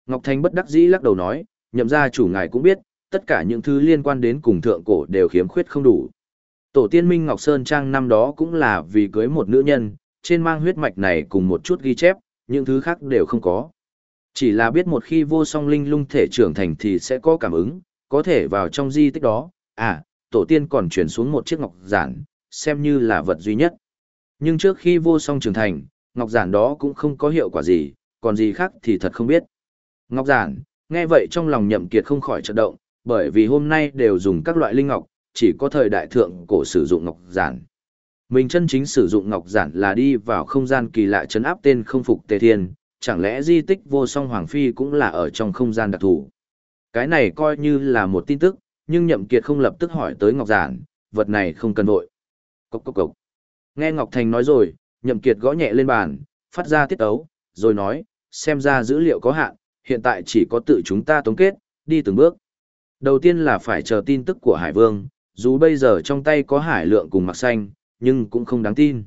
Ngọc Thành bất đắc dĩ lắc đầu nói, nhậm gia chủ ngài cũng biết, tất cả những thứ liên quan đến cùng thượng cổ đều khiếm khuyết không đủ. Tổ tiên Minh Ngọc Sơn Trang năm đó cũng là vì cưới một nữ nhân, trên mang huyết mạch này cùng một chút ghi chép, những thứ khác đều không có. Chỉ là biết một khi vô song linh lung thể trưởng thành thì sẽ có cảm ứng, có thể vào trong di tích đó, à, tổ tiên còn chuyển xuống một chiếc ngọc giản, xem như là vật duy nhất. Nhưng trước khi vô song trưởng thành, ngọc giản đó cũng không có hiệu quả gì, còn gì khác thì thật không biết. Ngọc giản, nghe vậy trong lòng nhậm kiệt không khỏi chợt động, bởi vì hôm nay đều dùng các loại linh ngọc, chỉ có thời đại thượng cổ sử dụng ngọc giản. Mình chân chính sử dụng ngọc giản là đi vào không gian kỳ lạ chấn áp tên không phục tề thiên, chẳng lẽ di tích vô song hoàng phi cũng là ở trong không gian đặc thù. Cái này coi như là một tin tức, nhưng nhậm kiệt không lập tức hỏi tới ngọc giản, vật này không cần vội. Cốc cốc cốc. Nghe Ngọc Thành nói rồi, nhậm kiệt gõ nhẹ lên bàn, phát ra tiết ấu, rồi nói, xem ra dữ liệu có hạn, hiện tại chỉ có tự chúng ta tống kết, đi từng bước. Đầu tiên là phải chờ tin tức của Hải Vương, dù bây giờ trong tay có Hải Lượng cùng Mặc Xanh, nhưng cũng không đáng tin.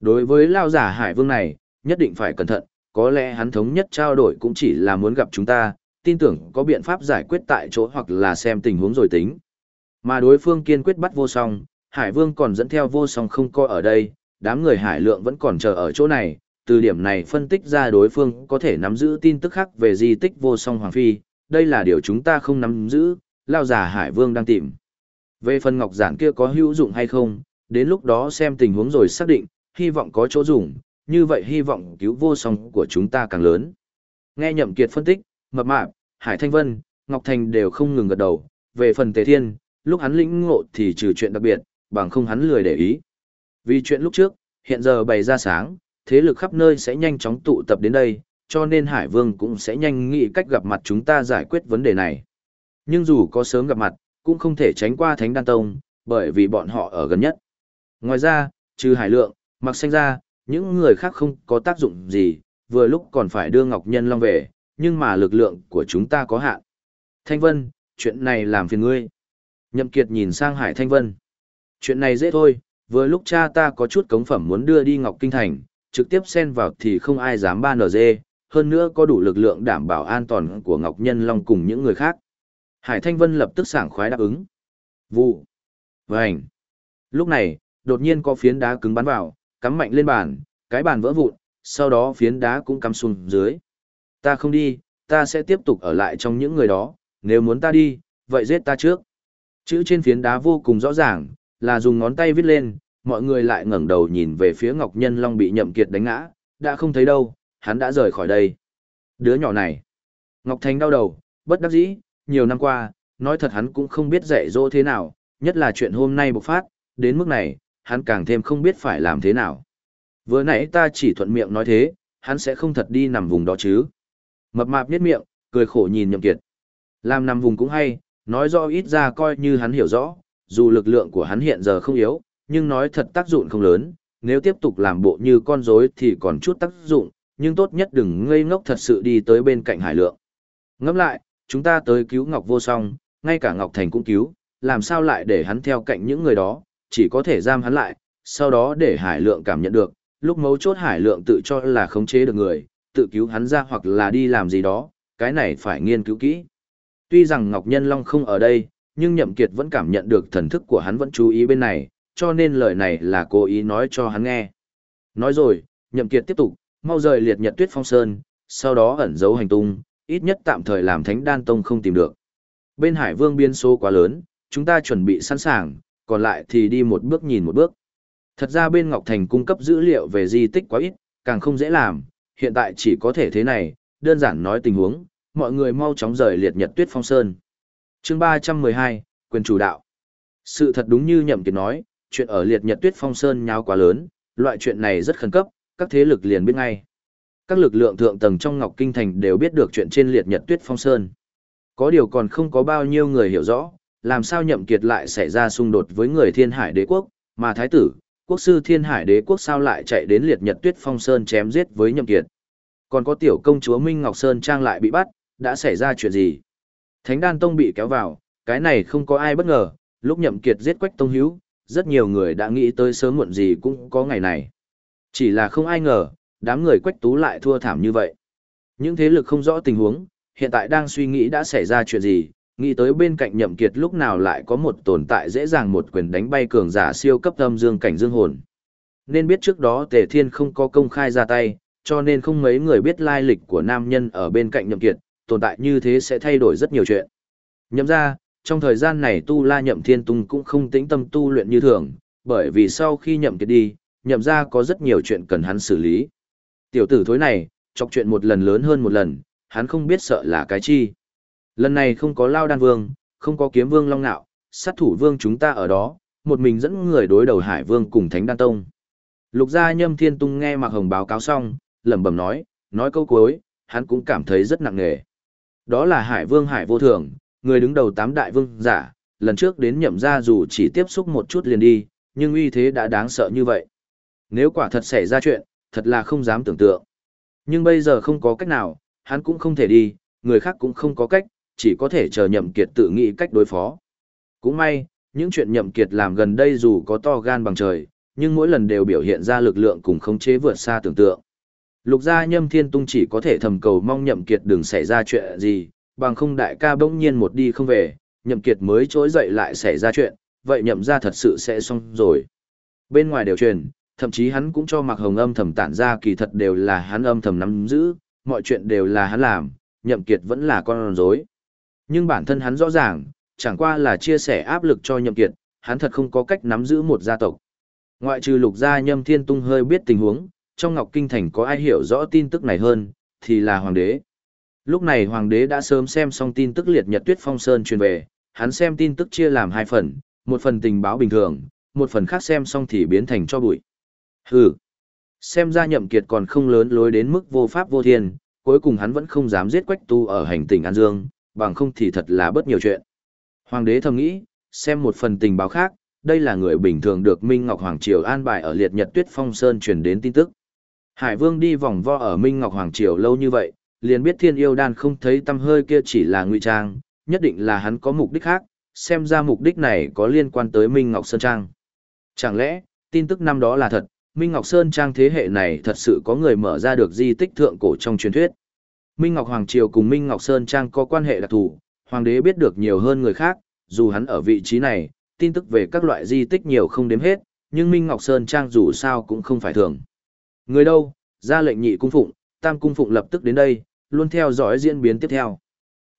Đối với lao giả Hải Vương này, nhất định phải cẩn thận, có lẽ hắn thống nhất trao đổi cũng chỉ là muốn gặp chúng ta, tin tưởng có biện pháp giải quyết tại chỗ hoặc là xem tình huống rồi tính. Mà đối phương kiên quyết bắt vô song, Hải Vương còn dẫn theo vô song không coi ở đây, đám người Hải Lượng vẫn còn chờ ở chỗ này, từ điểm này phân tích ra đối phương có thể nắm giữ tin tức khác về di tích vô song Hoàng Phi, đây là điều chúng ta không nắm giữ, lao giả Hải Vương đang tìm. Về phần ngọc giản kia có hữu dụng hay không, đến lúc đó xem tình huống rồi xác định, hy vọng có chỗ dùng, như vậy hy vọng cứu vô song của chúng ta càng lớn. Nghe Nhậm Kiệt phân tích, mập mạp, Hải Thanh Vân, Ngọc Thành đều không ngừng gật đầu, về phần Tề Thiên, lúc hắn lĩnh ngộ thì trừ chuyện đặc biệt, bằng không hắn lười để ý. Vì chuyện lúc trước, hiện giờ bày ra sáng, thế lực khắp nơi sẽ nhanh chóng tụ tập đến đây, cho nên Hải Vương cũng sẽ nhanh nghĩ cách gặp mặt chúng ta giải quyết vấn đề này. Nhưng dù có sớm gặp mặt, cũng không thể tránh qua Thánh Đan Tông, bởi vì bọn họ ở gần nhất. Ngoài ra, trừ Hải Lượng, mặc xanh ra, những người khác không có tác dụng gì, vừa lúc còn phải đưa Ngọc Nhân Long về, nhưng mà lực lượng của chúng ta có hạn. Thanh Vân, chuyện này làm phiền ngươi. Nhậm Kiệt nhìn sang Hải Thanh Vân. Chuyện này dễ thôi, vừa lúc cha ta có chút cống phẩm muốn đưa đi Ngọc Kinh Thành, trực tiếp xen vào thì không ai dám ban nở dê, hơn nữa có đủ lực lượng đảm bảo an toàn của Ngọc Nhân Long cùng những người khác. Hải Thanh Vân lập tức sảng khoái đáp ứng. Vụ. Vành. Lúc này, đột nhiên có phiến đá cứng bắn vào, cắm mạnh lên bàn, cái bàn vỡ vụn, sau đó phiến đá cũng cắm xuống dưới. Ta không đi, ta sẽ tiếp tục ở lại trong những người đó, nếu muốn ta đi, vậy giết ta trước. Chữ trên phiến đá vô cùng rõ ràng, là dùng ngón tay viết lên, mọi người lại ngẩng đầu nhìn về phía Ngọc Nhân Long bị Nhậm Kiệt đánh ngã, đã không thấy đâu, hắn đã rời khỏi đây. Đứa nhỏ này. Ngọc Thành đau đầu, bất đắc dĩ, nhiều năm qua, nói thật hắn cũng không biết dạy dỗ thế nào, nhất là chuyện hôm nay bộc phát, đến mức này, hắn càng thêm không biết phải làm thế nào. Vừa nãy ta chỉ thuận miệng nói thế, hắn sẽ không thật đi nằm vùng đó chứ. Mập mạp nhếch miệng, cười khổ nhìn Nhậm Kiệt. Làm nằm vùng cũng hay, nói rõ ít ra coi như hắn hiểu rõ, dù lực lượng của hắn hiện giờ không yếu, nhưng nói thật tác dụng không lớn, nếu tiếp tục làm bộ như con rối thì còn chút tác dụng, nhưng tốt nhất đừng ngây ngốc thật sự đi tới bên cạnh hải lượng. Ngẫm lại, chúng ta tới cứu Ngọc Vô Song, ngay cả Ngọc Thành cũng cứu, làm sao lại để hắn theo cạnh những người đó, chỉ có thể giam hắn lại, sau đó để hải lượng cảm nhận được, lúc mấu chốt hải lượng tự cho là khống chế được người, tự cứu hắn ra hoặc là đi làm gì đó, cái này phải nghiên cứu kỹ. Tuy rằng Ngọc Nhân Long không ở đây, nhưng Nhậm Kiệt vẫn cảm nhận được thần thức của hắn vẫn chú ý bên này, cho nên lời này là cố ý nói cho hắn nghe. Nói rồi, Nhậm Kiệt tiếp tục, mau rời liệt nhật tuyết phong sơn, sau đó ẩn giấu hành tung, ít nhất tạm thời làm thánh đan tông không tìm được. Bên Hải Vương biên số quá lớn, chúng ta chuẩn bị sẵn sàng, còn lại thì đi một bước nhìn một bước. Thật ra bên Ngọc Thành cung cấp dữ liệu về di tích quá ít, càng không dễ làm, hiện tại chỉ có thể thế này, đơn giản nói tình huống, mọi người mau chóng rời liệt nhật tuyết phong sơn. chương 312, quyền chủ đạo. Sự thật đúng như Nhậm Kiệt nói, chuyện ở liệt nhật tuyết phong sơn nháo quá lớn, loại chuyện này rất khẩn cấp, các thế lực liền biết ngay. Các lực lượng thượng tầng trong Ngọc Kinh Thành đều biết được chuyện trên liệt nhật tuyết phong sơn. Có điều còn không có bao nhiêu người hiểu rõ, làm sao Nhậm Kiệt lại xảy ra xung đột với người thiên hải đế quốc, mà thái tử, quốc sư thiên hải đế quốc sao lại chạy đến liệt nhật tuyết phong sơn chém giết với Nhậm Kiệt. Còn có tiểu công chúa Minh Ngọc Sơn Trang lại bị bắt, đã xảy ra chuyện gì? Thánh đan tông bị kéo vào, cái này không có ai bất ngờ, lúc nhậm kiệt giết quách tông hữu, rất nhiều người đã nghĩ tới sớm muộn gì cũng có ngày này. Chỉ là không ai ngờ, đám người quách tú lại thua thảm như vậy. Những thế lực không rõ tình huống, hiện tại đang suy nghĩ đã xảy ra chuyện gì, nghĩ tới bên cạnh nhậm kiệt lúc nào lại có một tồn tại dễ dàng một quyền đánh bay cường giả siêu cấp âm dương cảnh dương hồn. Nên biết trước đó Tề Thiên không có công khai ra tay, cho nên không mấy người biết lai lịch của nam nhân ở bên cạnh nhậm kiệt, tồn tại như thế sẽ thay đổi rất nhiều chuyện. Nhậm ra, trong thời gian này tu la nhậm thiên tung cũng không tĩnh tâm tu luyện như thường, bởi vì sau khi nhậm kiệt đi, nhậm ra có rất nhiều chuyện cần hắn xử lý. Tiểu tử thối này, chọc chuyện một lần lớn hơn một lần, hắn không biết sợ là cái chi. Lần này không có lao đan vương, không có kiếm vương long nạo, sát thủ vương chúng ta ở đó, một mình dẫn người đối đầu hải vương cùng thánh đan tông. Lục gia nhâm thiên tung nghe Mạc Hồng báo cáo xong, lẩm bẩm nói, nói câu cuối, hắn cũng cảm thấy rất nặng nề. Đó là Hải Vương Hải Vô Thường, người đứng đầu tám đại vương giả, lần trước đến nhậm ra dù chỉ tiếp xúc một chút liền đi, nhưng uy thế đã đáng sợ như vậy. Nếu quả thật xảy ra chuyện, thật là không dám tưởng tượng. Nhưng bây giờ không có cách nào, hắn cũng không thể đi, người khác cũng không có cách, chỉ có thể chờ nhậm kiệt tự nghĩ cách đối phó. Cũng may, những chuyện nhậm kiệt làm gần đây dù có to gan bằng trời, nhưng mỗi lần đều biểu hiện ra lực lượng cùng khống chế vượt xa tưởng tượng. Lục gia nhâm thiên tung chỉ có thể thầm cầu mong nhậm kiệt đừng xảy ra chuyện gì, bằng không đại ca bỗng nhiên một đi không về, nhậm kiệt mới trỗi dậy lại xảy ra chuyện, vậy nhậm gia thật sự sẽ xong rồi. Bên ngoài đều truyền, thậm chí hắn cũng cho mặc hồng âm thầm tản ra kỳ thật đều là hắn âm thầm nắm giữ, mọi chuyện đều là hắn làm, nhậm kiệt vẫn là con rối. Nhưng bản thân hắn rõ ràng, chẳng qua là chia sẻ áp lực cho nhậm kiệt, hắn thật không có cách nắm giữ một gia tộc. Ngoại trừ lục gia nhâm thiên tung hơi biết tình huống, trong Ngọc Kinh Thành có ai hiểu rõ tin tức này hơn, thì là Hoàng đế. Lúc này Hoàng đế đã sớm xem xong tin tức liệt nhật tuyết phong sơn truyền về, hắn xem tin tức chia làm hai phần, một phần tình báo bình thường, một phần khác xem xong thì biến thành cho bụi. Hừ, xem ra nhậm kiệt còn không lớn lối đến mức vô pháp vô thiên, cuối cùng hắn vẫn không dám giết quách tu ở hành tỉnh An Dương, bằng không thì thật là bất nhiều chuyện. Hoàng đế thầm nghĩ, xem một phần tình báo khác, đây là người bình thường được Minh Ngọc Hoàng Triều an bài ở liệt nhật tuyết phong sơn truyền đến tin tức. Hải Vương đi vòng vo ở Minh Ngọc Hoàng Triều lâu như vậy, liền biết thiên yêu đan không thấy tâm hơi kia chỉ là ngụy trang, nhất định là hắn có mục đích khác, xem ra mục đích này có liên quan tới Minh Ngọc Sơn Trang. Chẳng lẽ, tin tức năm đó là thật, Minh Ngọc Sơn Trang thế hệ này thật sự có người mở ra được di tích thượng cổ trong truyền thuyết. Minh Ngọc Hoàng Triều cùng Minh Ngọc Sơn Trang có quan hệ đặc thù, Hoàng đế biết được nhiều hơn người khác, dù hắn ở vị trí này, tin tức về các loại di tích nhiều không đếm hết, nhưng Minh Ngọc Sơn Trang dù sao cũng không phải thường. Người đâu, ra lệnh nhị cung phụng, tam cung phụng lập tức đến đây, luôn theo dõi diễn biến tiếp theo.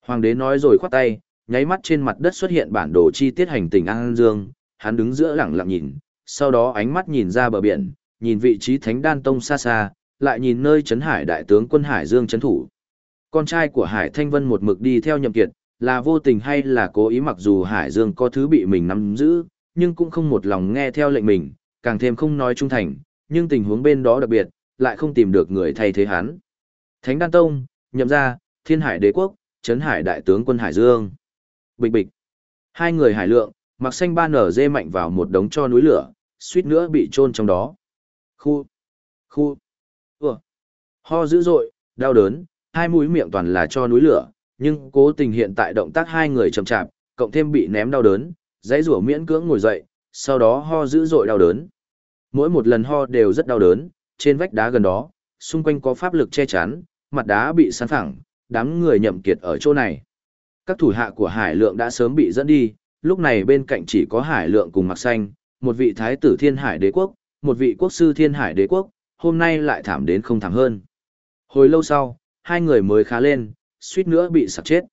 Hoàng đế nói rồi khoát tay, nháy mắt trên mặt đất xuất hiện bản đồ chi tiết hành tinh An Dương, hắn đứng giữa lặng lặng nhìn, sau đó ánh mắt nhìn ra bờ biển, nhìn vị trí Thánh Đan Tông xa xa, lại nhìn nơi trấn hải đại tướng quân Hải Dương trấn thủ. Con trai của Hải Thanh Vân một mực đi theo nhậm kiệt, là vô tình hay là cố ý mặc dù Hải Dương có thứ bị mình nắm giữ, nhưng cũng không một lòng nghe theo lệnh mình, càng thêm không nói trung thành, nhưng tình huống bên đó đặc biệt, lại không tìm được người thay thế hắn. Thánh Đan Tông, nhậm ra, Thiên Hải Đế Quốc, Trấn Hải Đại tướng quân Hải Dương. Bịch bịch. Hai người hải lượng, mặc xanh ba nở dê mạnh vào một đống cho núi lửa, suýt nữa bị chôn trong đó. Khu. Khu. Ủa. Ho dữ dội, đau đớn, hai mũi miệng toàn là cho núi lửa, nhưng cố tình hiện tại động tác hai người chậm chạp, cộng thêm bị ném đau đớn, dãy rủa miễn cưỡng ngồi dậy, sau đó ho dữ dội đau đớn. Mỗi một lần ho đều rất đau đớn, trên vách đá gần đó, xung quanh có pháp lực che chắn, mặt đá bị sán phẳng, đám người nhậm kiệt ở chỗ này. Các thủ hạ của Hải Lượng đã sớm bị dẫn đi, lúc này bên cạnh chỉ có Hải Lượng cùng Mặc Xanh, một vị thái tử Thiên Hải Đế quốc, một vị quốc sư Thiên Hải Đế quốc, hôm nay lại thảm đến không thảm hơn. Hồi lâu sau, hai người mới khá lên, suýt nữa bị sặc chết.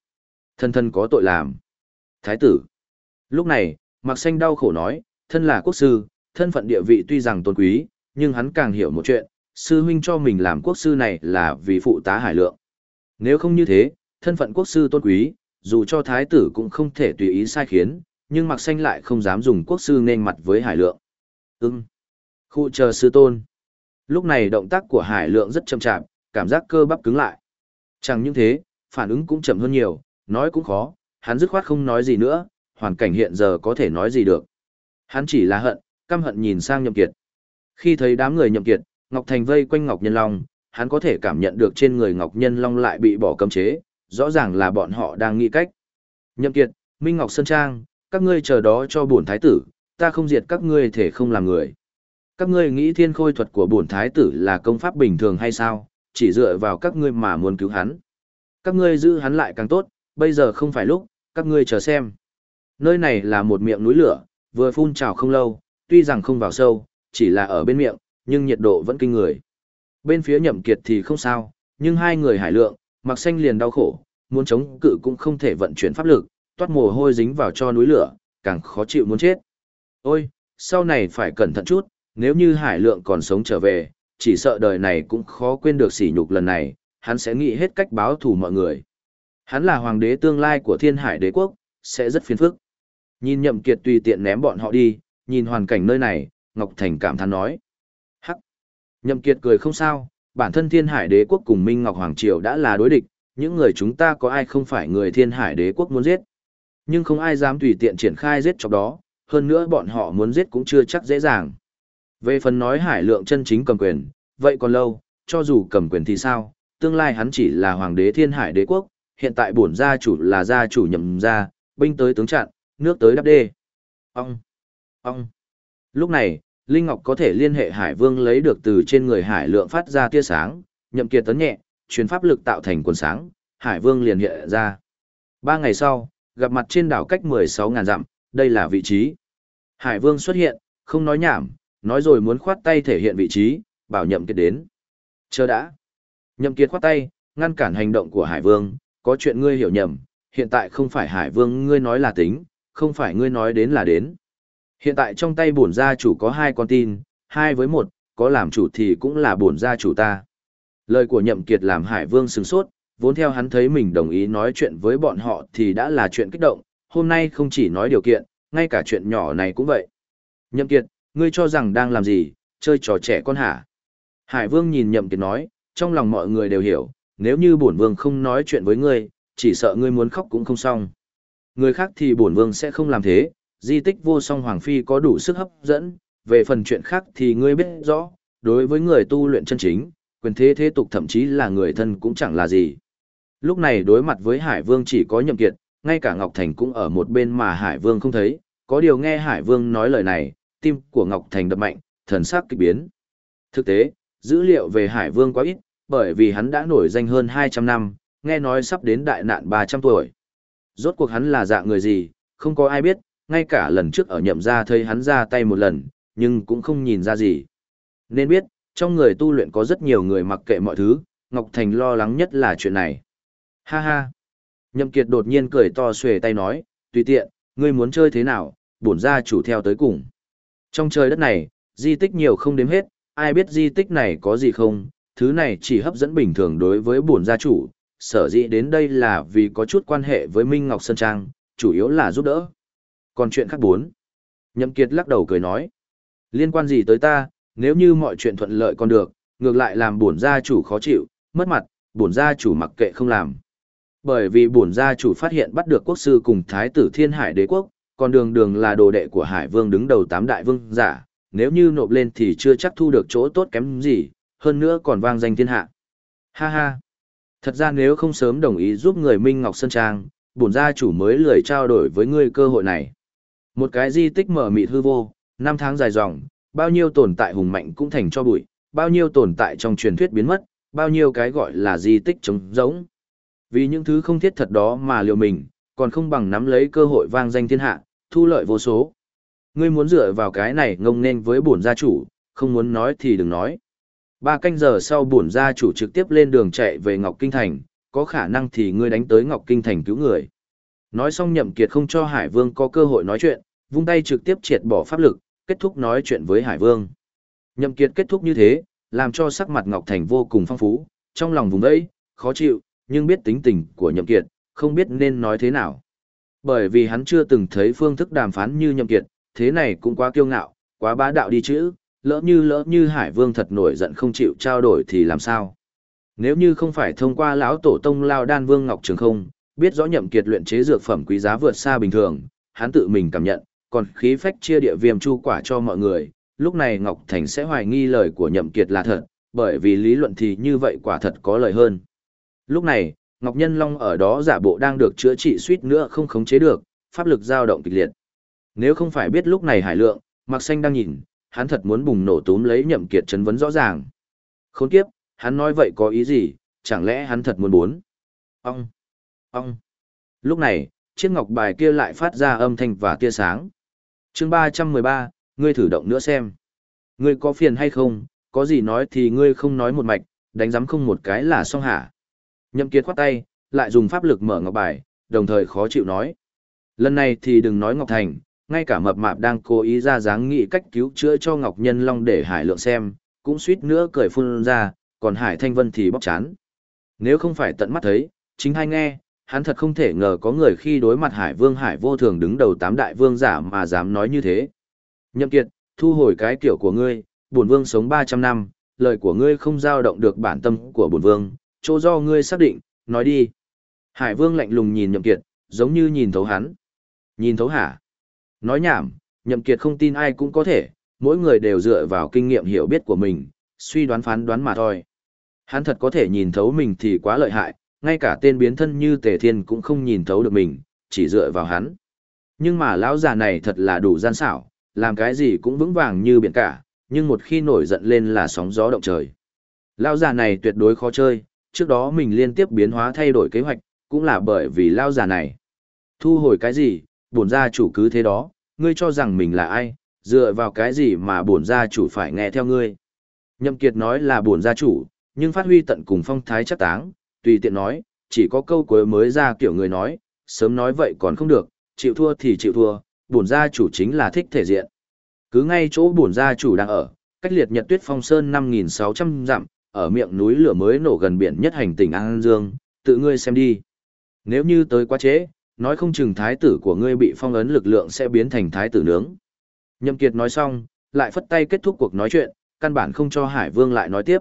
Thân thân có tội làm. Thái tử. Lúc này, Mặc Xanh đau khổ nói, thân là quốc sư, thân phận địa vị tuy rằng tôn quý, nhưng hắn càng hiểu một chuyện, sư huynh cho mình làm quốc sư này là vì phụ tá hải lượng. Nếu không như thế, thân phận quốc sư tôn quý, dù cho thái tử cũng không thể tùy ý sai khiến, nhưng Mặc Xanh lại không dám dùng quốc sư nên mặt với hải lượng. Ừm. Khu chờ sư tôn. Lúc này động tác của hải lượng rất chậm chạp, cảm giác cơ bắp cứng lại. Chẳng những thế, phản ứng cũng chậm hơn nhiều, nói cũng khó, hắn dứt khoát không nói gì nữa, hoàn cảnh hiện giờ có thể nói gì được. Hắn chỉ là hận, căm hận nhìn sang Nhậm Kiệt. Khi thấy đám người Nhậm Kiệt, Ngọc Thành vây quanh Ngọc Nhân Long, hắn có thể cảm nhận được trên người Ngọc Nhân Long lại bị bỏ cấm chế, rõ ràng là bọn họ đang nghĩ cách. Nhậm Kiệt, Minh Ngọc Sơn Trang, các ngươi chờ đó cho bổn thái tử, ta không diệt các ngươi thể không làm người. Các ngươi nghĩ thiên khôi thuật của bổn thái tử là công pháp bình thường hay sao, chỉ dựa vào các ngươi mà muốn cứu hắn. Các ngươi giữ hắn lại càng tốt, bây giờ không phải lúc, các ngươi chờ xem. Nơi này là một miệng núi lửa, vừa phun trào không lâu, tuy rằng không vào sâu, chỉ là ở bên miệng, nhưng nhiệt độ vẫn kinh người. Bên phía nhậm kiệt thì không sao, nhưng hai người hải lượng, mặc xanh liền đau khổ, muốn chống cự cũng không thể vận chuyển pháp lực, toát mồ hôi dính vào cho núi lửa, càng khó chịu muốn chết. Ôi, sau này phải cẩn thận chút, nếu như hải lượng còn sống trở về, chỉ sợ đời này cũng khó quên được sỉ nhục lần này, hắn sẽ nghĩ hết cách báo thù mọi người. Hắn là hoàng đế tương lai của thiên hải đế quốc, sẽ rất phiền phức. Nhìn nhậm kiệt tùy tiện ném bọn họ đi, nhìn hoàn cảnh nơi này, Ngọc Thành cảm thán nói. Hắc! Nhậm kiệt cười không sao, bản thân thiên hải đế quốc cùng Minh Ngọc Hoàng Triều đã là đối địch, những người chúng ta có ai không phải người thiên hải đế quốc muốn giết. Nhưng không ai dám tùy tiện triển khai giết chọc đó, hơn nữa bọn họ muốn giết cũng chưa chắc dễ dàng. Về phần nói hải lượng chân chính cầm quyền, vậy còn lâu, cho dù cầm quyền thì sao, tương lai hắn chỉ là hoàng đế thiên hải đế quốc, hiện tại bổn gia chủ là gia chủ nhậm gia, binh tới tướng chặn, nước tới đắp đê. Ông! Ông! Lúc này, Linh Ngọc có thể liên hệ Hải Vương lấy được từ trên người Hải lượng phát ra tia sáng, nhậm kiệt tấn nhẹ, truyền pháp lực tạo thành quần sáng, Hải Vương liền hiện ra. Ba ngày sau, gặp mặt trên đảo cách 16.000 dặm, đây là vị trí. Hải Vương xuất hiện, không nói nhảm, nói rồi muốn khoát tay thể hiện vị trí, bảo nhậm kiệt đến. Chờ đã. Nhậm kiệt khoát tay, ngăn cản hành động của Hải Vương, có chuyện ngươi hiểu nhầm, hiện tại không phải Hải Vương ngươi nói là tính, không phải ngươi nói đến là đến. Hiện tại trong tay bổn gia chủ có hai con tin, hai với một, có làm chủ thì cũng là bổn gia chủ ta. Lời của nhậm kiệt làm Hải Vương sừng sốt, vốn theo hắn thấy mình đồng ý nói chuyện với bọn họ thì đã là chuyện kích động, hôm nay không chỉ nói điều kiện, ngay cả chuyện nhỏ này cũng vậy. Nhậm kiệt, ngươi cho rằng đang làm gì, chơi trò trẻ con hả? Hải Vương nhìn nhậm kiệt nói, trong lòng mọi người đều hiểu, nếu như bổn vương không nói chuyện với ngươi, chỉ sợ ngươi muốn khóc cũng không xong. Người khác thì bổn vương sẽ không làm thế, di tích vô song Hoàng Phi có đủ sức hấp dẫn, về phần chuyện khác thì ngươi biết rõ, đối với người tu luyện chân chính, quyền thế thế tục thậm chí là người thân cũng chẳng là gì. Lúc này đối mặt với Hải Vương chỉ có nhậm kiệt, ngay cả Ngọc Thành cũng ở một bên mà Hải Vương không thấy, có điều nghe Hải Vương nói lời này, tim của Ngọc Thành đập mạnh, thần sắc kịch biến. Thực tế, dữ liệu về Hải Vương quá ít, bởi vì hắn đã nổi danh hơn 200 năm, nghe nói sắp đến đại nạn 300 tuổi. Rốt cuộc hắn là dạng người gì, không có ai biết, ngay cả lần trước ở nhậm gia thấy hắn ra tay một lần, nhưng cũng không nhìn ra gì. Nên biết, trong người tu luyện có rất nhiều người mặc kệ mọi thứ, Ngọc Thành lo lắng nhất là chuyện này. Ha ha! Nhậm Kiệt đột nhiên cười to xuề tay nói, tùy tiện, ngươi muốn chơi thế nào, bổn gia chủ theo tới cùng. Trong trời đất này, di tích nhiều không đếm hết, ai biết di tích này có gì không, thứ này chỉ hấp dẫn bình thường đối với bổn gia chủ, sở dĩ đến đây là vì có chút quan hệ với Minh Ngọc Sơn Trang, chủ yếu là giúp đỡ. Còn chuyện khác bốn. Nhậm Kiệt lắc đầu cười nói, liên quan gì tới ta, nếu như mọi chuyện thuận lợi còn được, ngược lại làm bổn gia chủ khó chịu, mất mặt, bổn gia chủ mặc kệ không làm. Bởi vì bổn gia chủ phát hiện bắt được quốc sư cùng thái tử Thiên Hải Đế quốc, còn đường đường là đồ đệ của Hải Vương đứng đầu tám đại vương giả, nếu như nộp lên thì chưa chắc thu được chỗ tốt kém gì, hơn nữa còn vang danh thiên hạ. Ha ha. Thật ra nếu không sớm đồng ý giúp người Minh Ngọc Sơn Trang, bổn gia chủ mới lười trao đổi với ngươi cơ hội này. Một cái di tích mở mịt hư vô, năm tháng dài dòng, bao nhiêu tồn tại hùng mạnh cũng thành cho bụi, bao nhiêu tồn tại trong truyền thuyết biến mất, bao nhiêu cái gọi là di tích trống rỗng. Vì những thứ không thiết thật đó mà liều mình, còn không bằng nắm lấy cơ hội vang danh thiên hạ, thu lợi vô số. Ngươi muốn dựa vào cái này ngông nên với bổn gia chủ, không muốn nói thì đừng nói. Ba canh giờ sau bổn gia chủ trực tiếp lên đường chạy về Ngọc Kinh Thành, có khả năng thì ngươi đánh tới Ngọc Kinh Thành cứu người. Nói xong nhậm kiệt không cho Hải Vương có cơ hội nói chuyện, vung tay trực tiếp triệt bỏ pháp lực, kết thúc nói chuyện với Hải Vương. Nhậm kiệt kết thúc như thế, làm cho sắc mặt Ngọc Thành vô cùng phong phú, trong lòng vùng đấy, khó chịu, nhưng biết tính tình của nhậm kiệt, không biết nên nói thế nào. Bởi vì hắn chưa từng thấy phương thức đàm phán như nhậm kiệt, thế này cũng quá kiêu ngạo, quá bá đạo đi chứ, lỡ như lỡ như Hải Vương thật nổi giận không chịu trao đổi thì làm sao? Nếu như không phải thông qua lão tổ tông Lao Đan Vương Ngọc Trường không, biết rõ nhậm kiệt luyện chế dược phẩm quý giá vượt xa bình thường, hắn tự mình cảm nhận, còn khí phách chia địa viêm chu quả cho mọi người, lúc này Ngọc Thành sẽ hoài nghi lời của nhậm kiệt là thật, bởi vì lý luận thì như vậy quả thật có lợi hơn. Lúc này, Ngọc Nhân Long ở đó giả bộ đang được chữa trị suýt nữa không khống chế được, pháp lực dao động kịch liệt. Nếu không phải biết lúc này Hải Lượng, Mạc Xanh đang nhìn, hắn thật muốn bùng nổ túm lấy nhậm kiệt chấn vấn rõ ràng. Khốn kiếp, hắn nói vậy có ý gì, chẳng lẽ hắn thật muốn muốn? Ông! Ông! Lúc này, chiếc ngọc bài kia lại phát ra âm thanh và tia sáng. Chương 313, ngươi thử động nữa xem. Ngươi có phiền hay không, có gì nói thì ngươi không nói một mạch, đánh giám không một cái là xong hả. Nhậm kiệt khoát tay, lại dùng pháp lực mở ngọc bài, đồng thời khó chịu nói. Lần này thì đừng nói Ngọc Thành, ngay cả mập mạp đang cố ý ra dáng nghị cách cứu chữa cho Ngọc Nhân Long để Hải Lượng xem, cũng suýt nữa cười phun ra, còn Hải Thanh Vân thì bóc chán. Nếu không phải tận mắt thấy, chính hai nghe, hắn thật không thể ngờ có người khi đối mặt Hải Vương Hải vô thường đứng đầu tám đại vương giả mà dám nói như thế. Nhậm Kiệt, thu hồi cái kiểu của ngươi, bổn vương sống 300 năm, lời của ngươi không dao động được bản tâm của bổn vương, chỗ do ngươi xác định, nói đi. Hải Vương lạnh lùng nhìn Nhậm Kiệt, giống như nhìn thấu hắn. Nhìn thấu hả? Nói nhảm, Nhậm Kiệt không tin ai cũng có thể, mỗi người đều dựa vào kinh nghiệm hiểu biết của mình, suy đoán phán đoán mà thôi. Hắn thật có thể nhìn thấu mình thì quá lợi hại, ngay cả tên biến thân như Tề Thiên cũng không nhìn thấu được mình, chỉ dựa vào hắn. Nhưng mà lão già này thật là đủ gian xảo, làm cái gì cũng vững vàng như biển cả, nhưng một khi nổi giận lên là sóng gió động trời. Lão già này tuyệt đối khó chơi, trước đó mình liên tiếp biến hóa thay đổi kế hoạch, cũng là bởi vì lão già này. Thu hồi cái gì, bổn gia chủ cứ thế đó, ngươi cho rằng mình là ai, dựa vào cái gì mà bổn gia chủ phải nghe theo ngươi. Nhậm Kiệt nói là bổn gia chủ, nhưng phát huy tận cùng phong thái chắc táng, tùy tiện nói, chỉ có câu cuối mới ra kiểu người nói, sớm nói vậy còn không được, chịu thua thì chịu thua, bổn gia chủ chính là thích thể diện. Cứ ngay chỗ bổn gia chủ đang ở, cách liệt nhật tuyết phong sơn 5.600 dặm, ở miệng núi lửa mới nổ gần biển nhất hành tỉnh An Dương, tự ngươi xem đi. Nếu như tới quá trễ, nói không chừng thái tử của ngươi bị phong ấn lực lượng sẽ biến thành thái tử nướng. Nhậm Kiệt nói xong, lại phất tay kết thúc cuộc nói chuyện, căn bản không cho Hải Vương lại nói tiếp.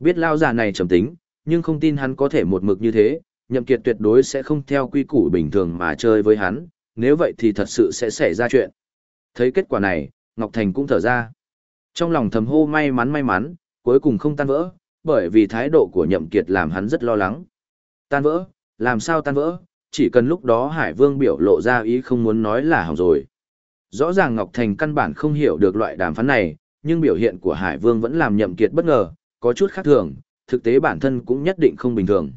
Biết lao già này trầm tính, nhưng không tin hắn có thể một mực như thế, Nhậm Kiệt tuyệt đối sẽ không theo quy củ bình thường mà chơi với hắn, nếu vậy thì thật sự sẽ xảy ra chuyện. Thấy kết quả này, Ngọc Thành cũng thở ra. Trong lòng thầm hô may mắn may mắn, cuối cùng không tan vỡ, bởi vì thái độ của Nhậm Kiệt làm hắn rất lo lắng. Tan vỡ? Làm sao tan vỡ? Chỉ cần lúc đó Hải Vương biểu lộ ra ý không muốn nói là hỏng rồi. Rõ ràng Ngọc Thành căn bản không hiểu được loại đàm phán này, nhưng biểu hiện của Hải Vương vẫn làm Nhậm Kiệt bất ngờ, có chút khác thường, thực tế bản thân cũng nhất định không bình thường.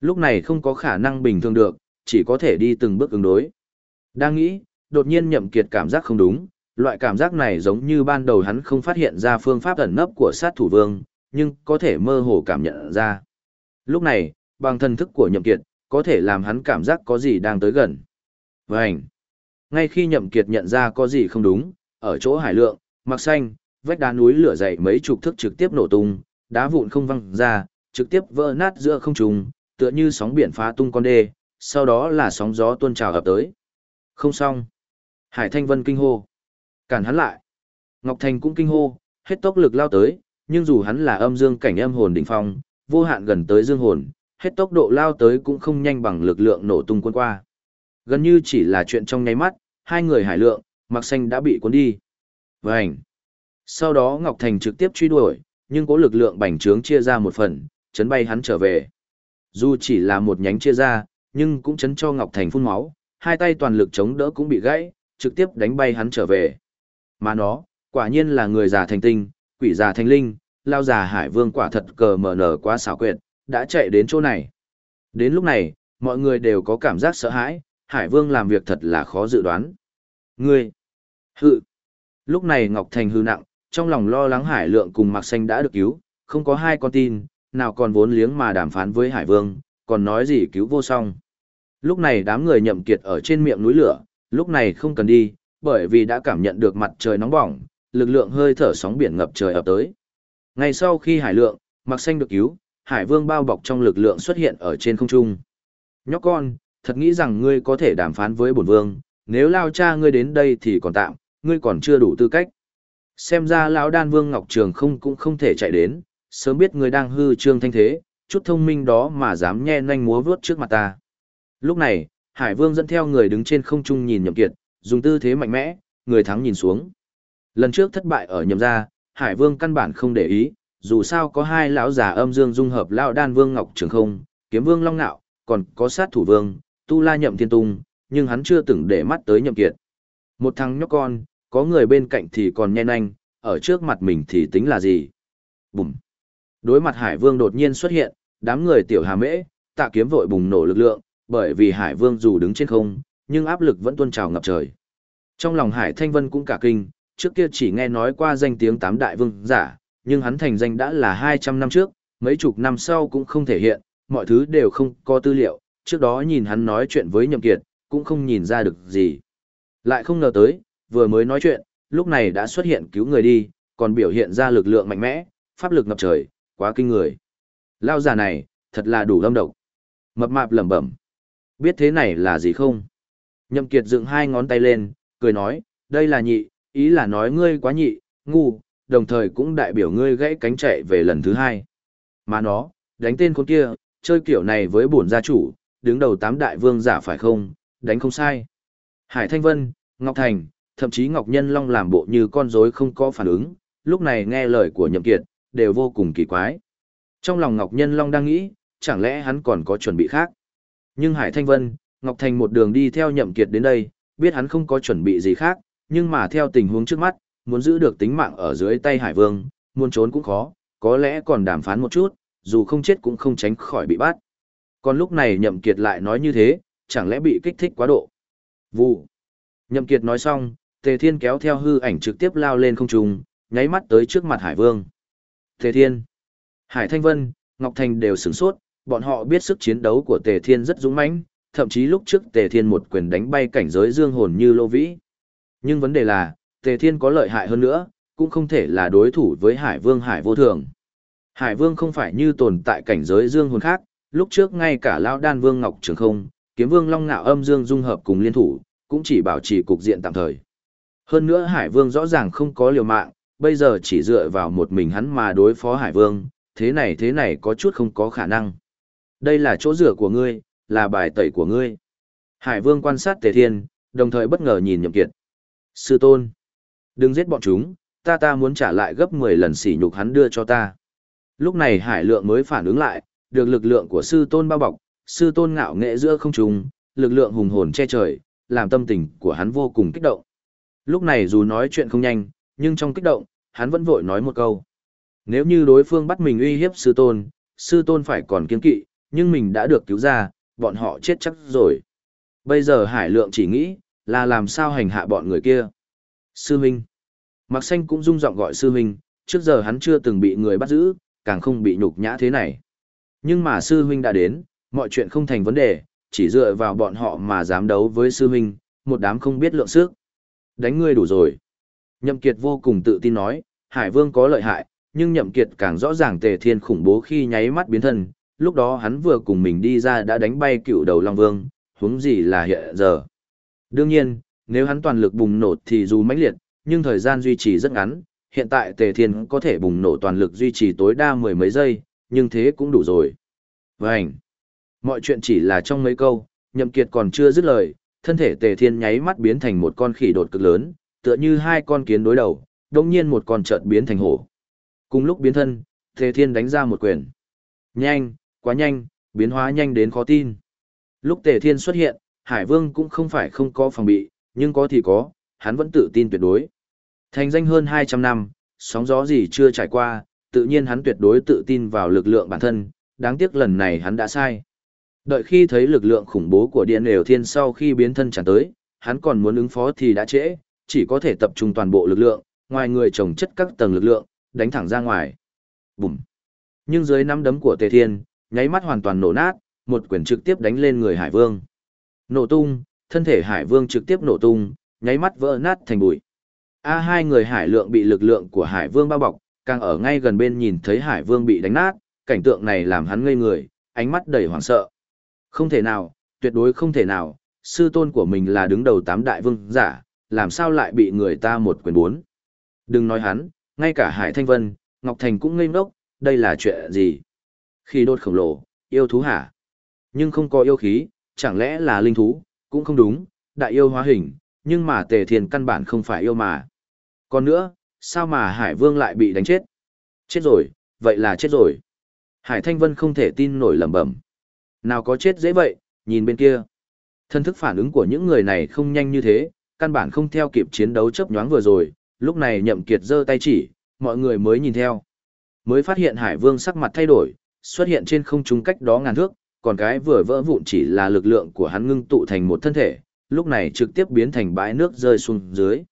Lúc này không có khả năng bình thường được, chỉ có thể đi từng bước ứng đối. Đang nghĩ, đột nhiên Nhậm Kiệt cảm giác không đúng, loại cảm giác này giống như ban đầu hắn không phát hiện ra phương pháp ẩn nấp của sát thủ vương, nhưng có thể mơ hồ cảm nhận ra. Lúc này, bằng thần thức của Nhậm Kiệt, có thể làm hắn cảm giác có gì đang tới gần. Vành. Ngay khi Nhậm Kiệt nhận ra có gì không đúng, ở chỗ hải lượng, mặc xanh, vách đá núi lửa dậy mấy chục thước trực tiếp nổ tung, đá vụn không văng ra, trực tiếp vỡ nát giữa không trung, tựa như sóng biển phá tung con đê, sau đó là sóng gió tuôn trào ập tới. Không xong. Hải Thanh Vân kinh hô. Cản hắn lại. Ngọc Thành cũng kinh hô, hết tốc lực lao tới, nhưng dù hắn là âm dương cảnh âm hồn đỉnh phong, vô hạn gần tới dương hồn, hết tốc độ lao tới cũng không nhanh bằng lực lượng nổ tung quân qua. Gần như chỉ là chuyện trong nháy mắt, hai người hải lượng, mặc xanh đã bị cuốn đi. Vành. Sau đó Ngọc Thành trực tiếp truy đuổi, nhưng có lực lượng bành trướng chia ra một phần, chấn bay hắn trở về. Dù chỉ là một nhánh chia ra, nhưng cũng chấn cho Ngọc Thành phun máu, hai tay toàn lực chống đỡ cũng bị gãy, trực tiếp đánh bay hắn trở về. Mà nó, quả nhiên là người già thành tinh, quỷ già thành linh, lao già hải vương quả thật cờ mở nở quá xảo quyệt, đã chạy đến chỗ này. Đến lúc này, mọi người đều có cảm giác sợ hãi, hải vương làm việc thật là khó dự đoán. Ngươi! Hự! Lúc này Ngọc Thành hư nặng, trong lòng lo lắng hải lượng cùng mặc xanh đã được cứu, không có hai con tin, nào còn vốn liếng mà đàm phán với hải vương, còn nói gì cứu vô song. Lúc này đám người nhậm kiệt ở trên miệng núi lửa, lúc này không cần đi, bởi vì đã cảm nhận được mặt trời nóng bỏng, lực lượng hơi thở sóng biển ngập trời ập tới. Ngay sau khi hải lượng, mặc xanh được cứu, hải vương bao bọc trong lực lượng xuất hiện ở trên không trung. Nhóc con, thật nghĩ rằng ngươi có thể đàm phán với bổn vương, nếu lao cha ngươi đến đây thì còn tạm, ngươi còn chưa đủ tư cách. Xem ra lão đan vương Ngọc Trường không cũng không thể chạy đến, sớm biết người đang hư trương thanh thế, chút thông minh đó mà dám nhe nhanh múa vướt trước mặt ta. Lúc này, Hải Vương dẫn theo người đứng trên không trung nhìn Nhậm Kiệt, dùng tư thế mạnh mẽ, người thắng nhìn xuống. Lần trước thất bại ở Nhậm gia, Hải Vương căn bản không để ý, dù sao có hai lão già âm dương dung hợp lão đan vương Ngọc Trường Không, Kiếm Vương Long Nạo, còn có sát thủ vương, Tu La Nhậm Thiên Tung, nhưng hắn chưa từng để mắt tới Nhậm Kiệt. Một thằng nhóc con, có người bên cạnh thì còn nhen nhanh, ở trước mặt mình thì tính là gì? Bùm! Đối mặt Hải Vương đột nhiên xuất hiện, đám người tiểu hà mễ, tạ kiếm vội bùng nổ lực lượng, bởi vì Hải Vương dù đứng trên không, nhưng áp lực vẫn tuôn trào ngập trời. Trong lòng Hải Thanh Vân cũng cả kinh, trước kia chỉ nghe nói qua danh tiếng tám đại vương giả, nhưng hắn thành danh đã là 200 năm trước, mấy chục năm sau cũng không thể hiện, mọi thứ đều không có tư liệu, trước đó nhìn hắn nói chuyện với Nhậm Kiệt, cũng không nhìn ra được gì. Lại không ngờ tới, vừa mới nói chuyện, lúc này đã xuất hiện cứu người đi, còn biểu hiện ra lực lượng mạnh mẽ, pháp lực ngập trời, quá kinh người. Lao già này, thật là đủ lâm độc. Mập mạp lẩm bẩm. Biết thế này là gì không? Nhậm Kiệt dựng hai ngón tay lên, cười nói, đây là nhị, ý là nói ngươi quá nhị, ngu, đồng thời cũng đại biểu ngươi gãy cánh chạy về lần thứ hai. Mà nó, đánh tên con kia, chơi kiểu này với bổn gia chủ, đứng đầu tám đại vương giả phải không, đánh không sai. Hải Thanh Vân, Ngọc Thành, thậm chí Ngọc Nhân Long làm bộ như con rối không có phản ứng, lúc này nghe lời của Nhậm Kiệt, đều vô cùng kỳ quái. Trong lòng Ngọc Nhân Long đang nghĩ, chẳng lẽ hắn còn có chuẩn bị khác. Nhưng Hải Thanh Vân, Ngọc Thành một đường đi theo Nhậm Kiệt đến đây, biết hắn không có chuẩn bị gì khác, nhưng mà theo tình huống trước mắt, muốn giữ được tính mạng ở dưới tay Hải Vương, muốn trốn cũng khó, có lẽ còn đàm phán một chút, dù không chết cũng không tránh khỏi bị bắt. Còn lúc này Nhậm Kiệt lại nói như thế, chẳng lẽ bị kích thích quá độ. Vụ. Nhậm Kiệt nói xong, Tề Thiên kéo theo hư ảnh trực tiếp lao lên không trung, nháy mắt tới trước mặt Hải Vương. Tề Thiên, Hải Thanh Vân, Ngọc Thành đều sửng sốt, bọn họ biết sức chiến đấu của Tề Thiên rất dũng mãnh, thậm chí lúc trước Tề Thiên một quyền đánh bay cảnh giới dương hồn như lô vĩ. Nhưng vấn đề là, Tề Thiên có lợi hại hơn nữa, cũng không thể là đối thủ với Hải Vương Hải Vô Thường. Hải Vương không phải như tồn tại cảnh giới dương hồn khác, lúc trước ngay cả Lão Đan Vương Ngọc Trường Không, Kiếm Vương Long Ngạo Âm Dương dung hợp cùng liên thủ, cũng chỉ bảo trì cục diện tạm thời. Hơn nữa Hải Vương rõ ràng không có liều mạng, bây giờ chỉ dựa vào một mình hắn mà đối phó Hải Vương, thế này thế này có chút không có khả năng. Đây là chỗ rửa của ngươi, là bài tẩy của ngươi. Hải Vương quan sát Tề Thiên, đồng thời bất ngờ nhìn Nhậm Kiệt. Sư tôn, đừng giết bọn chúng, ta ta muốn trả lại gấp 10 lần sỉ nhục hắn đưa cho ta. Lúc này Hải Lượng mới phản ứng lại, được lực lượng của sư tôn bao bọc, sư tôn ngạo nghệ giữa không trung, lực lượng hùng hồn che trời, làm tâm tình của hắn vô cùng kích động. Lúc này dù nói chuyện không nhanh, nhưng trong kích động, hắn vẫn vội nói một câu. Nếu như đối phương bắt mình uy hiếp sư tôn, sư tôn phải còn kiên kỵ, nhưng mình đã được cứu ra, bọn họ chết chắc rồi. Bây giờ Hải Lượng chỉ nghĩ, là làm sao hành hạ bọn người kia. Sư Minh. Mạc Xanh cũng rung giọng gọi Sư Minh, trước giờ hắn chưa từng bị người bắt giữ, càng không bị nhục nhã thế này. Nhưng mà Sư Minh đã đến, mọi chuyện không thành vấn đề, chỉ dựa vào bọn họ mà dám đấu với sư minh một đám không biết lượng sức. Đánh ngươi đủ rồi. Nhậm Kiệt vô cùng tự tin nói, Hải Vương có lợi hại, nhưng Nhậm Kiệt càng rõ ràng Tề Thiên khủng bố khi nháy mắt biến thân, lúc đó hắn vừa cùng mình đi ra đã đánh bay cựu đầu Long Vương, huống gì là hiện giờ. Đương nhiên, nếu hắn toàn lực bùng nổ thì dù mãnh liệt, nhưng thời gian duy trì rất ngắn, hiện tại Tề Thiên có thể bùng nổ toàn lực duy trì tối đa mười mấy giây, nhưng thế cũng đủ rồi. Vânh! Mọi chuyện chỉ là trong mấy câu, Nhậm Kiệt còn chưa dứt lời, thân thể Tề Thiên nháy mắt biến thành một con khỉ đột cực lớn, tựa như hai con kiến đối đầu, đồng nhiên một con chợt biến thành hổ. Cùng lúc biến thân, Tề Thiên đánh ra một quyền. Nhanh, quá nhanh, biến hóa nhanh đến khó tin. Lúc Tề Thiên xuất hiện, Hải Vương cũng không phải không có phòng bị, nhưng có thì có, hắn vẫn tự tin tuyệt đối. Thành danh hơn 200 năm, sóng gió gì chưa trải qua, tự nhiên hắn tuyệt đối tự tin vào lực lượng bản thân, đáng tiếc lần này hắn đã sai. Đợi khi thấy lực lượng khủng bố của điện đều thiên sau khi biến thân tràn tới, hắn còn muốn ứng phó thì đã trễ, chỉ có thể tập trung toàn bộ lực lượng, ngoài người trồng chất các tầng lực lượng, đánh thẳng ra ngoài. Bùm! Nhưng dưới nắm đấm của Tề Thiên, nháy mắt hoàn toàn nổ nát, một quyền trực tiếp đánh lên người Hải Vương. Nổ tung, thân thể Hải Vương trực tiếp nổ tung, nháy mắt vỡ nát thành bụi. A hai người Hải Lượng bị lực lượng của Hải Vương bao bọc, càng ở ngay gần bên nhìn thấy Hải Vương bị đánh nát, cảnh tượng này làm hắn ngây người, ánh mắt đầy hoảng sợ. Không thể nào, tuyệt đối không thể nào, sư tôn của mình là đứng đầu tám đại vương giả, làm sao lại bị người ta một quyền bốn. Đừng nói hắn, ngay cả Hải Thanh Vân, Ngọc Thành cũng ngây ngốc, đây là chuyện gì? Khi đốt khổng lồ, yêu thú hả? Nhưng không có yêu khí, chẳng lẽ là linh thú, cũng không đúng, đại yêu hóa hình, nhưng mà tề thiền căn bản không phải yêu mà. Còn nữa, sao mà Hải Vương lại bị đánh chết? Chết rồi, vậy là chết rồi. Hải Thanh Vân không thể tin nổi lẩm bẩm. Nào có chết dễ vậy, nhìn bên kia. Thân thức phản ứng của những người này không nhanh như thế, căn bản không theo kịp chiến đấu chớp nhoáng vừa rồi, lúc này nhậm kiệt giơ tay chỉ, mọi người mới nhìn theo. Mới phát hiện Hải Vương sắc mặt thay đổi, xuất hiện trên không trung cách đó ngàn thước, còn cái vừa vỡ vụn chỉ là lực lượng của hắn ngưng tụ thành một thân thể, lúc này trực tiếp biến thành bãi nước rơi xuống dưới.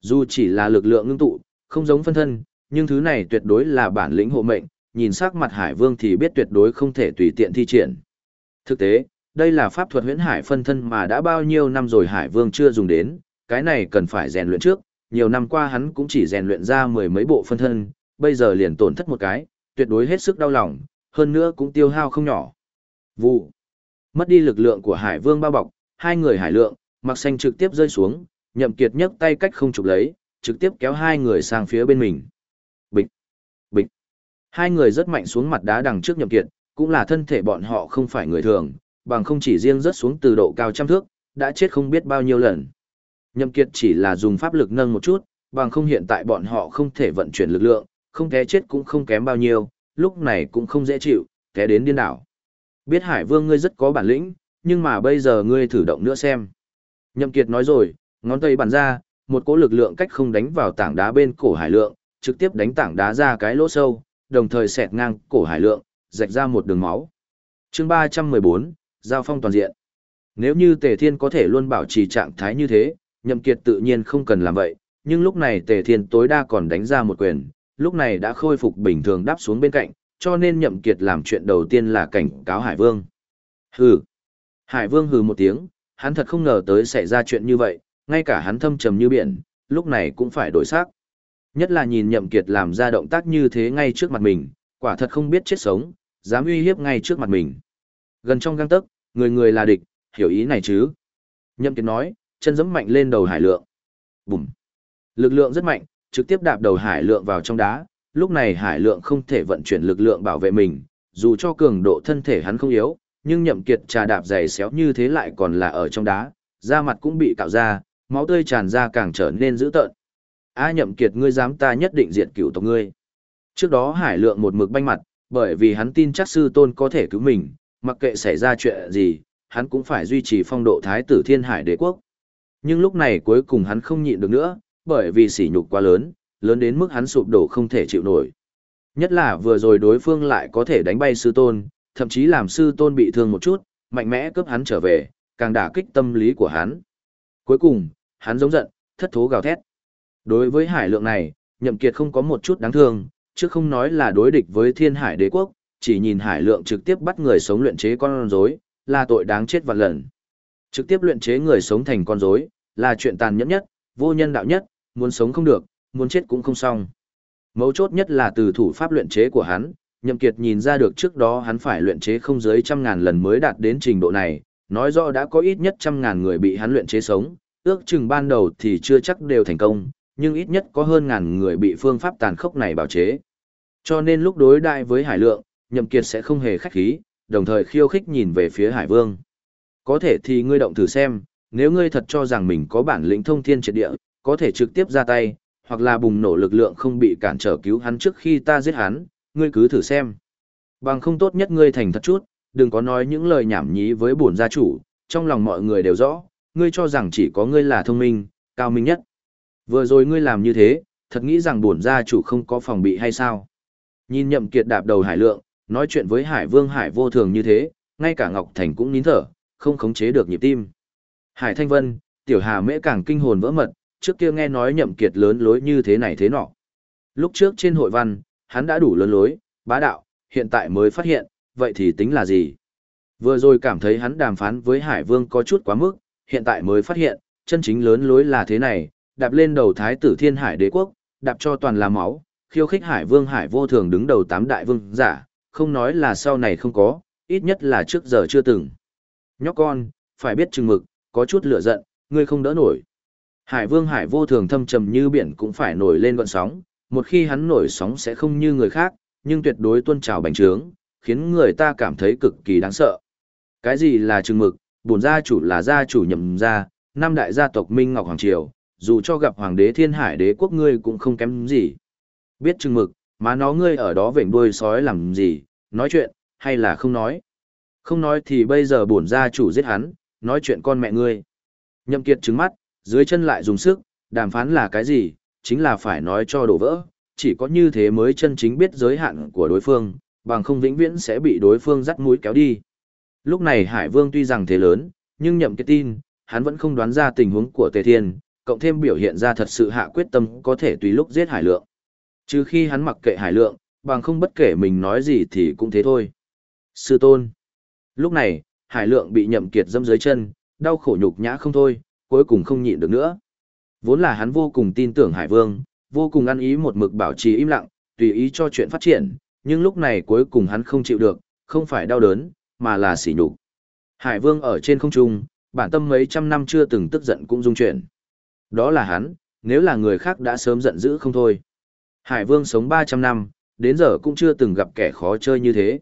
Dù chỉ là lực lượng ngưng tụ, không giống phân thân, nhưng thứ này tuyệt đối là bản lĩnh hộ mệnh, nhìn sắc mặt Hải Vương thì biết tuyệt đối không thể tùy tiện thi triển. Thực tế, đây là pháp thuật huyễn hải phân thân mà đã bao nhiêu năm rồi Hải Vương chưa dùng đến, cái này cần phải rèn luyện trước, nhiều năm qua hắn cũng chỉ rèn luyện ra mười mấy bộ phân thân, bây giờ liền tổn thất một cái, tuyệt đối hết sức đau lòng, hơn nữa cũng tiêu hao không nhỏ. Vụ. Mất đi lực lượng của Hải Vương bao bọc, hai người Hải Lượng, mặc xanh trực tiếp rơi xuống, nhậm kiệt nhấc tay cách không chụp lấy, trực tiếp kéo hai người sang phía bên mình. Bịch. Bịch. Hai người rất mạnh xuống mặt đá đằng trước nhậm kiệt, cũng là thân thể bọn họ không phải người thường, bằng không chỉ riêng rớt xuống từ độ cao trăm thước, đã chết không biết bao nhiêu lần. Nhậm kiệt chỉ là dùng pháp lực nâng một chút, bằng không hiện tại bọn họ không thể vận chuyển lực lượng, không té chết cũng không kém bao nhiêu, lúc này cũng không dễ chịu, té đến điên đảo. Biết Hải Vương ngươi rất có bản lĩnh, nhưng mà bây giờ ngươi thử động nữa xem. Nhậm Kiệt nói rồi, ngón tay bắn ra, một cỗ lực lượng cách không đánh vào tảng đá bên cổ Hải Lượng, trực tiếp đánh tảng đá ra cái lỗ sâu, đồng thời xẹt ngang cổ Hải Lượng, rạch ra một đường máu. Chương 314, giao phong toàn diện. Nếu như Tề Thiên có thể luôn bảo trì trạng thái như thế, Nhậm Kiệt tự nhiên không cần làm vậy, nhưng lúc này Tề Thiên tối đa còn đánh ra một quyền, lúc này đã khôi phục bình thường đáp xuống bên cạnh, cho nên Nhậm Kiệt làm chuyện đầu tiên là cảnh cáo Hải Vương. Hừ. Hải Vương hừ một tiếng, hắn thật không ngờ tới xảy ra chuyện như vậy, ngay cả hắn thâm trầm như biển, lúc này cũng phải đổi sắc. Nhất là nhìn Nhậm Kiệt làm ra động tác như thế ngay trước mặt mình, quả thật không biết chết sống, dám uy hiếp ngay trước mặt mình. Gần trong gang tấc, người người là địch, hiểu ý này chứ? Nhậm Kiệt nói, chân giẫm mạnh lên đầu Hải Lượng. Bùm. Lực lượng rất mạnh, trực tiếp đạp đầu Hải Lượng vào trong đá, lúc này Hải Lượng không thể vận chuyển lực lượng bảo vệ mình, dù cho cường độ thân thể hắn không yếu, nhưng Nhậm Kiệt trà đạp dày xéo như thế lại còn là ở trong đá, da mặt cũng bị cạo ra, máu tươi tràn ra càng trở nên dữ tợn. A Nhậm Kiệt ngươi dám ta nhất định diệt cửu tộc ngươi. Trước đó Hải Lượng một mực banh mặt, bởi vì hắn tin chắc sư tôn có thể cứu mình, mặc kệ xảy ra chuyện gì, hắn cũng phải duy trì phong độ thái tử thiên hải đế quốc. Nhưng lúc này cuối cùng hắn không nhịn được nữa, bởi vì sỉ nhục quá lớn, lớn đến mức hắn sụp đổ không thể chịu nổi. Nhất là vừa rồi đối phương lại có thể đánh bay sư tôn, thậm chí làm sư tôn bị thương một chút, mạnh mẽ cướp hắn trở về, càng đả kích tâm lý của hắn. Cuối cùng, hắn giống giận, thất thố gào thét. Đối với hải lượng này, nhậm kiệt không có một chút đáng thương, chứ không nói là đối địch với thiên hải đế quốc, chỉ nhìn hải lượng trực tiếp bắt người sống luyện chế con rối, là tội đáng chết vạn lần. Trực tiếp luyện chế người sống thành con rối, là chuyện tàn nhẫn nhất, vô nhân đạo nhất, muốn sống không được, muốn chết cũng không xong. Mấu chốt nhất là từ thủ pháp luyện chế của hắn, Nhậm Kiệt nhìn ra được trước đó hắn phải luyện chế không dưới trăm ngàn lần mới đạt đến trình độ này, nói rõ đã có ít nhất trăm ngàn người bị hắn luyện chế sống, ước chừng ban đầu thì chưa chắc đều thành công, nhưng ít nhất có hơn ngàn người bị phương pháp tàn khốc này bào chế. Cho nên lúc đối đại với Hải Lượng, Nhậm Kiệt sẽ không hề khách khí, đồng thời khiêu khích nhìn về phía Hải Vương. Có thể thì ngươi động thử xem, nếu ngươi thật cho rằng mình có bản lĩnh thông thiên triệt địa, có thể trực tiếp ra tay, hoặc là bùng nổ lực lượng không bị cản trở cứu hắn trước khi ta giết hắn, ngươi cứ thử xem. Bằng không tốt nhất ngươi thành thật chút, đừng có nói những lời nhảm nhí với bổn gia chủ, trong lòng mọi người đều rõ, ngươi cho rằng chỉ có ngươi là thông minh, cao minh nhất. Vừa rồi ngươi làm như thế, thật nghĩ rằng bổn gia chủ không có phòng bị hay sao? Nhìn nhậm kiệt đạp đầu hải lượng, nói chuyện với hải vương hải vô thường như thế, ngay cả Ngọc Thành cũng nín thở, không khống chế được nhịp tim. Hải Thanh Vân, tiểu hà mễ càng kinh hồn vỡ mật, trước kia nghe nói nhậm kiệt lớn lối như thế này thế nọ. Lúc trước trên hội văn, hắn đã đủ lớn lối, bá đạo, hiện tại mới phát hiện, vậy thì tính là gì? Vừa rồi cảm thấy hắn đàm phán với Hải Vương có chút quá mức, hiện tại mới phát hiện, chân chính lớn lối là thế này, đạp lên đầu thái tử thiên hải đế quốc, đạp cho toàn là máu, khiêu khích Hải Vương Hải vô thường đứng đầu tám đại vương giả, không nói là sau này không có, ít nhất là trước giờ chưa từng. Nhóc con, phải biết chừng mực, có chút lửa giận, ngươi không đỡ nổi. Hải Vương Hải vô thường thâm trầm như biển cũng phải nổi lên gọn sóng, một khi hắn nổi sóng sẽ không như người khác, nhưng tuyệt đối tuân trào bành trướng, khiến người ta cảm thấy cực kỳ đáng sợ. Cái gì là chừng mực, bổn gia chủ là gia chủ nhậm gia, năm đại gia tộc Minh Ngọc Hoàng Triều, dù cho gặp Hoàng đế Thiên Hải đế quốc ngươi cũng không kém gì. Biết chừng mực, mà nó ngươi ở đó vểnh đuôi sói làm gì, nói chuyện, hay là không nói. Không nói thì bây giờ bổn gia chủ giết hắn, nói chuyện con mẹ ngươi. Nhậm kiệt trứng mắt, dưới chân lại dùng sức, đàm phán là cái gì, chính là phải nói cho đổ vỡ, chỉ có như thế mới chân chính biết giới hạn của đối phương, bằng không vĩnh viễn sẽ bị đối phương dắt mũi kéo đi. Lúc này Hải Vương tuy rằng thế lớn, nhưng nhậm kiệt tin, hắn vẫn không đoán ra tình huống của Tề Thiên, cộng thêm biểu hiện ra thật sự hạ quyết tâm có thể tùy lúc giết Hải Lượng. Trừ khi hắn mặc kệ Hải Lượng, bằng không bất kể mình nói gì thì cũng thế thôi. Sư tôn. Lúc này, Hải Lượng bị nhậm kiệt dâm dưới chân, đau khổ nhục nhã không thôi, cuối cùng không nhịn được nữa. Vốn là hắn vô cùng tin tưởng Hải Vương, vô cùng ăn ý một mực bảo trì im lặng, tùy ý cho chuyện phát triển, nhưng lúc này cuối cùng hắn không chịu được, không phải đau đớn, mà là sỉ nhục. Hải Vương ở trên không trung, bản tâm mấy trăm năm chưa từng tức giận cũng dung chuyển. Đó là hắn, nếu là người khác đã sớm giận dữ không thôi. Hải Vương sống 300 năm, đến giờ cũng chưa từng gặp kẻ khó chơi như thế.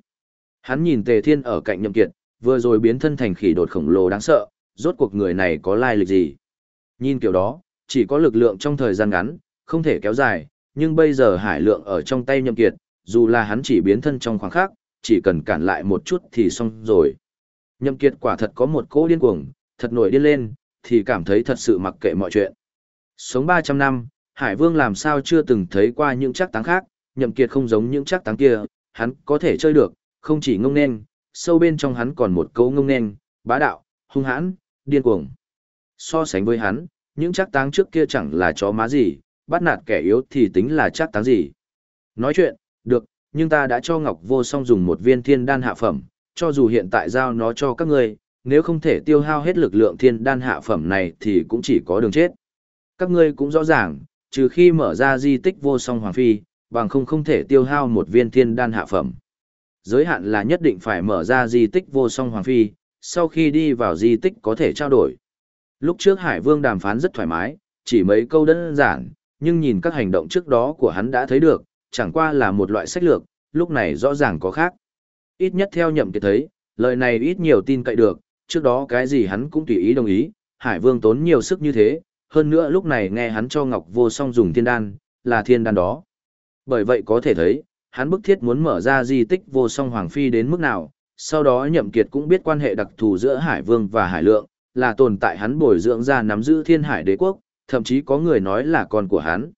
Hắn nhìn Tề Thiên ở cạnh Nhậm Kiệt, vừa rồi biến thân thành khỉ đột khổng lồ đáng sợ, rốt cuộc người này có lai lịch gì. Nhìn kiểu đó, chỉ có lực lượng trong thời gian ngắn, không thể kéo dài, nhưng bây giờ hải lượng ở trong tay nhậm kiệt, dù là hắn chỉ biến thân trong khoảng khắc, chỉ cần cản lại một chút thì xong rồi. Nhậm kiệt quả thật có một cỗ điên cuồng, thật nổi điên lên, thì cảm thấy thật sự mặc kệ mọi chuyện. Sống 300 năm, Hải Vương làm sao chưa từng thấy qua những chắc táng khác, nhậm kiệt không giống những chắc táng kia, hắn có thể chơi được, không chỉ ngông nên, sâu bên trong hắn còn một câu ngông nên, bá đạo, hung hãn, điên cuồng. So sánh với hắn, những chắc táng trước kia chẳng là chó má gì, bắt nạt kẻ yếu thì tính là chắc táng gì. Nói chuyện, được, nhưng ta đã cho Ngọc Vô Song dùng một viên thiên đan hạ phẩm, cho dù hiện tại giao nó cho các ngươi, nếu không thể tiêu hao hết lực lượng thiên đan hạ phẩm này thì cũng chỉ có đường chết. Các ngươi cũng rõ ràng, trừ khi mở ra di tích vô song hoàng phi, bằng không không thể tiêu hao một viên thiên đan hạ phẩm. Giới hạn là nhất định phải mở ra di tích vô song hoàng phi, sau khi đi vào di tích có thể trao đổi. Lúc trước Hải Vương đàm phán rất thoải mái, chỉ mấy câu đơn giản, nhưng nhìn các hành động trước đó của hắn đã thấy được, chẳng qua là một loại sách lược, lúc này rõ ràng có khác. Ít nhất theo nhậm kiệt thấy, lời này ít nhiều tin cậy được, trước đó cái gì hắn cũng tùy ý đồng ý, Hải Vương tốn nhiều sức như thế, hơn nữa lúc này nghe hắn cho Ngọc Vô Song dùng thiên đan, là thiên đan đó. Bởi vậy có thể thấy, hắn bức thiết muốn mở ra di tích Vô Song Hoàng Phi đến mức nào, sau đó nhậm kiệt cũng biết quan hệ đặc thù giữa Hải Vương và Hải Lượng, là tồn tại hắn bồi dưỡng ra nắm giữ thiên hải đế quốc, thậm chí có người nói là con của hắn.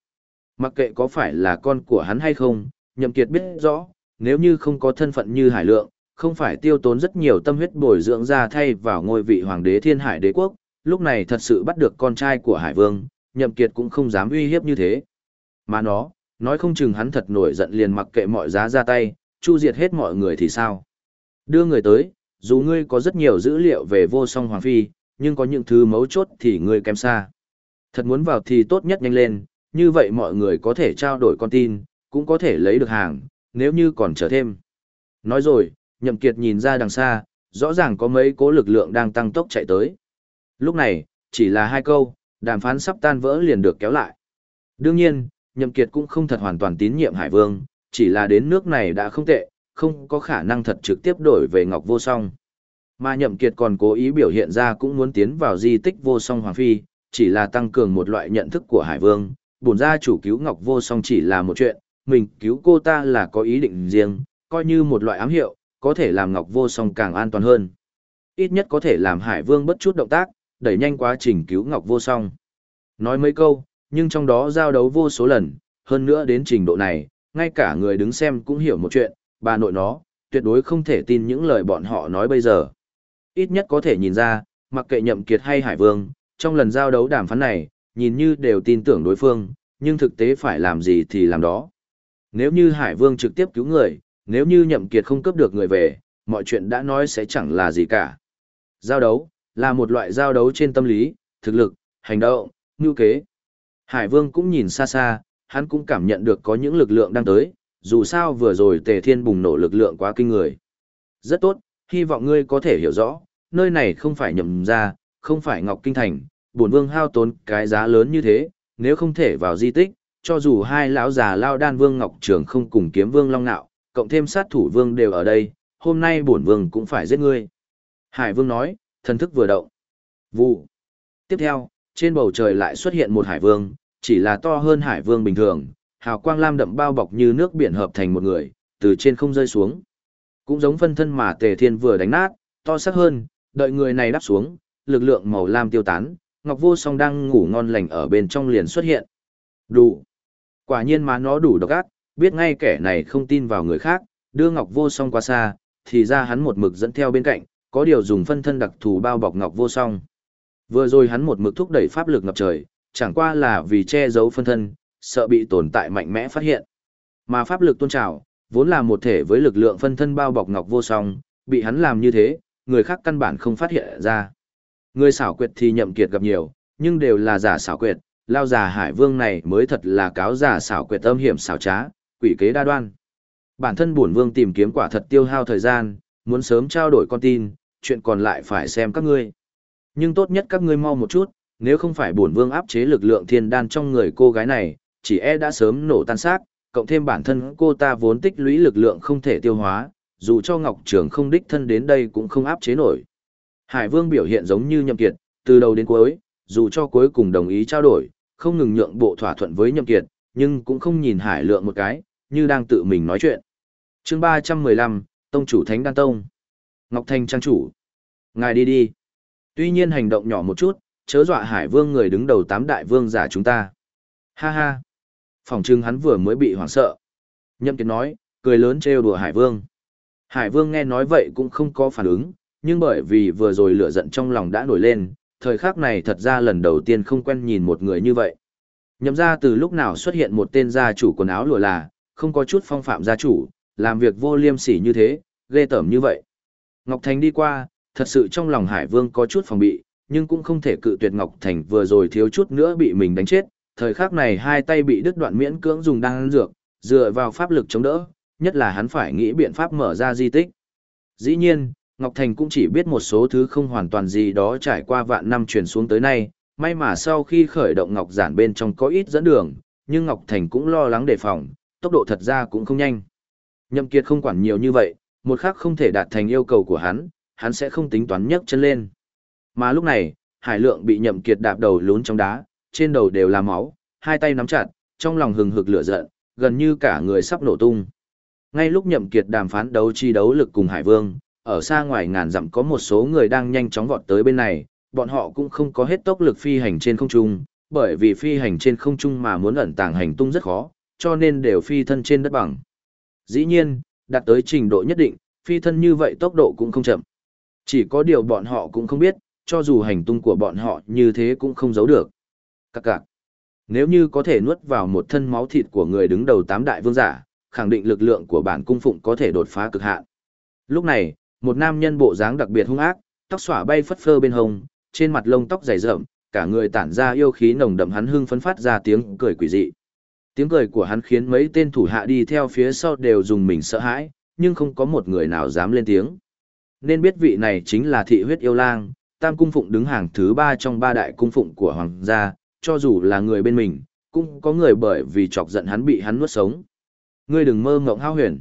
Mặc kệ có phải là con của hắn hay không, nhậm kiệt biết rõ, nếu như không có thân phận như Hải Lượng, không phải tiêu tốn rất nhiều tâm huyết bồi dưỡng ra thay vào ngôi vị hoàng đế thiên hải đế quốc, lúc này thật sự bắt được con trai của Hải Vương, nhậm kiệt cũng không dám uy hiếp như thế. Mà nó, nói không chừng hắn thật nổi giận liền mặc kệ mọi giá ra tay, chu diệt hết mọi người thì sao? Đưa người tới, dù ngươi có rất nhiều dữ liệu về vô song hoàng phi, nhưng có những thứ mấu chốt thì ngươi kém xa. Thật muốn vào thì tốt nhất nhanh lên, như vậy mọi người có thể trao đổi con tin, cũng có thể lấy được hàng, nếu như còn chờ thêm. Nói rồi, Nhậm Kiệt nhìn ra đằng xa, rõ ràng có mấy cố lực lượng đang tăng tốc chạy tới. Lúc này, chỉ là hai câu, đàm phán sắp tan vỡ liền được kéo lại. Đương nhiên, Nhậm Kiệt cũng không thật hoàn toàn tín nhiệm Hải Vương, chỉ là đến nước này đã không tệ, không có khả năng thật trực tiếp đổi về Ngọc Vô Song. Mà Nhậm Kiệt còn cố ý biểu hiện ra cũng muốn tiến vào di tích Vô Song Hoàng Phi, chỉ là tăng cường một loại nhận thức của Hải Vương, bổn gia chủ cứu Ngọc Vô Song chỉ là một chuyện, mình cứu cô ta là có ý định riêng, coi như một loại ám hiệu, có thể làm Ngọc Vô Song càng an toàn hơn. Ít nhất có thể làm Hải Vương bất chút động tác, đẩy nhanh quá trình cứu Ngọc Vô Song. Nói mấy câu, nhưng trong đó giao đấu vô số lần, hơn nữa đến trình độ này, ngay cả người đứng xem cũng hiểu một chuyện, bà nội nó, tuyệt đối không thể tin những lời bọn họ nói bây giờ. Ít nhất có thể nhìn ra, mặc kệ nhậm kiệt hay Hải Vương, trong lần giao đấu đàm phán này, nhìn như đều tin tưởng đối phương, nhưng thực tế phải làm gì thì làm đó. Nếu như Hải Vương trực tiếp cứu người, nếu như nhậm kiệt không cướp được người về, mọi chuyện đã nói sẽ chẳng là gì cả. Giao đấu, là một loại giao đấu trên tâm lý, thực lực, hành động, ngưu kế. Hải Vương cũng nhìn xa xa, hắn cũng cảm nhận được có những lực lượng đang tới, dù sao vừa rồi tề thiên bùng nổ lực lượng quá kinh người. Rất tốt, hy vọng ngươi có thể hiểu rõ, nơi này không phải nhậm ra, không phải Ngọc Kinh Thành, bổn vương hao tốn cái giá lớn như thế, nếu không thể vào di tích, cho dù hai lão già lao đan vương Ngọc Trường không cùng kiếm vương Long Nạo, cộng thêm sát thủ vương đều ở đây, hôm nay bổn vương cũng phải giết ngươi. Hải vương nói, thần thức vừa động. Vụ. Tiếp theo, trên bầu trời lại xuất hiện một hải vương, chỉ là to hơn hải vương bình thường, hào quang lam đậm bao bọc như nước biển hợp thành một người, từ trên không rơi xuống. Cũng giống phân thân mà Tề Thiên vừa đánh nát, to sắc hơn, đợi người này đáp xuống, lực lượng màu lam tiêu tán, Ngọc Vô Song đang ngủ ngon lành ở bên trong liền xuất hiện. Đủ. Quả nhiên mà nó đủ độc ác, biết ngay kẻ này không tin vào người khác, đưa Ngọc Vô Song qua xa, thì ra hắn một mực dẫn theo bên cạnh, có điều dùng phân thân đặc thù bao bọc Ngọc Vô Song. Vừa rồi hắn một mực thúc đẩy pháp lực ngập trời, chẳng qua là vì che giấu phân thân, sợ bị tồn tại mạnh mẽ phát hiện. Mà pháp lực tôn trào, vốn là một thể với lực lượng phân thân bao bọc Ngọc Vô Song, bị hắn làm như thế, người khác căn bản không phát hiện ra. Người xảo quyệt thì nhậm kiệt gặp nhiều, nhưng đều là giả xảo quyệt, lao giả hải vương này mới thật là cáo giả xảo quyệt âm hiểm xảo trá, quỷ kế đa đoan. Bản thân bổn vương tìm kiếm quả thật tiêu hao thời gian, muốn sớm trao đổi con tin, chuyện còn lại phải xem các ngươi. Nhưng tốt nhất các ngươi mau một chút, nếu không phải bổn vương áp chế lực lượng thiên đan trong người cô gái này, chỉ e đã sớm nổ tan xác, cộng thêm bản thân cô ta vốn tích lũy lực lượng không thể tiêu hóa, dù cho Ngọc Trường không đích thân đến đây cũng không áp chế nổi. Hải Vương biểu hiện giống như Nhậm Kiệt, từ đầu đến cuối, dù cho cuối cùng đồng ý trao đổi, không ngừng nhượng bộ thỏa thuận với Nhậm Kiệt, nhưng cũng không nhìn Hải Lượng một cái, như đang tự mình nói chuyện. Chương 315, Tông chủ Thánh Đan Tông. Ngọc Thanh trang chủ. Ngài đi đi. Tuy nhiên hành động nhỏ một chút, chớ dọa Hải Vương người đứng đầu tám đại vương giả chúng ta. Ha ha. Phòng trưng hắn vừa mới bị hoảng sợ. Nhâm Kiệt nói, cười lớn trêu đùa Hải Vương. Hải Vương nghe nói vậy cũng không có phản ứng, nhưng bởi vì vừa rồi lửa giận trong lòng đã nổi lên, thời khắc này thật ra lần đầu tiên không quen nhìn một người như vậy. Nhậm ra từ lúc nào xuất hiện một tên gia chủ quần áo lùa là, không có chút phong phạm gia chủ, làm việc vô liêm sỉ như thế, ghê tởm như vậy. Ngọc Thành đi qua, thật sự trong lòng Hải Vương có chút phòng bị, nhưng cũng không thể cự tuyệt Ngọc Thành vừa rồi thiếu chút nữa bị mình đánh chết, thời khắc này hai tay bị đứt đoạn miễn cưỡng dùng đan dược, dựa vào pháp lực chống đỡ, nhất là hắn phải nghĩ biện pháp mở ra di tích. Dĩ nhiên, Ngọc Thành cũng chỉ biết một số thứ không hoàn toàn gì đó trải qua vạn năm truyền xuống tới nay, may mà sau khi khởi động Ngọc Giản bên trong có ít dẫn đường, nhưng Ngọc Thành cũng lo lắng đề phòng, tốc độ thật ra cũng không nhanh. Nhậm Kiệt không quản nhiều như vậy, một khắc không thể đạt thành yêu cầu của hắn, hắn sẽ không tính toán nhấc chân lên. Mà lúc này, Hải Lượng bị Nhậm Kiệt đạp đầu lún trong đá, trên đầu đều là máu, hai tay nắm chặt, trong lòng hừng hực lửa giận, gần như cả người sắp nổ tung. Ngay lúc Nhậm Kiệt đàm phán đấu chi đấu lực cùng Hải Vương, ở xa ngoài ngàn dặm có một số người đang nhanh chóng vọt tới bên này, bọn họ cũng không có hết tốc lực phi hành trên không trung, bởi vì phi hành trên không trung mà muốn ẩn tàng hành tung rất khó, cho nên đều phi thân trên đất bằng. Dĩ nhiên, đạt tới trình độ nhất định, phi thân như vậy tốc độ cũng không chậm. Chỉ có điều bọn họ cũng không biết, cho dù hành tung của bọn họ như thế cũng không giấu được. Các cạc. Nếu như có thể nuốt vào một thân máu thịt của người đứng đầu tám đại vương giả, khẳng định lực lượng của bản cung phụng có thể đột phá cực hạn. Lúc này, một nam nhân bộ dáng đặc biệt hung ác, tóc xõa bay phất phơ bên hông, trên mặt lông tóc dày rậm, cả người tản ra yêu khí nồng đậm hắn hưng phấn phát ra tiếng cười quỷ dị. Tiếng cười của hắn khiến mấy tên thủ hạ đi theo phía sau đều dùng mình sợ hãi, nhưng không có một người nào dám lên tiếng. Nên biết vị này chính là thị huyết yêu lang, tam cung phụng đứng hàng thứ ba trong ba đại cung phụng của hoàng gia, cho dù là người bên mình, cũng có người bởi vì chọc giận hắn bị hắn nuốt sống. Ngươi đừng mơ ngộng hao huyền.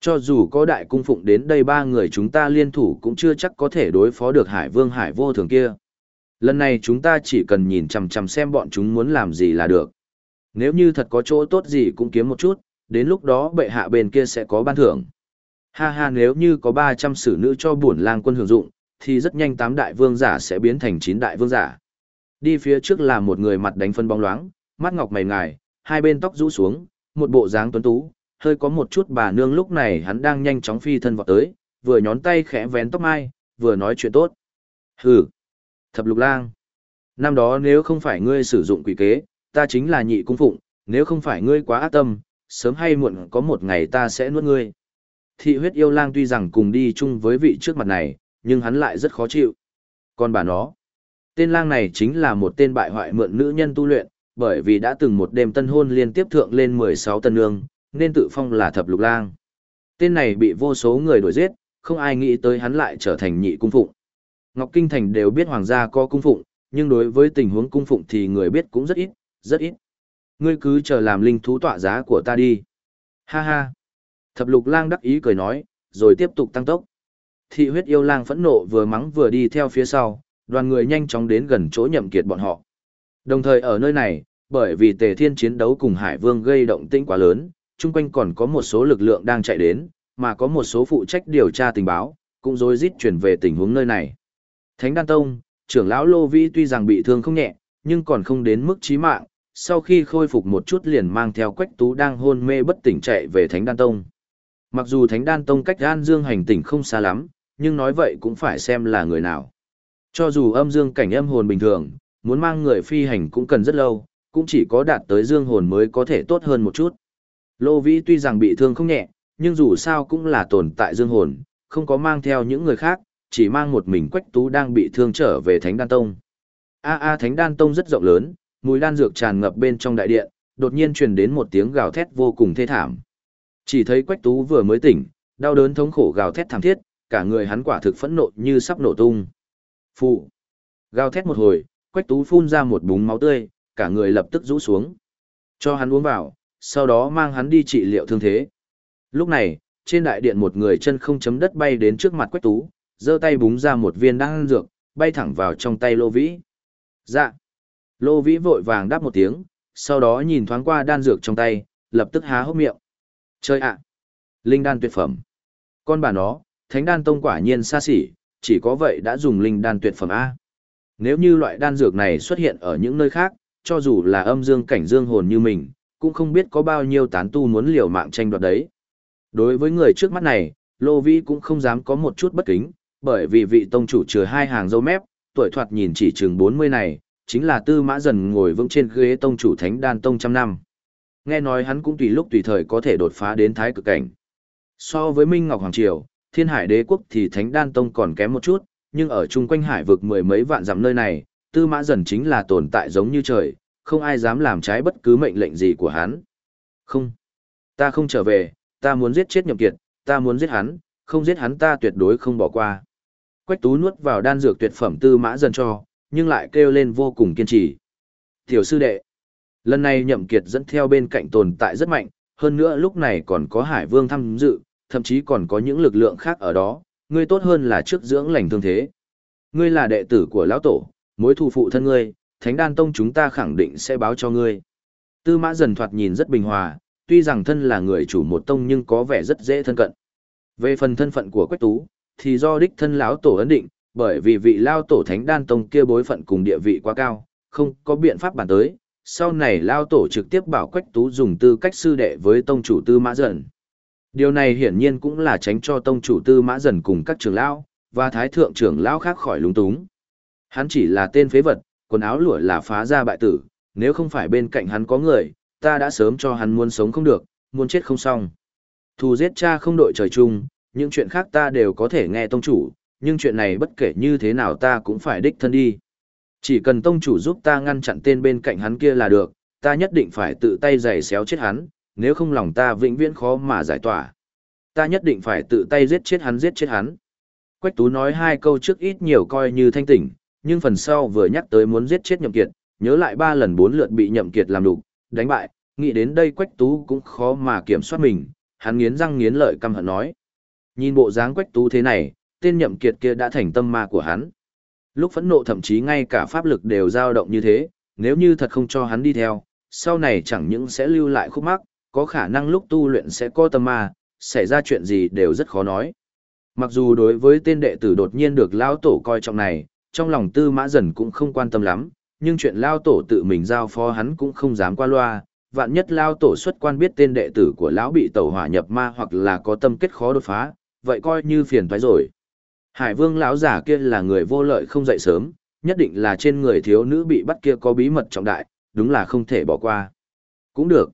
Cho dù có đại cung phụng đến đây ba người chúng ta liên thủ cũng chưa chắc có thể đối phó được hải vương hải vô thường kia. Lần này chúng ta chỉ cần nhìn chằm chằm xem bọn chúng muốn làm gì là được. Nếu như thật có chỗ tốt gì cũng kiếm một chút, đến lúc đó bệ hạ bên kia sẽ có ban thưởng. Ha ha nếu như có 300 sử nữ cho bổn lang quân hưởng dụng, thì rất nhanh tám đại vương giả sẽ biến thành chín đại vương giả. Đi phía trước là một người mặt đánh phân bóng loáng, mắt ngọc mày ngài, hai bên tóc rũ xuống, một bộ dáng tuấn tú, hơi có một chút bà nương lúc này hắn đang nhanh chóng phi thân vọt tới, vừa nhón tay khẽ vén tóc mai, vừa nói chuyện tốt. Hừ, thập lục lang. Năm đó nếu không phải ngươi sử dụng quỷ kế, ta chính là nhị cung phụng, nếu không phải ngươi quá ác tâm, sớm hay muộn có một ngày ta sẽ nuốt ngươi. Thị huyết yêu lang tuy rằng cùng đi chung với vị trước mặt này, nhưng hắn lại rất khó chịu. Còn bà nó, tên lang này chính là một tên bại hoại mượn nữ nhân tu luyện, bởi vì đã từng một đêm tân hôn liên tiếp thượng lên 16 tân nương, nên tự phong là thập lục lang. Tên này bị vô số người đuổi giết, không ai nghĩ tới hắn lại trở thành nhị cung phụng. Ngọc Kinh Thành đều biết hoàng gia có cung phụng, nhưng đối với tình huống cung phụng thì người biết cũng rất ít, rất ít. Ngươi cứ chờ làm linh thú tọa giá của ta đi. Ha ha. Thập lục lang đắc ý cười nói, rồi tiếp tục tăng tốc. Thị huyết yêu lang phẫn nộ vừa mắng vừa đi theo phía sau, đoàn người nhanh chóng đến gần chỗ nhậm kiệt bọn họ. Đồng thời ở nơi này, bởi vì tề thiên chiến đấu cùng hải vương gây động tĩnh quá lớn, chung quanh còn có một số lực lượng đang chạy đến, mà có một số phụ trách điều tra tình báo, cũng rối rít chuyển về tình huống nơi này. Thánh Đan Tông, trưởng lão Lô Vĩ tuy rằng bị thương không nhẹ, nhưng còn không đến mức chí mạng, sau khi khôi phục một chút liền mang theo Quách Tú đang hôn mê bất tỉnh chạy về Thánh Đan Tông. Mặc dù Thánh Đan Tông cách An Dương hành tỉnh không xa lắm, nhưng nói vậy cũng phải xem là người nào. Cho dù âm dương cảnh âm hồn bình thường, muốn mang người phi hành cũng cần rất lâu, cũng chỉ có đạt tới dương hồn mới có thể tốt hơn một chút. Lô Vĩ tuy rằng bị thương không nhẹ, nhưng dù sao cũng là tồn tại dương hồn, không có mang theo những người khác, chỉ mang một mình Quách Tú đang bị thương trở về Thánh Đan Tông. A a Thánh Đan Tông rất rộng lớn, mùi đan dược tràn ngập bên trong đại điện, đột nhiên truyền đến một tiếng gào thét vô cùng thê thảm. Chỉ thấy Quách Tú vừa mới tỉnh, đau đớn thống khổ gào thét thảm thiết, cả người hắn quả thực phẫn nộ như sắp nổ tung. Phụ. Gào thét một hồi, Quách Tú phun ra một búng máu tươi, cả người lập tức rũ xuống. Cho hắn uống vào, sau đó mang hắn đi trị liệu thương thế. Lúc này, trên đại điện một người chân không chấm đất bay đến trước mặt Quách Tú, giơ tay búng ra một viên đan dược, bay thẳng vào trong tay Lô Vĩ. Dạ. Lô Vĩ vội vàng đáp một tiếng, sau đó nhìn thoáng qua đan dược trong tay, lập tức há hốc miệng. Chơi ạ! Linh đan tuyệt phẩm. Con bà nó, thánh đan tông quả nhiên xa xỉ, chỉ có vậy đã dùng linh đan tuyệt phẩm A. Nếu như loại đan dược này xuất hiện ở những nơi khác, cho dù là âm dương cảnh dương hồn như mình, cũng không biết có bao nhiêu tán tu muốn liều mạng tranh đoạt đấy. Đối với người trước mắt này, Lô Vĩ cũng không dám có một chút bất kính, bởi vì vị tông chủ chừa hai hàng dâu mép, tuổi thoạt nhìn chỉ chừng 40 này, chính là tư mã dần ngồi vững trên ghế tông chủ thánh đan tông trăm năm. Nghe nói hắn cũng tùy lúc tùy thời có thể đột phá đến thái cực cảnh. So với Minh Ngọc Hoàng Triều, thiên hải đế quốc thì thánh đan tông còn kém một chút, nhưng ở chung quanh hải vực mười mấy vạn dặm nơi này, tư mã dần chính là tồn tại giống như trời, không ai dám làm trái bất cứ mệnh lệnh gì của hắn. Không, ta không trở về, ta muốn giết chết nhậm kiệt, ta muốn giết hắn, không giết hắn ta tuyệt đối không bỏ qua. Quách tú nuốt vào đan dược tuyệt phẩm tư mã dần cho, nhưng lại kêu lên vô cùng kiên trì. Tiểu sư đệ, lần này nhậm kiệt dẫn theo bên cạnh tồn tại rất mạnh, hơn nữa lúc này còn có hải vương tham dự, thậm chí còn có những lực lượng khác ở đó, ngươi tốt hơn là trước dưỡng lành thương thế. Ngươi là đệ tử của lão tổ, mối thù phụ thân ngươi, thánh đan tông chúng ta khẳng định sẽ báo cho ngươi. Tư mã dần thoạt nhìn rất bình hòa, tuy rằng thân là người chủ một tông nhưng có vẻ rất dễ thân cận. Về phần thân phận của Quách Tú, thì do đích thân lão tổ ấn định, bởi vì vị lao tổ thánh đan tông kia bối phận cùng địa vị quá cao, không có biện pháp bàn tới. Sau này lao tổ trực tiếp bảo Quách Tú dùng tư cách sư đệ với tông chủ tư mã dần. Điều này hiển nhiên cũng là tránh cho tông chủ tư mã dần cùng các trưởng lão và thái thượng trưởng lão khác khỏi lúng túng. Hắn chỉ là tên phế vật, quần áo lụa là phá ra bại tử, nếu không phải bên cạnh hắn có người, ta đã sớm cho hắn muốn sống không được, muốn chết không xong. Thù giết cha không đội trời chung, những chuyện khác ta đều có thể nghe tông chủ, nhưng chuyện này bất kể như thế nào ta cũng phải đích thân đi. Chỉ cần tông chủ giúp ta ngăn chặn tên bên cạnh hắn kia là được, ta nhất định phải tự tay giày xéo chết hắn, nếu không lòng ta vĩnh viễn khó mà giải tỏa. Ta nhất định phải tự tay giết chết hắn giết chết hắn. Quách Tú nói hai câu trước ít nhiều coi như thanh tỉnh, nhưng phần sau vừa nhắc tới muốn giết chết Nhậm Kiệt, nhớ lại ba lần bốn lượt bị Nhậm Kiệt làm đục, đánh bại, nghĩ đến đây Quách Tú cũng khó mà kiểm soát mình, hắn nghiến răng nghiến lợi căm hận nói. Nhìn bộ dáng Quách Tú thế này, tên Nhậm Kiệt kia đã thành tâm ma của hắn. Lúc phẫn nộ thậm chí ngay cả pháp lực đều dao động như thế, nếu như thật không cho hắn đi theo, sau này chẳng những sẽ lưu lại khúc mắc, có khả năng lúc tu luyện sẽ có tâm ma, xảy ra chuyện gì đều rất khó nói. Mặc dù đối với tên đệ tử đột nhiên được lao tổ coi trọng này, trong lòng tư mã dần cũng không quan tâm lắm, nhưng chuyện lao tổ tự mình giao phó hắn cũng không dám qua loa, vạn nhất lao tổ xuất quan biết tên đệ tử của lão bị tẩu hỏa nhập ma hoặc là có tâm kết khó đột phá, vậy coi như phiền toái rồi. Hải vương lão giả kia là người vô lợi không dậy sớm, nhất định là trên người thiếu nữ bị bắt kia có bí mật trọng đại, đúng là không thể bỏ qua. Cũng được.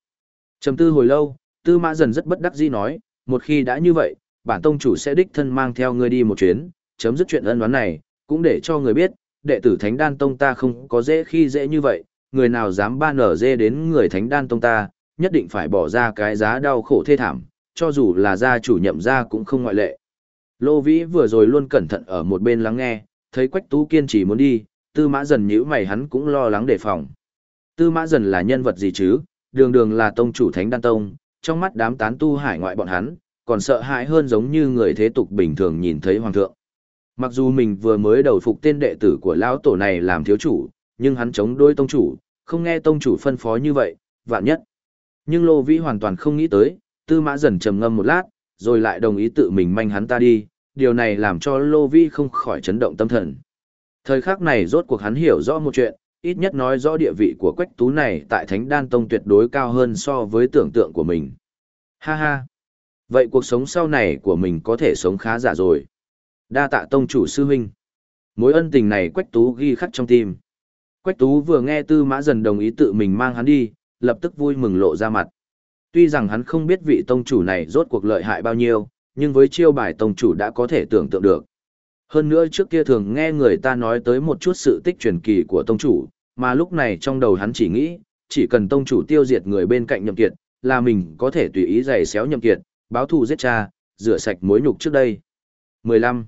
Trầm tư hồi lâu, tư mã dần rất bất đắc dĩ nói, một khi đã như vậy, bản tông chủ sẽ đích thân mang theo ngươi đi một chuyến, chấm dứt chuyện ân đoán này, cũng để cho người biết, đệ tử Thánh Đan Tông ta không có dễ khi dễ như vậy, người nào dám ban nở dê đến người Thánh Đan Tông ta, nhất định phải bỏ ra cái giá đau khổ thê thảm, cho dù là gia chủ nhậm gia cũng không ngoại lệ. Lô Vĩ vừa rồi luôn cẩn thận ở một bên lắng nghe, thấy Quách Tú kiên trì muốn đi, Tư Mã Dần nhíu mày hắn cũng lo lắng đề phòng. Tư Mã Dần là nhân vật gì chứ, đường đường là tông chủ Thánh Đan Tông, trong mắt đám tán tu hải ngoại bọn hắn, còn sợ hãi hơn giống như người thế tục bình thường nhìn thấy hoàng thượng. Mặc dù mình vừa mới đầu phục tên đệ tử của lão tổ này làm thiếu chủ, nhưng hắn chống đối tông chủ, không nghe tông chủ phân phó như vậy, vạn nhất. Nhưng Lô Vĩ hoàn toàn không nghĩ tới, Tư Mã dần trầm ngâm một lát, rồi lại đồng ý tự mình manh hắn ta đi, điều này làm cho Lô Vi không khỏi chấn động tâm thần. Thời khắc này rốt cuộc hắn hiểu rõ một chuyện, ít nhất nói rõ địa vị của Quách Tú này tại Thánh Đan Tông tuyệt đối cao hơn so với tưởng tượng của mình. Ha ha! Vậy cuộc sống sau này của mình có thể sống khá giả rồi. Đa tạ tông chủ sư huynh. Mối ân tình này Quách Tú ghi khắc trong tim. Quách Tú vừa nghe Tư Mã Dần đồng ý tự mình mang hắn đi, lập tức vui mừng lộ ra mặt. Tuy rằng hắn không biết vị tông chủ này rốt cuộc lợi hại bao nhiêu, nhưng với chiêu bài tông chủ đã có thể tưởng tượng được. Hơn nữa trước kia thường nghe người ta nói tới một chút sự tích truyền kỳ của tông chủ, mà lúc này trong đầu hắn chỉ nghĩ, chỉ cần tông chủ tiêu diệt người bên cạnh nhậm kiệt, là mình có thể tùy ý giày xéo nhậm kiệt, báo thù giết cha, rửa sạch mối nhục trước đây. 15.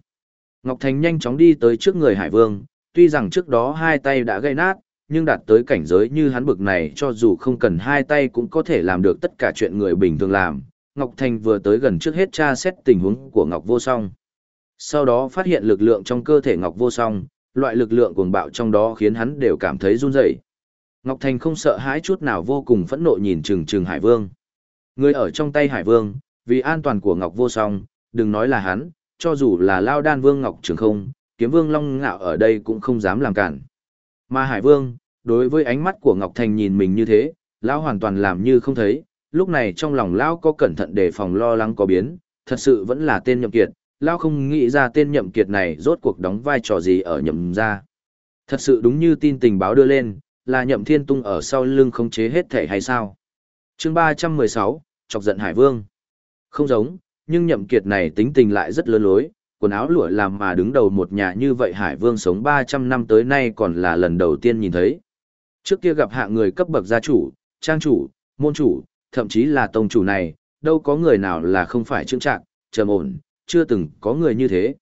Ngọc Thành nhanh chóng đi tới trước người Hải Vương, tuy rằng trước đó hai tay đã gây nát, nhưng đạt tới cảnh giới như hắn bực này cho dù không cần hai tay cũng có thể làm được tất cả chuyện người bình thường làm. Ngọc Thành vừa tới gần trước hết tra xét tình huống của Ngọc Vô Song. Sau đó phát hiện lực lượng trong cơ thể Ngọc Vô Song, loại lực lượng cuồng bạo trong đó khiến hắn đều cảm thấy run rẩy. Ngọc Thành không sợ hãi chút nào vô cùng phẫn nộ nhìn chừng chừng Hải Vương. Người ở trong tay Hải Vương, vì an toàn của Ngọc Vô Song, đừng nói là hắn, cho dù là Lao Đan Vương Ngọc Trường Không, Kiếm Vương Long Ngạo ở đây cũng không dám làm cản. Mà Hải Vương, đối với ánh mắt của Ngọc Thành nhìn mình như thế, Lão hoàn toàn làm như không thấy, lúc này trong lòng Lão có cẩn thận đề phòng lo lắng có biến, thật sự vẫn là tên nhậm kiệt, Lão không nghĩ ra tên nhậm kiệt này rốt cuộc đóng vai trò gì ở nhậm gia. Thật sự đúng như tin tình báo đưa lên, là nhậm thiên tung ở sau lưng khống chế hết thể hay sao? Chương 316, chọc giận Hải Vương. Không giống, nhưng nhậm kiệt này tính tình lại rất lớn lối, quần áo lụa làm mà đứng đầu một nhà như vậy Hải Vương sống 300 năm tới nay còn là lần đầu tiên nhìn thấy. Trước kia gặp hạng người cấp bậc gia chủ, trang chủ, môn chủ, thậm chí là tông chủ này, đâu có người nào là không phải trưng trạng, trầm ổn, chưa từng có người như thế.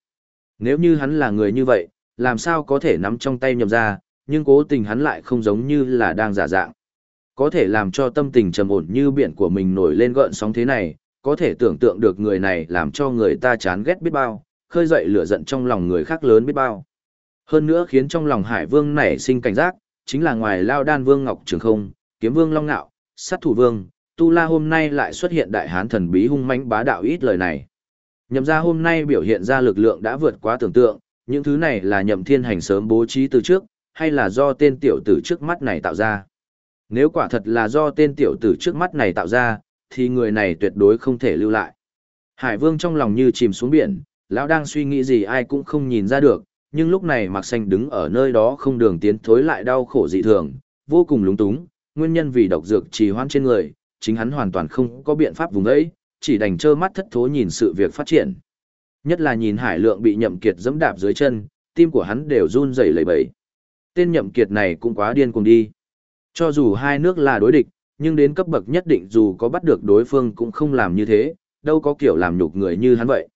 Nếu như hắn là người như vậy, làm sao có thể nắm trong tay nhầm ra, nhưng cố tình hắn lại không giống như là đang giả dạng. Có thể làm cho tâm tình trầm ổn như biển của mình nổi lên gợn sóng thế này, có thể tưởng tượng được người này làm cho người ta chán ghét biết bao, khơi dậy lửa giận trong lòng người khác lớn biết bao. Hơn nữa khiến trong lòng Hải Vương nảy sinh cảnh giác, chính là ngoài Lao Đan Vương Ngọc Trường Không, Kiếm Vương Long Nạo, Sát Thủ Vương, Tu La hôm nay lại xuất hiện đại hán thần bí hung mãnh bá đạo ít lời này. Nhậm ra hôm nay biểu hiện ra lực lượng đã vượt quá tưởng tượng, những thứ này là nhậm thiên hành sớm bố trí từ trước, hay là do tên tiểu tử trước mắt này tạo ra. Nếu quả thật là do tên tiểu tử trước mắt này tạo ra, thì người này tuyệt đối không thể lưu lại. Hải vương trong lòng như chìm xuống biển, lão đang suy nghĩ gì ai cũng không nhìn ra được, nhưng lúc này Mạc Xanh đứng ở nơi đó không đường tiến thối lại đau khổ dị thường, vô cùng lúng túng, nguyên nhân vì độc dược trì hoãn trên người, chính hắn hoàn toàn không có biện pháp vùng ấy, chỉ đành trơ mắt thất thố nhìn sự việc phát triển. Nhất là nhìn Hải Lượng bị Nhậm Kiệt giẫm đạp dưới chân, tim của hắn đều run rẩy lẩy bẩy. Tên Nhậm Kiệt này cũng quá điên cuồng đi. Cho dù hai nước là đối địch, nhưng đến cấp bậc nhất định dù có bắt được đối phương cũng không làm như thế, đâu có kiểu làm nhục người như hắn vậy.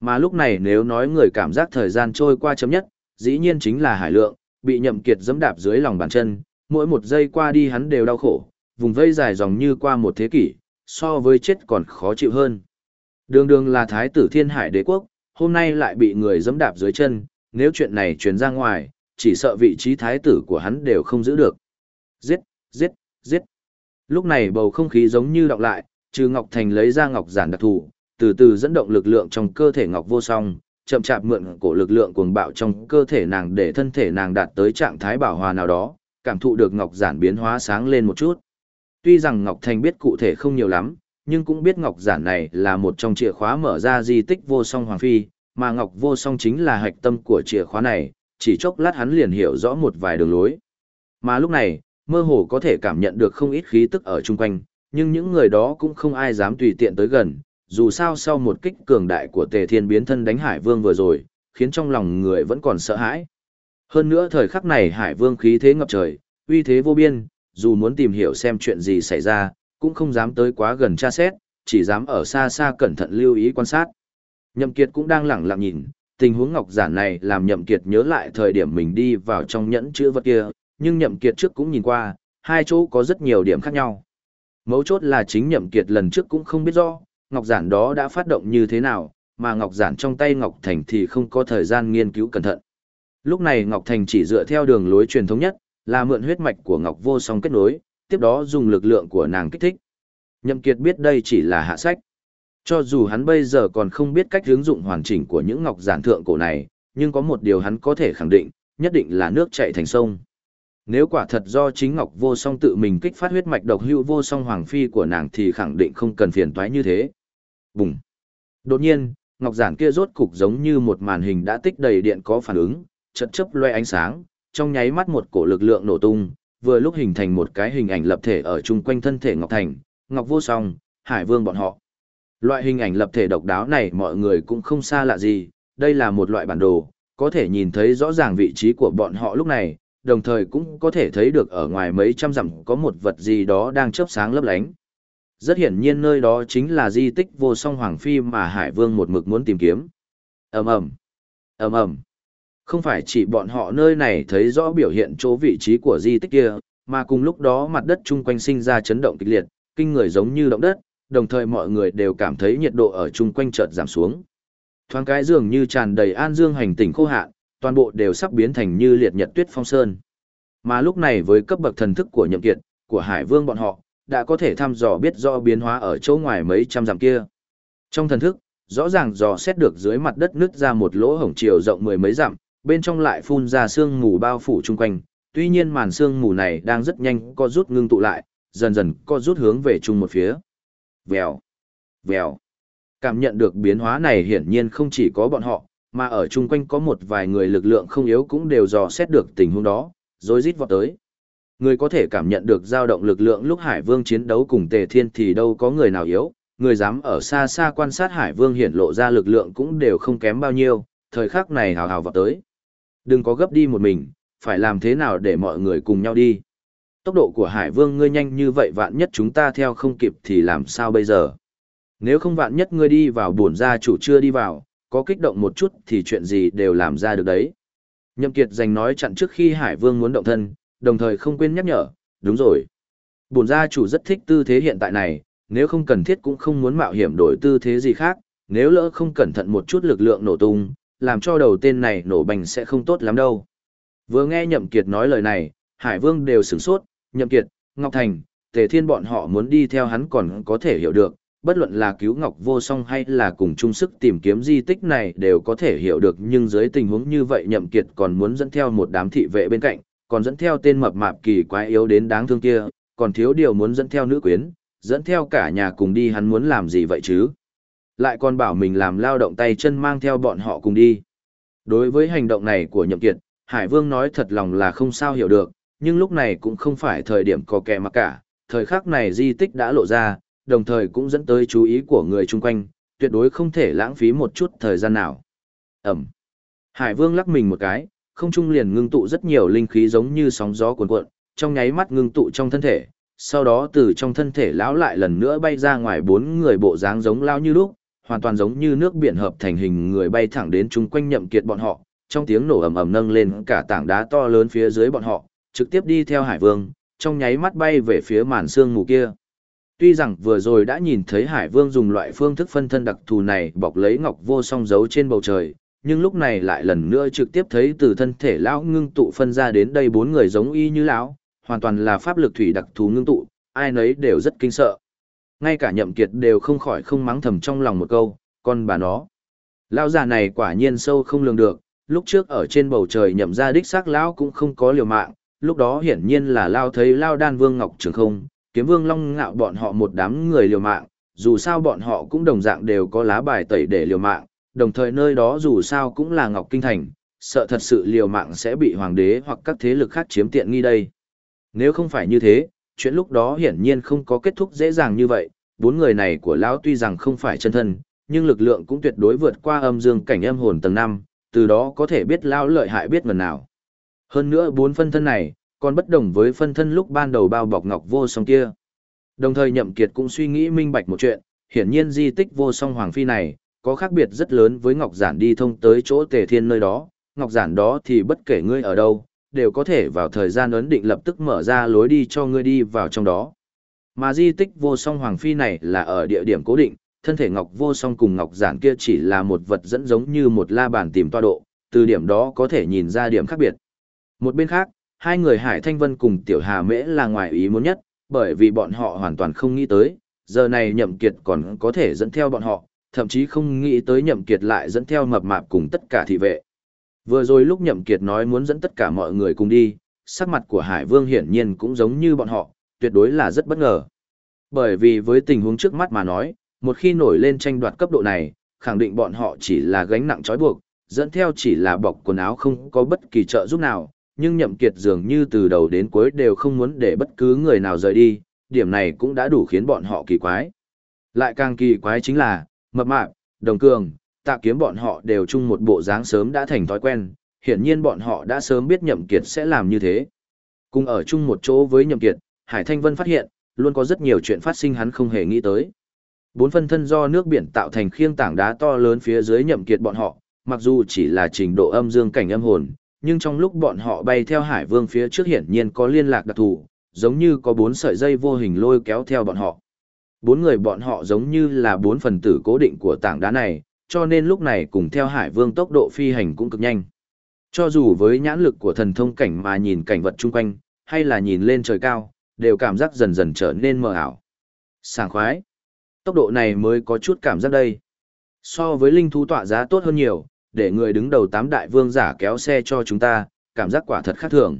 Mà lúc này nếu nói người cảm giác thời gian trôi qua chấm nhất, dĩ nhiên chính là Hải Lượng, bị Nhậm Kiệt dẫm đạp dưới lòng bàn chân, mỗi một giây qua đi hắn đều đau khổ, vùng vây dài dòng như qua một thế kỷ, so với chết còn khó chịu hơn. Đường đường là thái tử thiên hải đế quốc, hôm nay lại bị người dẫm đạp dưới chân, nếu chuyện này truyền ra ngoài, chỉ sợ vị trí thái tử của hắn đều không giữ được. Giết, giết, giết. Lúc này bầu không khí giống như đọc lại, trừ Ngọc Thành lấy ra Ngọc giản đặc thù, từ từ dẫn động lực lượng trong cơ thể Ngọc vô song, chậm chạp mượn cổ lực lượng cuồng bạo trong cơ thể nàng để thân thể nàng đạt tới trạng thái bảo hòa nào đó, cảm thụ được Ngọc giản biến hóa sáng lên một chút. Tuy rằng Ngọc Thành biết cụ thể không nhiều lắm, nhưng cũng biết Ngọc Giản này là một trong chìa khóa mở ra di tích vô song Hoàng Phi, mà Ngọc vô song chính là hạch tâm của chìa khóa này, chỉ chốc lát hắn liền hiểu rõ một vài đường lối. Mà lúc này, mơ hồ có thể cảm nhận được không ít khí tức ở chung quanh, nhưng những người đó cũng không ai dám tùy tiện tới gần, dù sao sau một kích cường đại của Tề Thiên biến thân đánh Hải Vương vừa rồi, khiến trong lòng người vẫn còn sợ hãi. Hơn nữa thời khắc này Hải Vương khí thế ngập trời, uy thế vô biên, dù muốn tìm hiểu xem chuyện gì xảy ra, cũng không dám tới quá gần tra xét, chỉ dám ở xa xa cẩn thận lưu ý quan sát. Nhậm Kiệt cũng đang lẳng lặng nhìn, tình huống ngọc giản này làm Nhậm Kiệt nhớ lại thời điểm mình đi vào trong nhẫn chữ vật kia, nhưng Nhậm Kiệt trước cũng nhìn qua, hai chỗ có rất nhiều điểm khác nhau. Mấu chốt là chính Nhậm Kiệt lần trước cũng không biết rõ, ngọc giản đó đã phát động như thế nào, mà ngọc giản trong tay Ngọc Thành thì không có thời gian nghiên cứu cẩn thận. Lúc này Ngọc Thành chỉ dựa theo đường lối truyền thống nhất, là mượn huyết mạch của Ngọc Vô Song kết nối, tiếp đó dùng lực lượng của nàng kích thích. Nhậm Kiệt biết đây chỉ là hạ sách. Cho dù hắn bây giờ còn không biết cách hướng dụng hoàn chỉnh của những ngọc giản thượng cổ này, nhưng có một điều hắn có thể khẳng định, nhất định là nước chảy thành sông. Nếu quả thật do chính Ngọc Vô Song tự mình kích phát huyết mạch độc hữu vô song hoàng phi của nàng thì khẳng định không cần phiền toái như thế. Bùng. Đột nhiên, ngọc giản kia rốt cục giống như một màn hình đã tích đầy điện có phản ứng, chật chớp loe ánh sáng, trong nháy mắt một cổ lực lượng nổ tung, vừa lúc hình thành một cái hình ảnh lập thể ở chung quanh thân thể Ngọc Thành, Ngọc Vô Song, Hải Vương bọn họ. Loại hình ảnh lập thể độc đáo này mọi người cũng không xa lạ gì, đây là một loại bản đồ, có thể nhìn thấy rõ ràng vị trí của bọn họ lúc này, đồng thời cũng có thể thấy được ở ngoài mấy trăm dặm có một vật gì đó đang chớp sáng lấp lánh. Rất hiển nhiên nơi đó chính là di tích vô song hoàng phi mà Hải Vương một mực muốn tìm kiếm. Ầm ầm, ầm ầm. Không phải chỉ bọn họ nơi này thấy rõ biểu hiện chỗ vị trí của di tích kia, mà cùng lúc đó mặt đất chung quanh sinh ra chấn động kịch liệt, kinh người giống như động đất, đồng thời mọi người đều cảm thấy nhiệt độ ở chung quanh chợt giảm xuống. Thoáng cái dường như tràn đầy an dương hành tỉnh khô hạn, toàn bộ đều sắp biến thành như liệt nhật tuyết phong sơn. Mà lúc này với cấp bậc thần thức của nhậm kiệt, của hải vương bọn họ, đã có thể thăm dò biết rõ biến hóa ở chỗ ngoài mấy trăm dặm kia. Trong thần thức, rõ ràng dò xét được dưới mặt đất nứt ra một lỗ hổng chiều rộng mười mấy dặm, bên trong lại phun ra sương mù bao phủ chung quanh, tuy nhiên màn sương mù này đang rất nhanh co rút ngưng tụ lại, dần dần co rút hướng về chung một phía. Vèo, vèo. Cảm nhận được biến hóa này hiển nhiên không chỉ có bọn họ, mà ở chung quanh có một vài người lực lượng không yếu cũng đều dò xét được tình huống đó, rồi rít vọt tới. Người có thể cảm nhận được dao động lực lượng lúc Hải Vương chiến đấu cùng Tề Thiên thì đâu có người nào yếu, người dám ở xa xa quan sát Hải Vương hiển lộ ra lực lượng cũng đều không kém bao nhiêu, thời khắc này hào hào vọt tới. Đừng có gấp đi một mình, phải làm thế nào để mọi người cùng nhau đi. Tốc độ của Hải Vương ngươi nhanh như vậy vạn nhất chúng ta theo không kịp thì làm sao bây giờ? Nếu không vạn nhất ngươi đi vào buồn gia chủ chưa đi vào, có kích động một chút thì chuyện gì đều làm ra được đấy. Nhậm Kiệt giành nói chặn trước khi Hải Vương muốn động thân, đồng thời không quên nhắc nhở, đúng rồi. Bổn gia chủ rất thích tư thế hiện tại này, nếu không cần thiết cũng không muốn mạo hiểm đổi tư thế gì khác, nếu lỡ không cẩn thận một chút lực lượng nổ tung, làm cho đầu tên này nổ bành sẽ không tốt lắm đâu. Vừa nghe Nhậm Kiệt nói lời này, Hải Vương đều sửng sốt, Nhậm Kiệt, Ngọc Thành, Tề Thiên bọn họ muốn đi theo hắn còn có thể hiểu được, bất luận là cứu Ngọc Vô Song hay là cùng chung sức tìm kiếm di tích này đều có thể hiểu được nhưng dưới tình huống như vậy Nhậm Kiệt còn muốn dẫn theo một đám thị vệ bên cạnh, còn dẫn theo tên mập mạp kỳ quái yếu đến đáng thương kia, còn thiếu điều muốn dẫn theo nữ quyến, dẫn theo cả nhà cùng đi hắn muốn làm gì vậy chứ? lại còn bảo mình làm lao động tay chân mang theo bọn họ cùng đi. Đối với hành động này của Nhậm Kiệt, Hải Vương nói thật lòng là không sao hiểu được, nhưng lúc này cũng không phải thời điểm có kẻ mà cả, thời khắc này di tích đã lộ ra, đồng thời cũng dẫn tới chú ý của người chung quanh, tuyệt đối không thể lãng phí một chút thời gian nào. Ẩm. Hải Vương lắc mình một cái, không trung liền ngưng tụ rất nhiều linh khí giống như sóng gió cuồn cuộn, trong nháy mắt ngưng tụ trong thân thể, sau đó từ trong thân thể lão lại lần nữa bay ra ngoài bốn người bộ dáng giống lao như lúc, hoàn toàn giống như nước biển hợp thành hình người bay thẳng đến chung quanh nhậm kiệt bọn họ, trong tiếng nổ ầm ầm nâng lên cả tảng đá to lớn phía dưới bọn họ, trực tiếp đi theo Hải Vương, trong nháy mắt bay về phía màn xương mù kia. Tuy rằng vừa rồi đã nhìn thấy Hải Vương dùng loại phương thức phân thân đặc thù này bọc lấy ngọc vô song giấu trên bầu trời, nhưng lúc này lại lần nữa trực tiếp thấy từ thân thể lão ngưng tụ phân ra đến đây bốn người giống y như lão, hoàn toàn là pháp lực thủy đặc thù ngưng tụ, ai nấy đều rất kinh sợ. Ngay cả nhậm kiệt đều không khỏi không mắng thầm trong lòng một câu, con bà nó. Lão già này quả nhiên sâu không lường được, lúc trước ở trên bầu trời nhậm ra đích xác lão cũng không có liều mạng, lúc đó hiển nhiên là lao thấy lao đan vương ngọc trường không, kiếm vương long ngạo bọn họ một đám người liều mạng, dù sao bọn họ cũng đồng dạng đều có lá bài tẩy để liều mạng, đồng thời nơi đó dù sao cũng là ngọc kinh thành, sợ thật sự liều mạng sẽ bị hoàng đế hoặc các thế lực khác chiếm tiện nghi đây. Nếu không phải như thế, chuyện lúc đó hiển nhiên không có kết thúc dễ dàng như vậy, bốn người này của lão tuy rằng không phải chân thân, nhưng lực lượng cũng tuyệt đối vượt qua âm dương cảnh âm hồn tầng 5, từ đó có thể biết lão lợi hại biết ngần nào. Hơn nữa bốn phân thân này, còn bất đồng với phân thân lúc ban đầu bao bọc ngọc vô song kia. Đồng thời Nhậm Kiệt cũng suy nghĩ minh bạch một chuyện, hiển nhiên di tích vô song hoàng phi này, có khác biệt rất lớn với ngọc giản đi thông tới chỗ tề thiên nơi đó, ngọc giản đó thì bất kể ngươi ở đâu, đều có thể vào thời gian ấn định lập tức mở ra lối đi cho ngươi đi vào trong đó. Mà di tích vô song hoàng phi này là ở địa điểm cố định, thân thể ngọc vô song cùng ngọc giản kia chỉ là một vật dẫn giống như một la bàn tìm toa độ, từ điểm đó có thể nhìn ra điểm khác biệt. Một bên khác, hai người Hải Thanh Vân cùng Tiểu Hà Mễ là ngoài ý muốn nhất, bởi vì bọn họ hoàn toàn không nghĩ tới, giờ này Nhậm Kiệt còn có thể dẫn theo bọn họ, thậm chí không nghĩ tới Nhậm Kiệt lại dẫn theo mập mạp cùng tất cả thị vệ. Vừa rồi lúc Nhậm Kiệt nói muốn dẫn tất cả mọi người cùng đi, sắc mặt của Hải Vương hiển nhiên cũng giống như bọn họ, tuyệt đối là rất bất ngờ. Bởi vì với tình huống trước mắt mà nói, một khi nổi lên tranh đoạt cấp độ này, khẳng định bọn họ chỉ là gánh nặng trói buộc, dẫn theo chỉ là bọc quần áo không có bất kỳ trợ giúp nào, nhưng nhậm kiệt dường như từ đầu đến cuối đều không muốn để bất cứ người nào rời đi, điểm này cũng đã đủ khiến bọn họ kỳ quái. Lại càng kỳ quái chính là, mập mạp, đồng cường, tạ kiếm bọn họ đều chung một bộ dáng sớm đã thành thói quen, hiển nhiên bọn họ đã sớm biết nhậm kiệt sẽ làm như thế. Cùng ở chung một chỗ với nhậm kiệt, Hải Thanh Vân phát hiện, luôn có rất nhiều chuyện phát sinh hắn không hề nghĩ tới. Bốn phân thân do nước biển tạo thành khiêng tảng đá to lớn phía dưới nhậm kiệt bọn họ, mặc dù chỉ là trình độ âm dương cảnh âm hồn, nhưng trong lúc bọn họ bay theo hải vương phía trước hiển nhiên có liên lạc đặc thù, giống như có bốn sợi dây vô hình lôi kéo theo bọn họ. Bốn người bọn họ giống như là bốn phần tử cố định của tảng đá này, cho nên lúc này cùng theo hải vương tốc độ phi hành cũng cực nhanh. Cho dù với nhãn lực của thần thông cảnh mà nhìn cảnh vật chung quanh, hay là nhìn lên trời cao, đều cảm giác dần dần trở nên mờ ảo. Sảng khoái. Tốc độ này mới có chút cảm giác đây. So với linh thú tọa giá tốt hơn nhiều, để người đứng đầu tám đại vương giả kéo xe cho chúng ta, cảm giác quả thật khác thường.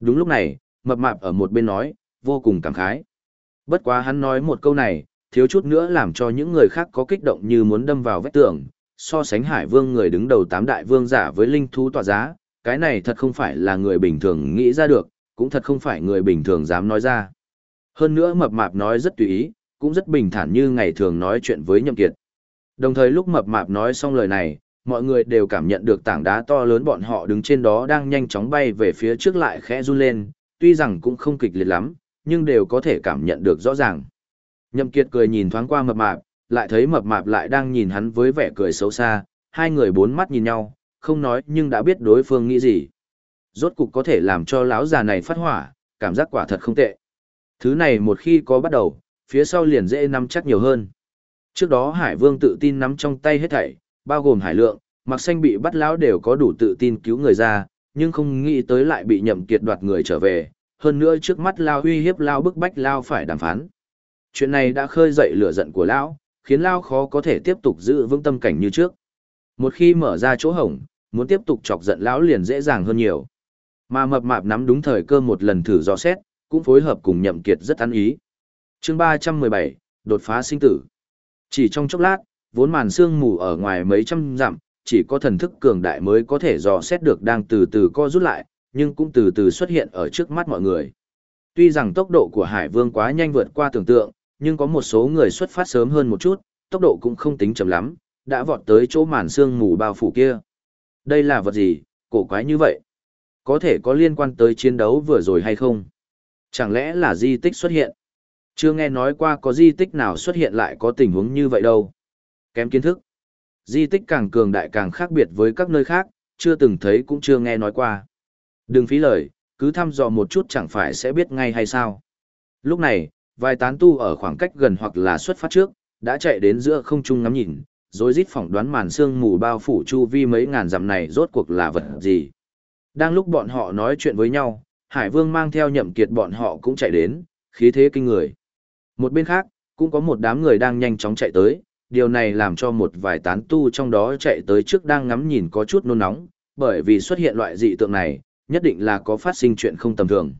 Đúng lúc này, mập mạp ở một bên nói, vô cùng cảm khái. Bất quá hắn nói một câu này, thiếu chút nữa làm cho những người khác có kích động như muốn đâm vào vách tường, so sánh hải vương người đứng đầu tám đại vương giả với linh thú tỏa giá, cái này thật không phải là người bình thường nghĩ ra được, cũng thật không phải người bình thường dám nói ra. Hơn nữa mập mạp nói rất tùy ý, cũng rất bình thản như ngày thường nói chuyện với nhậm kiệt. Đồng thời lúc mập mạp nói xong lời này, mọi người đều cảm nhận được tảng đá to lớn bọn họ đứng trên đó đang nhanh chóng bay về phía trước lại khẽ run lên, tuy rằng cũng không kịch liệt lắm, nhưng đều có thể cảm nhận được rõ ràng. Nhậm Kiệt cười nhìn thoáng qua mập mạp, lại thấy mập mạp lại đang nhìn hắn với vẻ cười xấu xa, hai người bốn mắt nhìn nhau, không nói nhưng đã biết đối phương nghĩ gì. Rốt cục có thể làm cho lão già này phát hỏa, cảm giác quả thật không tệ. Thứ này một khi có bắt đầu, phía sau liền dễ nắm chắc nhiều hơn. Trước đó Hải Vương tự tin nắm trong tay hết thảy, bao gồm hải lượng, mặc xanh bị bắt lão đều có đủ tự tin cứu người ra, nhưng không nghĩ tới lại bị nhậm kiệt đoạt người trở về, hơn nữa trước mắt lao uy hiếp lao bức bách lao phải đàm phán. Chuyện này đã khơi dậy lửa giận của lão, khiến lao khó có thể tiếp tục giữ vững tâm cảnh như trước. Một khi mở ra chỗ hổng, muốn tiếp tục chọc giận lão liền dễ dàng hơn nhiều. Mà mập mạp nắm đúng thời cơ một lần thử dò xét, cũng phối hợp cùng nhậm kiệt rất ăn ý. Chương 317, đột phá sinh tử. Chỉ trong chốc lát, vốn màn sương mù ở ngoài mấy trăm dặm, chỉ có thần thức cường đại mới có thể dò xét được đang từ từ co rút lại, nhưng cũng từ từ xuất hiện ở trước mắt mọi người. Tuy rằng tốc độ của Hải Vương quá nhanh vượt qua tưởng tượng, nhưng có một số người xuất phát sớm hơn một chút, tốc độ cũng không tính chậm lắm, đã vọt tới chỗ màn sương mù bao phủ kia. Đây là vật gì, cổ quái như vậy? Có thể có liên quan tới chiến đấu vừa rồi hay không? Chẳng lẽ là di tích xuất hiện? Chưa nghe nói qua có di tích nào xuất hiện lại có tình huống như vậy đâu. Kém kiến thức. Di tích càng cường đại càng khác biệt với các nơi khác, chưa từng thấy cũng chưa nghe nói qua. Đừng phí lời, cứ thăm dò một chút chẳng phải sẽ biết ngay hay sao. Lúc này, vài tán tu ở khoảng cách gần hoặc là xuất phát trước, đã chạy đến giữa không trung ngắm nhìn, rồi rít phỏng đoán màn sương mù bao phủ chu vi mấy ngàn dặm này rốt cuộc là vật gì. Đang lúc bọn họ nói chuyện với nhau, Hải Vương mang theo nhậm kiệt bọn họ cũng chạy đến, khí thế kinh người. Một bên khác, cũng có một đám người đang nhanh chóng chạy tới, điều này làm cho một vài tán tu trong đó chạy tới trước đang ngắm nhìn có chút nôn nóng, bởi vì xuất hiện loại dị tượng này, nhất định là có phát sinh chuyện không tầm thường.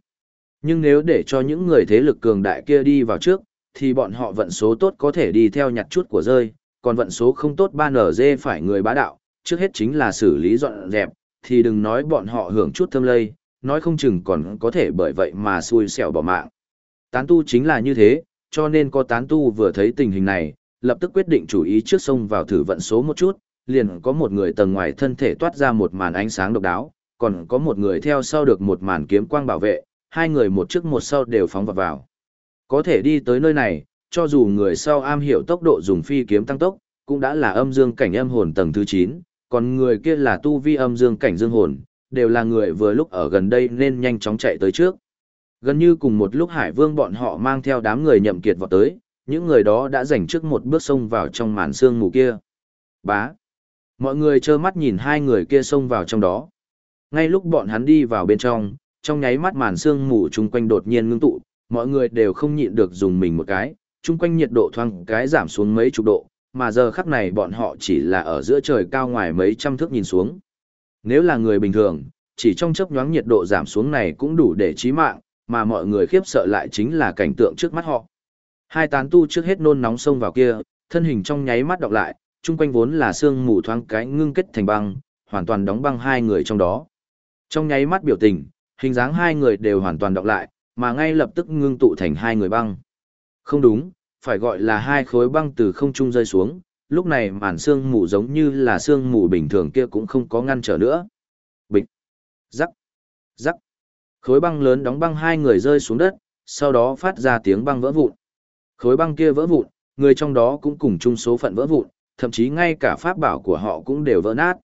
Nhưng nếu để cho những người thế lực cường đại kia đi vào trước, thì bọn họ vận số tốt có thể đi theo nhặt chút của rơi, còn vận số không tốt ba nở dê phải người bá đạo, trước hết chính là xử lý dọn dẹp, thì đừng nói bọn họ hưởng chút thâm lây, nói không chừng còn có thể bởi vậy mà xui xẻo bỏ mạng. Tán tu chính là như thế, cho nên có tán tu vừa thấy tình hình này, lập tức quyết định chủ ý trước sông vào thử vận số một chút, liền có một người tầng ngoài thân thể toát ra một màn ánh sáng độc đáo, còn có một người theo sau được một màn kiếm quang bảo vệ, hai người một trước một sau đều phóng vào vào. Có thể đi tới nơi này, cho dù người sau am hiểu tốc độ dùng phi kiếm tăng tốc, cũng đã là âm dương cảnh âm hồn tầng thứ 9, còn người kia là tu vi âm dương cảnh dương hồn, đều là người vừa lúc ở gần đây nên nhanh chóng chạy tới trước. Gần như cùng một lúc Hải Vương bọn họ mang theo đám người nhậm kiệt vào tới, những người đó đã dành trước một bước xông vào trong màn sương mù kia. Bá. Mọi người trơ mắt nhìn hai người kia xông vào trong đó. Ngay lúc bọn hắn đi vào bên trong, trong nháy mắt màn sương mù chung quanh đột nhiên ngưng tụ, mọi người đều không nhịn được dùng mình một cái, chung quanh nhiệt độ thoang cái giảm xuống mấy chục độ, mà giờ khắc này bọn họ chỉ là ở giữa trời cao ngoài mấy trăm thước nhìn xuống. Nếu là người bình thường, chỉ trong chớp nhoáng nhiệt độ giảm xuống này cũng đủ để chí mạng, mà mọi người khiếp sợ lại chính là cảnh tượng trước mắt họ. Hai tán tu trước hết nôn nóng xông vào kia, thân hình trong nháy mắt đọc lại, chung quanh vốn là sương mù thoáng cái ngưng kết thành băng, hoàn toàn đóng băng hai người trong đó. Trong nháy mắt biểu tình, hình dáng hai người đều hoàn toàn đọc lại, mà ngay lập tức ngưng tụ thành hai người băng. Không đúng, phải gọi là hai khối băng từ không trung rơi xuống, lúc này màn sương mù giống như là sương mù bình thường kia cũng không có ngăn trở nữa. Bịch, rắc, rắc. Khối băng lớn đóng băng hai người rơi xuống đất, sau đó phát ra tiếng băng vỡ vụn. Khối băng kia vỡ vụn, người trong đó cũng cùng chung số phận vỡ vụn, thậm chí ngay cả pháp bảo của họ cũng đều vỡ nát.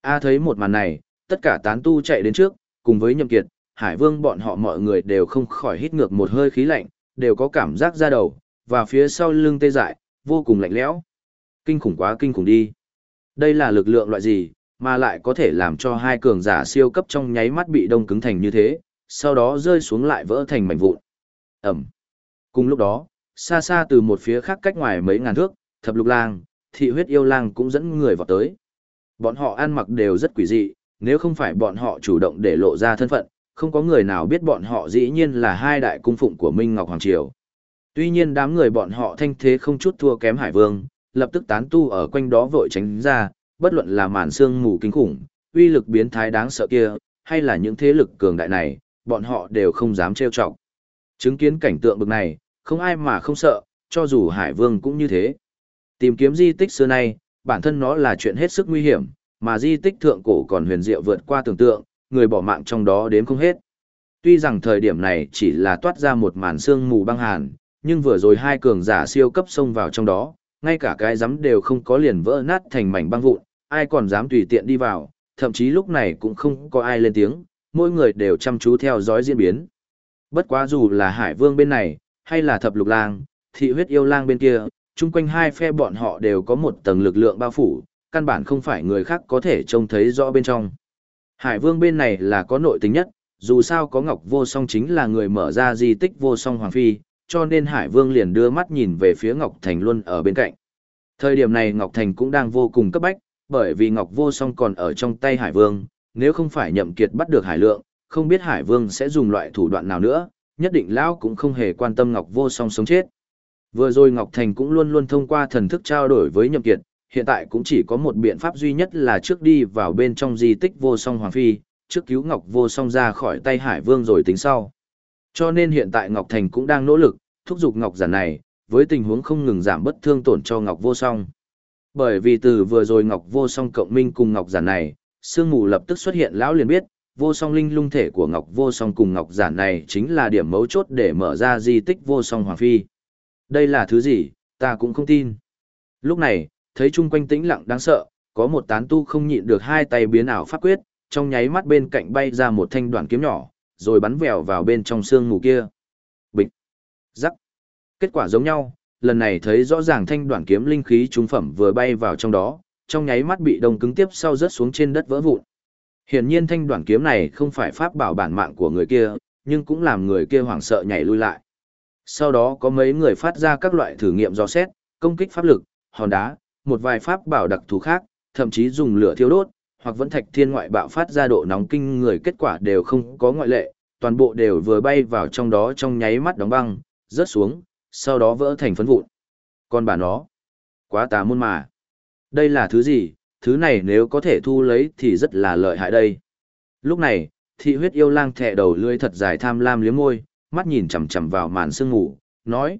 A thấy một màn này, tất cả tán tu chạy đến trước, cùng với nhậm kiệt, hải vương bọn họ mọi người đều không khỏi hít ngược một hơi khí lạnh, đều có cảm giác ra đầu, và phía sau lưng tê dại, vô cùng lạnh lẽo. Kinh khủng quá kinh khủng đi. Đây là lực lượng loại gì, mà lại có thể làm cho hai cường giả siêu cấp trong nháy mắt bị đông cứng thành như thế, sau đó rơi xuống lại vỡ thành mảnh vụn. Ẩm. Cùng lúc đó, xa xa từ một phía khác cách ngoài mấy ngàn thước, thập lục lang, thị huyết yêu lang cũng dẫn người vào tới. Bọn họ ăn mặc đều rất quỷ dị, nếu không phải bọn họ chủ động để lộ ra thân phận, không có người nào biết bọn họ dĩ nhiên là hai đại cung phụng của Minh Ngọc Hoàng Triều. Tuy nhiên đám người bọn họ thanh thế không chút thua kém Hải Vương, lập tức tán tu ở quanh đó vội tránh ra, bất luận là màn sương mù kinh khủng, uy lực biến thái đáng sợ kia, hay là những thế lực cường đại này, bọn họ đều không dám trêu chọc. Chứng kiến cảnh tượng bực này, không ai mà không sợ, cho dù Hải Vương cũng như thế. Tìm kiếm di tích xưa nay, bản thân nó là chuyện hết sức nguy hiểm, mà di tích thượng cổ còn huyền diệu vượt qua tưởng tượng, người bỏ mạng trong đó đếm không hết. Tuy rằng thời điểm này chỉ là toát ra một màn sương mù băng hàn, nhưng vừa rồi hai cường giả siêu cấp xông vào trong đó, ngay cả cái giấm đều không có liền vỡ nát thành mảnh băng vụn, ai còn dám tùy tiện đi vào, thậm chí lúc này cũng không có ai lên tiếng, mỗi người đều chăm chú theo dõi diễn biến. Bất quá dù là Hải Vương bên này, hay là Thập Lục Lang, Thị Huyết Yêu Lang bên kia, chung quanh hai phe bọn họ đều có một tầng lực lượng bao phủ, căn bản không phải người khác có thể trông thấy rõ bên trong. Hải Vương bên này là có nội tính nhất, dù sao có Ngọc Vô Song chính là người mở ra di tích Vô Song Hoàng Phi, cho nên Hải Vương liền đưa mắt nhìn về phía Ngọc Thành luôn ở bên cạnh. Thời điểm này Ngọc Thành cũng đang vô cùng cấp bách, bởi vì Ngọc Vô Song còn ở trong tay Hải Vương, nếu không phải nhậm kiệt bắt được Hải Lượng, không biết Hải Vương sẽ dùng loại thủ đoạn nào nữa, nhất định Lão cũng không hề quan tâm Ngọc Vô Song sống chết. Vừa rồi Ngọc Thành cũng luôn luôn thông qua thần thức trao đổi với nhậm kiệt, hiện tại cũng chỉ có một biện pháp duy nhất là trước đi vào bên trong di tích Vô Song Hoàng Phi, trước cứu Ngọc Vô Song ra khỏi tay Hải Vương rồi tính sau. Cho nên hiện tại Ngọc Thành cũng đang nỗ lực, thúc giục Ngọc Giản này, với tình huống không ngừng giảm bất thương tổn cho Ngọc Vô Song. Bởi vì từ vừa rồi Ngọc Vô Song cộng minh cùng Ngọc Giản này, sương mù lập tức xuất hiện lão liền biết, vô song linh lung thể của Ngọc Vô Song cùng Ngọc Giản này chính là điểm mấu chốt để mở ra di tích Vô Song Hoàng Phi. Đây là thứ gì, ta cũng không tin. Lúc này, thấy chung quanh tĩnh lặng đáng sợ, có một tán tu không nhịn được hai tay biến ảo pháp quyết, trong nháy mắt bên cạnh bay ra một thanh đoạn kiếm nhỏ, rồi bắn vèo vào bên trong xương mù kia. Bịch. giắc. Kết quả giống nhau, lần này thấy rõ ràng thanh đoạn kiếm linh khí trung phẩm vừa bay vào trong đó, trong nháy mắt bị đông cứng tiếp sau rớt xuống trên đất vỡ vụn. Hiển nhiên thanh đoạn kiếm này không phải pháp bảo bản mạng của người kia, nhưng cũng làm người kia hoảng sợ nhảy lui lại. Sau đó có mấy người phát ra các loại thử nghiệm do xét, công kích pháp lực, hòn đá, một vài pháp bảo đặc thù khác, thậm chí dùng lửa thiêu đốt, hoặc vẫn thạch thiên ngoại bạo phát ra độ nóng kinh người kết quả đều không có ngoại lệ, toàn bộ đều vừa bay vào trong đó trong nháy mắt đóng băng, rớt xuống, sau đó vỡ thành phấn vụn. Còn bà nó, quá tà môn mà. Đây là thứ gì, thứ này nếu có thể thu lấy thì rất là lợi hại đây. Lúc này, thị huyết yêu lang thẻ đầu lưỡi thật dài tham lam liếm môi, mắt nhìn chằm chằm vào màn sương ngủ, nói.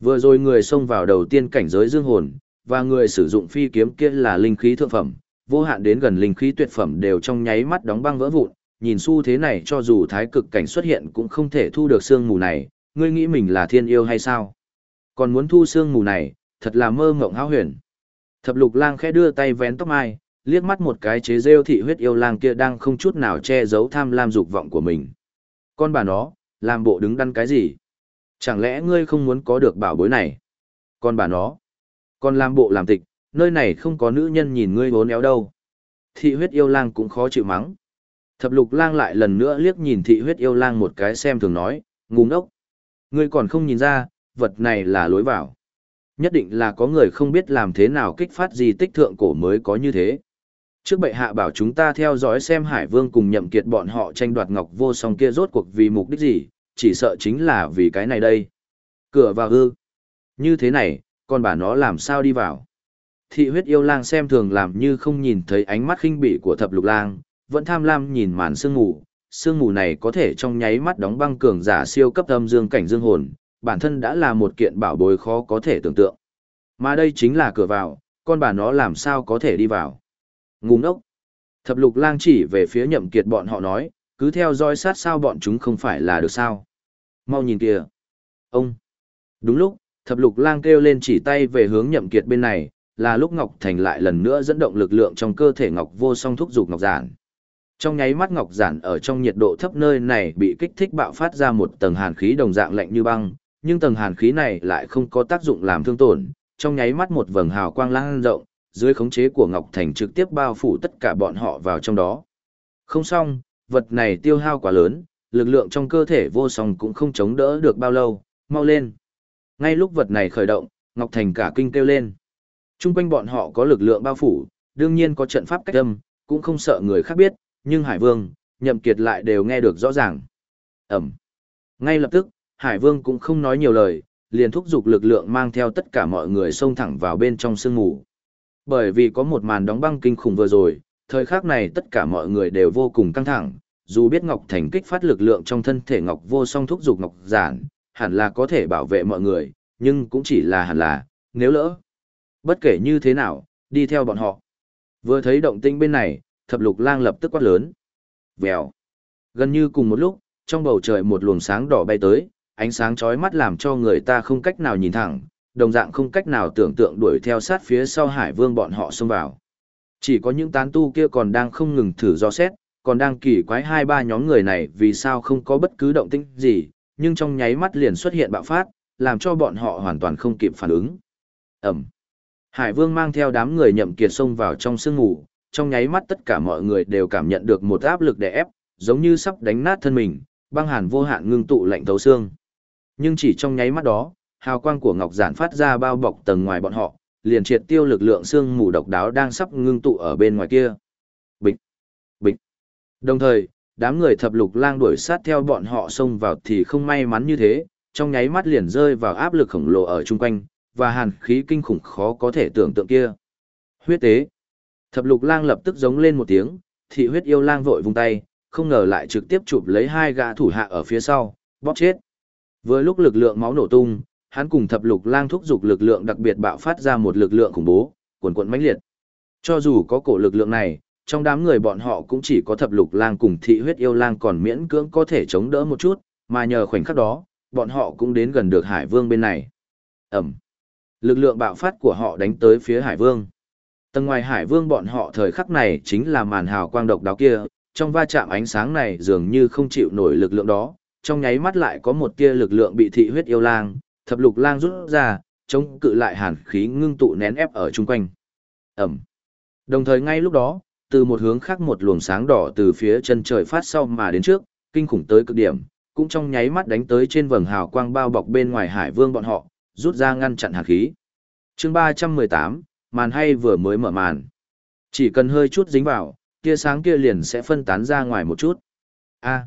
Vừa rồi người xông vào đầu tiên cảnh giới dương hồn, và người sử dụng phi kiếm kia là linh khí thượng phẩm, vô hạn đến gần linh khí tuyệt phẩm đều trong nháy mắt đóng băng vỡ vụn, nhìn xu thế này cho dù thái cực cảnh xuất hiện cũng không thể thu được sương mù này, ngươi nghĩ mình là thiên yêu hay sao? Còn muốn thu sương mù này, thật là mơ mộng hão huyền. Thập lục lang khẽ đưa tay vén tóc mai, liếc mắt một cái chế rêu thị huyết yêu lang kia đang không chút nào che giấu tham lam dục vọng của mình. Con bà nó, làm bộ đứng đắn cái gì? Chẳng lẽ ngươi không muốn có được bảo bối này? Con bà nó, con làm bộ làm tịch, nơi này không có nữ nhân nhìn ngươi vốn éo đâu. Thị huyết yêu lang cũng khó chịu mắng. Thập lục lang lại lần nữa liếc nhìn thị huyết yêu lang một cái xem thường nói, ngu ngốc. Ngươi còn không nhìn ra, vật này là lối vào. Nhất định là có người không biết làm thế nào kích phát di tích thượng cổ mới có như thế. Trước bệ hạ bảo chúng ta theo dõi xem Hải Vương cùng nhậm kiệt bọn họ tranh đoạt ngọc vô song kia rốt cuộc vì mục đích gì, chỉ sợ chính là vì cái này đây. Cửa vào hư. Như thế này, con bà nó làm sao đi vào. Thị huyết yêu lang xem thường làm như không nhìn thấy ánh mắt khinh bỉ của thập lục lang, vẫn tham lam nhìn màn sương mù. Sương mù này có thể trong nháy mắt đóng băng cường giả siêu cấp âm dương cảnh dương hồn, bản thân đã là một kiện bảo bối khó có thể tưởng tượng. Mà đây chính là cửa vào, con bà nó làm sao có thể đi vào. Ngu ngốc. Thập lục lang chỉ về phía nhậm kiệt bọn họ nói, cứ theo dõi sát sao bọn chúng không phải là được sao. Mau nhìn kìa. Ông. Đúng lúc, thập lục lang kêu lên chỉ tay về hướng nhậm kiệt bên này, là lúc Ngọc Thành lại lần nữa dẫn động lực lượng trong cơ thể Ngọc vô song thúc giục Ngọc Giản. Trong nháy mắt Ngọc Giản ở trong nhiệt độ thấp nơi này bị kích thích bạo phát ra một tầng hàn khí đồng dạng lạnh như băng, nhưng tầng hàn khí này lại không có tác dụng làm thương tổn, trong nháy mắt một vầng hào quang lan rộng, dưới khống chế của Ngọc Thành trực tiếp bao phủ tất cả bọn họ vào trong đó. Không xong, vật này tiêu hao quá lớn, lực lượng trong cơ thể vô song cũng không chống đỡ được bao lâu, mau lên. Ngay lúc vật này khởi động, Ngọc Thành cả kinh kêu lên. Trung quanh bọn họ có lực lượng bao phủ, đương nhiên có trận pháp cách âm, cũng không sợ người khác biết, nhưng Hải Vương, Nhậm Kiệt lại đều nghe được rõ ràng. Ẩm. Ngay lập tức, Hải Vương cũng không nói nhiều lời, liền thúc giục lực lượng mang theo tất cả mọi người xông thẳng vào bên trong sương mù. Bởi vì có một màn đóng băng kinh khủng vừa rồi, thời khắc này tất cả mọi người đều vô cùng căng thẳng, dù biết Ngọc Thành kích phát lực lượng trong thân thể Ngọc vô song thúc giục Ngọc giản, hẳn là có thể bảo vệ mọi người, nhưng cũng chỉ là hẳn là, nếu lỡ. Bất kể như thế nào, đi theo bọn họ. Vừa thấy động tĩnh bên này, thập lục lang lập tức quát lớn. Vèo. Gần như cùng một lúc, trong bầu trời một luồng sáng đỏ bay tới, ánh sáng chói mắt làm cho người ta không cách nào nhìn thẳng, đồng dạng không cách nào tưởng tượng đuổi theo sát phía sau hải vương bọn họ xông vào. Chỉ có những tán tu kia còn đang không ngừng thử do xét, còn đang kỳ quái hai ba nhóm người này vì sao không có bất cứ động tĩnh gì, nhưng trong nháy mắt liền xuất hiện bạo phát, làm cho bọn họ hoàn toàn không kịp phản ứng. Ẩm. Hải vương mang theo đám người nhậm kiệt xông vào trong sương ngủ, trong nháy mắt tất cả mọi người đều cảm nhận được một áp lực đè ép, giống như sắp đánh nát thân mình, băng hàn vô hạn ngưng tụ lạnh thấu xương. Nhưng chỉ trong nháy mắt đó, hào quang của ngọc giản phát ra bao bọc tầng ngoài bọn họ, liền triệt tiêu lực lượng xương mù độc đáo đang sắp ngưng tụ ở bên ngoài kia. Bịch, bịch. Đồng thời, đám người thập lục lang đuổi sát theo bọn họ xông vào thì không may mắn như thế, trong nháy mắt liền rơi vào áp lực khổng lồ ở chung quanh, và hàn khí kinh khủng khó có thể tưởng tượng kia. Huyết tế. Thập lục lang lập tức giống lên một tiếng, thị huyết yêu lang vội vung tay, không ngờ lại trực tiếp chụp lấy hai gã thủ hạ ở phía sau, bóp chết. Với lúc lực lượng máu nổ tung, hắn cùng thập lục lang thúc dục lực lượng đặc biệt bạo phát ra một lực lượng khủng bố, cuồn cuộn mãnh liệt. Cho dù có cổ lực lượng này, trong đám người bọn họ cũng chỉ có thập lục lang cùng thị huyết yêu lang còn miễn cưỡng có thể chống đỡ một chút, mà nhờ khoảnh khắc đó, bọn họ cũng đến gần được Hải Vương bên này. Ẩm. Lực lượng bạo phát của họ đánh tới phía Hải Vương. Tầng ngoài Hải Vương bọn họ thời khắc này chính là màn hào quang độc đáo kia, trong va chạm ánh sáng này dường như không chịu nổi lực lượng đó, trong nháy mắt lại có một tia lực lượng bị thị huyết yêu lang, thập lục lang rút ra, chống cự lại hàn khí ngưng tụ nén ép ở chung quanh. Ẩm. Đồng thời ngay lúc đó, từ một hướng khác một luồng sáng đỏ từ phía chân trời phát sau mà đến trước, kinh khủng tới cực điểm, cũng trong nháy mắt đánh tới trên vầng hào quang bao bọc bên ngoài hải vương bọn họ, rút ra ngăn chặn hàn khí. chương 318, màn hay vừa mới mở màn. Chỉ cần hơi chút dính vào, tia sáng kia liền sẽ phân tán ra ngoài một chút. A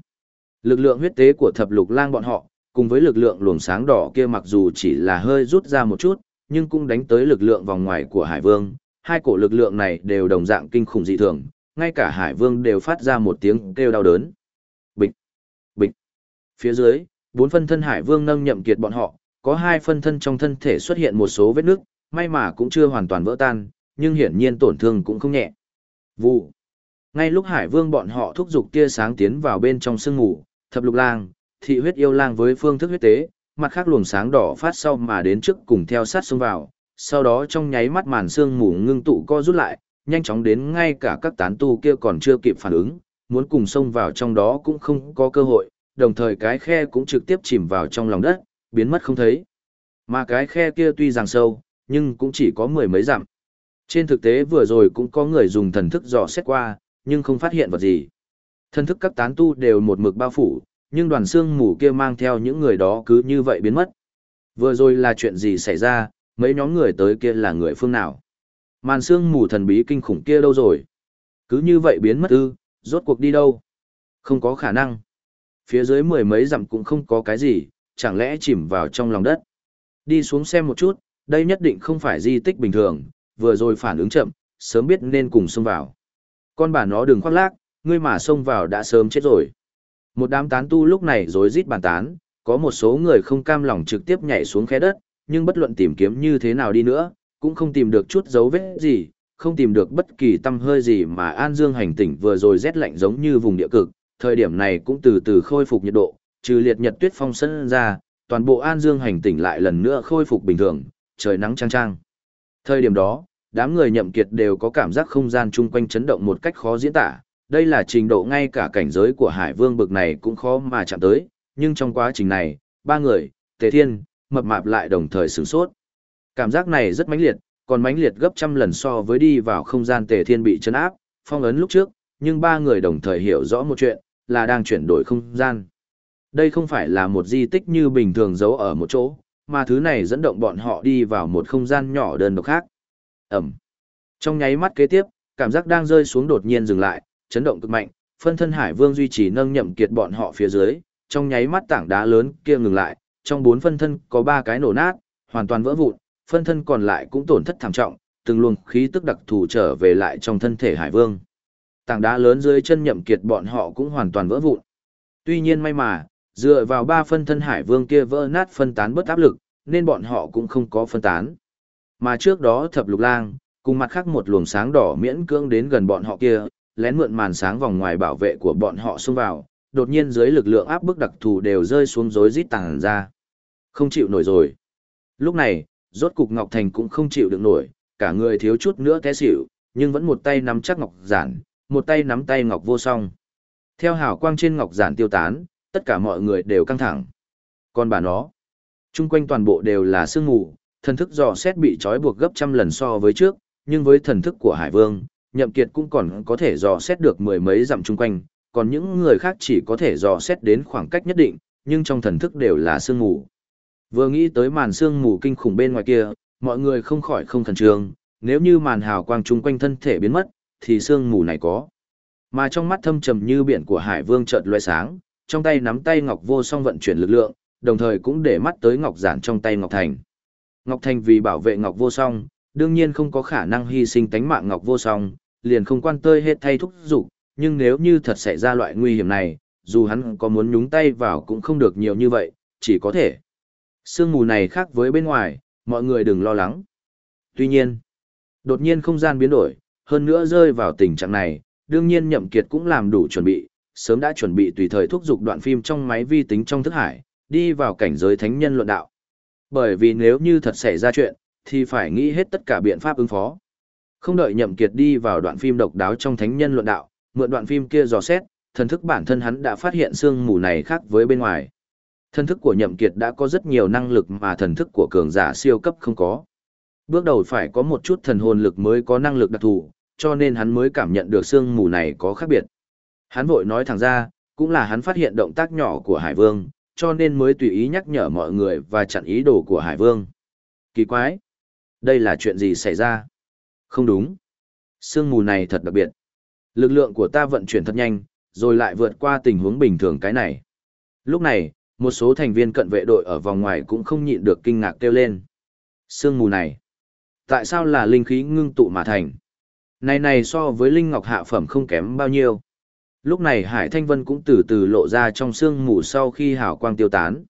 lực lượng huyết tế của thập lục lang bọn họ, cùng với lực lượng luồng sáng đỏ kia mặc dù chỉ là hơi rút ra một chút, nhưng cũng đánh tới lực lượng vòng ngoài của Hải Vương. Hai cổ lực lượng này đều đồng dạng kinh khủng dị thường, ngay cả Hải Vương đều phát ra một tiếng kêu đau đớn. Bịch, bịch. Phía dưới, bốn phân thân Hải Vương nâng nhậm kiệt bọn họ, có hai phân thân trong thân thể xuất hiện một số vết nước, may mà cũng chưa hoàn toàn vỡ tan, nhưng hiển nhiên tổn thương cũng không nhẹ. Vụ. Ngay lúc Hải Vương bọn họ thúc giục tia sáng tiến vào bên trong sương ngủ, thập lục lang, thị huyết yêu lang với phương thức huyết tế, mặt khác luồng sáng đỏ phát sau mà đến trước cùng theo sát xông vào, sau đó trong nháy mắt màn sương mù ngưng tụ co rút lại, nhanh chóng đến ngay cả các tán tu kia còn chưa kịp phản ứng, muốn cùng xông vào trong đó cũng không có cơ hội, đồng thời cái khe cũng trực tiếp chìm vào trong lòng đất, biến mất không thấy. Mà cái khe kia tuy rằng sâu, nhưng cũng chỉ có mười mấy dặm. Trên thực tế vừa rồi cũng có người dùng thần thức dò xét qua, nhưng không phát hiện vật gì. Thần thức các tán tu đều một mực bao phủ, nhưng đoàn xương mù kia mang theo những người đó cứ như vậy biến mất. Vừa rồi là chuyện gì xảy ra, mấy nhóm người tới kia là người phương nào? Màn xương mù thần bí kinh khủng kia đâu rồi? Cứ như vậy biến mất ư, rốt cuộc đi đâu? Không có khả năng. Phía dưới mười mấy dặm cũng không có cái gì, chẳng lẽ chìm vào trong lòng đất. Đi xuống xem một chút, đây nhất định không phải di tích bình thường, vừa rồi phản ứng chậm, sớm biết nên cùng xông vào. Con bà nó đừng khoác lác, ngươi mà xông vào đã sớm chết rồi. Một đám tán tu lúc này rối rít bàn tán, có một số người không cam lòng trực tiếp nhảy xuống khe đất, nhưng bất luận tìm kiếm như thế nào đi nữa, cũng không tìm được chút dấu vết gì, không tìm được bất kỳ tâm hơi gì mà An Dương hành tỉnh vừa rồi rét lạnh giống như vùng địa cực, thời điểm này cũng từ từ khôi phục nhiệt độ, trừ liệt nhật tuyết phong sân ra, toàn bộ An Dương hành tỉnh lại lần nữa khôi phục bình thường, trời nắng trang trang. Thời điểm đó, đám người nhậm kiệt đều có cảm giác không gian chung quanh chấn động một cách khó diễn tả, đây là trình độ ngay cả cảnh giới của Hải Vương bực này cũng khó mà chạm tới, nhưng trong quá trình này, ba người, Tề Thiên, mập mạp lại đồng thời sửng sốt. Cảm giác này rất mãnh liệt, còn mãnh liệt gấp trăm lần so với đi vào không gian Tề Thiên bị chấn áp, phong ấn lúc trước, nhưng ba người đồng thời hiểu rõ một chuyện, là đang chuyển đổi không gian. Đây không phải là một di tích như bình thường giấu ở một chỗ, mà thứ này dẫn động bọn họ đi vào một không gian nhỏ đơn độc khác. Ẩm. Trong nháy mắt kế tiếp, cảm giác đang rơi xuống đột nhiên dừng lại, chấn động cực mạnh, phân thân Hải Vương duy trì nâng nhậm kiệt bọn họ phía dưới, trong nháy mắt tảng đá lớn kia ngừng lại, trong bốn phân thân có ba cái nổ nát, hoàn toàn vỡ vụn, phân thân còn lại cũng tổn thất thảm trọng, từng luồng khí tức đặc thù trở về lại trong thân thể Hải Vương. Tảng đá lớn dưới chân nhậm kiệt bọn họ cũng hoàn toàn vỡ vụn. Tuy nhiên may mà, dựa vào ba phân thân Hải Vương kia vỡ nát phân tán bất áp lực, nên bọn họ cũng không có phân tán. Mà trước đó thập lục lang, cùng mặt khác một luồng sáng đỏ miễn cưỡng đến gần bọn họ kia, lén mượn màn sáng vòng ngoài bảo vệ của bọn họ xông vào, đột nhiên dưới lực lượng áp bức đặc thù đều rơi xuống rối rít tàng ra. Không chịu nổi rồi. Lúc này, rốt cục Ngọc Thành cũng không chịu được nổi, cả người thiếu chút nữa té xỉu, nhưng vẫn một tay nắm chắc Ngọc Giản, một tay nắm tay Ngọc Vô Song. Theo hào quang trên Ngọc Giản tiêu tán, tất cả mọi người đều căng thẳng. Còn bà nó, chung quanh toàn bộ đều là sương mù, thần thức dò xét bị trói buộc gấp trăm lần so với trước, nhưng với thần thức của Hải Vương, nhậm kiệt cũng còn có thể dò xét được mười mấy dặm chung quanh, còn những người khác chỉ có thể dò xét đến khoảng cách nhất định, nhưng trong thần thức đều là sương mù. Vừa nghĩ tới màn sương mù kinh khủng bên ngoài kia, mọi người không khỏi không khẩn trương, nếu như màn hào quang chung quanh thân thể biến mất, thì sương mù này có. Mà trong mắt thâm trầm như biển của Hải Vương chợt lóe sáng, trong tay nắm tay Ngọc Vô Song vận chuyển lực lượng, đồng thời cũng để mắt tới Ngọc Giản trong tay Ngọc Thành. Ngọc Thành vì bảo vệ Ngọc Vô Song, đương nhiên không có khả năng hy sinh tánh mạng Ngọc Vô Song, liền không quan tơi hết thay thúc dục nhưng nếu như thật xảy ra loại nguy hiểm này, dù hắn có muốn nhúng tay vào cũng không được nhiều như vậy, chỉ có thể. Sương mù này khác với bên ngoài, mọi người đừng lo lắng. Tuy nhiên, đột nhiên không gian biến đổi, hơn nữa rơi vào tình trạng này, đương nhiên Nhậm Kiệt cũng làm đủ chuẩn bị, sớm đã chuẩn bị tùy thời thúc giục đoạn phim trong máy vi tính trong thức hải, đi vào cảnh giới thánh nhân luận đạo. Bởi vì nếu như thật xảy ra chuyện, thì phải nghĩ hết tất cả biện pháp ứng phó. Không đợi Nhậm Kiệt đi vào đoạn phim độc đáo trong thánh nhân luận đạo, mượn đoạn phim kia dò xét, thần thức bản thân hắn đã phát hiện xương mù này khác với bên ngoài. Thần thức của Nhậm Kiệt đã có rất nhiều năng lực mà thần thức của cường giả siêu cấp không có. Bước đầu phải có một chút thần hồn lực mới có năng lực đặc thù, cho nên hắn mới cảm nhận được xương mù này có khác biệt. Hắn vội nói thẳng ra, cũng là hắn phát hiện động tác nhỏ của Hải Vương, cho nên mới tùy ý nhắc nhở mọi người và chặn ý đồ của Hải Vương. Kỳ quái! Đây là chuyện gì xảy ra? Không đúng. Sương mù này thật đặc biệt. Lực lượng của ta vận chuyển thật nhanh, rồi lại vượt qua tình huống bình thường cái này. Lúc này, một số thành viên cận vệ đội ở vòng ngoài cũng không nhịn được kinh ngạc kêu lên. Sương mù này, tại sao là linh khí ngưng tụ mà thành? Này này so với linh ngọc hạ phẩm không kém bao nhiêu. Lúc này Hải Thanh Vân cũng từ từ lộ ra trong sương mù sau khi hào quang tiêu tán.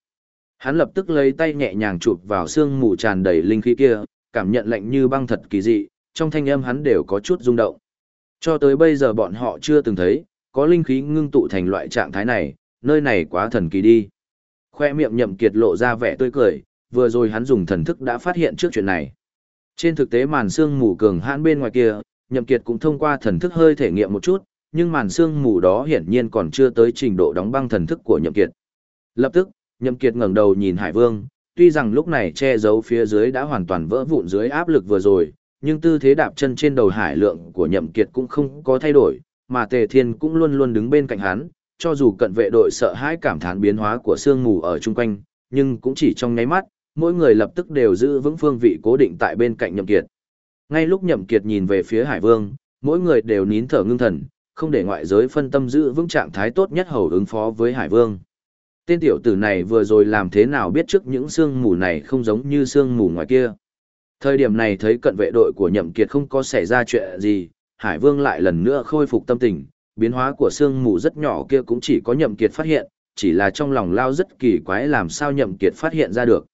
Hắn lập tức lấy tay nhẹ nhàng chụp vào sương mù tràn đầy linh khí kia, cảm nhận lạnh như băng thật kỳ dị, trong thanh âm hắn đều có chút rung động. Cho tới bây giờ bọn họ chưa từng thấy, có linh khí ngưng tụ thành loại trạng thái này, nơi này quá thần kỳ đi. Khoe miệng nhậm kiệt lộ ra vẻ tươi cười, vừa rồi hắn dùng thần thức đã phát hiện trước chuyện này. Trên thực tế màn xương mù cường hãn bên ngoài kia, nhậm kiệt cũng thông qua thần thức hơi thể nghiệm một chút, nhưng màn xương mù đó hiển nhiên còn chưa tới trình độ đóng băng thần thức của nhậm kiệt. Lập tức, nhậm kiệt ngẩng đầu nhìn Hải Vương, tuy rằng lúc này che giấu phía dưới đã hoàn toàn vỡ vụn dưới áp lực vừa rồi, nhưng tư thế đạp chân trên đầu hải lượng của nhậm kiệt cũng không có thay đổi, mà tề thiên cũng luôn luôn đứng bên cạnh hắn, cho dù cận vệ đội sợ hãi cảm thán biến hóa của sương mù ở chung quanh, nhưng cũng chỉ trong nháy mắt, mỗi người lập tức đều giữ vững phương vị cố định tại bên cạnh nhậm kiệt. Ngay lúc nhậm kiệt nhìn về phía hải vương, mỗi người đều nín thở ngưng thần, không để ngoại giới phân tâm giữ vững trạng thái tốt nhất hầu ứng phó với hải vương. Tên tiểu tử này vừa rồi làm thế nào biết trước những sương mù này không giống như sương mù ngoài kia. Thời điểm này thấy cận vệ đội của nhậm kiệt không có xảy ra chuyện gì, Hải Vương lại lần nữa khôi phục tâm tình, biến hóa của sương mù rất nhỏ kia cũng chỉ có nhậm kiệt phát hiện, chỉ là trong lòng lao rất kỳ quái làm sao nhậm kiệt phát hiện ra được.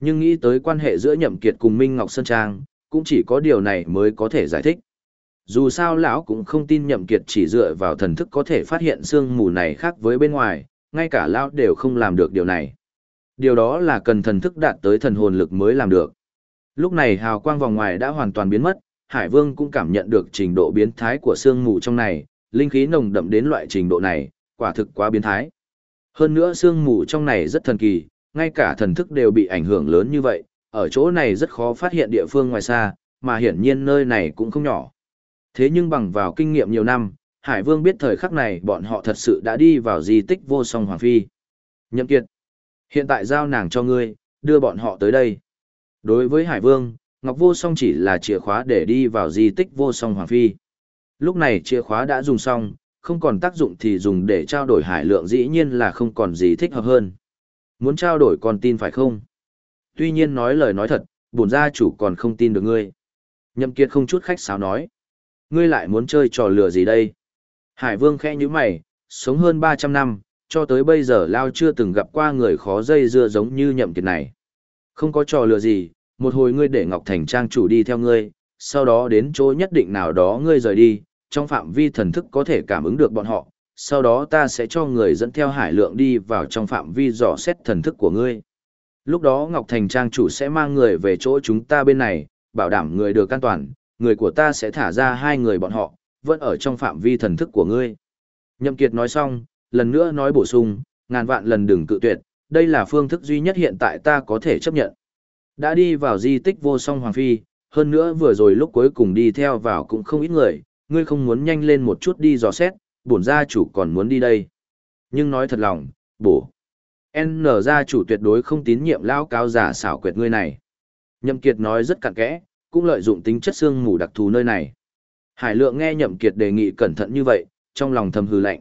Nhưng nghĩ tới quan hệ giữa nhậm kiệt cùng Minh Ngọc Sơn Trang, cũng chỉ có điều này mới có thể giải thích. Dù sao lão cũng không tin nhậm kiệt chỉ dựa vào thần thức có thể phát hiện sương mù này khác với bên ngoài, ngay cả lão đều không làm được điều này. Điều đó là cần thần thức đạt tới thần hồn lực mới làm được. Lúc này hào quang vòng ngoài đã hoàn toàn biến mất, Hải Vương cũng cảm nhận được trình độ biến thái của sương mù trong này, linh khí nồng đậm đến loại trình độ này, quả thực quá biến thái. Hơn nữa sương mù trong này rất thần kỳ, ngay cả thần thức đều bị ảnh hưởng lớn như vậy, ở chỗ này rất khó phát hiện địa phương ngoài xa, mà hiển nhiên nơi này cũng không nhỏ. Thế nhưng bằng vào kinh nghiệm nhiều năm, Hải Vương biết thời khắc này bọn họ thật sự đã đi vào di tích vô song Hoàng Phi. Nhậm Kiệt, hiện tại giao nàng cho ngươi, đưa bọn họ tới đây. Đối với Hải Vương, Ngọc Vô Song chỉ là chìa khóa để đi vào di tích Vô Song Hoàng Phi. Lúc này chìa khóa đã dùng xong, không còn tác dụng thì dùng để trao đổi hải lượng dĩ nhiên là không còn gì thích hợp hơn. Muốn trao đổi còn tin phải không? Tuy nhiên nói lời nói thật, bổn gia chủ còn không tin được ngươi. Nhậm Kiệt không chút khách sáo nói. Ngươi lại muốn chơi trò lừa gì đây? Hải Vương khẽ như mày, sống hơn 300 năm, cho tới bây giờ Lao chưa từng gặp qua người khó dây dưa giống như Nhậm Kiệt này. Không có trò lừa gì, một hồi ngươi để Ngọc Thành Trang chủ đi theo ngươi, sau đó đến chỗ nhất định nào đó ngươi rời đi, trong phạm vi thần thức có thể cảm ứng được bọn họ, sau đó ta sẽ cho người dẫn theo hải lượng đi vào trong phạm vi dò xét thần thức của ngươi. Lúc đó Ngọc Thành Trang chủ sẽ mang người về chỗ chúng ta bên này, bảo đảm người được an toàn, người của ta sẽ thả ra hai người bọn họ, vẫn ở trong phạm vi thần thức của ngươi. Nhậm Kiệt nói xong, lần nữa nói bổ sung, ngàn vạn lần đừng cự tuyệt, đây là phương thức duy nhất hiện tại ta có thể chấp nhận. Đã đi vào di tích vô song Hoàng Phi, hơn nữa vừa rồi lúc cuối cùng đi theo vào cũng không ít người, ngươi không muốn nhanh lên một chút đi dò xét, bổn gia chủ còn muốn đi đây. Nhưng nói thật lòng, bổ. N gia chủ tuyệt đối không tín nhiệm lão cao giả xảo quyệt ngươi này. Nhậm Kiệt nói rất cặn kẽ, cũng lợi dụng tính chất xương mù đặc thù nơi này. Hải lượng nghe Nhậm Kiệt đề nghị cẩn thận như vậy, trong lòng thầm hừ lạnh.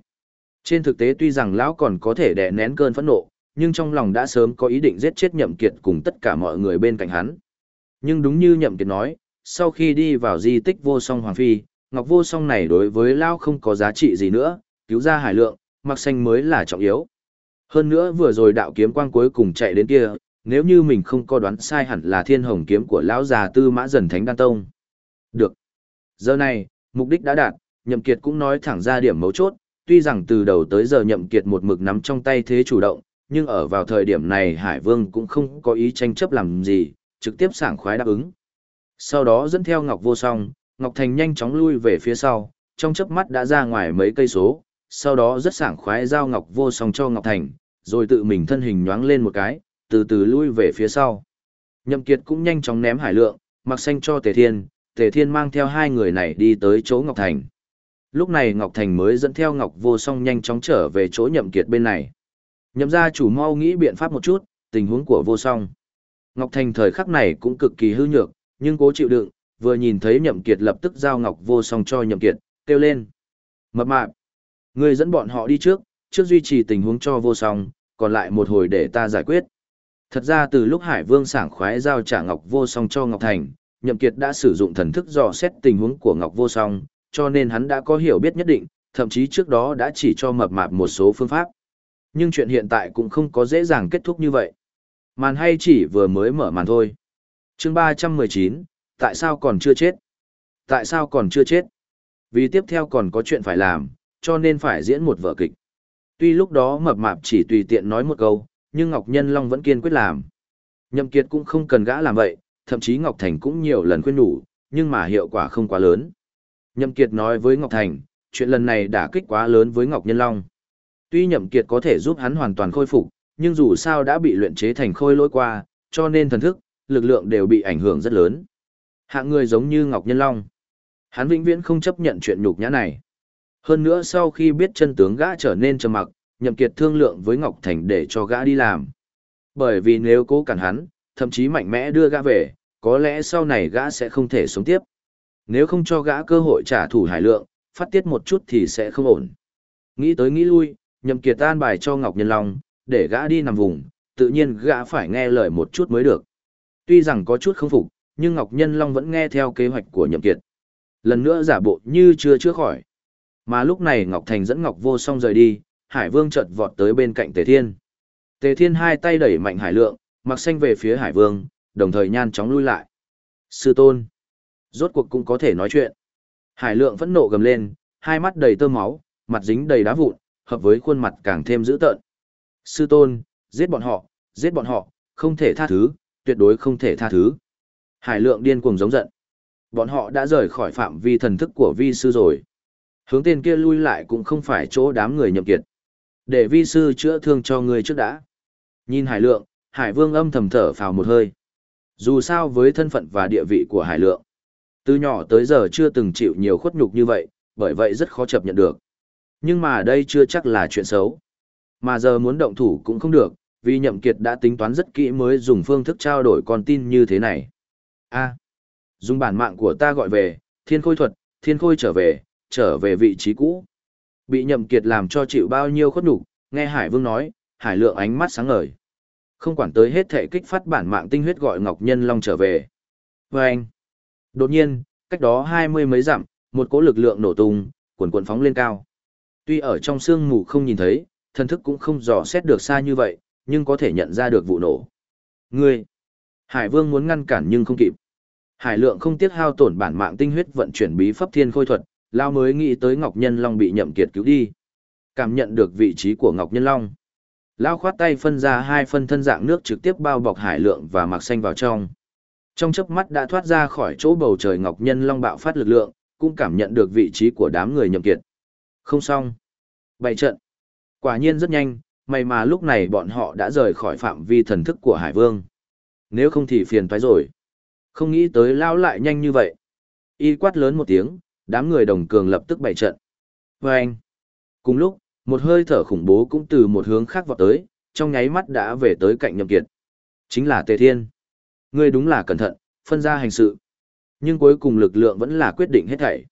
Trên thực tế tuy rằng lão còn có thể đè nén cơn phẫn nộ, nhưng trong lòng đã sớm có ý định giết chết Nhậm Kiệt cùng tất cả mọi người bên cạnh hắn. Nhưng đúng như Nhậm Kiệt nói, sau khi đi vào di tích vô song Hoàng Phi, Ngọc vô song này đối với Lão không có giá trị gì nữa, cứu ra hải lượng, mặc xanh mới là trọng yếu. Hơn nữa vừa rồi đạo kiếm quang cuối cùng chạy đến kia, nếu như mình không có đoán sai hẳn là thiên hồng kiếm của lão già tư mã dần thánh đan tông. Được. Giờ này, mục đích đã đạt, nhậm kiệt cũng nói thẳng ra điểm mấu chốt, tuy rằng từ đầu tới giờ nhậm kiệt một mực nắm trong tay thế chủ động, nhưng ở vào thời điểm này Hải Vương cũng không có ý tranh chấp làm gì, trực tiếp sảng khoái đáp ứng. Sau đó dẫn theo Ngọc Vô Song, Ngọc Thành nhanh chóng lui về phía sau, trong chớp mắt đã ra ngoài mấy cây số, sau đó rất sảng khoái giao Ngọc Vô Song cho Ngọc Thành, rồi tự mình thân hình nhoáng lên một cái, từ từ lui về phía sau. Nhậm Kiệt cũng nhanh chóng ném Hải Lượng, mặc xanh cho Tề Thiên, Tề Thiên mang theo hai người này đi tới chỗ Ngọc Thành. Lúc này Ngọc Thành mới dẫn theo Ngọc Vô Song nhanh chóng trở về chỗ Nhậm Kiệt bên này. Nhậm gia chủ mau nghĩ biện pháp một chút, tình huống của Vô Song. Ngọc Thành thời khắc này cũng cực kỳ hư nhược, nhưng cố chịu đựng, vừa nhìn thấy Nhậm Kiệt lập tức giao Ngọc Vô Song cho Nhậm Kiệt, kêu lên. Mập mạp, người dẫn bọn họ đi trước, trước duy trì tình huống cho Vô Song, còn lại một hồi để ta giải quyết. Thật ra từ lúc Hải Vương sảng khoái giao trả Ngọc Vô Song cho Ngọc Thành, Nhậm Kiệt đã sử dụng thần thức dò xét tình huống của Ngọc Vô Song, cho nên hắn đã có hiểu biết nhất định, thậm chí trước đó đã chỉ cho mập mạp một số phương pháp. Nhưng chuyện hiện tại cũng không có dễ dàng kết thúc như vậy. Màn hay chỉ vừa mới mở màn thôi. Chương 319, tại sao còn chưa chết? Tại sao còn chưa chết? Vì tiếp theo còn có chuyện phải làm, cho nên phải diễn một vở kịch. Tuy lúc đó mập mạp chỉ tùy tiện nói một câu, nhưng Ngọc Nhân Long vẫn kiên quyết làm. Nhậm Kiệt cũng không cần gã làm vậy, thậm chí Ngọc Thành cũng nhiều lần khuyên nhủ, nhưng mà hiệu quả không quá lớn. Nhậm Kiệt nói với Ngọc Thành, chuyện lần này đã kích quá lớn với Ngọc Nhân Long. Tuy Nhậm Kiệt có thể giúp hắn hoàn toàn khôi phục, nhưng dù sao đã bị luyện chế thành khôi lỗi qua, cho nên thần thức, lực lượng đều bị ảnh hưởng rất lớn. Hạng người giống như Ngọc Nhân Long. Hắn vĩnh viễn không chấp nhận chuyện nhục nhã này. Hơn nữa sau khi biết chân tướng gã trở nên trầm mặc, Nhậm Kiệt thương lượng với Ngọc Thành để cho gã đi làm. Bởi vì nếu cố cản hắn, thậm chí mạnh mẽ đưa gã về, có lẽ sau này gã sẽ không thể sống tiếp. Nếu không cho gã cơ hội trả thù hải lượng, phát tiết một chút thì sẽ không ổn. Nghĩ tới nghĩ lui, Nhậm Kiệt tan bài cho Ngọc Nhân Long, để gã đi nằm vùng, tự nhiên gã phải nghe lời một chút mới được. Tuy rằng có chút không phục, nhưng Ngọc Nhân Long vẫn nghe theo kế hoạch của Nhậm Kiệt. Lần nữa giả bộ như chưa chữa khỏi. Mà lúc này Ngọc Thành dẫn Ngọc Vô Song rời đi, Hải Vương chợt vọt tới bên cạnh Tề Thiên. Tề Thiên hai tay đẩy mạnh Hải Lượng, mặc xanh về phía Hải Vương, đồng thời nhan chóng lui lại. Sư tôn. Rốt cuộc cũng có thể nói chuyện. Hải Lượng phẫn nộ gầm lên, hai mắt đầy tơ máu, mặt dính đầy đá vụn, hợp với khuôn mặt càng thêm dữ tợn. Sư tôn, giết bọn họ, giết bọn họ, không thể tha thứ, tuyệt đối không thể tha thứ. Hải Lượng điên cuồng giống giận. Bọn họ đã rời khỏi phạm vi thần thức của vi sư rồi. Hướng tên kia lui lại cũng không phải chỗ đám người nhậm kiệt. Để vi sư chữa thương cho người trước đã. Nhìn Hải Lượng, Hải Vương âm thầm thở phào một hơi. Dù sao với thân phận và địa vị của Hải Lượng, từ nhỏ tới giờ chưa từng chịu nhiều khuất nhục như vậy, bởi vậy rất khó chấp nhận được. Nhưng mà đây chưa chắc là chuyện xấu. Mà giờ muốn động thủ cũng không được, vì Nhậm Kiệt đã tính toán rất kỹ mới dùng phương thức trao đổi con tin như thế này. A, dùng bản mạng của ta gọi về, thiên khôi thuật, thiên khôi trở về, trở về vị trí cũ. Bị Nhậm Kiệt làm cho chịu bao nhiêu khuất nhục, nghe Hải Vương nói, Hải Lượng ánh mắt sáng ngời. Không quản tới hết thể kích phát bản mạng tinh huyết gọi Ngọc Nhân Long trở về. Và anh, đột nhiên, cách đó hai mươi mấy dặm, một cỗ lực lượng nổ tung, cuồn cuộn phóng lên cao. Tuy ở trong sương mù không nhìn thấy, thần thức cũng không dò xét được xa như vậy, nhưng có thể nhận ra được vụ nổ. Ngươi! Hải Vương muốn ngăn cản nhưng không kịp. Hải Lượng không tiếc hao tổn bản mạng tinh huyết vận chuyển bí pháp thiên khôi thuật, lao mới nghĩ tới Ngọc Nhân Long bị nhậm kiệt cứu đi. Cảm nhận được vị trí của Ngọc Nhân Long. Lao khoát tay phân ra hai phân thân dạng nước trực tiếp bao bọc Hải Lượng và Mạc Xanh vào trong. Trong chớp mắt đã thoát ra khỏi chỗ bầu trời Ngọc Nhân Long bạo phát lực lượng, cũng cảm nhận được vị trí của đám người nhậm kiệt. Không xong. Bảy trận. Quả nhiên rất nhanh, may mà lúc này bọn họ đã rời khỏi phạm vi thần thức của Hải Vương. Nếu không thì phiền toái rồi. Không nghĩ tới lao lại nhanh như vậy. Y quát lớn một tiếng, đám người đồng cường lập tức bảy trận. Và anh. Cùng lúc, một hơi thở khủng bố cũng từ một hướng khác vọt tới, trong nháy mắt đã về tới cạnh nhậm kiệt. Chính là Tề Thiên. Ngươi đúng là cẩn thận, phân ra hành sự. Nhưng cuối cùng lực lượng vẫn là quyết định hết thảy.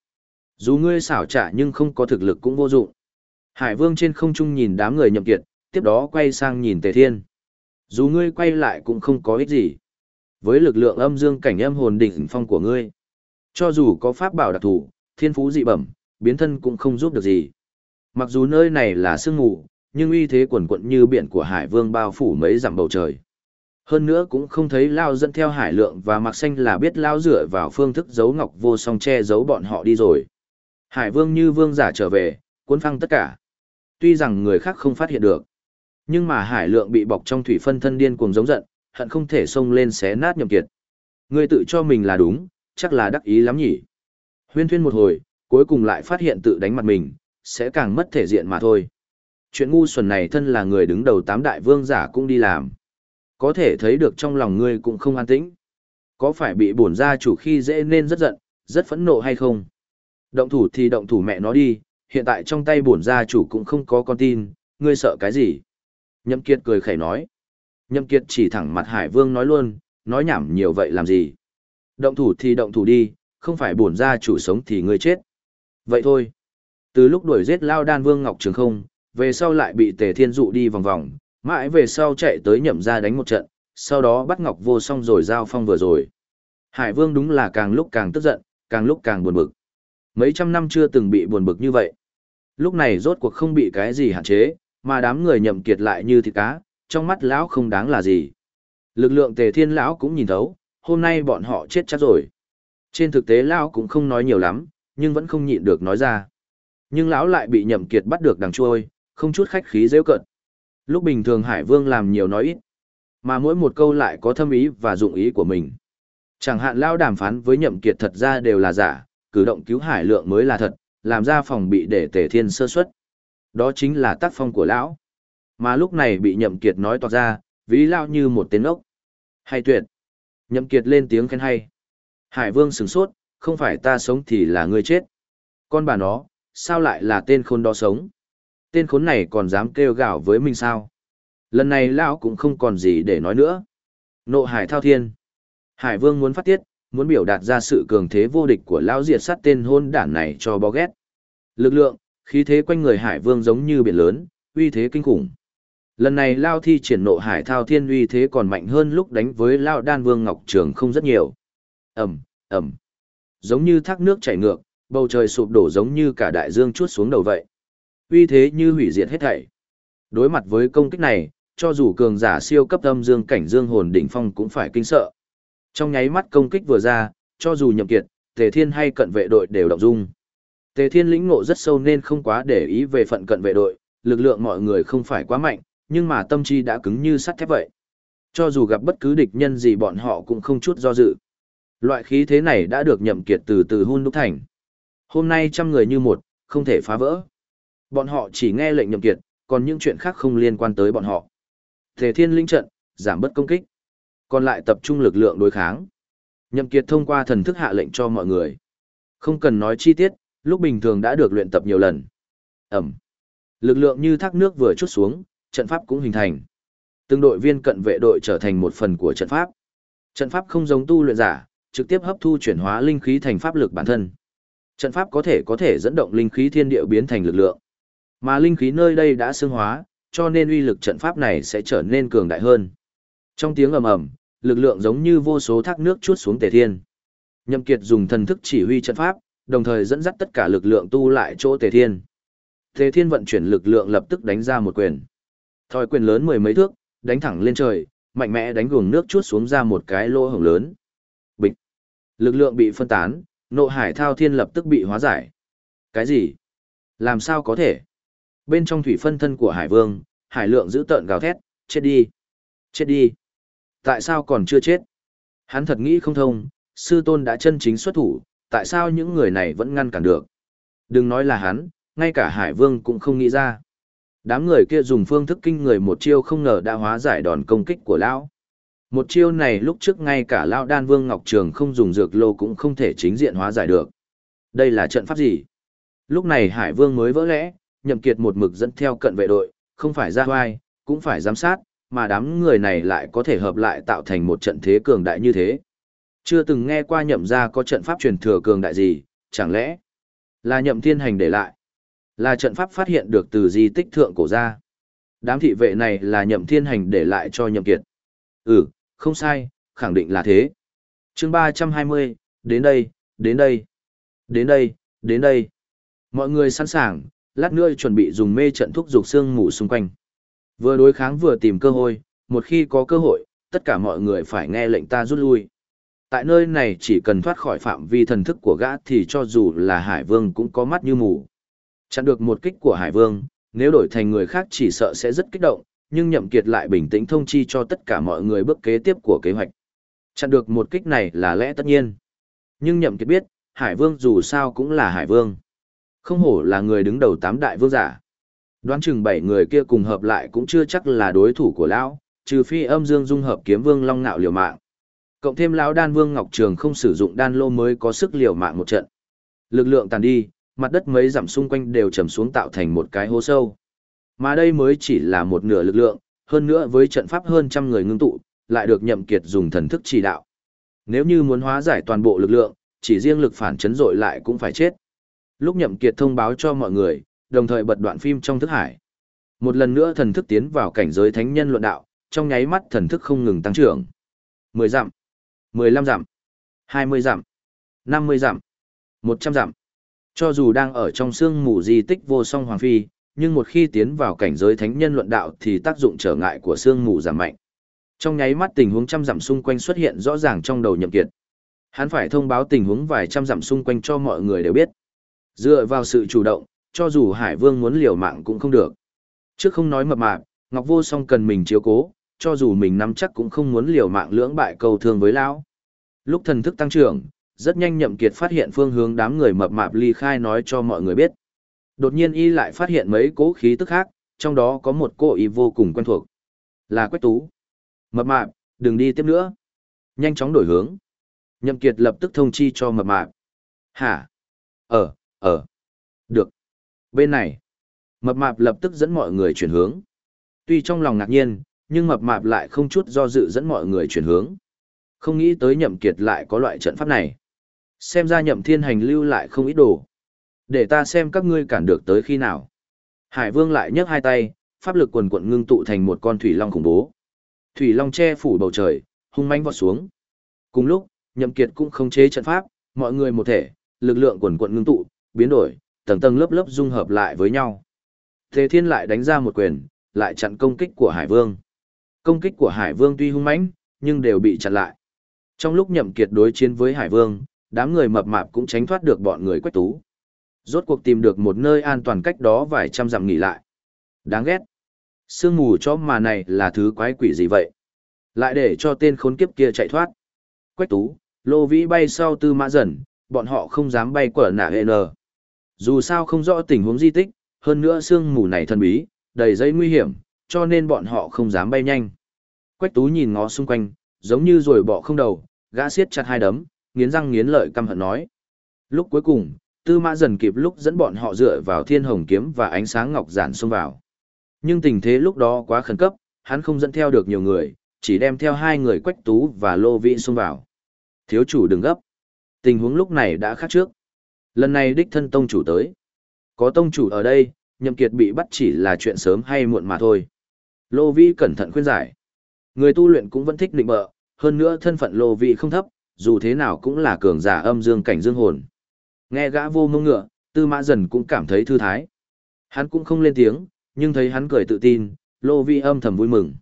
Dù ngươi xảo trả nhưng không có thực lực cũng vô dụng. Hải Vương trên không trung nhìn đám người nhậm kiệt, tiếp đó quay sang nhìn Tề Thiên. Dù ngươi quay lại cũng không có ích gì. Với lực lượng âm dương cảnh âm hồn đỉnh phong của ngươi, cho dù có pháp bảo đặc thù, thiên phú dị bẩm, biến thân cũng không giúp được gì. Mặc dù nơi này là sương mù, nhưng uy thế quần quận như biển của hải vương bao phủ mấy dặm bầu trời. Hơn nữa cũng không thấy Lao dẫn theo hải lượng và mặc xanh là biết Lao dựa vào phương thức giấu ngọc vô song che giấu bọn họ đi rồi. Hải vương như vương giả trở về, cuốn phăng tất cả. Tuy rằng người khác không phát hiện được, nhưng mà hải lượng bị bọc trong thủy phân thân điên cuồng giống giận, hận không thể xông lên xé nát nhậm kiệt. Người tự cho mình là đúng, chắc là đắc ý lắm nhỉ. Huyên thuyên một hồi, cuối cùng lại phát hiện tự đánh mặt mình, sẽ càng mất thể diện mà thôi. Chuyện ngu xuẩn này thân là người đứng đầu tám đại vương giả cũng đi làm. Có thể thấy được trong lòng ngươi cũng không an tĩnh. Có phải bị bổn gia chủ khi dễ nên rất giận, rất phẫn nộ hay không? Động thủ thì động thủ mẹ nó đi, hiện tại trong tay bổn gia chủ cũng không có con tin, ngươi sợ cái gì? Nhậm Kiệt cười khẩy nói. Nhậm Kiệt chỉ thẳng mặt Hải Vương nói luôn, nói nhảm nhiều vậy làm gì? Động thủ thì động thủ đi, không phải bổn gia chủ sống thì ngươi chết. Vậy thôi. Từ lúc đuổi giết Lao Đan Vương Ngọc Trường không, về sau lại bị Tề Thiên dụ đi vòng vòng, mãi về sau chạy tới nhậm ra đánh một trận, sau đó bắt Ngọc Vô xong rồi giao phong vừa rồi. Hải Vương đúng là càng lúc càng tức giận, càng lúc càng buồn bực. Mấy trăm năm chưa từng bị buồn bực như vậy. Lúc này rốt cuộc không bị cái gì hạn chế, mà đám người nhậm kiệt lại như thịt cá, trong mắt lão không đáng là gì. Lực lượng Tề Thiên lão cũng nhìn thấu, hôm nay bọn họ chết chắc rồi. Trên thực tế lão cũng không nói nhiều lắm, nhưng vẫn không nhịn được nói ra. Nhưng lão lại bị nhậm kiệt bắt được đằng chui, không chút khách khí dễ cận. Lúc bình thường Hải Vương làm nhiều nói ít, mà mỗi một câu lại có thâm ý và dụng ý của mình. Chẳng hạn lão đàm phán với nhậm kiệt thật ra đều là giả, cử động cứu Hải Lượng mới là thật, làm ra phòng bị để Tề Thiên sơ suất. Đó chính là tác phong của lão. Mà lúc này bị nhậm kiệt nói toạc ra, ví lão như một tên ốc. Hay tuyệt. Nhậm kiệt lên tiếng khen hay. Hải Vương sửng sốt, không phải ta sống thì là ngươi chết. Con bà nó, sao lại là tên khốn đó sống? Tên khốn này còn dám kêu gào với mình sao? Lần này lão cũng không còn gì để nói nữa. Nộ hải thao thiên. Hải vương muốn phát tiết, muốn biểu đạt ra sự cường thế vô địch của lão diệt sát tên hôn đản này cho bó ghét. Lực lượng, khí thế quanh người hải vương giống như biển lớn, uy thế kinh khủng. Lần này Lao thi triển nộ hải thao thiên uy thế còn mạnh hơn lúc đánh với Lao đan vương Ngọc Trường không rất nhiều. Ẩm, Ẩm. Giống như thác nước chảy ngược, bầu trời sụp đổ giống như cả đại dương chuốt xuống đầu vậy. Uy thế như hủy diệt hết thảy. Đối mặt với công kích này, cho dù cường giả siêu cấp âm dương cảnh dương hồn đỉnh phong cũng phải kinh sợ. Trong nháy mắt công kích vừa ra, cho dù nhậm kiệt, Tề Thiên hay cận vệ đội đều động dung. Tề Thiên lĩnh ngộ rất sâu nên không quá để ý về phận cận vệ đội, lực lượng mọi người không phải quá mạnh, nhưng mà tâm trí đã cứng như sắt thép vậy. Cho dù gặp bất cứ địch nhân gì bọn họ cũng không chút do dự. Loại khí thế này đã được nhậm kiệt từ từ hun đúc thành. Hôm nay trăm người như một, không thể phá vỡ. Bọn họ chỉ nghe lệnh nhậm kiệt, còn những chuyện khác không liên quan tới bọn họ. Thể thiên linh trận, giảm bớt công kích. Còn lại tập trung lực lượng đối kháng. Nhậm kiệt thông qua thần thức hạ lệnh cho mọi người. Không cần nói chi tiết, lúc bình thường đã được luyện tập nhiều lần. Ẩm. Lực lượng như thác nước vừa chút xuống, trận pháp cũng hình thành. Từng đội viên cận vệ đội trở thành một phần của trận pháp. Trận pháp không giống tu luyện giả, trực tiếp hấp thu chuyển hóa linh khí thành pháp lực bản thân. Trận pháp có thể có thể dẫn động linh khí thiên địa biến thành lực lượng. Mà linh khí nơi đây đã xương hóa, cho nên uy lực trận pháp này sẽ trở nên cường đại hơn. Trong tiếng ầm ầm, lực lượng giống như vô số thác nước chuốt xuống Tề Thiên. Nhậm Kiệt dùng thần thức chỉ huy trận pháp, đồng thời dẫn dắt tất cả lực lượng tu lại chỗ Tề Thiên. Tề Thiên vận chuyển lực lượng lập tức đánh ra một quyền. Thòi quyền lớn mười mấy thước, đánh thẳng lên trời, mạnh mẽ đánh guồng nước chuốt xuống ra một cái lỗ hổng lớn. Bịch. Lực lượng bị phân tán, nộ hải thao thiên lập tức bị hóa giải. Cái gì? Làm sao có thể? Bên trong thủy phân thân của hải vương, hải lượng giữ tợn gào thét, chết đi. Chết đi. Tại sao còn chưa chết? Hắn thật nghĩ không thông, sư tôn đã chân chính xuất thủ, tại sao những người này vẫn ngăn cản được? Đừng nói là hắn, ngay cả hải vương cũng không nghĩ ra. Đám người kia dùng phương thức kinh người một chiêu không ngờ đã hóa giải đòn công kích của lão. Một chiêu này lúc trước ngay cả Lao Đan Vương Ngọc Trường không dùng dược lô cũng không thể chính diện hóa giải được. Đây là trận pháp gì? Lúc này Hải Vương mới vỡ lẽ, nhậm kiệt một mực dẫn theo cận vệ đội, không phải ra hoai, cũng phải giám sát, mà đám người này lại có thể hợp lại tạo thành một trận thế cường đại như thế. Chưa từng nghe qua nhậm gia có trận pháp truyền thừa cường đại gì, chẳng lẽ là nhậm thiên hành để lại? Là trận pháp phát hiện được từ di tích thượng cổ gia. Đám thị vệ này là nhậm thiên hành để lại cho nhậm kiệt. Ừ, không sai, khẳng định là thế. chương 320, đến đây, đến đây, đến đây, đến đây. Mọi người sẵn sàng, lát nữa chuẩn bị dùng mê trận thúc dục xương mù xung quanh. Vừa đối kháng vừa tìm cơ hội, một khi có cơ hội, tất cả mọi người phải nghe lệnh ta rút lui. Tại nơi này chỉ cần thoát khỏi phạm vi thần thức của gã thì cho dù là Hải Vương cũng có mắt như mù. Chặn được một kích của Hải Vương, nếu đổi thành người khác chỉ sợ sẽ rất kích động, nhưng Nhậm Kiệt lại bình tĩnh thông chi cho tất cả mọi người bước kế tiếp của kế hoạch. Chặn được một kích này là lẽ tất nhiên. Nhưng Nhậm Kiệt biết, Hải Vương dù sao cũng là Hải Vương. Không hổ là người đứng đầu tám đại vương giả. Đoán chừng bảy người kia cùng hợp lại cũng chưa chắc là đối thủ của lão, trừ phi âm dương dung hợp kiếm vương long nạo liều mạng. Cộng thêm lão đan vương Ngọc Trường không sử dụng đan lô mới có sức liều mạng một trận. Lực lượng tàn đi, mặt đất mấy dặm xung quanh đều trầm xuống tạo thành một cái hố sâu. Mà đây mới chỉ là một nửa lực lượng, hơn nữa với trận pháp hơn trăm người ngưng tụ, lại được nhậm kiệt dùng thần thức chỉ đạo. Nếu như muốn hóa giải toàn bộ lực lượng, chỉ riêng lực phản chấn dội lại cũng phải chết. Lúc nhậm kiệt thông báo cho mọi người, đồng thời bật đoạn phim trong thức hải. Một lần nữa thần thức tiến vào cảnh giới thánh nhân luận đạo, trong nháy mắt thần thức không ngừng tăng trưởng. 10 dặm, 15 dặm, 20 dặm, 50 dặm, 100 dặm. Cho dù đang ở trong sương mù di tích vô song hoàng phi, nhưng một khi tiến vào cảnh giới thánh nhân luận đạo thì tác dụng trở ngại của sương mù giảm mạnh. Trong nháy mắt tình huống trăm dặm xung quanh xuất hiện rõ ràng trong đầu nhậm kiệt. Hắn phải thông báo tình huống vài trăm dặm xung quanh cho mọi người đều biết. Dựa vào sự chủ động, cho dù Hải Vương muốn liều mạng cũng không được. Trước không nói mập mạp, Ngọc Vô Song cần mình chiếu cố, cho dù mình nắm chắc cũng không muốn liều mạng lưỡng bại cầu thương với lão. Lúc thần thức tăng trưởng, rất nhanh Nhậm Kiệt phát hiện phương hướng đám người mập mạp ly khai nói cho mọi người biết. Đột nhiên y lại phát hiện mấy cố khí tức khác, trong đó có một cô y vô cùng quen thuộc. Là Quách Tú. Mập mạp, đừng đi tiếp nữa. Nhanh chóng đổi hướng. Nhậm Kiệt lập tức thông chi cho mập mạp. Hả? Ờ, ờ. Được. Bên này. Mập mạp lập tức dẫn mọi người chuyển hướng. Tuy trong lòng ngạc nhiên, nhưng mập mạp lại không chút do dự dẫn mọi người chuyển hướng. Không nghĩ tới nhậm kiệt lại có loại trận pháp này. Xem ra nhậm thiên hành lưu lại không ít đồ. Để ta xem các ngươi cản được tới khi nào. Hải vương lại nhấc hai tay, pháp lực quần quận ngưng tụ thành một con thủy long khủng bố. Thủy long che phủ bầu trời, hung manh vọt xuống. Cùng lúc, nhậm kiệt cũng không chế trận pháp, mọi người một thể, lực lượng quần quận ngưng tụ, biến đổi, tầng tầng lớp lớp dung hợp lại với nhau. Thế thiên lại đánh ra một quyền, lại chặn công kích của Hải Vương. Công kích của Hải Vương tuy hung mãnh, nhưng đều bị chặn lại. Trong lúc nhậm kiệt đối chiến với Hải Vương, đám người mập mạp cũng tránh thoát được bọn người quách tú. Rốt cuộc tìm được một nơi an toàn cách đó vài trăm dặm nghỉ lại. Đáng ghét. Sương mù cho mà này là thứ quái quỷ gì vậy? Lại để cho tên khốn kiếp kia chạy thoát. Quách tú, lô vĩ bay sau tư mã dần, bọn họ không dám bay quở nả hệ nờ. Dù sao không rõ tình huống di tích, hơn nữa sương mù này thần bí, đầy dây nguy hiểm, cho nên bọn họ không dám bay nhanh. Quách tú nhìn ngó xung quanh, giống như rồi bỏ không đầu, gã siết chặt hai đấm, nghiến răng nghiến lợi căm hận nói. Lúc cuối cùng, tư mã dần kịp lúc dẫn bọn họ dựa vào thiên hồng kiếm và ánh sáng ngọc giản xông vào. Nhưng tình thế lúc đó quá khẩn cấp, hắn không dẫn theo được nhiều người, chỉ đem theo hai người quách tú và lô vĩ xông vào. Thiếu chủ đừng gấp. Tình huống lúc này đã khác trước. Lần này đích thân tông chủ tới. Có tông chủ ở đây, nhậm kiệt bị bắt chỉ là chuyện sớm hay muộn mà thôi. Lô Vi cẩn thận khuyên giải. Người tu luyện cũng vẫn thích định bợ, hơn nữa thân phận Lô Vi không thấp, dù thế nào cũng là cường giả âm dương cảnh dương hồn. Nghe gã vô mông ngựa, tư mã dần cũng cảm thấy thư thái. Hắn cũng không lên tiếng, nhưng thấy hắn cười tự tin, Lô Vi âm thầm vui mừng.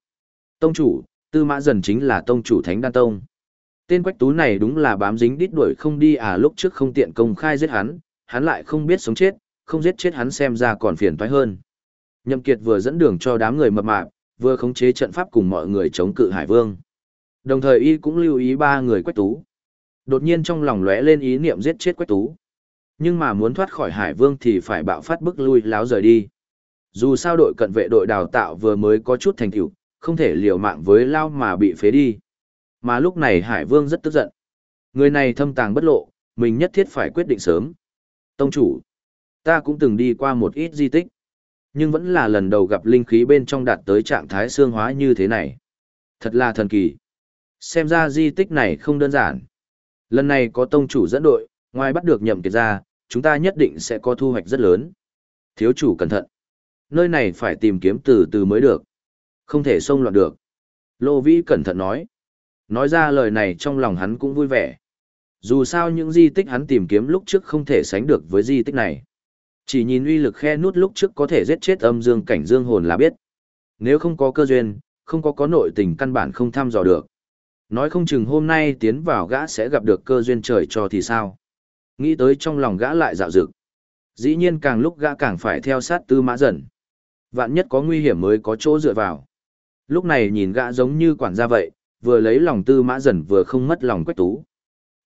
Tông chủ, tư mã dần chính là tông chủ thánh đan tông. Tên quách tú này đúng là bám dính đít đuổi không đi à lúc trước không tiện công khai giết hắn, hắn lại không biết sống chết, không giết chết hắn xem ra còn phiền toái hơn. Nhậm Kiệt vừa dẫn đường cho đám người mập mạp, vừa khống chế trận pháp cùng mọi người chống cự Hải Vương. Đồng thời y cũng lưu ý ba người quách tú. Đột nhiên trong lòng lóe lên ý niệm giết chết quách tú. Nhưng mà muốn thoát khỏi Hải Vương thì phải bạo phát bức lui láo rời đi. Dù sao đội cận vệ đội đào tạo vừa mới có chút thành tựu, không thể liều mạng với lao mà bị phế đi. Mà lúc này Hải Vương rất tức giận. Người này thâm tàng bất lộ, mình nhất thiết phải quyết định sớm. Tông chủ, ta cũng từng đi qua một ít di tích, nhưng vẫn là lần đầu gặp linh khí bên trong đạt tới trạng thái xương hóa như thế này. Thật là thần kỳ. Xem ra di tích này không đơn giản. Lần này có tông chủ dẫn đội, ngoài bắt được nhậm kiệt ra, chúng ta nhất định sẽ có thu hoạch rất lớn. Thiếu chủ cẩn thận. Nơi này phải tìm kiếm từ từ mới được. Không thể xông loạn được. Lô Vĩ cẩn thận nói. Nói ra lời này trong lòng hắn cũng vui vẻ. Dù sao những di tích hắn tìm kiếm lúc trước không thể sánh được với di tích này. Chỉ nhìn uy lực khe nút lúc trước có thể giết chết âm dương cảnh dương hồn là biết. Nếu không có cơ duyên, không có có nội tình căn bản không thăm dò được. Nói không chừng hôm nay tiến vào gã sẽ gặp được cơ duyên trời cho thì sao. Nghĩ tới trong lòng gã lại dạo dực. Dĩ nhiên càng lúc gã càng phải theo sát tư mã dần. Vạn nhất có nguy hiểm mới có chỗ dựa vào. Lúc này nhìn gã giống như quản gia vậy, vừa lấy lòng tư mã dần vừa không mất lòng quách tú.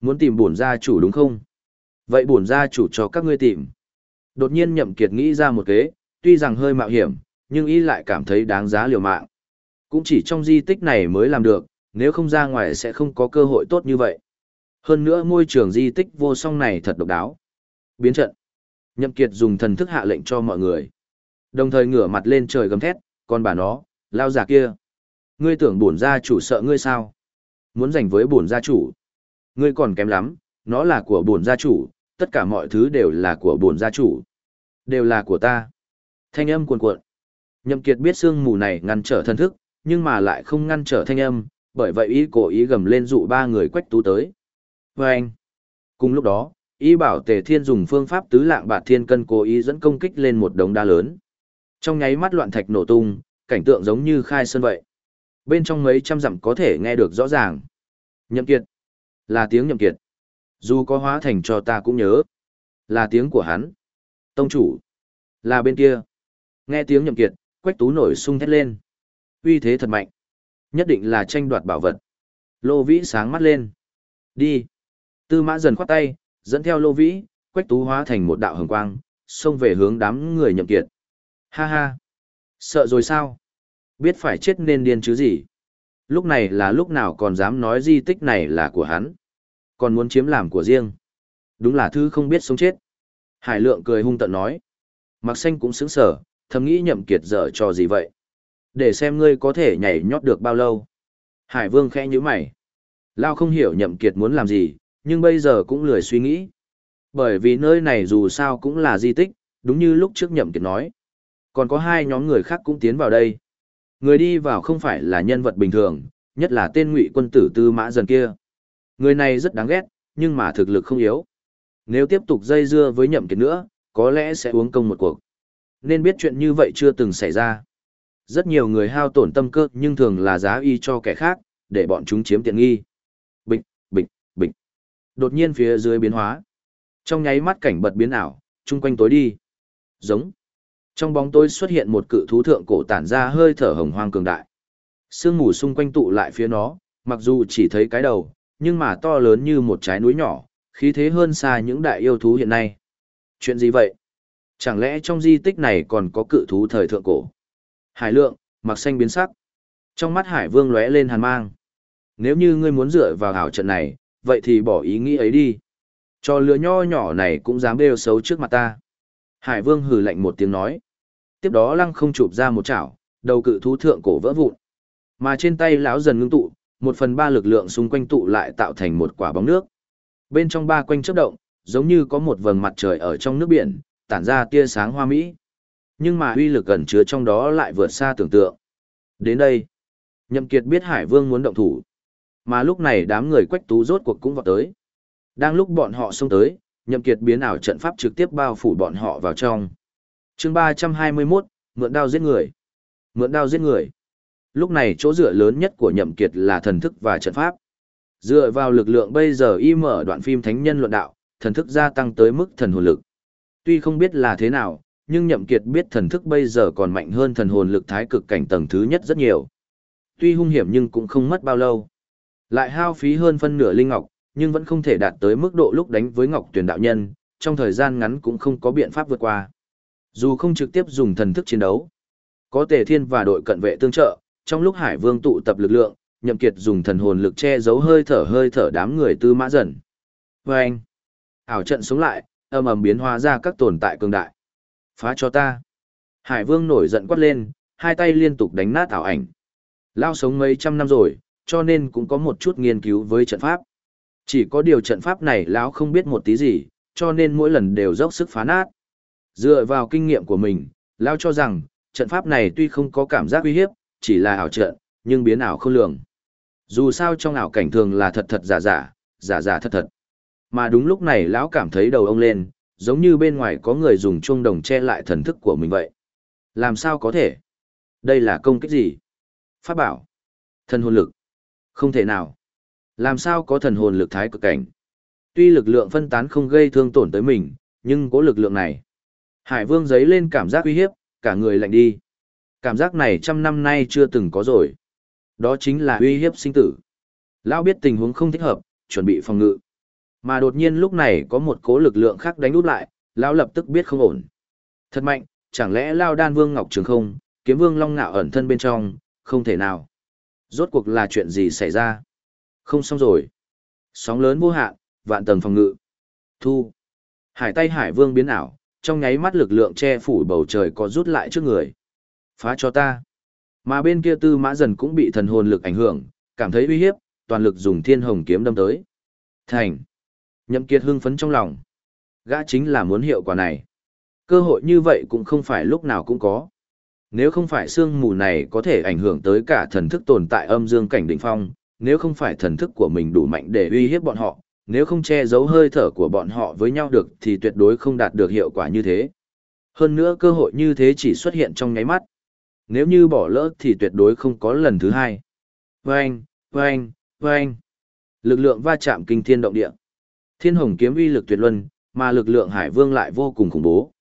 Muốn tìm bổn gia chủ đúng không? Vậy bổn gia chủ cho các ngươi tìm. Đột nhiên nhậm kiệt nghĩ ra một kế, tuy rằng hơi mạo hiểm, nhưng y lại cảm thấy đáng giá liều mạng. Cũng chỉ trong di tích này mới làm được, nếu không ra ngoài sẽ không có cơ hội tốt như vậy. Hơn nữa môi trường di tích vô song này thật độc đáo. Biến trận. Nhậm Kiệt dùng thần thức hạ lệnh cho mọi người. Đồng thời ngửa mặt lên trời gầm thét, Con bà nó, lao giả kia. Ngươi tưởng bổn gia chủ sợ ngươi sao? Muốn giành với bổn gia chủ. Ngươi còn kém lắm, nó là của bổn gia chủ, tất cả mọi thứ đều là của bổn gia chủ. Đều là của ta. Thanh âm cuồn cuộn. Nhậm Kiệt biết sương mù này ngăn trở thần thức, nhưng mà lại không ngăn trở thanh âm, bởi vậy ý cố ý gầm lên dụ ba người quách tú tới. Vâng! Cùng lúc đó, ý bảo Tề Thiên dùng phương pháp tứ lạng bạt thiên cân cố ý dẫn công kích lên một đống đá lớn. Trong nháy mắt loạn thạch nổ tung, cảnh tượng giống như khai sơn vậy. Bên trong mấy trăm dặm có thể nghe được rõ ràng. Nhậm Kiệt. Là tiếng Nhậm Kiệt. Dù có hóa thành cho ta cũng nhớ. Là tiếng của hắn. Tông chủ. Là bên kia. Nghe tiếng Nhậm Kiệt, Quách Tú nổi sung thét lên. Uy thế thật mạnh. Nhất định là tranh đoạt bảo vật. Lô Vĩ sáng mắt lên. Đi. Tư mã dần khoát tay, dẫn theo Lô Vĩ, Quách Tú hóa thành một đạo hồng quang, xông về hướng đám người nhậm kiệt. Ha ha. Sợ rồi sao? Biết phải chết nên điên chứ gì? Lúc này là lúc nào còn dám nói di tích này là của hắn. Còn muốn chiếm làm của riêng. Đúng là thứ không biết sống chết. Hải lượng cười hung tận nói. Mặc xanh cũng sững sờ, thầm nghĩ nhậm kiệt dở trò gì vậy. Để xem ngươi có thể nhảy nhót được bao lâu. Hải vương khẽ nhíu mày. Lao không hiểu nhậm kiệt muốn làm gì, nhưng bây giờ cũng lười suy nghĩ. Bởi vì nơi này dù sao cũng là di tích, đúng như lúc trước nhậm kiệt nói. Còn có hai nhóm người khác cũng tiến vào đây. Người đi vào không phải là nhân vật bình thường, nhất là tên ngụy quân tử tư mã dần kia. Người này rất đáng ghét, nhưng mà thực lực không yếu. Nếu tiếp tục dây dưa với nhậm kiệt nữa, có lẽ sẽ uống công một cuộc. Nên biết chuyện như vậy chưa từng xảy ra. Rất nhiều người hao tổn tâm cơ nhưng thường là giá y cho kẻ khác, để bọn chúng chiếm tiện nghi. Đột nhiên phía dưới biến hóa. Trong nháy mắt cảnh bật biến ảo, chung quanh tối đi. Giống. Trong bóng tối xuất hiện một cự thú thượng cổ tản ra hơi thở hồng hoang cường đại. Sương mù xung quanh tụ lại phía nó, mặc dù chỉ thấy cái đầu, nhưng mà to lớn như một trái núi nhỏ, khí thế hơn xa những đại yêu thú hiện nay. Chuyện gì vậy? Chẳng lẽ trong di tích này còn có cự thú thời thượng cổ? Hải lượng, mặc xanh biến sắc. Trong mắt hải vương lóe lên hàn mang. Nếu như ngươi muốn dựa vào hảo trận này, vậy thì bỏ ý nghĩ ấy đi. Cho lừa nho nhỏ này cũng dám đều xấu trước mặt ta. Hải vương hừ lạnh một tiếng nói. Tiếp đó lăng không chụp ra một chảo, đầu cự thú thượng cổ vỡ vụn. Mà trên tay lão dần ngưng tụ, một phần ba lực lượng xung quanh tụ lại tạo thành một quả bóng nước. Bên trong ba quanh chớp động, giống như có một vầng mặt trời ở trong nước biển, tản ra tia sáng hoa mỹ. Nhưng mà uy lực gần chứa trong đó lại vượt xa tưởng tượng. Đến đây, Nhậm Kiệt biết Hải Vương muốn động thủ. Mà lúc này đám người quách tú rốt cuộc cũng vào tới. Đang lúc bọn họ xông tới, Nhậm Kiệt biến ảo trận pháp trực tiếp bao phủ bọn họ vào trong. Chương 321, mượn đao giết người. Mượn đao giết người. Lúc này chỗ dựa lớn nhất của Nhậm Kiệt là thần thức và trận pháp. Dựa vào lực lượng bây giờ y mở đoạn phim Thánh Nhân Luận Đạo, thần thức gia tăng tới mức thần hồn lực. Tuy không biết là thế nào, nhưng Nhậm Kiệt biết thần thức bây giờ còn mạnh hơn thần hồn lực thái cực cảnh tầng thứ nhất rất nhiều. Tuy hung hiểm nhưng cũng không mất bao lâu. Lại hao phí hơn phân nửa linh ngọc, nhưng vẫn không thể đạt tới mức độ lúc đánh với Ngọc Tuyển đạo nhân, trong thời gian ngắn cũng không có biện pháp vượt qua. Dù không trực tiếp dùng thần thức chiến đấu, có Tề Thiên và đội cận vệ tương trợ, trong lúc Hải Vương tụ tập lực lượng, Nhậm Kiệt dùng thần hồn lực che giấu hơi thở hơi thở đám người tư mã dần. Và ảo trận sống lại, âm ầm biến hóa ra các tồn tại cường đại. Phá cho ta. Hải Vương nổi giận quát lên, hai tay liên tục đánh nát ảo ảnh. Lao sống mấy trăm năm rồi, cho nên cũng có một chút nghiên cứu với trận pháp. Chỉ có điều trận pháp này lão không biết một tí gì, cho nên mỗi lần đều dốc sức phá nát. Dựa vào kinh nghiệm của mình, lão cho rằng, trận pháp này tuy không có cảm giác uy hiếp, chỉ là ảo trận, nhưng biến ảo không lường. Dù sao trong ảo cảnh thường là thật thật giả giả, giả giả thật thật. Mà đúng lúc này lão cảm thấy đầu ông lên, giống như bên ngoài có người dùng chuông đồng che lại thần thức của mình vậy. Làm sao có thể? Đây là công kích gì? Pháp bảo. Thần hồn lực. Không thể nào. Làm sao có thần hồn lực thái cực cảnh? Tuy lực lượng phân tán không gây thương tổn tới mình, nhưng có lực lượng này. Hải vương giấy lên cảm giác uy hiếp, cả người lạnh đi. Cảm giác này trăm năm nay chưa từng có rồi. Đó chính là uy hiếp sinh tử. Lão biết tình huống không thích hợp, chuẩn bị phòng ngự. Mà đột nhiên lúc này có một cố lực lượng khác đánh úp lại, lão lập tức biết không ổn. Thật mạnh, chẳng lẽ Lao Đan Vương Ngọc Trường không, kiếm vương Long Ngạo ẩn thân bên trong, không thể nào. Rốt cuộc là chuyện gì xảy ra? Không xong rồi. Sóng lớn vô hạn, vạn tầng phòng ngự. Thu. Hải tay Hải Vương biến ảo, trong nháy mắt lực lượng che phủ bầu trời có rút lại trước người. Phá cho ta. Mà bên kia tư mã dần cũng bị thần hồn lực ảnh hưởng, cảm thấy uy hiếp, toàn lực dùng thiên hồng kiếm đâm tới. Thành. Nhậm kiệt hưng phấn trong lòng. Gã chính là muốn hiệu quả này. Cơ hội như vậy cũng không phải lúc nào cũng có. Nếu không phải sương mù này có thể ảnh hưởng tới cả thần thức tồn tại âm dương cảnh đỉnh phong, nếu không phải thần thức của mình đủ mạnh để uy hiếp bọn họ, nếu không che giấu hơi thở của bọn họ với nhau được thì tuyệt đối không đạt được hiệu quả như thế. Hơn nữa cơ hội như thế chỉ xuất hiện trong nháy mắt. Nếu như bỏ lỡ thì tuyệt đối không có lần thứ hai. Vâng, vâng, vâng. Lực lượng va chạm kinh thiên động địa. Thiên hồng kiếm uy lực tuyệt luân, mà lực lượng hải vương lại vô cùng khủng bố.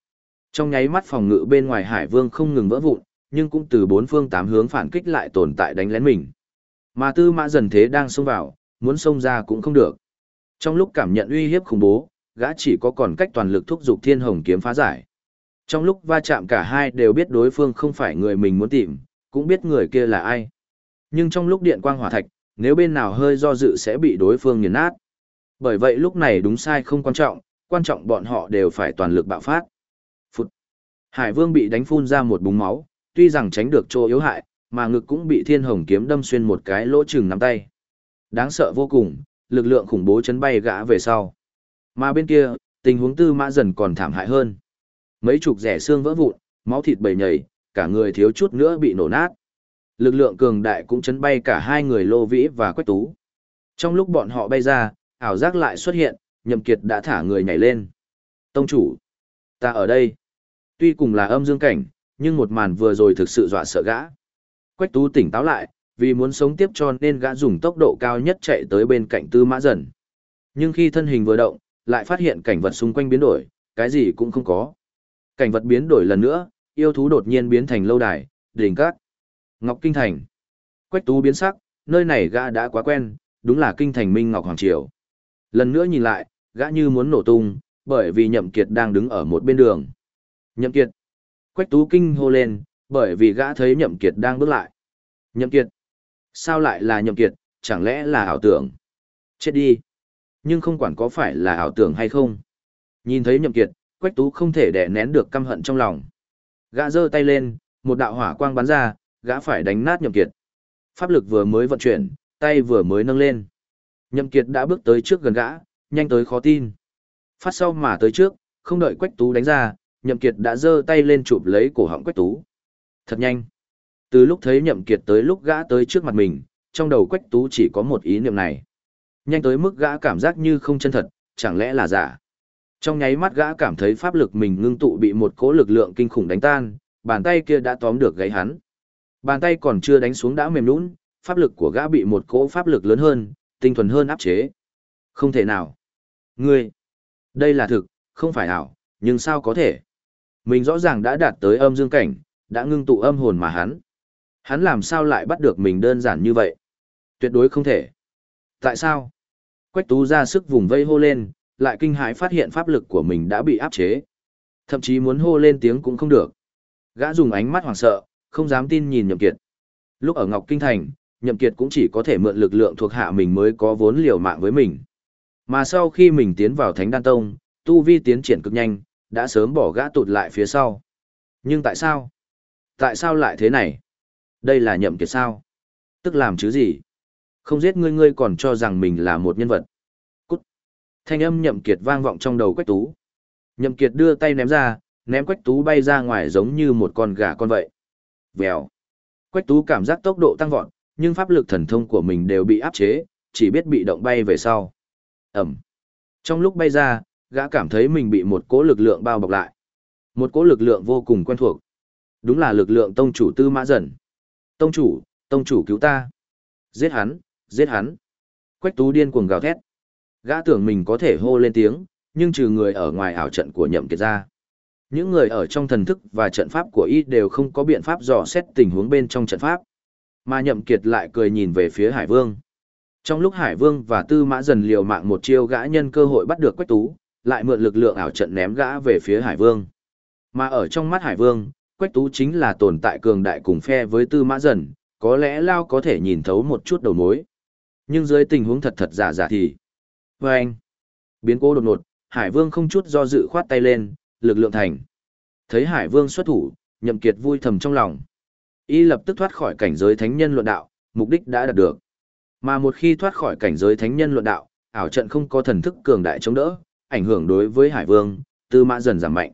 Trong nháy mắt phòng ngự bên ngoài hải vương không ngừng vỡ vụn, nhưng cũng từ bốn phương tám hướng phản kích lại tồn tại đánh lén mình. Mà tư mã dần thế đang xông vào, muốn xông ra cũng không được. Trong lúc cảm nhận uy hiếp khủng bố, gã chỉ có còn cách toàn lực thúc giục thiên hồng kiếm phá giải. Trong lúc va chạm cả hai đều biết đối phương không phải người mình muốn tìm, cũng biết người kia là ai. Nhưng trong lúc điện quang hỏa thạch, nếu bên nào hơi do dự sẽ bị đối phương nghiền nát. Bởi vậy lúc này đúng sai không quan trọng, quan trọng bọn họ đều phải toàn lực bạo phát. Hải Vương bị đánh phun ra một búng máu, tuy rằng tránh được chỗ yếu hại, mà ngực cũng bị thiên hồng kiếm đâm xuyên một cái lỗ chừng nắm tay. Đáng sợ vô cùng, lực lượng khủng bố chấn bay gã về sau. Mà bên kia, tình huống tư mã dần còn thảm hại hơn. Mấy chục rẻ xương vỡ vụn, máu thịt bầy nhầy, cả người thiếu chút nữa bị nổ nát. Lực lượng cường đại cũng chấn bay cả hai người Lô Vĩ và Quách Tú. Trong lúc bọn họ bay ra, ảo giác lại xuất hiện, Nhậm Kiệt đã thả người nhảy lên. Tông chủ, ta ở đây. Tuy cùng là âm dương cảnh, nhưng một màn vừa rồi thực sự dọa sợ gã. Quách Tú tỉnh táo lại, vì muốn sống tiếp cho nên gã dùng tốc độ cao nhất chạy tới bên cạnh Tư Mã Dần. Nhưng khi thân hình vừa động, lại phát hiện cảnh vật xung quanh biến đổi, cái gì cũng không có. Cảnh vật biến đổi lần nữa, yêu thú đột nhiên biến thành lâu đài, đỉnh cát. Ngọc Kinh Thành. Quách Tú biến sắc, nơi này gã đã quá quen, đúng là kinh thành Minh Ngọc Hoàng Triều. Lần nữa nhìn lại, gã như muốn nổ tung, bởi vì Nhậm Kiệt đang đứng ở một bên đường. Nhậm Kiệt. Quách Tú kinh hô lên, bởi vì gã thấy Nhậm Kiệt đang bước lại. Nhậm Kiệt. Sao lại là Nhậm Kiệt, chẳng lẽ là ảo tưởng? Chết đi. Nhưng không quản có phải là ảo tưởng hay không. Nhìn thấy Nhậm Kiệt, Quách Tú không thể đè nén được căm hận trong lòng. Gã giơ tay lên, một đạo hỏa quang bắn ra, gã phải đánh nát Nhậm Kiệt. Pháp lực vừa mới vận chuyển, tay vừa mới nâng lên. Nhậm Kiệt đã bước tới trước gần gã, nhanh tới khó tin. Phát sau mà tới trước, không đợi Quách Tú đánh ra, Nhậm Kiệt đã giơ tay lên chụp lấy cổ họng Quách Tú. Thật nhanh. Từ lúc thấy Nhậm Kiệt tới lúc gã tới trước mặt mình, trong đầu Quách Tú chỉ có một ý niệm này. Nhanh tới mức gã cảm giác như không chân thật, chẳng lẽ là giả. Trong nháy mắt gã cảm thấy pháp lực mình ngưng tụ bị một cỗ lực lượng kinh khủng đánh tan, bàn tay kia đã tóm được gáy hắn. Bàn tay còn chưa đánh xuống đã mềm nhũn, pháp lực của gã bị một cỗ pháp lực lớn hơn, tinh thuần hơn áp chế. Không thể nào. Ngươi, đây là thực, không phải ảo, nhưng sao có thể? Mình rõ ràng đã đạt tới âm dương cảnh, đã ngưng tụ âm hồn mà hắn. Hắn làm sao lại bắt được mình đơn giản như vậy? Tuyệt đối không thể. Tại sao? Quách tú ra sức vùng vây hô lên, lại kinh hãi phát hiện pháp lực của mình đã bị áp chế. Thậm chí muốn hô lên tiếng cũng không được. Gã dùng ánh mắt hoảng sợ, không dám tin nhìn Nhậm Kiệt. Lúc ở Ngọc Kinh Thành, Nhậm Kiệt cũng chỉ có thể mượn lực lượng thuộc hạ mình mới có vốn liều mạng với mình. Mà sau khi mình tiến vào Thánh Đan Tông, tu vi tiến triển cực nhanh, đã sớm bỏ gã tụt lại phía sau. Nhưng tại sao? Tại sao lại thế này? Đây là Nhậm Kiệt sao? Tức làm chứ gì? Không giết ngươi ngươi còn cho rằng mình là một nhân vật. Cút. Thanh âm Nhậm Kiệt vang vọng trong đầu Quách Tú. Nhậm Kiệt đưa tay ném ra, ném Quách Tú bay ra ngoài giống như một con gà con vậy. Vèo. Quách Tú cảm giác tốc độ tăng vọt, nhưng pháp lực thần thông của mình đều bị áp chế, chỉ biết bị động bay về sau. Ẩm. Trong lúc bay ra, gã cảm thấy mình bị một cỗ lực lượng bao bọc lại. Một cỗ lực lượng vô cùng quen thuộc. Đúng là lực lượng tông chủ tư mã dần. Tông chủ, tông chủ cứu ta. Giết hắn, giết hắn. Quách tú điên cuồng gào thét. Gã tưởng mình có thể hô lên tiếng, nhưng trừ người ở ngoài ảo trận của nhậm kiệt ra. Những người ở trong thần thức và trận pháp của y đều không có biện pháp dò xét tình huống bên trong trận pháp. Mà nhậm kiệt lại cười nhìn về phía Hải Vương. Trong lúc Hải Vương và Tư Mã dần liều mạng một chiêu gã nhân cơ hội bắt được Quách Tú, lại mượn lực lượng ảo trận ném gã về phía Hải Vương. Mà ở trong mắt Hải Vương, Quách Tú chính là tồn tại cường đại cùng phe với Tư Mã dần, có lẽ Lao có thể nhìn thấu một chút đầu mối. Nhưng dưới tình huống thật thật giả giả thì... Và anh, biến cố đột ngột, Hải Vương không chút do dự khoát tay lên, lực lượng thành. Thấy Hải Vương xuất thủ, Nhậm Kiệt vui thầm trong lòng. Y lập tức thoát khỏi cảnh giới thánh nhân luận đạo, mục đích đã đạt được. Mà một khi thoát khỏi cảnh giới thánh nhân luận đạo, ảo trận không có thần thức cường đại chống đỡ, ảnh hưởng đối với Hải Vương, tư mã dần giảm mạnh.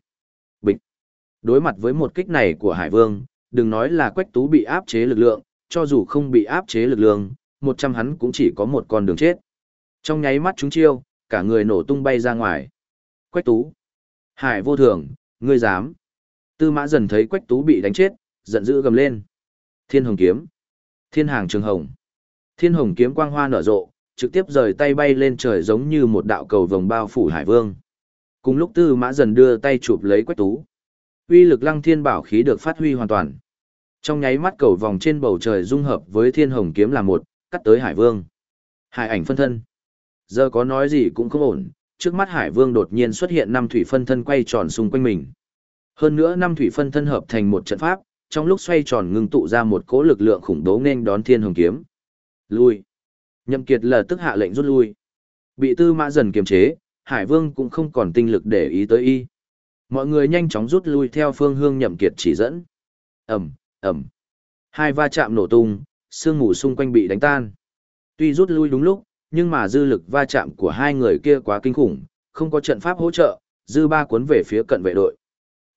Bịch. Đối mặt với một kích này của Hải Vương, đừng nói là Quách Tú bị áp chế lực lượng, cho dù không bị áp chế lực lượng, một trăm hắn cũng chỉ có một con đường chết. Trong nháy mắt chúng chiêu, cả người nổ tung bay ra ngoài. Quách Tú. Hải vô thường, ngươi dám. Tư mã dần thấy Quách Tú bị đánh chết, giận dữ gầm lên. Thiên hồng kiếm. Thiên hàng trường hồng. Thiên hồng kiếm quang hoa nở rộ, trực tiếp rời tay bay lên trời giống như một đạo cầu vồng bao phủ hải vương. Cùng lúc tư mã dần đưa tay chụp lấy quách tú. Uy lực lăng thiên bảo khí được phát huy hoàn toàn. Trong nháy mắt cầu vòng trên bầu trời dung hợp với thiên hồng kiếm là một, cắt tới hải vương. Hải ảnh phân thân. Giờ có nói gì cũng không ổn, trước mắt hải vương đột nhiên xuất hiện năm thủy phân thân quay tròn xung quanh mình. Hơn nữa năm thủy phân thân hợp thành một trận pháp, trong lúc xoay tròn ngưng tụ ra một cỗ lực lượng khủng bố nên đón thiên hồng kiếm. Lui. Nhậm Kiệt lập tức hạ lệnh rút lui. Bị Tư Mã dần kiềm chế, Hải Vương cũng không còn tinh lực để ý tới y. Mọi người nhanh chóng rút lui theo phương hướng Nhậm Kiệt chỉ dẫn. Ầm, ầm. Hai va chạm nổ tung, sương mù xung quanh bị đánh tan. Tuy rút lui đúng lúc, nhưng mà dư lực va chạm của hai người kia quá kinh khủng, không có trận pháp hỗ trợ, dư ba cuốn về phía cận vệ đội.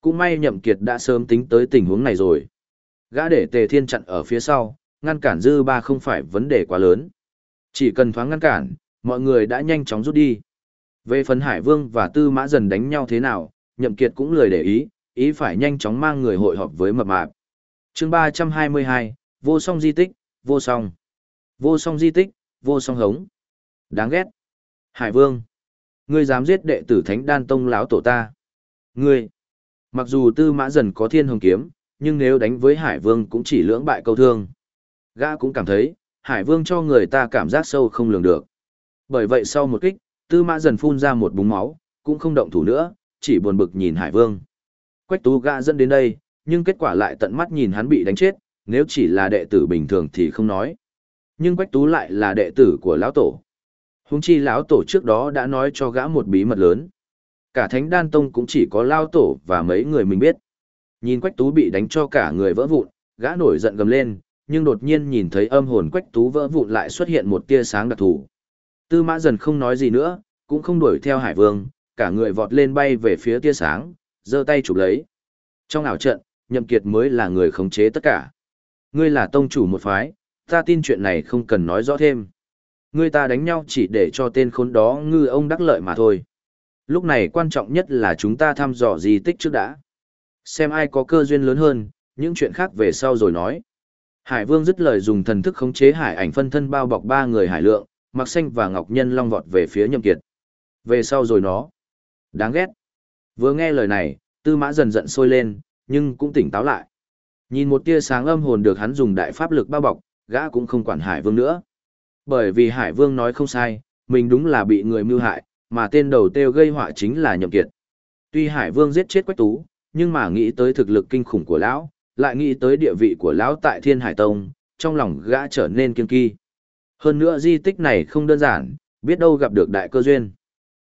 Cũng may Nhậm Kiệt đã sớm tính tới tình huống này rồi. Gã để Tề Thiên chặn ở phía sau, ngăn cản dư ba không phải vấn đề quá lớn. Chỉ cần thoáng ngăn cản, mọi người đã nhanh chóng rút đi. Về phần Hải Vương và Tư Mã dần đánh nhau thế nào, Nhậm Kiệt cũng lười để ý, ý phải nhanh chóng mang người hội họp với mập mạp. Chương 322, vô song di tích, vô song. Vô song di tích, vô song hống. Đáng ghét. Hải Vương. Ngươi dám giết đệ tử Thánh Đan Tông lão tổ ta. Ngươi. Mặc dù Tư Mã dần có thiên hồng kiếm, nhưng nếu đánh với Hải Vương cũng chỉ lưỡng bại câu thương. Gã cũng cảm thấy, Hải Vương cho người ta cảm giác sâu không lường được. Bởi vậy sau một kích, Tư Mã dần phun ra một búng máu, cũng không động thủ nữa, chỉ buồn bực nhìn Hải Vương. Quách Tú gã dẫn đến đây, nhưng kết quả lại tận mắt nhìn hắn bị đánh chết, nếu chỉ là đệ tử bình thường thì không nói. Nhưng Quách Tú lại là đệ tử của lão tổ. Huống chi lão tổ trước đó đã nói cho gã một bí mật lớn. Cả Thánh Đan Tông cũng chỉ có lão tổ và mấy người mình biết. Nhìn Quách Tú bị đánh cho cả người vỡ vụn, gã nổi giận gầm lên, nhưng đột nhiên nhìn thấy âm hồn quách tú vỡ vụn lại xuất hiện một tia sáng đặc thù. Tư mã dần không nói gì nữa, cũng không đuổi theo hải vương, cả người vọt lên bay về phía tia sáng, giơ tay chụp lấy. Trong ảo trận, nhậm kiệt mới là người khống chế tất cả. Ngươi là tông chủ một phái, ta tin chuyện này không cần nói rõ thêm. Ngươi ta đánh nhau chỉ để cho tên khốn đó ngư ông đắc lợi mà thôi. Lúc này quan trọng nhất là chúng ta thăm dò di tích trước đã. Xem ai có cơ duyên lớn hơn, những chuyện khác về sau rồi nói. Hải Vương dứt lời dùng thần thức khống chế hải ảnh phân thân bao bọc ba người hải lượng, mặc xanh và ngọc nhân long vọt về phía nhậm kiệt. Về sau rồi nó. Đáng ghét. Vừa nghe lời này, tư mã dần giận sôi lên, nhưng cũng tỉnh táo lại. Nhìn một tia sáng âm hồn được hắn dùng đại pháp lực bao bọc, gã cũng không quản hải vương nữa. Bởi vì hải vương nói không sai, mình đúng là bị người mưu hại, mà tên đầu tiêu gây họa chính là nhậm kiệt. Tuy hải vương giết chết quách tú, nhưng mà nghĩ tới thực lực kinh khủng của lão, lại nghĩ tới địa vị của lão tại Thiên Hải Tông, trong lòng gã trở nên kiên kỳ. Hơn nữa di tích này không đơn giản, biết đâu gặp được đại cơ duyên.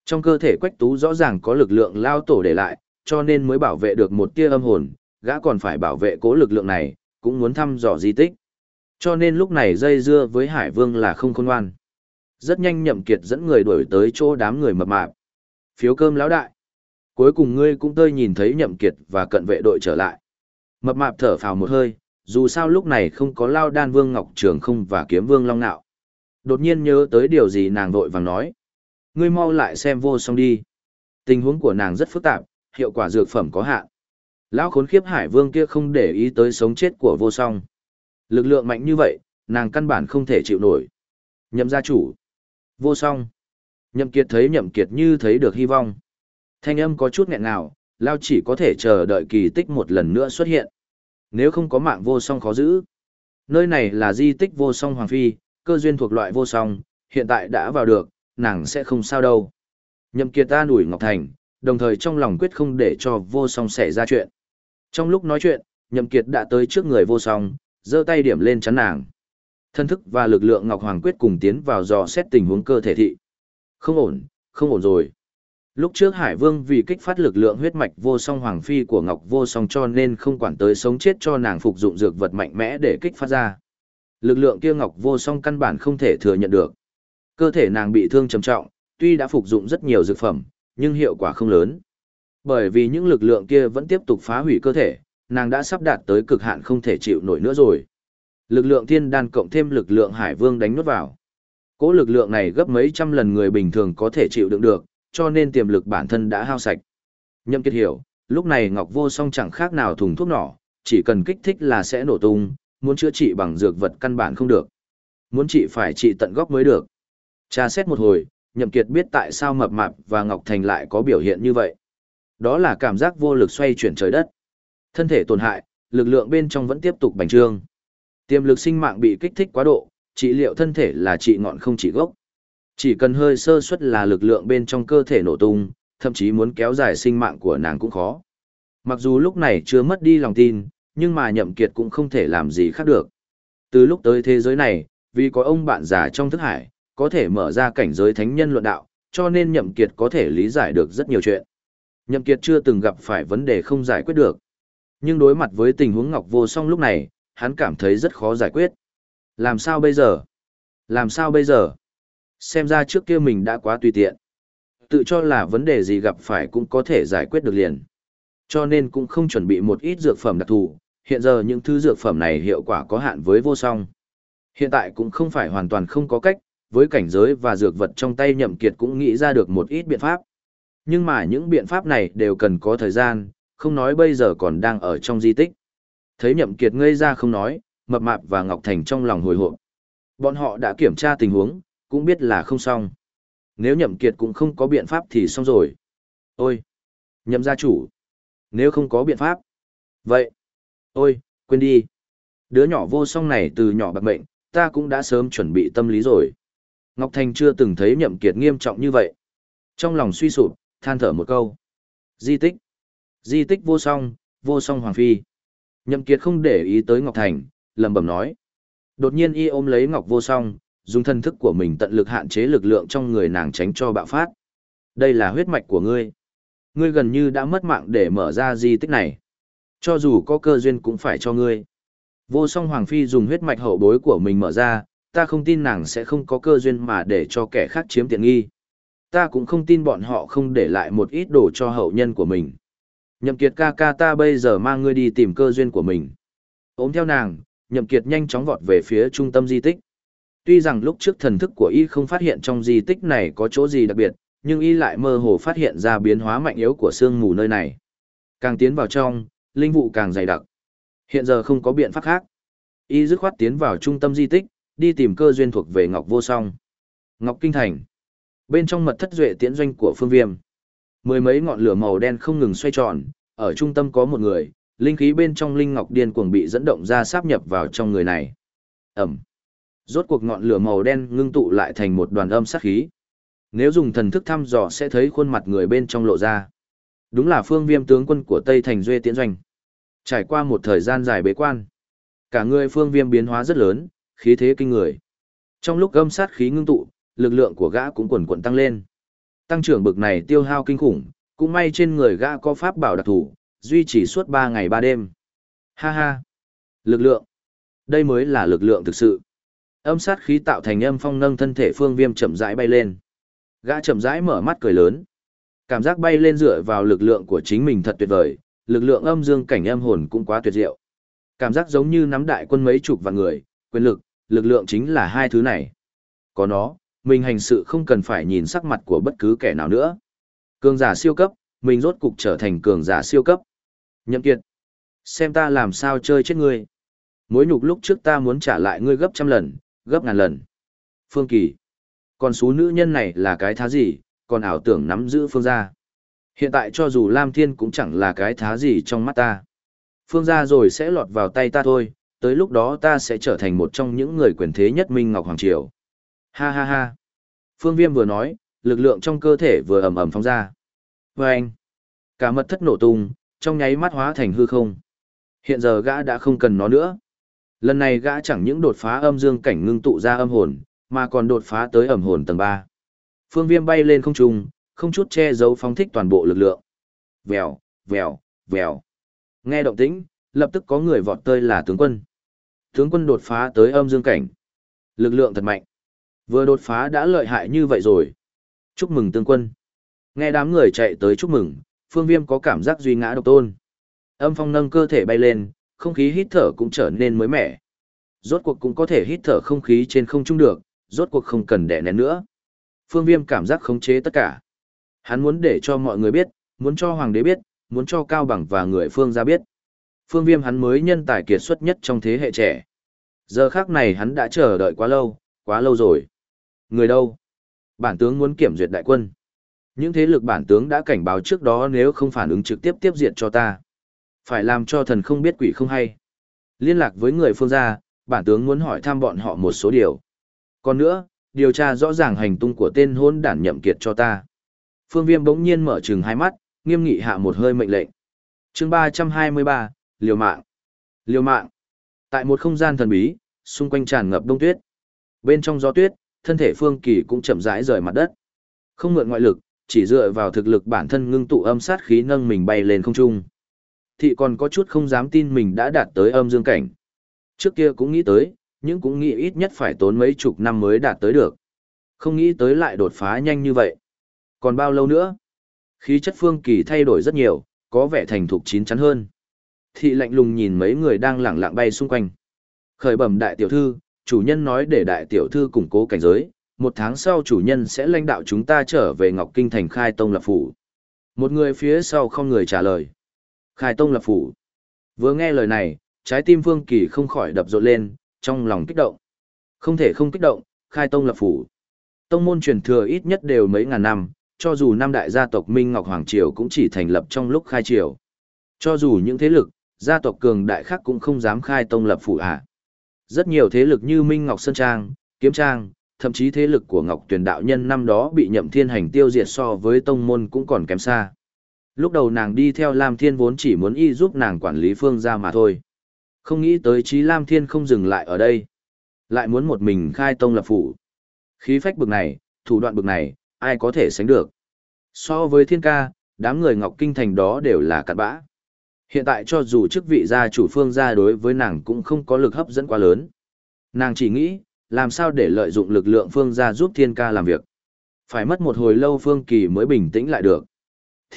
Trong cơ thể Quách Tú rõ ràng có lực lượng lao tổ để lại, cho nên mới bảo vệ được một tia âm hồn, gã còn phải bảo vệ cố lực lượng này, cũng muốn thăm dò di tích. Cho nên lúc này dây dưa với Hải Vương là không khôn ngoan. Rất nhanh Nhậm Kiệt dẫn người đuổi tới chỗ đám người mập mạp. Phiếu cơm lão đại. Cuối cùng ngươi cũng tơi nhìn thấy Nhậm Kiệt và cận vệ đội trở lại. Mập mạp thở phào một hơi, dù sao lúc này không có lao đan vương ngọc trường không và kiếm vương long nạo. Đột nhiên nhớ tới điều gì nàng vội vàng nói. Ngươi mau lại xem vô song đi. Tình huống của nàng rất phức tạp, hiệu quả dược phẩm có hạn. Lão khốn khiếp hải vương kia không để ý tới sống chết của vô song. Lực lượng mạnh như vậy, nàng căn bản không thể chịu nổi. Nhậm gia chủ. Vô song. Nhậm kiệt thấy nhậm kiệt như thấy được hy vọng. Thanh âm có chút nghẹn nào, Lao chỉ có thể chờ đợi kỳ tích một lần nữa xuất hiện. Nếu không có mạng vô song khó giữ. Nơi này là di tích vô song Hoàng Phi, cơ duyên thuộc loại vô song, hiện tại đã vào được, nàng sẽ không sao đâu. Nhậm Kiệt ta đuổi Ngọc Thành, đồng thời trong lòng quyết không để cho vô song xảy ra chuyện. Trong lúc nói chuyện, Nhậm Kiệt đã tới trước người vô song, giơ tay điểm lên chắn nàng. Thân thức và lực lượng Ngọc Hoàng quyết cùng tiến vào dò xét tình huống cơ thể thị. Không ổn, không ổn rồi. Lúc trước Hải Vương vì kích phát lực lượng huyết mạch vô song hoàng phi của Ngọc Vô Song cho nên không quản tới sống chết cho nàng phục dụng dược vật mạnh mẽ để kích phát ra. Lực lượng kia Ngọc Vô Song căn bản không thể thừa nhận được. Cơ thể nàng bị thương trầm trọng, tuy đã phục dụng rất nhiều dược phẩm, nhưng hiệu quả không lớn. Bởi vì những lực lượng kia vẫn tiếp tục phá hủy cơ thể, nàng đã sắp đạt tới cực hạn không thể chịu nổi nữa rồi. Lực lượng thiên đan cộng thêm lực lượng hải vương đánh nuốt vào. Cỗ lực lượng này gấp mấy trăm lần người bình thường có thể chịu đựng được, cho nên tiềm lực bản thân đã hao sạch. Nhậm Kiệt hiểu, lúc này Ngọc Vô Song chẳng khác nào thùng thuốc nỏ, chỉ cần kích thích là sẽ nổ tung, muốn chữa trị bằng dược vật căn bản không được. Muốn trị phải trị tận gốc mới được. Tra xét một hồi, Nhậm Kiệt biết tại sao Mập Mạp và Ngọc Thành lại có biểu hiện như vậy. Đó là cảm giác vô lực xoay chuyển trời đất. Thân thể tổn hại, lực lượng bên trong vẫn tiếp tục bành trương. Tiềm lực sinh mạng bị kích thích quá độ, trị liệu thân thể là trị ngọn không trị gốc. Chỉ cần hơi sơ suất là lực lượng bên trong cơ thể nổ tung, thậm chí muốn kéo dài sinh mạng của nàng cũng khó. Mặc dù lúc này chưa mất đi lòng tin, nhưng mà nhậm kiệt cũng không thể làm gì khác được. Từ lúc tới thế giới này, vì có ông bạn già trong thức hải, có thể mở ra cảnh giới thánh nhân luận đạo, cho nên nhậm kiệt có thể lý giải được rất nhiều chuyện. Nhậm kiệt chưa từng gặp phải vấn đề không giải quyết được. Nhưng đối mặt với tình huống Ngọc Vô Song lúc này, hắn cảm thấy rất khó giải quyết. Làm sao bây giờ? Làm sao bây giờ? Xem ra trước kia mình đã quá tùy tiện. Tự cho là vấn đề gì gặp phải cũng có thể giải quyết được liền. Cho nên cũng không chuẩn bị một ít dược phẩm đặc thù, hiện giờ những thứ dược phẩm này hiệu quả có hạn với vô song. Hiện tại cũng không phải hoàn toàn không có cách, với cảnh giới và dược vật trong tay nhậm kiệt cũng nghĩ ra được một ít biện pháp. Nhưng mà những biện pháp này đều cần có thời gian, không nói bây giờ còn đang ở trong di tích. Thấy nhậm kiệt ngây ra không nói, mập mạp và Ngọc Thành trong lòng hồi hộp. Bọn họ đã kiểm tra tình huống, cũng biết là không xong. Nếu nhậm kiệt cũng không có biện pháp thì xong rồi. Ôi! Nhậm gia chủ! Nếu không có biện pháp. Vậy! Ôi, quên đi! Đứa nhỏ vô song này từ nhỏ bạc mệnh, ta cũng đã sớm chuẩn bị tâm lý rồi. Ngọc Thành chưa từng thấy nhậm kiệt nghiêm trọng như vậy. Trong lòng suy sụp, than thở một câu. Di tích! Di tích vô song, vô song hoàng phi. Nhậm kiệt không để ý tới Ngọc Thành, lẩm bẩm nói. Đột nhiên y ôm lấy Ngọc vô song, dùng thân thức của mình tận lực hạn chế lực lượng trong người nàng tránh cho bạo phát. Đây là huyết mạch của ngươi. Ngươi gần như đã mất mạng để mở ra di tích này. Cho dù có cơ duyên cũng phải cho ngươi. Vô song Hoàng Phi dùng huyết mạch hậu bối của mình mở ra, ta không tin nàng sẽ không có cơ duyên mà để cho kẻ khác chiếm tiện nghi. Ta cũng không tin bọn họ không để lại một ít đồ cho hậu nhân của mình. Nhậm kiệt ca ca ta bây giờ mang ngươi đi tìm cơ duyên của mình. Ôm theo nàng, nhậm kiệt nhanh chóng vọt về phía trung tâm di tích. Tuy rằng lúc trước thần thức của y không phát hiện trong di tích này có chỗ gì đặc biệt, nhưng y lại mơ hồ phát hiện ra biến hóa mạnh yếu của sương mù nơi này. Càng tiến vào trong, linh vụ càng dày đặc. Hiện giờ không có biện pháp khác. Y dứt khoát tiến vào trung tâm di tích, đi tìm cơ duyên thuộc về Ngọc Vô Song. Ngọc Kinh Thành. Bên trong mật thất duệ tiễn doanh của Phương Viêm. Mười mấy ngọn lửa màu đen không ngừng xoay tròn, ở trung tâm có một người, linh khí bên trong linh ngọc điên cuồng bị dẫn động ra sáp nhập vào trong người này. Ẩm. Rốt cuộc ngọn lửa màu đen ngưng tụ lại thành một đoàn âm sát khí. Nếu dùng thần thức thăm dò sẽ thấy khuôn mặt người bên trong lộ ra. Đúng là phương viêm tướng quân của Tây Thành Duê Tiễn Doanh. Trải qua một thời gian dài bế quan. Cả người phương viêm biến hóa rất lớn, khí thế kinh người. Trong lúc âm sát khí ngưng tụ, lực lượng của gã cũng quần quần tăng lên. Tăng trưởng bực này tiêu hao kinh khủng, cũng may trên người gã có pháp bảo đặc thủ, duy trì suốt 3 ngày 3 đêm. Ha ha! Lực lượng! Đây mới là lực lượng thực sự. Âm sát khí tạo thành âm phong nâng thân thể phương viêm chậm rãi bay lên. Gã chậm rãi mở mắt cười lớn. Cảm giác bay lên dựa vào lực lượng của chính mình thật tuyệt vời, lực lượng âm dương cảnh âm hồn cũng quá tuyệt diệu. Cảm giác giống như nắm đại quân mấy chục vạn người, quyền lực, lực lượng chính là hai thứ này. Có nó, mình hành sự không cần phải nhìn sắc mặt của bất cứ kẻ nào nữa. Cường giả siêu cấp, mình rốt cục trở thành cường giả siêu cấp. Nhậm kiệt. Xem ta làm sao chơi chết ngươi. Mối nhục lúc trước ta muốn trả lại ngươi gấp trăm lần, gấp ngàn lần. Phương Kỳ. Còn số nữ nhân này là cái thá gì, còn ảo tưởng nắm giữ phương gia. Hiện tại cho dù Lam Thiên cũng chẳng là cái thá gì trong mắt ta. Phương gia rồi sẽ lọt vào tay ta thôi, tới lúc đó ta sẽ trở thành một trong những người quyền thế nhất Minh Ngọc Hoàng Triều. Ha ha ha. Phương Viêm vừa nói, lực lượng trong cơ thể vừa ầm ầm phóng ra. Vâng! anh, cả mật thất nổ tung, trong nháy mắt hóa thành hư không. Hiện giờ gã đã không cần nó nữa. Lần này gã chẳng những đột phá âm dương cảnh ngưng tụ ra âm hồn, mà còn đột phá tới ẩm hồn tầng 3. Phương Viêm bay lên không trung, không chút che giấu phóng thích toàn bộ lực lượng. Vèo, vèo, vèo. Nghe động tĩnh, lập tức có người vọt tới là tướng quân. Tướng quân đột phá tới âm dương cảnh. Lực lượng thật mạnh. Vừa đột phá đã lợi hại như vậy rồi. Chúc mừng tướng quân. Nghe đám người chạy tới chúc mừng, phương viêm có cảm giác duy ngã độc tôn. Âm phong nâng cơ thể bay lên, không khí hít thở cũng trở nên mới mẻ. Rốt cuộc cũng có thể hít thở không khí trên không trung được, rốt cuộc không cần đè nén nữa. Phương viêm cảm giác khống chế tất cả. Hắn muốn để cho mọi người biết, muốn cho hoàng đế biết, muốn cho cao bằng và người phương ra biết. Phương viêm hắn mới nhân tài kiệt xuất nhất trong thế hệ trẻ. Giờ khắc này hắn đã chờ đợi quá lâu, quá lâu rồi. Người đâu? Bản tướng muốn kiểm duyệt đại quân. Những thế lực bản tướng đã cảnh báo trước đó nếu không phản ứng trực tiếp tiếp diện cho ta. Phải làm cho thần không biết quỷ không hay. Liên lạc với người phương gia, bản tướng muốn hỏi thăm bọn họ một số điều. Còn nữa, điều tra rõ ràng hành tung của tên hôn đản nhậm kiệt cho ta. Phương Viêm bỗng nhiên mở trừng hai mắt, nghiêm nghị hạ một hơi mệnh lệnh. Chương 323, Liều mạng. Liều mạng. Tại một không gian thần bí, xung quanh tràn ngập đông tuyết. Bên trong gió tuyết, thân thể Phương Kỳ cũng chậm rãi rời mặt đất. Không mượn ngoại lực, chỉ dựa vào thực lực bản thân ngưng tụ âm sát khí nâng mình bay lên không trung. Thị còn có chút không dám tin mình đã đạt tới âm dương cảnh. Trước kia cũng nghĩ tới, nhưng cũng nghĩ ít nhất phải tốn mấy chục năm mới đạt tới được. Không nghĩ tới lại đột phá nhanh như vậy. Còn bao lâu nữa? Khí chất phương kỳ thay đổi rất nhiều, có vẻ thành thục chín chắn hơn. Thị lạnh lùng nhìn mấy người đang lẳng lặng bay xung quanh. Khởi bẩm đại tiểu thư, chủ nhân nói để đại tiểu thư củng cố cảnh giới, một tháng sau chủ nhân sẽ lãnh đạo chúng ta trở về Ngọc Kinh thành khai tông lập phủ. Một người phía sau không người trả lời. Khai tông lập phủ. Vừa nghe lời này, trái tim Phương Kỳ không khỏi đập rộn lên, trong lòng kích động. Không thể không kích động, khai tông lập phủ. Tông môn truyền thừa ít nhất đều mấy ngàn năm, cho dù năm đại gia tộc Minh Ngọc Hoàng Triều cũng chỉ thành lập trong lúc khai triều. Cho dù những thế lực, gia tộc cường đại khác cũng không dám khai tông lập phủ ạ. À. Rất nhiều thế lực như Minh Ngọc Sơn Trang, Kiếm Trang, thậm chí thế lực của Ngọc Tuyền Đạo Nhân năm đó bị nhậm thiên hành tiêu diệt so với tông môn cũng còn kém xa. Lúc đầu nàng đi theo Lam Thiên vốn chỉ muốn y giúp nàng quản lý phương gia mà thôi. Không nghĩ tới trí Lam Thiên không dừng lại ở đây. Lại muốn một mình khai tông lập phủ. Khí phách bực này, thủ đoạn bực này, ai có thể sánh được. So với thiên ca, đám người Ngọc Kinh Thành đó đều là cặn bã. Hiện tại cho dù chức vị gia chủ phương gia đối với nàng cũng không có lực hấp dẫn quá lớn. Nàng chỉ nghĩ, làm sao để lợi dụng lực lượng phương gia giúp thiên ca làm việc. Phải mất một hồi lâu phương kỳ mới bình tĩnh lại được.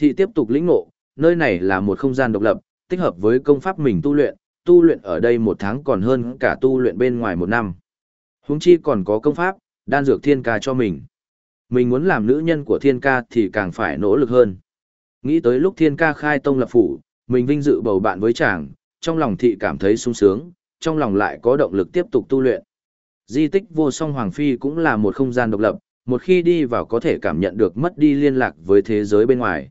Thị tiếp tục lĩnh ngộ, nơi này là một không gian độc lập, tích hợp với công pháp mình tu luyện, tu luyện ở đây một tháng còn hơn cả tu luyện bên ngoài một năm. Húng chi còn có công pháp, đan dược thiên ca cho mình. Mình muốn làm nữ nhân của thiên ca thì càng phải nỗ lực hơn. Nghĩ tới lúc thiên ca khai tông lập phủ, mình vinh dự bầu bạn với chàng, trong lòng thị cảm thấy sung sướng, trong lòng lại có động lực tiếp tục tu luyện. Di tích vô song Hoàng Phi cũng là một không gian độc lập, một khi đi vào có thể cảm nhận được mất đi liên lạc với thế giới bên ngoài.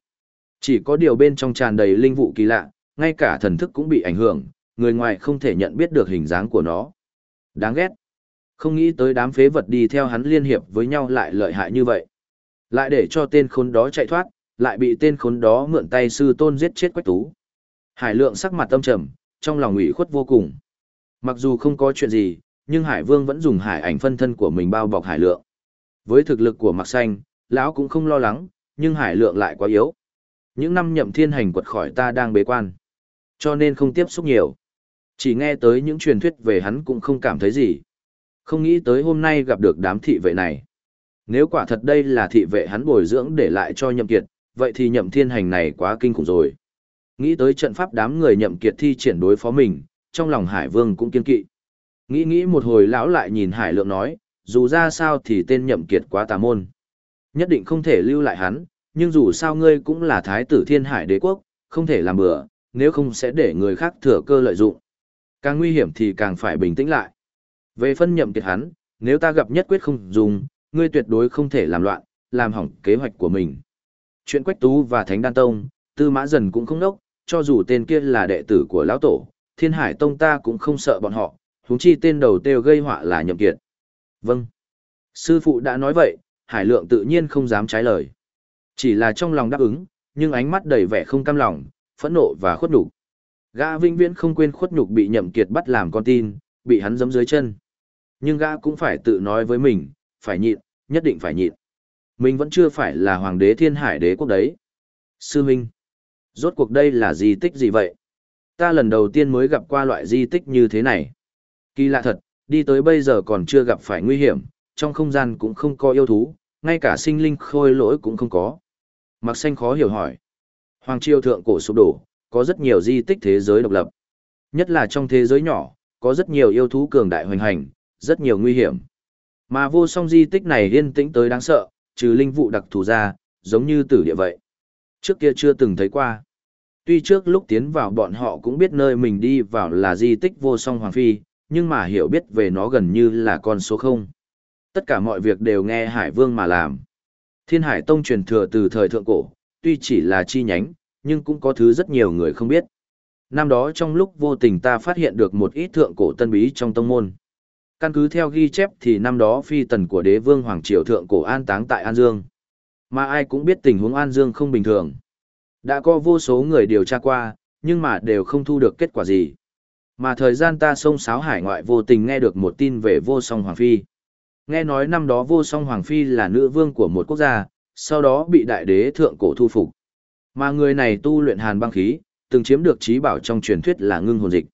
Chỉ có điều bên trong tràn đầy linh vụ kỳ lạ, ngay cả thần thức cũng bị ảnh hưởng, người ngoài không thể nhận biết được hình dáng của nó. Đáng ghét. Không nghĩ tới đám phế vật đi theo hắn liên hiệp với nhau lại lợi hại như vậy. Lại để cho tên khốn đó chạy thoát, lại bị tên khốn đó mượn tay sư tôn giết chết quách tú. Hải lượng sắc mặt tâm trầm, trong lòng ủy khuất vô cùng. Mặc dù không có chuyện gì, nhưng Hải Vương vẫn dùng hải ảnh phân thân của mình bao bọc Hải Lượng. Với thực lực của Mạc Xanh, lão cũng không lo lắng, nhưng Hải Lượng lại quá yếu. Những năm nhậm thiên hành quật khỏi ta đang bế quan, cho nên không tiếp xúc nhiều. Chỉ nghe tới những truyền thuyết về hắn cũng không cảm thấy gì. Không nghĩ tới hôm nay gặp được đám thị vệ này. Nếu quả thật đây là thị vệ hắn bồi dưỡng để lại cho nhậm kiệt, vậy thì nhậm thiên hành này quá kinh khủng rồi. Nghĩ tới trận pháp đám người nhậm kiệt thi triển đối phó mình, trong lòng Hải Vương cũng kiên kỵ. Nghĩ nghĩ một hồi lão lại nhìn Hải Lượng nói, dù ra sao thì tên nhậm kiệt quá tà môn. Nhất định không thể lưu lại hắn, nhưng dù sao ngươi cũng là thái tử thiên hải đế quốc, không thể làm bừa, nếu không sẽ để người khác thừa cơ lợi dụng. Càng nguy hiểm thì càng phải bình tĩnh lại. Về phân nhậm kiệt hắn, nếu ta gặp nhất quyết không dùng, ngươi tuyệt đối không thể làm loạn, làm hỏng kế hoạch của mình. Chuyện Quách Tú và Thánh Đan Tông, Tư Mã Dần cũng không nốc, cho dù tên kia là đệ tử của lão tổ, Thiên Hải Tông ta cũng không sợ bọn họ, huống chi tên đầu tiêu gây họa là nhậm kiệt. Vâng. Sư phụ đã nói vậy, Hải Lượng tự nhiên không dám trái lời. Chỉ là trong lòng đáp ứng, nhưng ánh mắt đầy vẻ không cam lòng, phẫn nộ và khuất nhục. Gã vĩnh viễn không quên khuất nhục bị nhậm kiệt bắt làm con tin, bị hắn giẫm dưới chân. Nhưng gã cũng phải tự nói với mình, phải nhịn, nhất định phải nhịn. Mình vẫn chưa phải là hoàng đế thiên hải đế quốc đấy. Sư Minh, rốt cuộc đây là di tích gì vậy? Ta lần đầu tiên mới gặp qua loại di tích như thế này. Kỳ lạ thật, đi tới bây giờ còn chưa gặp phải nguy hiểm, trong không gian cũng không có yêu thú, ngay cả sinh linh khôi lỗi cũng không có. Mặc xanh khó hiểu hỏi. Hoàng triều thượng cổ sụp đổ, có rất nhiều di tích thế giới độc lập. Nhất là trong thế giới nhỏ, có rất nhiều yêu thú cường đại hoành hành, rất nhiều nguy hiểm. Mà vô song di tích này yên tĩnh tới đáng sợ, trừ linh vụ đặc thù ra, giống như tử địa vậy. Trước kia chưa từng thấy qua. Tuy trước lúc tiến vào bọn họ cũng biết nơi mình đi vào là di tích vô song hoàng phi, nhưng mà hiểu biết về nó gần như là con số không. Tất cả mọi việc đều nghe Hải Vương mà làm. Thiên Hải Tông truyền thừa từ thời thượng cổ, tuy chỉ là chi nhánh, nhưng cũng có thứ rất nhiều người không biết. Năm đó trong lúc vô tình ta phát hiện được một ít thượng cổ tân bí trong tông môn. Căn cứ theo ghi chép thì năm đó phi tần của đế vương Hoàng Triều Thượng Cổ an táng tại An Dương. Mà ai cũng biết tình huống An Dương không bình thường. Đã có vô số người điều tra qua, nhưng mà đều không thu được kết quả gì. Mà thời gian ta sông sáo hải ngoại vô tình nghe được một tin về vô song Hoàng Phi. Nghe nói năm đó vô song Hoàng Phi là nữ vương của một quốc gia, sau đó bị đại đế thượng cổ thu phục. Mà người này tu luyện hàn băng khí, từng chiếm được trí bảo trong truyền thuyết là ngưng hồn dịch.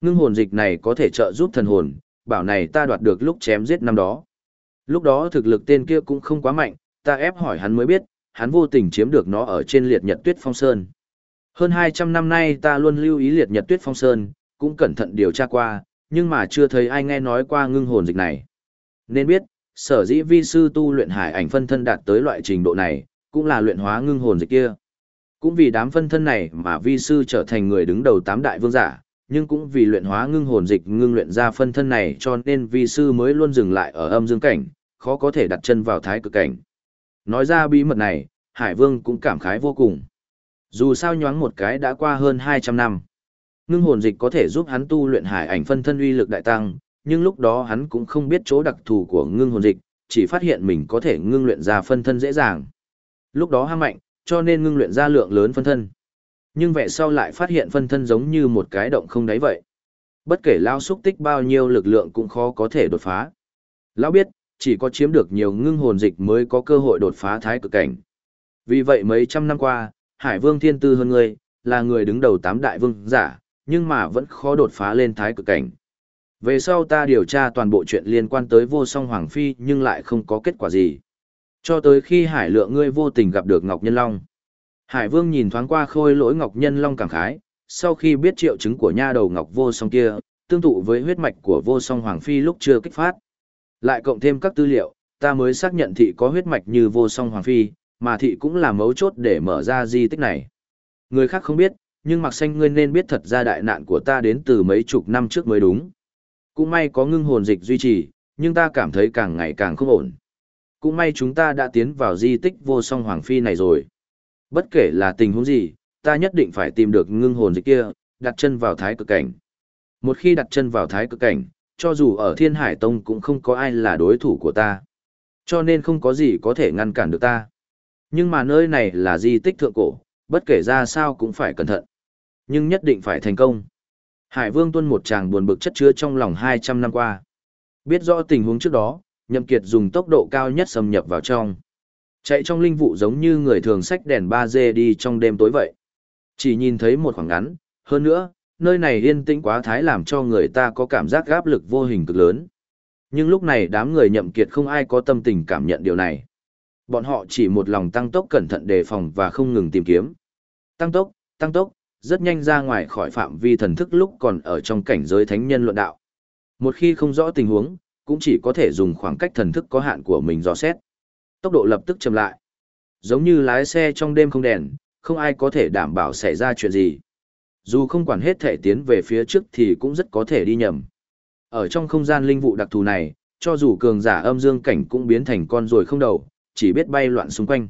Ngưng hồn dịch này có thể trợ giúp thần hồn, bảo này ta đoạt được lúc chém giết năm đó. Lúc đó thực lực tên kia cũng không quá mạnh, ta ép hỏi hắn mới biết, hắn vô tình chiếm được nó ở trên liệt nhật tuyết phong sơn. Hơn 200 năm nay ta luôn lưu ý liệt nhật tuyết phong sơn, cũng cẩn thận điều tra qua, nhưng mà chưa thấy ai nghe nói qua ngưng hồn dịch này. Nên biết, sở dĩ vi sư tu luyện hải ảnh phân thân đạt tới loại trình độ này, cũng là luyện hóa ngưng hồn dịch kia. Cũng vì đám phân thân này mà vi sư trở thành người đứng đầu tám đại vương giả, nhưng cũng vì luyện hóa ngưng hồn dịch ngưng luyện ra phân thân này cho nên vi sư mới luôn dừng lại ở âm dương cảnh, khó có thể đặt chân vào thái cực cảnh. Nói ra bí mật này, Hải Vương cũng cảm khái vô cùng. Dù sao nhoáng một cái đã qua hơn 200 năm. Ngưng hồn dịch có thể giúp hắn tu luyện hải ảnh phân thân uy lực đại tăng, nhưng lúc đó hắn cũng không biết chỗ đặc thù của ngưng hồn dịch, chỉ phát hiện mình có thể ngưng luyện ra phân thân dễ dàng. Lúc đó ham mạnh, cho nên ngưng luyện ra lượng lớn phân thân nhưng vẻ sau lại phát hiện phân thân giống như một cái động không đáy vậy. Bất kể lao xúc tích bao nhiêu lực lượng cũng khó có thể đột phá. Lão biết, chỉ có chiếm được nhiều ngưng hồn dịch mới có cơ hội đột phá thái cực cảnh. Vì vậy mấy trăm năm qua, Hải Vương Thiên Tư hơn người, là người đứng đầu tám đại vương giả, nhưng mà vẫn khó đột phá lên thái cực cảnh. Về sau ta điều tra toàn bộ chuyện liên quan tới vô song Hoàng Phi nhưng lại không có kết quả gì. Cho tới khi Hải Lượng ngươi vô tình gặp được Ngọc Nhân Long. Hải Vương nhìn thoáng qua khôi lỗi Ngọc Nhân Long cảm khái, sau khi biết triệu chứng của nha đầu Ngọc Vô Song kia, tương tự với huyết mạch của Vô Song Hoàng Phi lúc chưa kích phát. Lại cộng thêm các tư liệu, ta mới xác nhận thị có huyết mạch như Vô Song Hoàng Phi, mà thị cũng là mấu chốt để mở ra di tích này. Người khác không biết, nhưng mặc xanh ngươi nên biết thật ra đại nạn của ta đến từ mấy chục năm trước mới đúng. Cũng may có ngưng hồn dịch duy trì, nhưng ta cảm thấy càng ngày càng không ổn. Cũng may chúng ta đã tiến vào di tích vô song hoàng phi này rồi. Bất kể là tình huống gì, ta nhất định phải tìm được ngưng hồn dịch kia, đặt chân vào thái cực cảnh. Một khi đặt chân vào thái cực cảnh, cho dù ở thiên hải tông cũng không có ai là đối thủ của ta. Cho nên không có gì có thể ngăn cản được ta. Nhưng mà nơi này là di tích thượng cổ, bất kể ra sao cũng phải cẩn thận. Nhưng nhất định phải thành công. Hải vương tuân một chàng buồn bực chất chứa trong lòng 200 năm qua. Biết rõ tình huống trước đó, Nhậm Kiệt dùng tốc độ cao nhất xâm nhập vào trong. Chạy trong linh vụ giống như người thường xách đèn 3D đi trong đêm tối vậy. Chỉ nhìn thấy một khoảng ngắn, hơn nữa, nơi này yên tĩnh quá thái làm cho người ta có cảm giác gáp lực vô hình cực lớn. Nhưng lúc này đám người nhậm kiệt không ai có tâm tình cảm nhận điều này. Bọn họ chỉ một lòng tăng tốc cẩn thận đề phòng và không ngừng tìm kiếm. Tăng tốc, tăng tốc, rất nhanh ra ngoài khỏi phạm vi thần thức lúc còn ở trong cảnh giới thánh nhân luận đạo. Một khi không rõ tình huống, cũng chỉ có thể dùng khoảng cách thần thức có hạn của mình dò xét tốc độ lập tức chậm lại. Giống như lái xe trong đêm không đèn, không ai có thể đảm bảo xảy ra chuyện gì. Dù không quản hết thể tiến về phía trước thì cũng rất có thể đi nhầm. Ở trong không gian linh vụ đặc thù này, cho dù cường giả âm dương cảnh cũng biến thành con rồi không đầu, chỉ biết bay loạn xung quanh.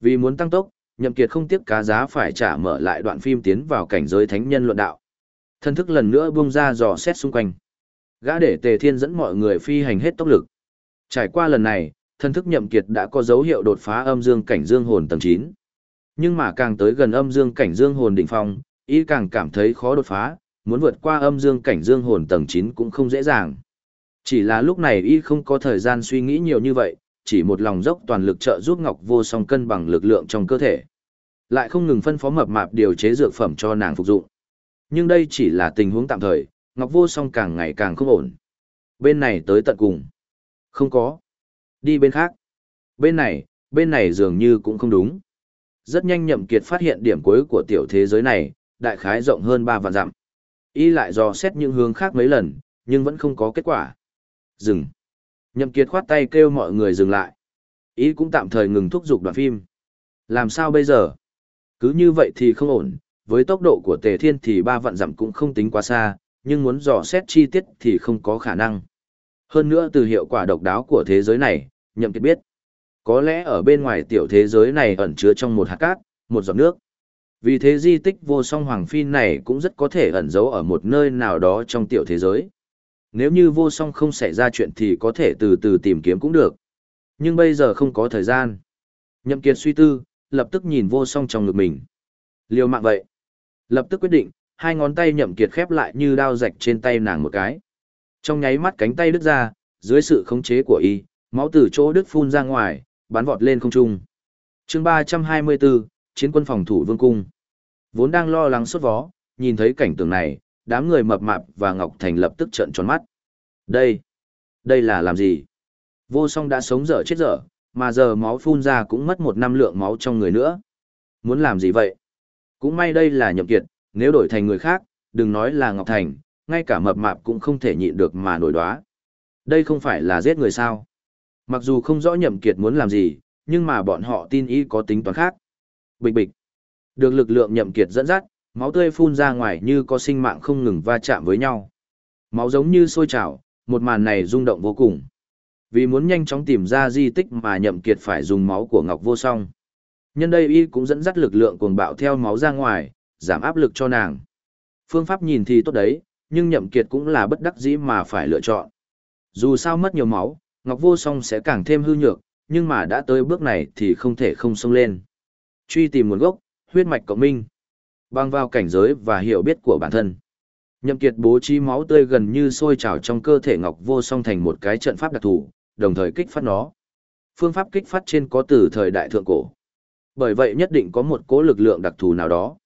Vì muốn tăng tốc, Nhậm Kiệt không tiếc cá giá phải trả mở lại đoạn phim tiến vào cảnh giới thánh nhân luận đạo. Thân thức lần nữa buông ra dò xét xung quanh. Gã để Tề Thiên dẫn mọi người phi hành hết tốc lực. Trải qua lần này, thân thức Nhậm Kiệt đã có dấu hiệu đột phá âm dương cảnh dương hồn tầng 9. Nhưng mà càng tới gần âm dương cảnh dương hồn đỉnh phong, y càng cảm thấy khó đột phá, muốn vượt qua âm dương cảnh dương hồn tầng 9 cũng không dễ dàng. Chỉ là lúc này y không có thời gian suy nghĩ nhiều như vậy, chỉ một lòng dốc toàn lực trợ giúp Ngọc Vô Song cân bằng lực lượng trong cơ thể. Lại không ngừng phân phó mập mạp điều chế dược phẩm cho nàng phục dụng. Nhưng đây chỉ là tình huống tạm thời, Ngọc Vô Song càng ngày càng không ổn. Bên này tới tận cùng. Không có. Đi bên khác. Bên này, bên này dường như cũng không đúng. Rất nhanh nhậm kiệt phát hiện điểm cuối của tiểu thế giới này, đại khái rộng hơn 3 vạn dặm. Y lại dò xét những hướng khác mấy lần, nhưng vẫn không có kết quả. Dừng. Nhậm Kiệt khoát tay kêu mọi người dừng lại. ý cũng tạm thời ngừng thúc giục đoạn phim. Làm sao bây giờ? Cứ như vậy thì không ổn, với tốc độ của Tề Thiên thì ba vạn dặm cũng không tính quá xa, nhưng muốn dò xét chi tiết thì không có khả năng. Hơn nữa từ hiệu quả độc đáo của thế giới này, Nhậm Kiệt biết. Có lẽ ở bên ngoài tiểu thế giới này ẩn chứa trong một hạt cát, một giọt nước. Vì thế di tích vô song hoàng phi này cũng rất có thể ẩn giấu ở một nơi nào đó trong tiểu thế giới. Nếu như vô song không xảy ra chuyện thì có thể từ từ tìm kiếm cũng được. Nhưng bây giờ không có thời gian. Nhậm Kiệt suy tư, lập tức nhìn vô song trong ngực mình. Liều mạng vậy. Lập tức quyết định, hai ngón tay Nhậm Kiệt khép lại như đao rạch trên tay nàng một cái. Trong nháy mắt cánh tay đứt ra, dưới sự khống chế của y, máu từ chỗ đứt phun ra ngoài, bắn vọt lên không trung. Chương 324, chiến quân phòng thủ vương cung. Vốn đang lo lắng sốt vó, nhìn thấy cảnh tượng này, đám người mập mạp và Ngọc Thành lập tức trợn tròn mắt. Đây, đây là làm gì? Vô song đã sống dở chết dở, mà giờ máu phun ra cũng mất một năm lượng máu trong người nữa. Muốn làm gì vậy? Cũng may đây là nhậm kiệt, nếu đổi thành người khác, đừng nói là Ngọc Thành, ngay cả mập mạp cũng không thể nhịn được mà nổi đoá. Đây không phải là giết người sao? Mặc dù không rõ nhậm kiệt muốn làm gì, nhưng mà bọn họ tin ý có tính toán khác. Bịch bịch. Được lực lượng nhậm kiệt dẫn dắt, máu tươi phun ra ngoài như có sinh mạng không ngừng va chạm với nhau. Máu giống như sôi trào, một màn này rung động vô cùng. Vì muốn nhanh chóng tìm ra di tích mà nhậm kiệt phải dùng máu của Ngọc Vô Song. Nhân đây y cũng dẫn dắt lực lượng cuồng bạo theo máu ra ngoài, giảm áp lực cho nàng. Phương pháp nhìn thì tốt đấy, nhưng nhậm kiệt cũng là bất đắc dĩ mà phải lựa chọn. Dù sao mất nhiều máu, Ngọc Vô Song sẽ càng thêm hư nhược, nhưng mà đã tới bước này thì không thể không xông lên. Truy tìm nguồn gốc, huyết mạch cộng minh. Bằng vào cảnh giới và hiểu biết của bản thân. Nhậm Kiệt bố trí máu tươi gần như sôi trào trong cơ thể Ngọc Vô Song thành một cái trận pháp đặc thù, đồng thời kích phát nó. Phương pháp kích phát trên có từ thời đại thượng cổ. Bởi vậy nhất định có một cố lực lượng đặc thù nào đó.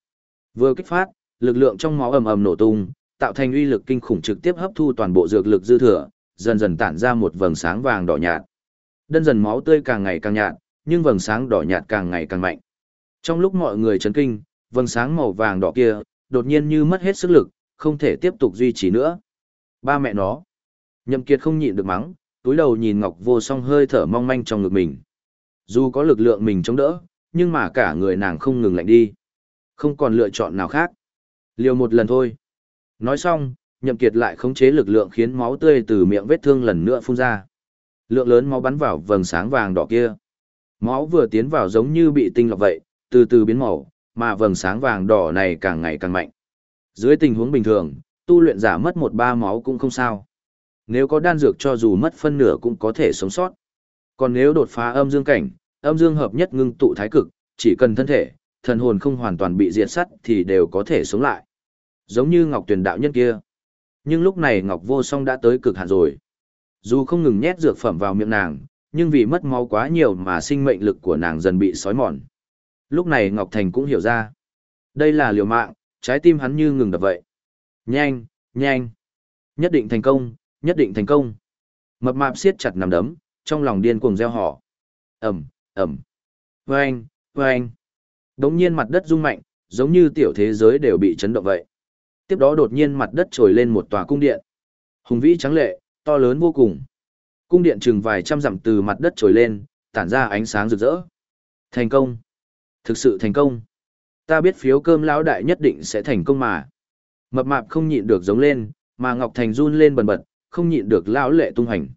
Vừa kích phát, lực lượng trong máu ầm ầm nổ tung, tạo thành uy lực kinh khủng trực tiếp hấp thu toàn bộ dược lực dư thừa, dần dần tản ra một vầng sáng vàng đỏ nhạt. Đơn dần máu tươi càng ngày càng nhạt, nhưng vầng sáng đỏ nhạt càng ngày càng mạnh. Trong lúc mọi người chấn kinh, vầng sáng màu vàng đỏ kia, đột nhiên như mất hết sức lực, không thể tiếp tục duy trì nữa. Ba mẹ nó. Nhậm Kiệt không nhịn được mắng, túi đầu nhìn Ngọc Vô Song hơi thở mong manh trong ngực mình. Dù có lực lượng mình chống đỡ, nhưng mà cả người nàng không ngừng lạnh đi. Không còn lựa chọn nào khác. Liều một lần thôi. Nói xong, Nhậm Kiệt lại khống chế lực lượng khiến máu tươi từ miệng vết thương lần nữa phun ra. Lượng lớn máu bắn vào vầng sáng vàng đỏ kia. Máu vừa tiến vào giống như bị tinh lọc vậy, từ từ biến màu, mà vầng sáng vàng đỏ này càng ngày càng mạnh. Dưới tình huống bình thường, tu luyện giả mất một ba máu cũng không sao. Nếu có đan dược cho dù mất phân nửa cũng có thể sống sót. Còn nếu đột phá âm dương cảnh, âm dương hợp nhất ngưng tụ thái cực, chỉ cần thân thể, thần hồn không hoàn toàn bị diệt sắt thì đều có thể sống lại. Giống như Ngọc Tuyền đạo nhân kia. Nhưng lúc này Ngọc Vô Song đã tới cực hạn rồi. Dù không ngừng nhét dược phẩm vào miệng nàng, nhưng vì mất máu quá nhiều mà sinh mệnh lực của nàng dần bị sói mòn. Lúc này Ngọc Thành cũng hiểu ra. Đây là liều mạng, trái tim hắn như ngừng đập vậy. Nhanh, nhanh. Nhất định thành công, nhất định thành công. Mập mạp siết chặt nằm đấm, trong lòng điên cuồng gieo họ. Ẩm, Ẩm. Vâng, vâng. Đống nhiên mặt đất rung mạnh, giống như tiểu thế giới đều bị chấn động vậy. Tiếp đó đột nhiên mặt đất trồi lên một tòa cung điện. Hùng vĩ trắng lệ, to lớn vô cùng. Cung điện chừng vài trăm dặm từ mặt đất trồi lên, tản ra ánh sáng rực rỡ. Thành công. Thực sự thành công. Ta biết phiếu cơm lão đại nhất định sẽ thành công mà. Mập mạp không nhịn được giống lên, mà Ngọc Thành run lên bần bật, không nhịn được lão lệ tung hành.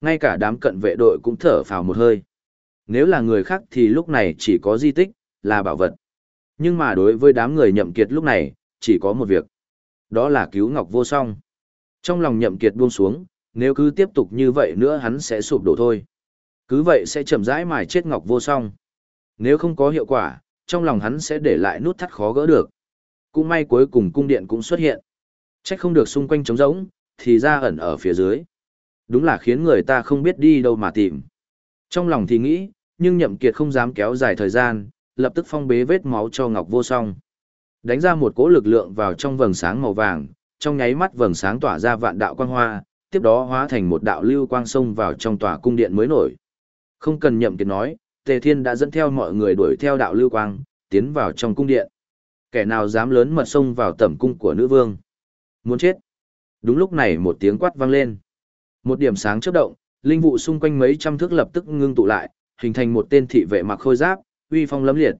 Ngay cả đám cận vệ đội cũng thở phào một hơi. Nếu là người khác thì lúc này chỉ có di tích, là bảo vật. Nhưng mà đối với đám người nhậm kiệt lúc này, chỉ có một việc. Đó là cứu Ngọc vô song. Trong lòng nhậm kiệt buông xuống, nếu cứ tiếp tục như vậy nữa hắn sẽ sụp đổ thôi. Cứ vậy sẽ chậm rãi mài chết Ngọc vô song. Nếu không có hiệu quả, trong lòng hắn sẽ để lại nút thắt khó gỡ được. Cũng may cuối cùng cung điện cũng xuất hiện. Trách không được xung quanh trống rỗng, thì ra ẩn ở phía dưới. Đúng là khiến người ta không biết đi đâu mà tìm. Trong lòng thì nghĩ, nhưng nhậm kiệt không dám kéo dài thời gian, lập tức phong bế vết máu cho Ngọc Vô Song. Đánh ra một cỗ lực lượng vào trong vầng sáng màu vàng, trong nháy mắt vầng sáng tỏa ra vạn đạo quang hoa, tiếp đó hóa thành một đạo lưu quang sông vào trong tòa cung điện mới nổi. Không cần nhậm kiệt nói, Tề Thiên đã dẫn theo mọi người đuổi theo đạo lưu quang, tiến vào trong cung điện. Kẻ nào dám lớn mật xông vào tẩm cung của nữ vương? Muốn chết. Đúng lúc này một tiếng quát vang lên. Một điểm sáng chớp động, linh vụ xung quanh mấy trăm thước lập tức ngưng tụ lại, hình thành một tên thị vệ mặc khôi giáp, uy phong lấm liệt.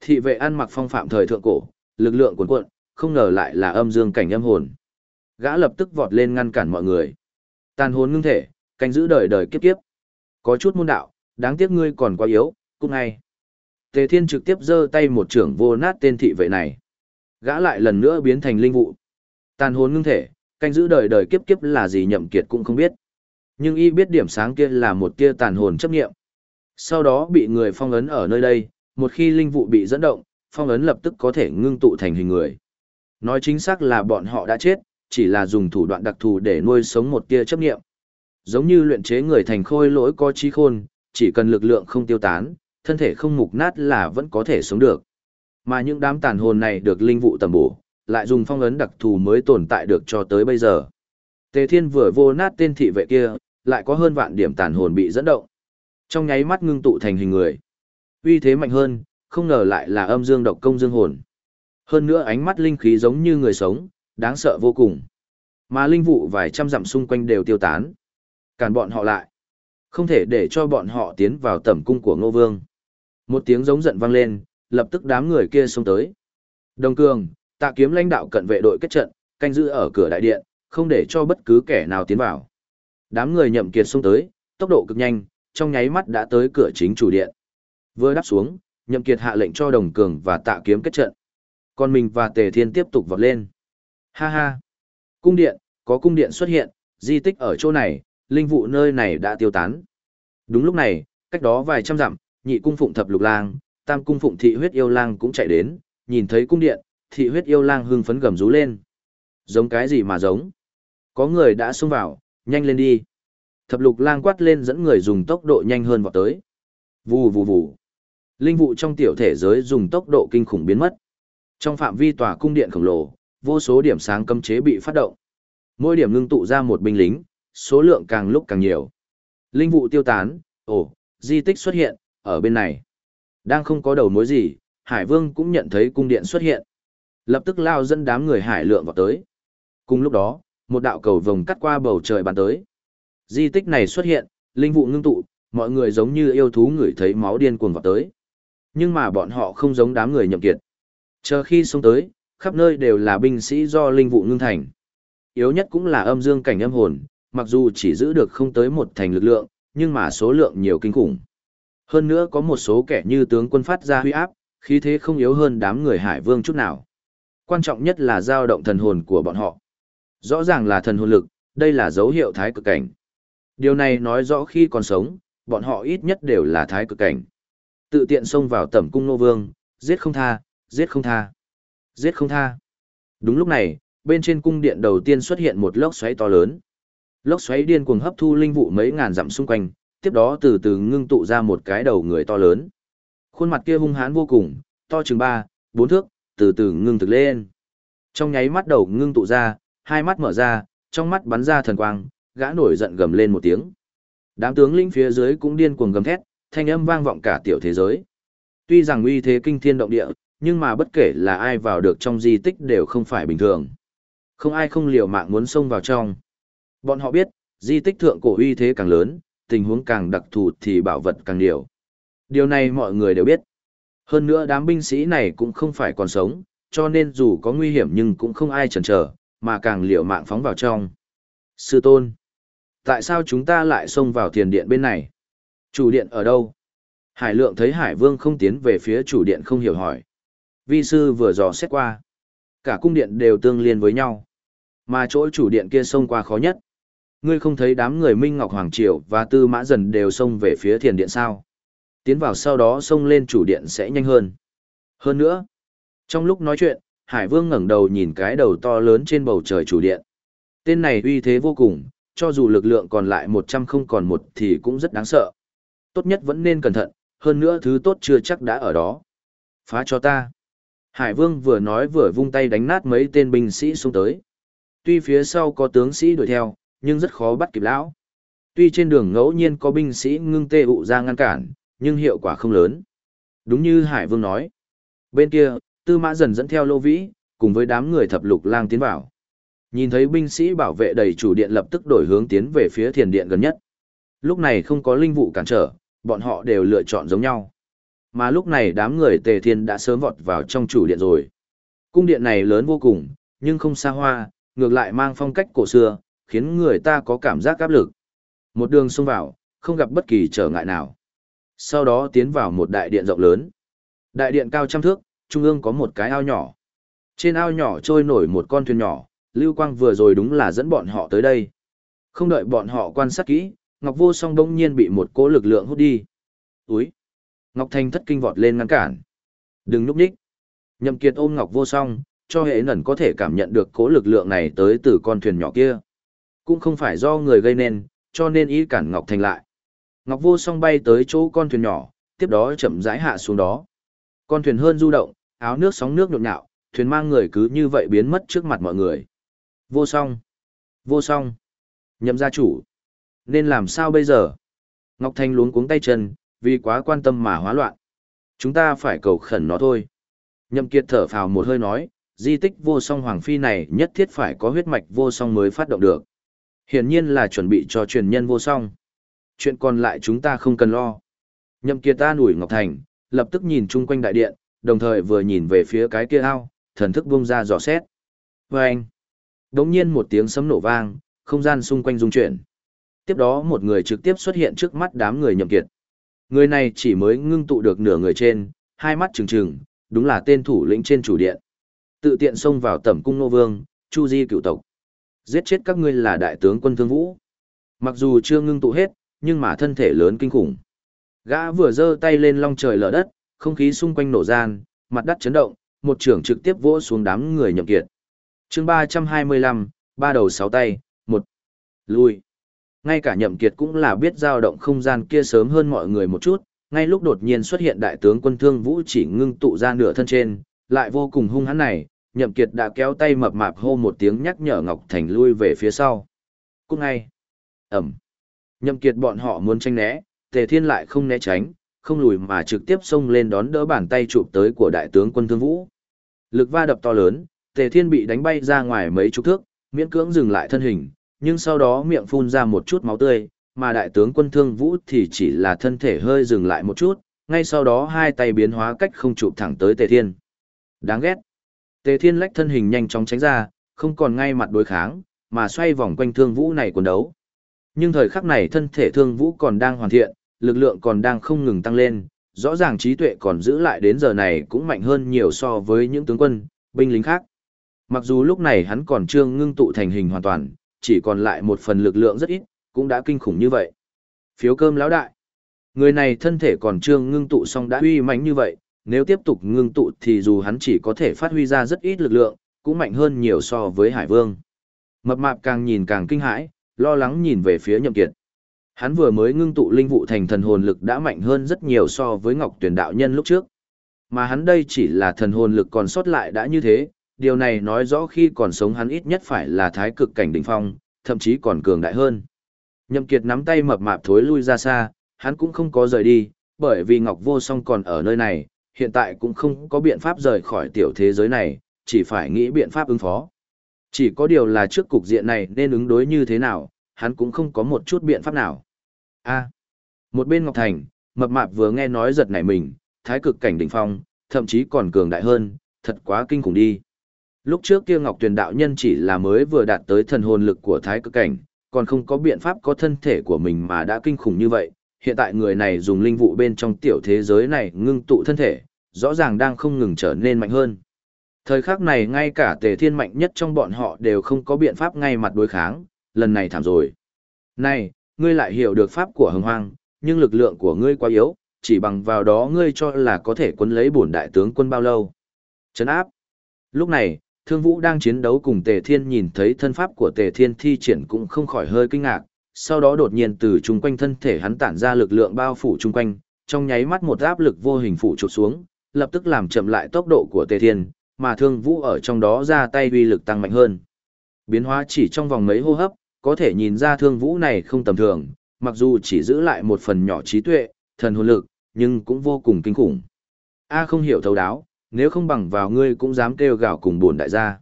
Thị vệ ăn mặc phong phạm thời thượng cổ, lực lượng cuồn cuộn, không ngờ lại là âm dương cảnh âm hồn. Gã lập tức vọt lên ngăn cản mọi người. Tàn hồn ngưng thể, canh giữ đời đời kiếp kiếp. Có chút môn đạo, đáng tiếc ngươi còn quá yếu, cũng ngay. Tề Thiên trực tiếp giơ tay một trưởng vô nát tên thị vệ này. Gã lại lần nữa biến thành linh vụ. Tàn hồn ngưng thể, canh giữ đời đời kiếp kiếp là gì nhậm kiệt cũng không biết. Nhưng y biết điểm sáng kia là một tia tàn hồn chấp nghiệm. Sau đó bị người phong ấn ở nơi đây, một khi linh vụ bị dẫn động, phong ấn lập tức có thể ngưng tụ thành hình người. Nói chính xác là bọn họ đã chết, chỉ là dùng thủ đoạn đặc thù để nuôi sống một tia chấp nghiệm. Giống như luyện chế người thành khôi lỗi có trí khôn, chỉ cần lực lượng không tiêu tán, thân thể không mục nát là vẫn có thể sống được. Mà những đám tàn hồn này được linh vụ tầm bổ, lại dùng phong ấn đặc thù mới tồn tại được cho tới bây giờ. Tề Thiên vừa vô nát tên thị vệ kia, lại có hơn vạn điểm tàn hồn bị dẫn động. Trong nháy mắt ngưng tụ thành hình người. Uy thế mạnh hơn, không ngờ lại là âm dương độc công dương hồn. Hơn nữa ánh mắt linh khí giống như người sống, đáng sợ vô cùng. Mà linh vụ vài trăm dặm xung quanh đều tiêu tán. Cản bọn họ lại. Không thể để cho bọn họ tiến vào tẩm cung của Ngô Vương. Một tiếng giống giận vang lên, lập tức đám người kia xông tới. Đồng Cường, tạ kiếm lãnh đạo cận vệ đội kết trận, canh giữ ở cửa đại điện, không để cho bất cứ kẻ nào tiến vào. Đám người nhậm kiệt xông tới, tốc độ cực nhanh, trong nháy mắt đã tới cửa chính chủ điện. Vừa đáp xuống, nhậm kiệt hạ lệnh cho đồng cường và tạ kiếm kết trận. Còn mình và tề thiên tiếp tục vọt lên. Ha ha! Cung điện, có cung điện xuất hiện, di tích ở chỗ này, linh vụ nơi này đã tiêu tán. Đúng lúc này, cách đó vài trăm dặm, nhị cung phụng thập lục lang, tam cung phụng thị huyết yêu lang cũng chạy đến, nhìn thấy cung điện, thị huyết yêu lang hưng phấn gầm rú lên. Giống cái gì mà giống? Có người đã xông vào, nhanh lên đi. Thập lục lang quát lên dẫn người dùng tốc độ nhanh hơn vào tới. Vù vù vù. Linh vụ trong tiểu thể giới dùng tốc độ kinh khủng biến mất. Trong phạm vi tòa cung điện khổng lồ, vô số điểm sáng cấm chế bị phát động. Mỗi điểm ngưng tụ ra một binh lính, số lượng càng lúc càng nhiều. Linh vụ tiêu tán, ồ, di tích xuất hiện, ở bên này. Đang không có đầu mối gì, Hải Vương cũng nhận thấy cung điện xuất hiện. Lập tức lao dẫn đám người hải lượng vào tới. Cùng lúc đó, một đạo cầu vồng cắt qua bầu trời bắn tới. Di tích này xuất hiện, linh vụ ngưng tụ, mọi người giống như yêu thú người thấy máu điên cuồng vào tới. Nhưng mà bọn họ không giống đám người nhậm kiệt. Chờ khi xuống tới, khắp nơi đều là binh sĩ do linh vụ ngưng thành. Yếu nhất cũng là âm dương cảnh âm hồn, mặc dù chỉ giữ được không tới một thành lực lượng, nhưng mà số lượng nhiều kinh khủng. Hơn nữa có một số kẻ như tướng quân phát ra huy áp, khí thế không yếu hơn đám người hải vương chút nào. Quan trọng nhất là dao động thần hồn của bọn họ. Rõ ràng là thần hồn lực, đây là dấu hiệu thái cực cảnh. Điều này nói rõ khi còn sống, bọn họ ít nhất đều là thái cực cảnh. Tự tiện xông vào tẩm cung nô vương, giết không tha, giết không tha, giết không tha. Đúng lúc này, bên trên cung điện đầu tiên xuất hiện một lốc xoáy to lớn. Lốc xoáy điên cuồng hấp thu linh vụ mấy ngàn dặm xung quanh, tiếp đó từ từ ngưng tụ ra một cái đầu người to lớn. Khuôn mặt kia hung hãn vô cùng, to chừng ba, bốn thước, từ từ ngưng thực lên. Trong nháy mắt đầu ngưng tụ ra, hai mắt mở ra, trong mắt bắn ra thần quang, gã nổi giận gầm lên một tiếng. Đám tướng lĩnh phía dưới cũng điên cuồng gầm thét, thanh âm vang vọng cả tiểu thế giới. Tuy rằng uy thế kinh thiên động địa, nhưng mà bất kể là ai vào được trong di tích đều không phải bình thường. Không ai không liều mạng muốn xông vào trong. Bọn họ biết, di tích thượng cổ uy thế càng lớn, tình huống càng đặc thù thì bảo vật càng nhiều. Điều này mọi người đều biết. Hơn nữa đám binh sĩ này cũng không phải còn sống, cho nên dù có nguy hiểm nhưng cũng không ai chần chờ, mà càng liều mạng phóng vào trong. Sư tôn, tại sao chúng ta lại xông vào thiền điện bên này? Chủ điện ở đâu? Hải lượng thấy Hải vương không tiến về phía chủ điện không hiểu hỏi. Vi sư vừa dò xét qua. Cả cung điện đều tương liên với nhau. Mà chỗ chủ điện kia xông qua khó nhất. Ngươi không thấy đám người Minh Ngọc Hoàng Triều và Tư Mã Dần đều xông về phía thiền điện sao? Tiến vào sau đó xông lên chủ điện sẽ nhanh hơn. Hơn nữa, trong lúc nói chuyện, Hải Vương ngẩng đầu nhìn cái đầu to lớn trên bầu trời chủ điện. Tên này uy thế vô cùng, cho dù lực lượng còn lại 100 không còn một thì cũng rất đáng sợ. Tốt nhất vẫn nên cẩn thận, hơn nữa thứ tốt chưa chắc đã ở đó. Phá cho ta. Hải Vương vừa nói vừa vung tay đánh nát mấy tên binh sĩ xuống tới. Tuy phía sau có tướng sĩ đuổi theo, nhưng rất khó bắt kịp lão. Tuy trên đường ngẫu nhiên có binh sĩ ngưng tê ụ ra ngăn cản, nhưng hiệu quả không lớn. Đúng như Hải Vương nói. Bên kia, Tư Mã dần dẫn theo Lô Vĩ, cùng với đám người thập lục lang tiến vào. Nhìn thấy binh sĩ bảo vệ đầy chủ điện lập tức đổi hướng tiến về phía thiền điện gần nhất. Lúc này không có linh vụ cản trở, bọn họ đều lựa chọn giống nhau. Mà lúc này đám người tề thiên đã sớm vọt vào trong chủ điện rồi. Cung điện này lớn vô cùng, nhưng không xa hoa, ngược lại mang phong cách cổ xưa, khiến người ta có cảm giác áp lực. Một đường xông vào, không gặp bất kỳ trở ngại nào. Sau đó tiến vào một đại điện rộng lớn. Đại điện cao trăm thước, trung ương có một cái ao nhỏ. Trên ao nhỏ trôi nổi một con thuyền nhỏ, Lưu Quang vừa rồi đúng là dẫn bọn họ tới đây. Không đợi bọn họ quan sát kỹ, Ngọc Vô Song bỗng nhiên bị một cỗ lực lượng hút đi. Úi! Ngọc Thanh thất kinh vọt lên ngăn cản. Đừng núp nhích. Nhậm Kiệt ôm Ngọc Vô Song, cho hệ nẩn có thể cảm nhận được cỗ lực lượng này tới từ con thuyền nhỏ kia. Cũng không phải do người gây nên, cho nên ý cản Ngọc Thanh lại. Ngọc Vô Song bay tới chỗ con thuyền nhỏ, tiếp đó chậm rãi hạ xuống đó. Con thuyền hơn du động, áo nước sóng nước nhộn nhạo, thuyền mang người cứ như vậy biến mất trước mặt mọi người. Vô Song, Vô Song, nhậm gia chủ. Nên làm sao bây giờ? Ngọc Thanh luống cuống tay chân, vì quá quan tâm mà hóa loạn. Chúng ta phải cầu khẩn nó thôi. Nhậm Kiệt thở phào một hơi nói, di tích vô song hoàng phi này nhất thiết phải có huyết mạch vô song mới phát động được. Hiển nhiên là chuẩn bị cho truyền nhân vô song. Chuyện còn lại chúng ta không cần lo. Nhậm Kiệt ta nủi Ngọc Thành, lập tức nhìn chung quanh đại điện, đồng thời vừa nhìn về phía cái kia ao, thần thức buông ra dò xét. Và anh, đống nhiên một tiếng sấm nổ vang, không gian xung quanh rung chuyển. Tiếp đó một người trực tiếp xuất hiện trước mắt đám người nhậm kiệt. Người này chỉ mới ngưng tụ được nửa người trên, hai mắt trừng trừng, đúng là tên thủ lĩnh trên chủ điện. Tự tiện xông vào tẩm cung nô vương, chu di cựu tộc. Giết chết các ngươi là đại tướng quân thương vũ. Mặc dù chưa ngưng tụ hết, nhưng mà thân thể lớn kinh khủng. Gã vừa giơ tay lên long trời lở đất, không khí xung quanh nổ gian, mặt đất chấn động, một trưởng trực tiếp vỗ xuống đám người nhậm kiệt. Chương 325, ba đầu sáu tay, một Lui. Ngay cả nhậm kiệt cũng là biết dao động không gian kia sớm hơn mọi người một chút, ngay lúc đột nhiên xuất hiện đại tướng quân thương vũ chỉ ngưng tụ ra nửa thân trên, lại vô cùng hung hãn này, nhậm kiệt đã kéo tay mập mạp hô một tiếng nhắc nhở Ngọc Thành lui về phía sau. Cũng ngay. Ẩm. Nhậm kiệt bọn họ muốn tranh né, tề thiên lại không né tránh, không lùi mà trực tiếp xông lên đón đỡ bàn tay chụp tới của đại tướng quân thương vũ. Lực va đập to lớn, tề thiên bị đánh bay ra ngoài mấy chục thước, miễn cưỡng dừng lại thân hình, nhưng sau đó miệng phun ra một chút máu tươi, mà đại tướng quân thương vũ thì chỉ là thân thể hơi dừng lại một chút, ngay sau đó hai tay biến hóa cách không chụp thẳng tới tề thiên. Đáng ghét. Tề thiên lách thân hình nhanh chóng tránh ra, không còn ngay mặt đối kháng, mà xoay vòng quanh thương vũ này quần đấu. Nhưng thời khắc này thân thể thương vũ còn đang hoàn thiện, lực lượng còn đang không ngừng tăng lên, rõ ràng trí tuệ còn giữ lại đến giờ này cũng mạnh hơn nhiều so với những tướng quân, binh lính khác. Mặc dù lúc này hắn còn chưa ngưng tụ thành hình hoàn toàn, chỉ còn lại một phần lực lượng rất ít, cũng đã kinh khủng như vậy. Phiếu cơm lão đại. Người này thân thể còn chưa ngưng tụ xong đã uy mạnh như vậy, nếu tiếp tục ngưng tụ thì dù hắn chỉ có thể phát huy ra rất ít lực lượng, cũng mạnh hơn nhiều so với Hải Vương. Mập mạp càng nhìn càng kinh hãi, lo lắng nhìn về phía nhậm kiệt. Hắn vừa mới ngưng tụ linh vụ thành thần hồn lực đã mạnh hơn rất nhiều so với Ngọc Tuyển đạo nhân lúc trước. Mà hắn đây chỉ là thần hồn lực còn sót lại đã như thế, điều này nói rõ khi còn sống hắn ít nhất phải là thái cực cảnh đỉnh phong, thậm chí còn cường đại hơn. Nhậm Kiệt nắm tay mập mạp thối lui ra xa, hắn cũng không có rời đi, bởi vì Ngọc Vô Song còn ở nơi này, hiện tại cũng không có biện pháp rời khỏi tiểu thế giới này, chỉ phải nghĩ biện pháp ứng phó. Chỉ có điều là trước cục diện này nên ứng đối như thế nào, hắn cũng không có một chút biện pháp nào. A. một bên Ngọc Thành, Mập mạp vừa nghe nói giật nảy mình, thái cực cảnh đỉnh phong, thậm chí còn cường đại hơn, thật quá kinh khủng đi. Lúc trước kia Ngọc Tuyền đạo nhân chỉ là mới vừa đạt tới thần hồn lực của thái cực cảnh, còn không có biện pháp có thân thể của mình mà đã kinh khủng như vậy. Hiện tại người này dùng linh vụ bên trong tiểu thế giới này ngưng tụ thân thể, rõ ràng đang không ngừng trở nên mạnh hơn. Thời khắc này ngay cả tề thiên mạnh nhất trong bọn họ đều không có biện pháp ngay mặt đối kháng, lần này thảm rồi. Này, ngươi lại hiểu được pháp của hồng hoang, nhưng lực lượng của ngươi quá yếu, chỉ bằng vào đó ngươi cho là có thể quân lấy bổn đại tướng quân bao lâu. Chấn áp. Lúc này, Thương Vũ đang chiến đấu cùng Tề Thiên nhìn thấy thân pháp của Tề Thiên thi triển cũng không khỏi hơi kinh ngạc, sau đó đột nhiên từ chung quanh thân thể hắn tản ra lực lượng bao phủ chung quanh, trong nháy mắt một áp lực vô hình phủ chụp xuống, lập tức làm chậm lại tốc độ của Tề Thiên, mà Thương Vũ ở trong đó ra tay uy lực tăng mạnh hơn. Biến hóa chỉ trong vòng mấy hô hấp, có thể nhìn ra Thương Vũ này không tầm thường, mặc dù chỉ giữ lại một phần nhỏ trí tuệ, thần hồn lực, nhưng cũng vô cùng kinh khủng. A không hiểu thấu đáo, nếu không bằng vào ngươi cũng dám kêu gào cùng buồn đại gia.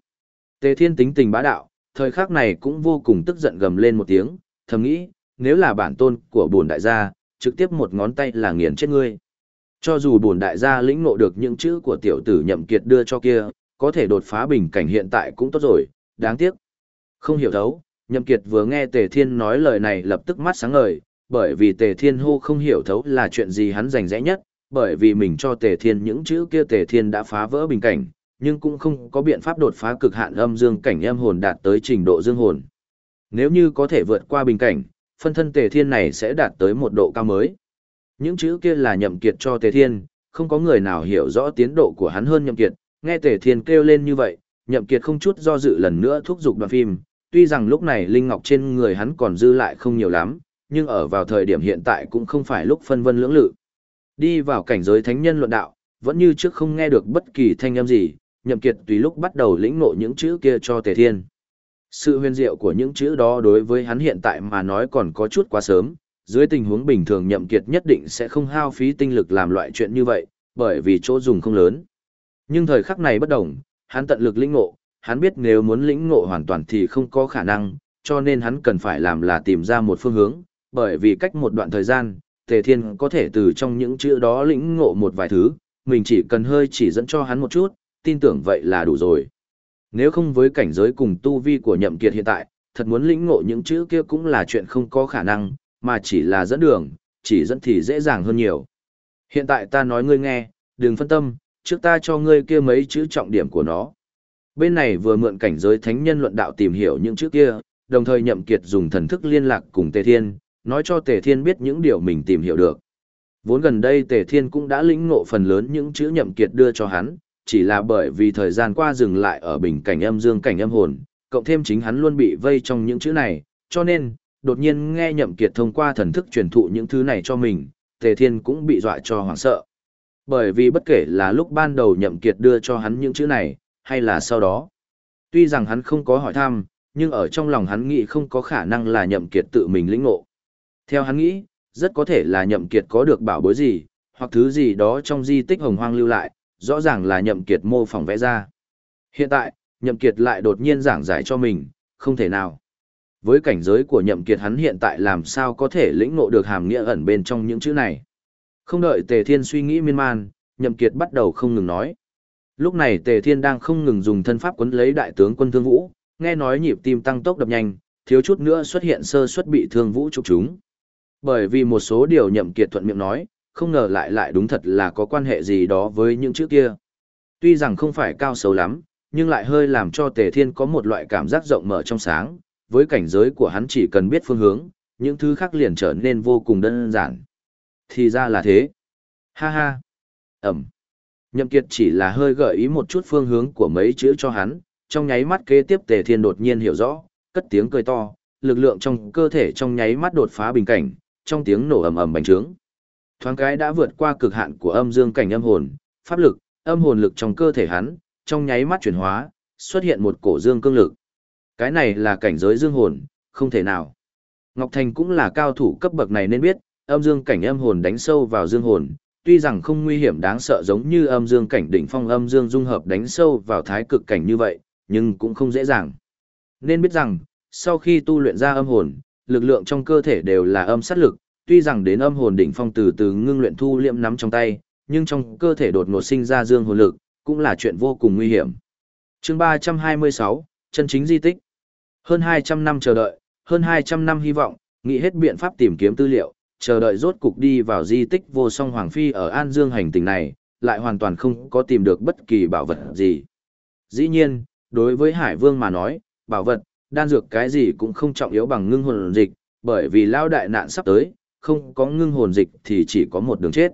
Tề Thiên tính tình bá đạo, thời khắc này cũng vô cùng tức giận gầm lên một tiếng, thầm nghĩ, nếu là bản tôn của bổn đại gia, trực tiếp một ngón tay là nghiền chết ngươi. Cho dù bổn đại gia lĩnh ngộ được những chữ của tiểu tử nhậm kiệt đưa cho kia, có thể đột phá bình cảnh hiện tại cũng tốt rồi, đáng tiếc. Không hiểu thấu, nhậm kiệt vừa nghe Tề Thiên nói lời này lập tức mắt sáng ngời, bởi vì Tề Thiên hô không hiểu thấu là chuyện gì hắn rành rẽ nhất, bởi vì mình cho Tề Thiên những chữ kia Tề Thiên đã phá vỡ bình cảnh, nhưng cũng không có biện pháp đột phá cực hạn âm dương cảnh em hồn đạt tới trình độ dương hồn. Nếu như có thể vượt qua bình cảnh, phân thân Tề Thiên này sẽ đạt tới một độ cao mới. Những chữ kia là nhậm kiệt cho Tề Thiên, không có người nào hiểu rõ tiến độ của hắn hơn nhậm kiệt, nghe Tề Thiên kêu lên như vậy, nhậm kiệt không chút do dự lần nữa thúc giục đoàn phim, tuy rằng lúc này linh ngọc trên người hắn còn dư lại không nhiều lắm, nhưng ở vào thời điểm hiện tại cũng không phải lúc phân vân lưỡng lự. Đi vào cảnh giới thánh nhân luận đạo, vẫn như trước không nghe được bất kỳ thanh âm gì, nhậm kiệt tùy lúc bắt đầu lĩnh ngộ những chữ kia cho tề thiên. Sự huyền diệu của những chữ đó đối với hắn hiện tại mà nói còn có chút quá sớm, dưới tình huống bình thường nhậm kiệt nhất định sẽ không hao phí tinh lực làm loại chuyện như vậy, bởi vì chỗ dùng không lớn. Nhưng thời khắc này bất đồng, hắn tận lực lĩnh ngộ, hắn biết nếu muốn lĩnh ngộ hoàn toàn thì không có khả năng, cho nên hắn cần phải làm là tìm ra một phương hướng, bởi vì cách một đoạn thời gian, Tề Thiên có thể từ trong những chữ đó lĩnh ngộ một vài thứ, mình chỉ cần hơi chỉ dẫn cho hắn một chút, tin tưởng vậy là đủ rồi. Nếu không với cảnh giới cùng tu vi của nhậm kiệt hiện tại, thật muốn lĩnh ngộ những chữ kia cũng là chuyện không có khả năng, mà chỉ là dẫn đường, chỉ dẫn thì dễ dàng hơn nhiều. Hiện tại ta nói ngươi nghe, đừng phân tâm, trước ta cho ngươi kia mấy chữ trọng điểm của nó. Bên này vừa mượn cảnh giới thánh nhân luận đạo tìm hiểu những chữ kia, đồng thời nhậm kiệt dùng thần thức liên lạc cùng Tề Thiên, nói cho Tề Thiên biết những điều mình tìm hiểu được. Vốn gần đây Tề Thiên cũng đã lĩnh ngộ phần lớn những chữ nhậm kiệt đưa cho hắn, chỉ là bởi vì thời gian qua dừng lại ở bình cảnh âm dương cảnh âm hồn, cộng thêm chính hắn luôn bị vây trong những chữ này, cho nên, đột nhiên nghe nhậm kiệt thông qua thần thức truyền thụ những thứ này cho mình, Tề Thiên cũng bị dọa cho hoảng sợ. Bởi vì bất kể là lúc ban đầu nhậm kiệt đưa cho hắn những chữ này, hay là sau đó. Tuy rằng hắn không có hỏi thăm, nhưng ở trong lòng hắn nghĩ không có khả năng là nhậm kiệt tự mình lĩnh ngộ. Theo hắn nghĩ, rất có thể là nhậm kiệt có được bảo bối gì, hoặc thứ gì đó trong di tích hồng hoang lưu lại, rõ ràng là nhậm kiệt mô phỏng vẽ ra. Hiện tại, nhậm kiệt lại đột nhiên giảng giải cho mình, không thể nào. Với cảnh giới của nhậm kiệt hắn hiện tại làm sao có thể lĩnh ngộ được hàm nghĩa ẩn bên trong những chữ này. Không đợi Tề Thiên suy nghĩ miên man, nhậm kiệt bắt đầu không ngừng nói. Lúc này Tề Thiên đang không ngừng dùng thân pháp quấn lấy đại tướng quân Thương Vũ, nghe nói nhịp tim tăng tốc đập nhanh, thiếu chút nữa xuất hiện sơ suất bị Thương Vũ chụp chúng. Bởi vì một số điều nhậm kiệt thuận miệng nói, không ngờ lại lại đúng thật là có quan hệ gì đó với những chữ kia. Tuy rằng không phải cao xấu lắm, nhưng lại hơi làm cho Tề Thiên có một loại cảm giác rộng mở trong sáng, với cảnh giới của hắn chỉ cần biết phương hướng, những thứ khác liền trở nên vô cùng đơn giản. Thì ra là thế. Ha ha. Ẩm. Nhậm Kiệt chỉ là hơi gợi ý một chút phương hướng của mấy chữ cho hắn, trong nháy mắt kế tiếp Tề Thiên đột nhiên hiểu rõ, cất tiếng cười to, lực lượng trong cơ thể trong nháy mắt đột phá bình cảnh, trong tiếng nổ ầm ầm bành trướng. Thoáng cái đã vượt qua cực hạn của âm dương cảnh âm hồn, pháp lực, âm hồn lực trong cơ thể hắn, trong nháy mắt chuyển hóa, xuất hiện một cổ dương cương lực. Cái này là cảnh giới dương hồn, không thể nào. Ngọc Thành cũng là cao thủ cấp bậc này nên biết, âm dương cảnh âm hồn đánh sâu vào dương hồn, tuy rằng không nguy hiểm đáng sợ giống như âm dương cảnh đỉnh phong âm dương dung hợp đánh sâu vào thái cực cảnh như vậy, nhưng cũng không dễ dàng. Nên biết rằng, sau khi tu luyện ra âm hồn, lực lượng trong cơ thể đều là âm sát lực, tuy rằng đến âm hồn đỉnh phong từ từ ngưng luyện thu liệm nắm trong tay, nhưng trong cơ thể đột ngột sinh ra dương hồn lực, cũng là chuyện vô cùng nguy hiểm. Chương 326, chân chính di tích. Hơn 200 năm chờ đợi, hơn 200 năm hy vọng, nghĩ hết biện pháp tìm kiếm tư liệu, chờ đợi rốt cục đi vào di tích vô song Hoàng Phi ở An Dương hành tinh này, lại hoàn toàn không có tìm được bất kỳ bảo vật gì. Dĩ nhiên, đối với Hải Vương mà nói, bảo vật, đan dược cái gì cũng không trọng yếu bằng ngưng hồn dịch, bởi vì lao đại nạn sắp tới, không có ngưng hồn dịch thì chỉ có một đường chết.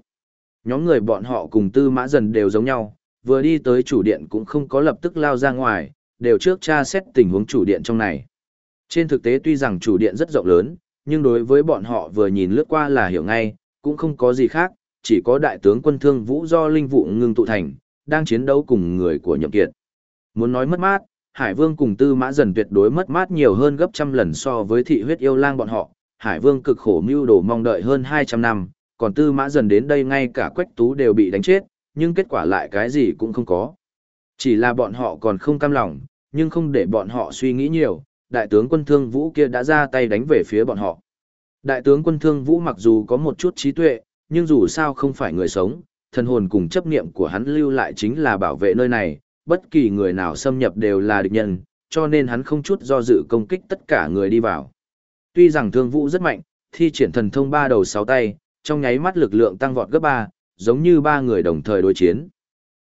Nhóm người bọn họ cùng tư mã dần đều giống nhau, vừa đi tới chủ điện cũng không có lập tức lao ra ngoài, đều trước tra xét tình huống chủ điện trong này. Trên thực tế tuy rằng chủ điện rất rộng lớn, nhưng đối với bọn họ vừa nhìn lướt qua là hiểu ngay, cũng không có gì khác, chỉ có đại tướng quân thương vũ do linh vụ ngưng tụ thành, đang chiến đấu cùng người của nhậm kiệt. Muốn nói mất mát, Hải Vương cùng Tư Mã Dần tuyệt đối mất mát nhiều hơn gấp trăm lần so với thị huyết yêu lang bọn họ. Hải Vương cực khổ mưu đồ mong đợi hơn 200 năm, còn Tư Mã Dần đến đây ngay cả Quách Tú đều bị đánh chết, nhưng kết quả lại cái gì cũng không có. Chỉ là bọn họ còn không cam lòng, nhưng không để bọn họ suy nghĩ nhiều, đại tướng quân thương vũ kia đã ra tay đánh về phía bọn họ. Đại tướng quân thương vũ mặc dù có một chút trí tuệ, nhưng dù sao không phải người sống, thần hồn cùng chấp niệm của hắn lưu lại chính là bảo vệ nơi này, bất kỳ người nào xâm nhập đều là địch nhân, cho nên hắn không chút do dự công kích tất cả người đi vào. Tuy rằng thương vũ rất mạnh, thi triển thần thông ba đầu sáu tay, trong nháy mắt lực lượng tăng vọt gấp ba, giống như ba người đồng thời đối chiến.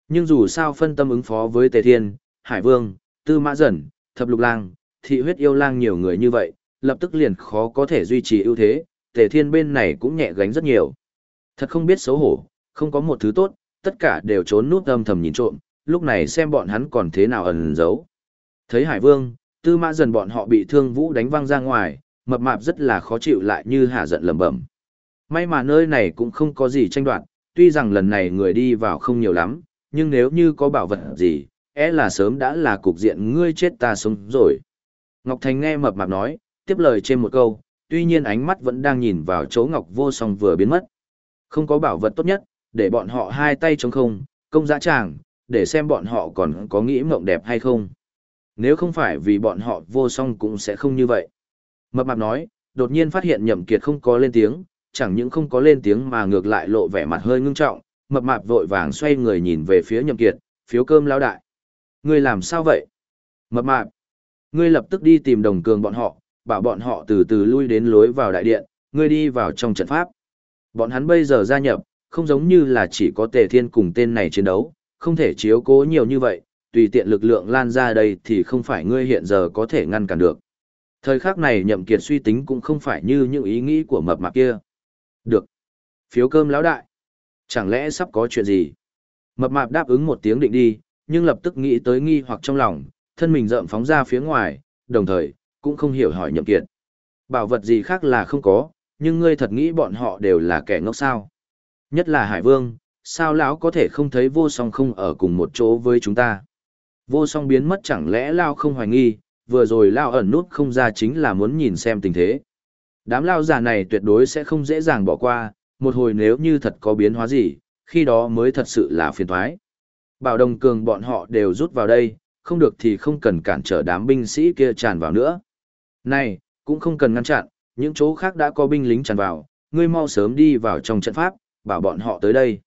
Nhưng dù sao phân tâm ứng phó với Tề Thiên, Hải Vương, Tư Mã Dần, Thập Lục Lang, Thị huyết yêu lang nhiều người như vậy, lập tức liền khó có thể duy trì ưu thế, Tề Thiên bên này cũng nhẹ gánh rất nhiều. Thật không biết xấu hổ, không có một thứ tốt, tất cả đều trốn nút âm thầm nhìn trộm, lúc này xem bọn hắn còn thế nào ẩn giấu. Thấy Hải Vương, Tư Mã Dần bọn họ bị thương vũ đánh văng ra ngoài, mập mạp rất là khó chịu lại như hạ giận lẩm bẩm. May mà nơi này cũng không có gì tranh đoạt, tuy rằng lần này người đi vào không nhiều lắm, nhưng nếu như có bảo vật gì, é e là sớm đã là cục diện ngươi chết ta sống rồi. Ngọc Thành nghe mập mạp nói, tiếp lời trên một câu, tuy nhiên ánh mắt vẫn đang nhìn vào chỗ Ngọc Vô Song vừa biến mất. Không có bảo vật tốt nhất, để bọn họ hai tay trống không, công dã tràng, để xem bọn họ còn có nghĩ mộng đẹp hay không. Nếu không phải vì bọn họ vô song cũng sẽ không như vậy. Mập mạp nói, đột nhiên phát hiện nhậm kiệt không có lên tiếng, chẳng những không có lên tiếng mà ngược lại lộ vẻ mặt hơi ngưng trọng, mập mạp vội vàng xoay người nhìn về phía nhậm kiệt, phiếu cơm lão đại. Ngươi làm sao vậy? Mập mạp, ngươi lập tức đi tìm đồng cường bọn họ, bảo bọn họ từ từ lui đến lối vào đại điện, ngươi đi vào trong trận pháp. Bọn hắn bây giờ gia nhập, không giống như là chỉ có tề thiên cùng tên này chiến đấu, không thể chiếu cố nhiều như vậy, tùy tiện lực lượng lan ra đây thì không phải ngươi hiện giờ có thể ngăn cản được. Thời khắc này nhậm kiệt suy tính cũng không phải như những ý nghĩ của mập mạp kia. Được. Phiếu cơm lão đại. Chẳng lẽ sắp có chuyện gì? Mập mạp đáp ứng một tiếng định đi, nhưng lập tức nghĩ tới nghi hoặc trong lòng, thân mình rậm phóng ra phía ngoài, đồng thời, cũng không hiểu hỏi nhậm kiệt. Bảo vật gì khác là không có, nhưng ngươi thật nghĩ bọn họ đều là kẻ ngốc sao. Nhất là Hải Vương, sao lão có thể không thấy vô song không ở cùng một chỗ với chúng ta. Vô song biến mất chẳng lẽ lão không hoài nghi, vừa rồi lao ẩn nút không ra chính là muốn nhìn xem tình thế. Đám lao già này tuyệt đối sẽ không dễ dàng bỏ qua, một hồi nếu như thật có biến hóa gì, khi đó mới thật sự là phiền thoái. Bảo đồng cường bọn họ đều rút vào đây, không được thì không cần cản trở đám binh sĩ kia tràn vào nữa. Này, cũng không cần ngăn chặn, những chỗ khác đã có binh lính tràn vào, ngươi mau sớm đi vào trong trận pháp, bảo bọn họ tới đây.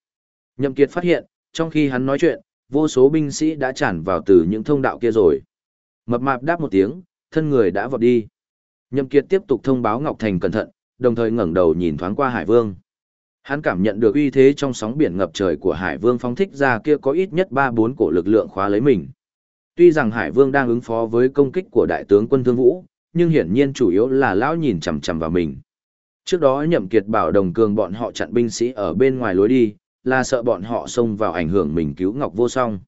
Nhậm Kiệt phát hiện, trong khi hắn nói chuyện, vô số binh sĩ đã tràn vào từ những thông đạo kia rồi. Mập mạp đáp một tiếng, thân người đã vọt đi. Nhậm Kiệt tiếp tục thông báo Ngọc Thành cẩn thận, đồng thời ngẩng đầu nhìn thoáng qua Hải Vương. Hắn cảm nhận được uy thế trong sóng biển ngập trời của Hải Vương phóng thích ra kia có ít nhất 3-4 cổ lực lượng khóa lấy mình. Tuy rằng Hải Vương đang ứng phó với công kích của đại tướng quân Thương Vũ, nhưng hiển nhiên chủ yếu là lão nhìn chằm chằm vào mình. Trước đó Nhậm Kiệt bảo Đồng Cường bọn họ chặn binh sĩ ở bên ngoài lối đi, là sợ bọn họ xông vào ảnh hưởng mình cứu Ngọc Vô Song.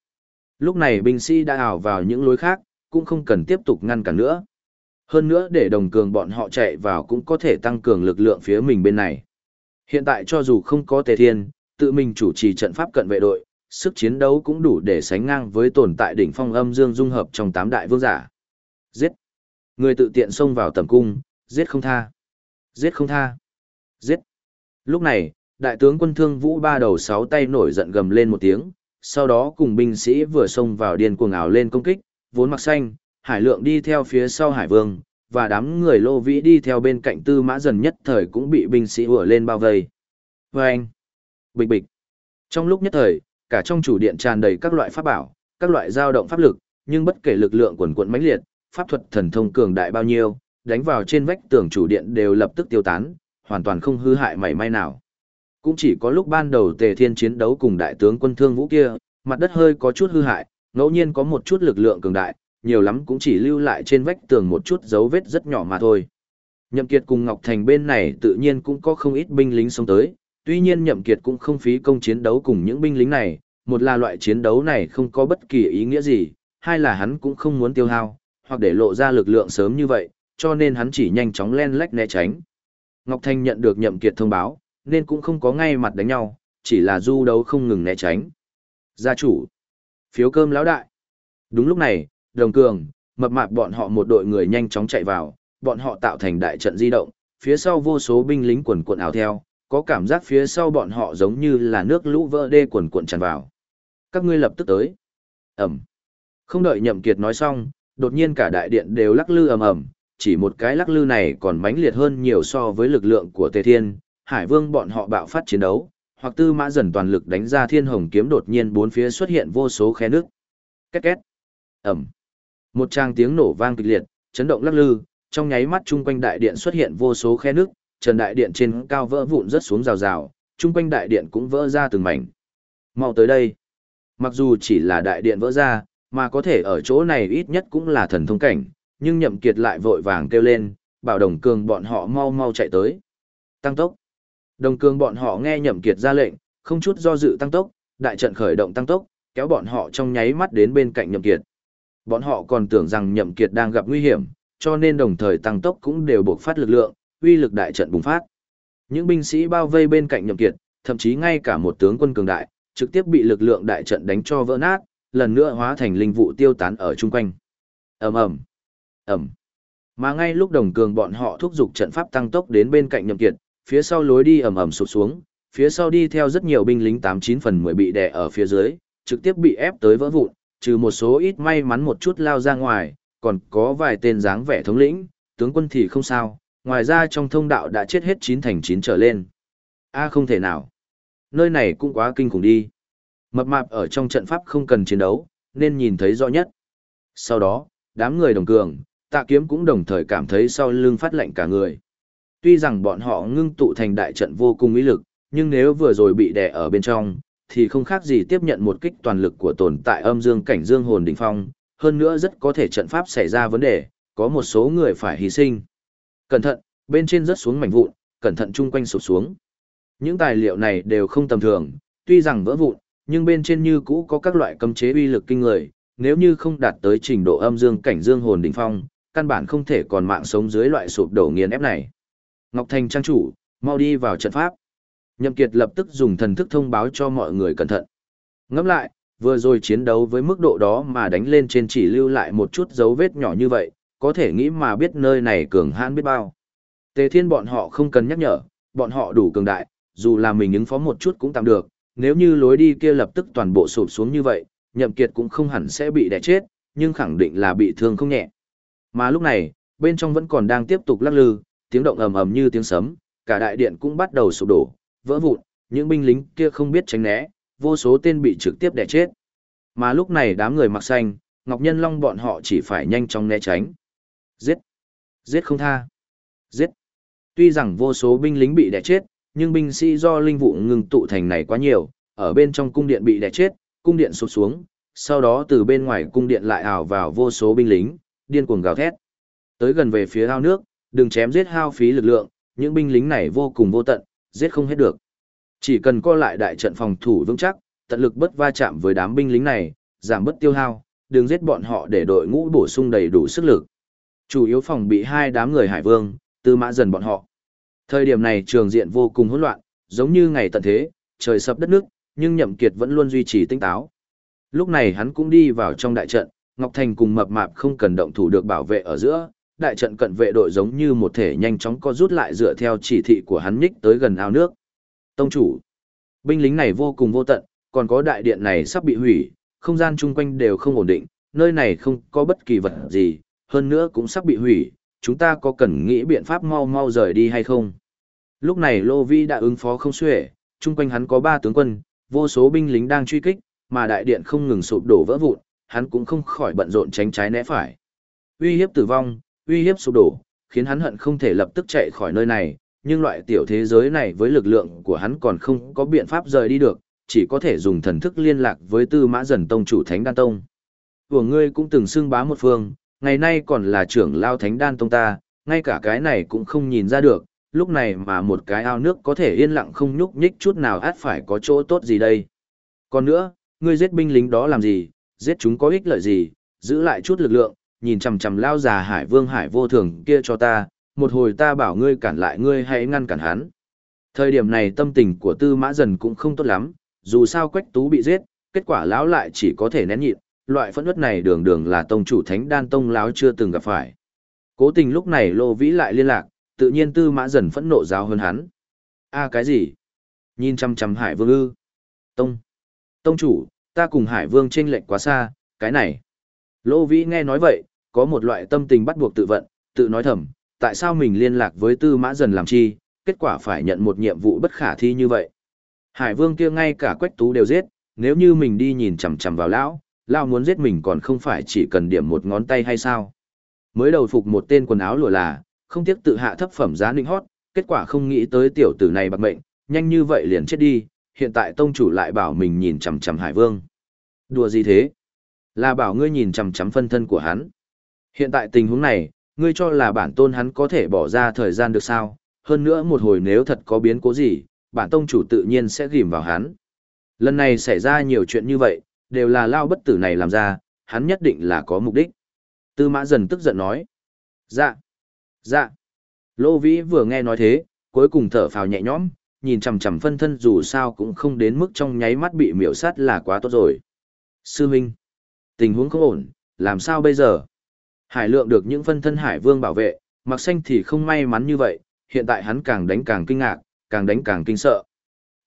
Lúc này binh sĩ đã ảo vào những lối khác, cũng không cần tiếp tục ngăn cản nữa. Hơn nữa để đồng cường bọn họ chạy vào cũng có thể tăng cường lực lượng phía mình bên này. Hiện tại cho dù không có Tề Thiên, tự mình chủ trì trận pháp cận vệ đội, sức chiến đấu cũng đủ để sánh ngang với tồn tại đỉnh phong âm dương dung hợp trong tám đại vương giả. Giết! Người tự tiện xông vào tầm cung, giết không tha. Giết không tha. Giết! Lúc này, đại tướng quân thương vũ ba đầu sáu tay nổi giận gầm lên một tiếng, sau đó cùng binh sĩ vừa xông vào điên cuồng ảo lên công kích, vốn mặc xanh, hải lượng đi theo phía sau hải vương, và đám người lô vĩ đi theo bên cạnh tư mã dần nhất thời cũng bị binh sĩ ủa lên bao vây. Vâng! bịch bịch. Trong lúc nhất thời, cả trong chủ điện tràn đầy các loại pháp bảo, các loại dao động pháp lực, nhưng bất kể lực lượng quần quận mãnh liệt, pháp thuật thần thông cường đại bao nhiêu, đánh vào trên vách tường chủ điện đều lập tức tiêu tán, hoàn toàn không hư hại mảy may nào. Cũng chỉ có lúc ban đầu Tề Thiên chiến đấu cùng đại tướng quân Thương Vũ kia, mặt đất hơi có chút hư hại, ngẫu nhiên có một chút lực lượng cường đại, nhiều lắm cũng chỉ lưu lại trên vách tường một chút dấu vết rất nhỏ mà thôi. Nhậm Kiệt cùng Ngọc Thành bên này tự nhiên cũng có không ít binh lính xông tới, tuy nhiên Nhậm Kiệt cũng không phí công chiến đấu cùng những binh lính này, một là loại chiến đấu này không có bất kỳ ý nghĩa gì, hai là hắn cũng không muốn tiêu hao, hoặc để lộ ra lực lượng sớm như vậy, cho nên hắn chỉ nhanh chóng len lách né tránh. Ngọc Thanh nhận được Nhậm Kiệt thông báo, nên cũng không có ngay mặt đánh nhau, chỉ là du đấu không ngừng né tránh. Gia chủ, phiếu cơm lão đại. Đúng lúc này, Đồng Cường, mập mạp bọn họ một đội người nhanh chóng chạy vào, bọn họ tạo thành đại trận di động, phía sau vô số binh lính quần quần ảo theo, có cảm giác phía sau bọn họ giống như là nước lũ vỡ đê quần quần tràn vào. Các ngươi lập tức tới. Ẩm. Không đợi Nhậm Kiệt nói xong, đột nhiên cả đại điện đều lắc lư ầm ầm, chỉ một cái lắc lư này còn mãnh liệt hơn nhiều so với lực lượng của Tề Thiên, Hải Vương bọn họ bạo phát chiến đấu, hoặc tư mã dần toàn lực đánh ra thiên hồng kiếm đột nhiên bốn phía xuất hiện vô số khe nước. Két két. Ẩm. Một tràng tiếng nổ vang kịch liệt, chấn động lắc lư, trong nháy mắt chung quanh đại điện xuất hiện vô số khe nước, trần đại điện trên cao vỡ vụn rất xuống rào rào, chung quanh đại điện cũng vỡ ra từng mảnh. Mau tới đây. Mặc dù chỉ là đại điện vỡ ra, mà có thể ở chỗ này ít nhất cũng là thần thông cảnh, nhưng nhậm kiệt lại vội vàng kêu lên, bảo đồng cường bọn họ mau mau chạy tới. Tăng tốc. Đồng cường bọn họ nghe nhậm kiệt ra lệnh, không chút do dự tăng tốc, đại trận khởi động tăng tốc, kéo bọn họ trong nháy mắt đến bên cạnh nhậm kiệt. Bọn họ còn tưởng rằng nhậm kiệt đang gặp nguy hiểm, cho nên đồng thời tăng tốc cũng đều buộc phát lực lượng, uy lực đại trận bùng phát. Những binh sĩ bao vây bên cạnh nhậm kiệt, thậm chí ngay cả một tướng quân cường đại, trực tiếp bị lực lượng đại trận đánh cho vỡ nát, lần nữa hóa thành linh vụ tiêu tán ở chung quanh. ầm ầm, ầm. Mà ngay lúc đồng cường bọn họ thúc giục trận pháp tăng tốc đến bên cạnh nhậm kiệt, phía sau lối đi ầm ầm sụp xuống, phía sau đi theo rất nhiều binh lính tám chín phần mười bị đè ở phía dưới, trực tiếp bị ép tới vỡ vụn, trừ một số ít may mắn một chút lao ra ngoài, còn có vài tên dáng vẻ thống lĩnh, tướng quân thì không sao, ngoài ra trong thông đạo đã chết hết chín thành chín trở lên. A không thể nào. Nơi này cũng quá kinh khủng đi. Mập mạp ở trong trận pháp không cần chiến đấu, nên nhìn thấy rõ nhất. Sau đó, đám người đồng cường, tạ kiếm cũng đồng thời cảm thấy sau lưng phát lệnh cả người. Tuy rằng bọn họ ngưng tụ thành đại trận vô cùng ý lực, nhưng nếu vừa rồi bị đè ở bên trong, thì không khác gì tiếp nhận một kích toàn lực của tồn tại âm dương cảnh dương hồn đỉnh phong, hơn nữa rất có thể trận pháp xảy ra vấn đề, có một số người phải hy sinh. Cẩn thận, bên trên rớt xuống mảnh vụn, cẩn thận chung quanh sụp xuống. Những tài liệu này đều không tầm thường, tuy rằng vỡ vụn, nhưng bên trên như cũ có các loại cấm chế uy lực kinh người, nếu như không đạt tới trình độ âm dương cảnh dương hồn đỉnh phong, căn bản không thể còn mạng sống dưới loại sụp đổ nghiền ép này. Ngọc Thành trang chủ, mau đi vào trận pháp. Nhậm Kiệt lập tức dùng thần thức thông báo cho mọi người cẩn thận. Ngẫm lại, vừa rồi chiến đấu với mức độ đó mà đánh lên trên chỉ lưu lại một chút dấu vết nhỏ như vậy, có thể nghĩ mà biết nơi này cường hãn biết bao. Tề Thiên bọn họ không cần nhắc nhở, bọn họ đủ cường đại, dù là mình ứng phó một chút cũng tạm được, nếu như lối đi kia lập tức toàn bộ sụp xuống như vậy, Nhậm Kiệt cũng không hẳn sẽ bị đè chết, nhưng khẳng định là bị thương không nhẹ. Mà lúc này, bên trong vẫn còn đang tiếp tục lắc lư, tiếng động ầm ầm như tiếng sấm, cả đại điện cũng bắt đầu sụp đổ, vỡ vụn, những binh lính kia không biết tránh né, vô số tên bị trực tiếp đè chết. Mà lúc này đám người mặc xanh, Ngọc Nhân Long bọn họ chỉ phải nhanh chóng né tránh. Giết! Giết không tha! Giết! Tuy rằng vô số binh lính bị đè chết, nhưng binh sĩ do linh vụ ngừng tụ thành này quá nhiều, ở bên trong cung điện bị đè chết, cung điện sụp xuống, sau đó từ bên ngoài cung điện lại ảo vào vô số binh lính, điên cuồng gào thét. Tới gần về phía ao nước, đừng chém giết hao phí lực lượng, những binh lính này vô cùng vô tận, giết không hết được. Chỉ cần co lại đại trận phòng thủ vững chắc, tận lực bất va chạm với đám binh lính này, giảm bất tiêu hao, đừng giết bọn họ để đội ngũ bổ sung đầy đủ sức lực. Chủ yếu phòng bị hai đám người hải vương, tư mã dần bọn họ. Thời điểm này trường diện vô cùng hỗn loạn, giống như ngày tận thế, trời sập đất nước, nhưng Nhậm Kiệt vẫn luôn duy trì tinh táo. Lúc này hắn cũng đi vào trong đại trận, Ngọc Thành cùng mập mạp không cần động thủ được bảo vệ ở giữa, đại trận cận vệ đội giống như một thể nhanh chóng co rút lại dựa theo chỉ thị của hắn nhích tới gần ao nước. Tông chủ, binh lính này vô cùng vô tận, còn có đại điện này sắp bị hủy, không gian chung quanh đều không ổn định, nơi này không có bất kỳ vật gì, hơn nữa cũng sắp bị hủy, chúng ta có cần nghĩ biện pháp mau mau rời đi hay không? Lúc này Lô Vi đã ứng phó không xuể, chung quanh hắn có ba tướng quân, vô số binh lính đang truy kích, mà đại điện không ngừng sụp đổ vỡ vụn, hắn cũng không khỏi bận rộn tránh trái né phải. Uy hiếp tử vong, uy hiếp sụp đổ, khiến hắn hận không thể lập tức chạy khỏi nơi này, nhưng loại tiểu thế giới này với lực lượng của hắn còn không có biện pháp rời đi được, chỉ có thể dùng thần thức liên lạc với Tư Mã Dần Tông chủ Thánh Đan Tông. Của ngươi cũng từng xưng bá một phương, ngày nay còn là trưởng lao Thánh Đan Tông ta, ngay cả cái này cũng không nhìn ra được, lúc này mà một cái ao nước có thể yên lặng không nhúc nhích chút nào át phải có chỗ tốt gì đây. Còn nữa, ngươi giết binh lính đó làm gì, giết chúng có ích lợi gì, giữ lại chút lực lượng, nhìn chằm chằm lao già hải vương hải vô thường kia cho ta, một hồi ta bảo ngươi cản lại ngươi hãy ngăn cản hắn. Thời điểm này tâm tình của tư mã dần cũng không tốt lắm, dù sao quách tú bị giết, kết quả lão lại chỉ có thể nén nhịn, loại phẫn nứt này đường đường là tông chủ thánh đan tông lão chưa từng gặp phải. Cố tình lúc này lô vĩ lại liên lạc, tự nhiên tư mã dần phẫn nộ giáo hơn hắn. a à, cái gì? Nhìn chăm chăm hải vương ư. Tông. Tông chủ, ta cùng hải vương chênh lệch quá xa, cái này. Lô vĩ nghe nói vậy, có một loại tâm tình bắt buộc tự vận, tự nói thầm, tại sao mình liên lạc với tư mã dần làm chi, kết quả phải nhận một nhiệm vụ bất khả thi như vậy. Hải vương kia ngay cả quách tú đều giết, nếu như mình đi nhìn chằm chằm vào lão, lão muốn giết mình còn không phải chỉ cần điểm một ngón tay hay sao. Mới đầu phục một tên quần áo lùa là, không tiếc tự hạ thấp phẩm giá nịnh hót, kết quả không nghĩ tới tiểu tử này bạc mệnh, nhanh như vậy liền chết đi, hiện tại tông chủ lại bảo mình nhìn chằm chằm hải vương. Đùa gì thế? Là bảo ngươi nhìn chằm chằm phân thân của hắn. Hiện tại tình huống này, ngươi cho là bản tôn hắn có thể bỏ ra thời gian được sao? Hơn nữa một hồi nếu thật có biến cố gì, bản tông chủ tự nhiên sẽ ghim vào hắn. Lần này xảy ra nhiều chuyện như vậy, đều là lao bất tử này làm ra, hắn nhất định là có mục đích. Tư mã dần tức giận nói. Dạ. Dạ. Lô vĩ vừa nghe nói thế, cuối cùng thở phào nhẹ nhõm, nhìn chằm chằm phân thân dù sao cũng không đến mức trong nháy mắt bị miểu sát là quá tốt rồi. Sư Minh. Tình huống không ổn, làm sao bây giờ? Hải lượng được những phân thân hải vương bảo vệ, mặc xanh thì không may mắn như vậy, hiện tại hắn càng đánh càng kinh ngạc, càng đánh càng kinh sợ.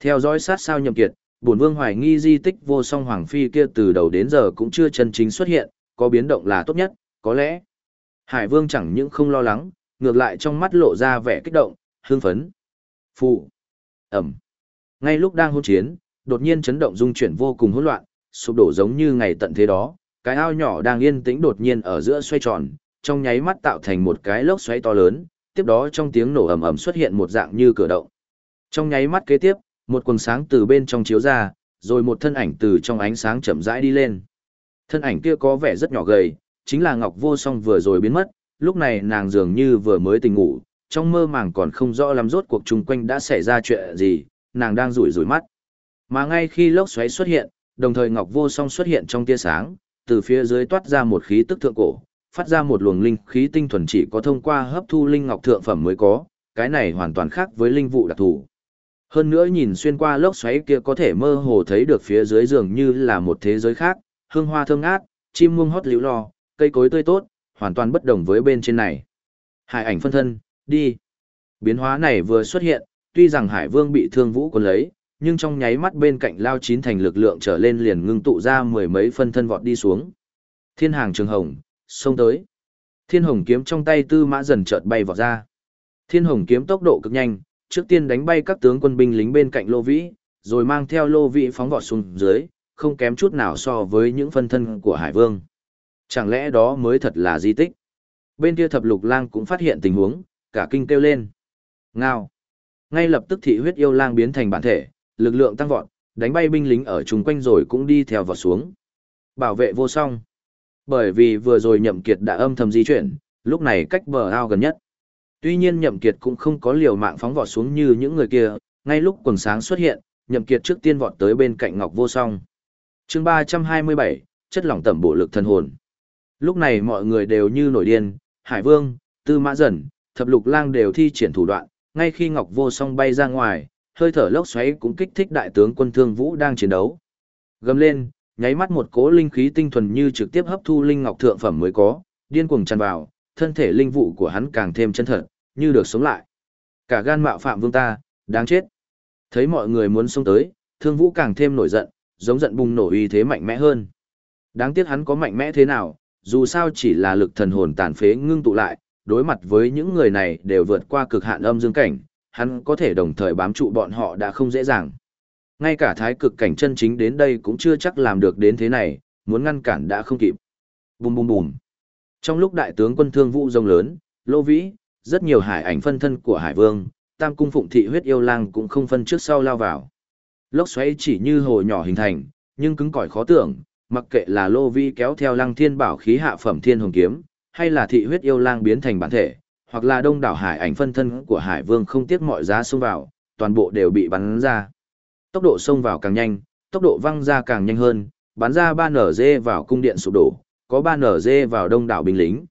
Theo dõi sát sao nhậm kiệt, bổn vương hoài nghi di tích vô song hoàng phi kia từ đầu đến giờ cũng chưa chân chính xuất hiện, có biến động là tốt nhất, có lẽ. Hải vương chẳng những không lo lắng, ngược lại trong mắt lộ ra vẻ kích động, hương phấn. Phụ. Ẩm. Ngay lúc đang hôn chiến, đột nhiên chấn động dung chuyển vô cùng hỗn loạn, sụp đổ giống như ngày tận thế đó, cái ao nhỏ đang yên tĩnh đột nhiên ở giữa xoay tròn, trong nháy mắt tạo thành một cái lốc xoáy to lớn, tiếp đó trong tiếng nổ ầm ầm xuất hiện một dạng như cửa động. Trong nháy mắt kế tiếp, một quần sáng từ bên trong chiếu ra, rồi một thân ảnh từ trong ánh sáng chậm rãi đi lên. Thân ảnh kia có vẻ rất nhỏ gầy, chính là Ngọc Vô Song vừa rồi biến mất, lúc này nàng dường như vừa mới tỉnh ngủ, trong mơ màng còn không rõ lắm rốt cuộc chung quanh đã xảy ra chuyện gì, nàng đang rủi rủi mắt. Mà ngay khi lốc xoáy xuất hiện, đồng thời Ngọc Vô Song xuất hiện trong tia sáng, từ phía dưới toát ra một khí tức thượng cổ, phát ra một luồng linh khí tinh thuần chỉ có thông qua hấp thu linh ngọc thượng phẩm mới có, cái này hoàn toàn khác với linh vụ đặc thù. Hơn nữa nhìn xuyên qua lốc xoáy kia có thể mơ hồ thấy được phía dưới dường như là một thế giới khác, hương hoa thơm ngát, chim muông hót liễu lo, cây cối tươi tốt, hoàn toàn bất đồng với bên trên này. Hải ảnh phân thân, đi. Biến hóa này vừa xuất hiện, tuy rằng Hải Vương bị thương vũ quân lấy, nhưng trong nháy mắt bên cạnh lao chín thành lực lượng trở lên liền ngưng tụ ra mười mấy phân thân vọt đi xuống. Thiên hàng trường hồng, xông tới. Thiên hồng kiếm trong tay tư mã dần chợt bay vọt ra. Thiên hồng kiếm tốc độ cực nhanh, trước tiên đánh bay các tướng quân binh lính bên cạnh lô vĩ, rồi mang theo lô vĩ phóng vọt xuống dưới, không kém chút nào so với những phân thân của Hải Vương. Chẳng lẽ đó mới thật là di tích? Bên kia thập lục lang cũng phát hiện tình huống, cả kinh kêu lên. Ngao. Ngay lập tức thị huyết yêu lang biến thành bản thể, lực lượng tăng vọt, đánh bay binh lính ở chung quanh rồi cũng đi theo vào xuống. Bảo vệ vô song. Bởi vì vừa rồi nhậm kiệt đã âm thầm di chuyển, lúc này cách bờ ao gần nhất. Tuy nhiên nhậm kiệt cũng không có liều mạng phóng vọt xuống như những người kia, ngay lúc quần sáng xuất hiện, nhậm kiệt trước tiên vọt tới bên cạnh ngọc vô song. Chương 327, chất lỏng tẩm bộ lực thần hồn. Lúc này mọi người đều như nổi điên, Hải Vương, Tư Mã Dần, Thập Lục Lang đều thi triển thủ đoạn, ngay khi Ngọc Vô Song bay ra ngoài, hơi thở lốc xoáy cũng kích thích đại tướng quân Thương Vũ đang chiến đấu. Gầm lên, nháy mắt một cỗ linh khí tinh thuần như trực tiếp hấp thu linh ngọc thượng phẩm mới có, điên cuồng tràn vào, thân thể linh vụ của hắn càng thêm chân thật, như được sống lại. Cả gan mạo phạm vương ta, đáng chết. Thấy mọi người muốn xông tới, Thương Vũ càng thêm nổi giận, giống giận bùng nổ uy thế mạnh mẽ hơn. Đáng tiếc hắn có mạnh mẽ thế nào, dù sao chỉ là lực thần hồn tàn phế ngưng tụ lại, đối mặt với những người này đều vượt qua cực hạn âm dương cảnh, hắn có thể đồng thời bám trụ bọn họ đã không dễ dàng. Ngay cả thái cực cảnh chân chính đến đây cũng chưa chắc làm được đến thế này, muốn ngăn cản đã không kịp. Bùm bùm bùm. Trong lúc đại tướng quân thương vũ rông lớn, lô vĩ, rất nhiều hải ảnh phân thân của hải vương, tam cung phụng thị huyết yêu lang cũng không phân trước sau lao vào. Lốc xoáy chỉ như hồ nhỏ hình thành, nhưng cứng cỏi khó tưởng, mặc kệ là lô vĩ kéo theo lăng thiên bảo khí hạ phẩm thiên hồng kiếm, hay là thị huyết yêu lang biến thành bản thể, hoặc là đông đảo hải ảnh phân thân của hải vương không tiếc mọi giá xông vào, toàn bộ đều bị bắn ra. Tốc độ xông vào càng nhanh, tốc độ văng ra càng nhanh hơn, bắn ra ba nở dê vào cung điện sụp đổ, có ba nở dê vào đông đảo binh lính.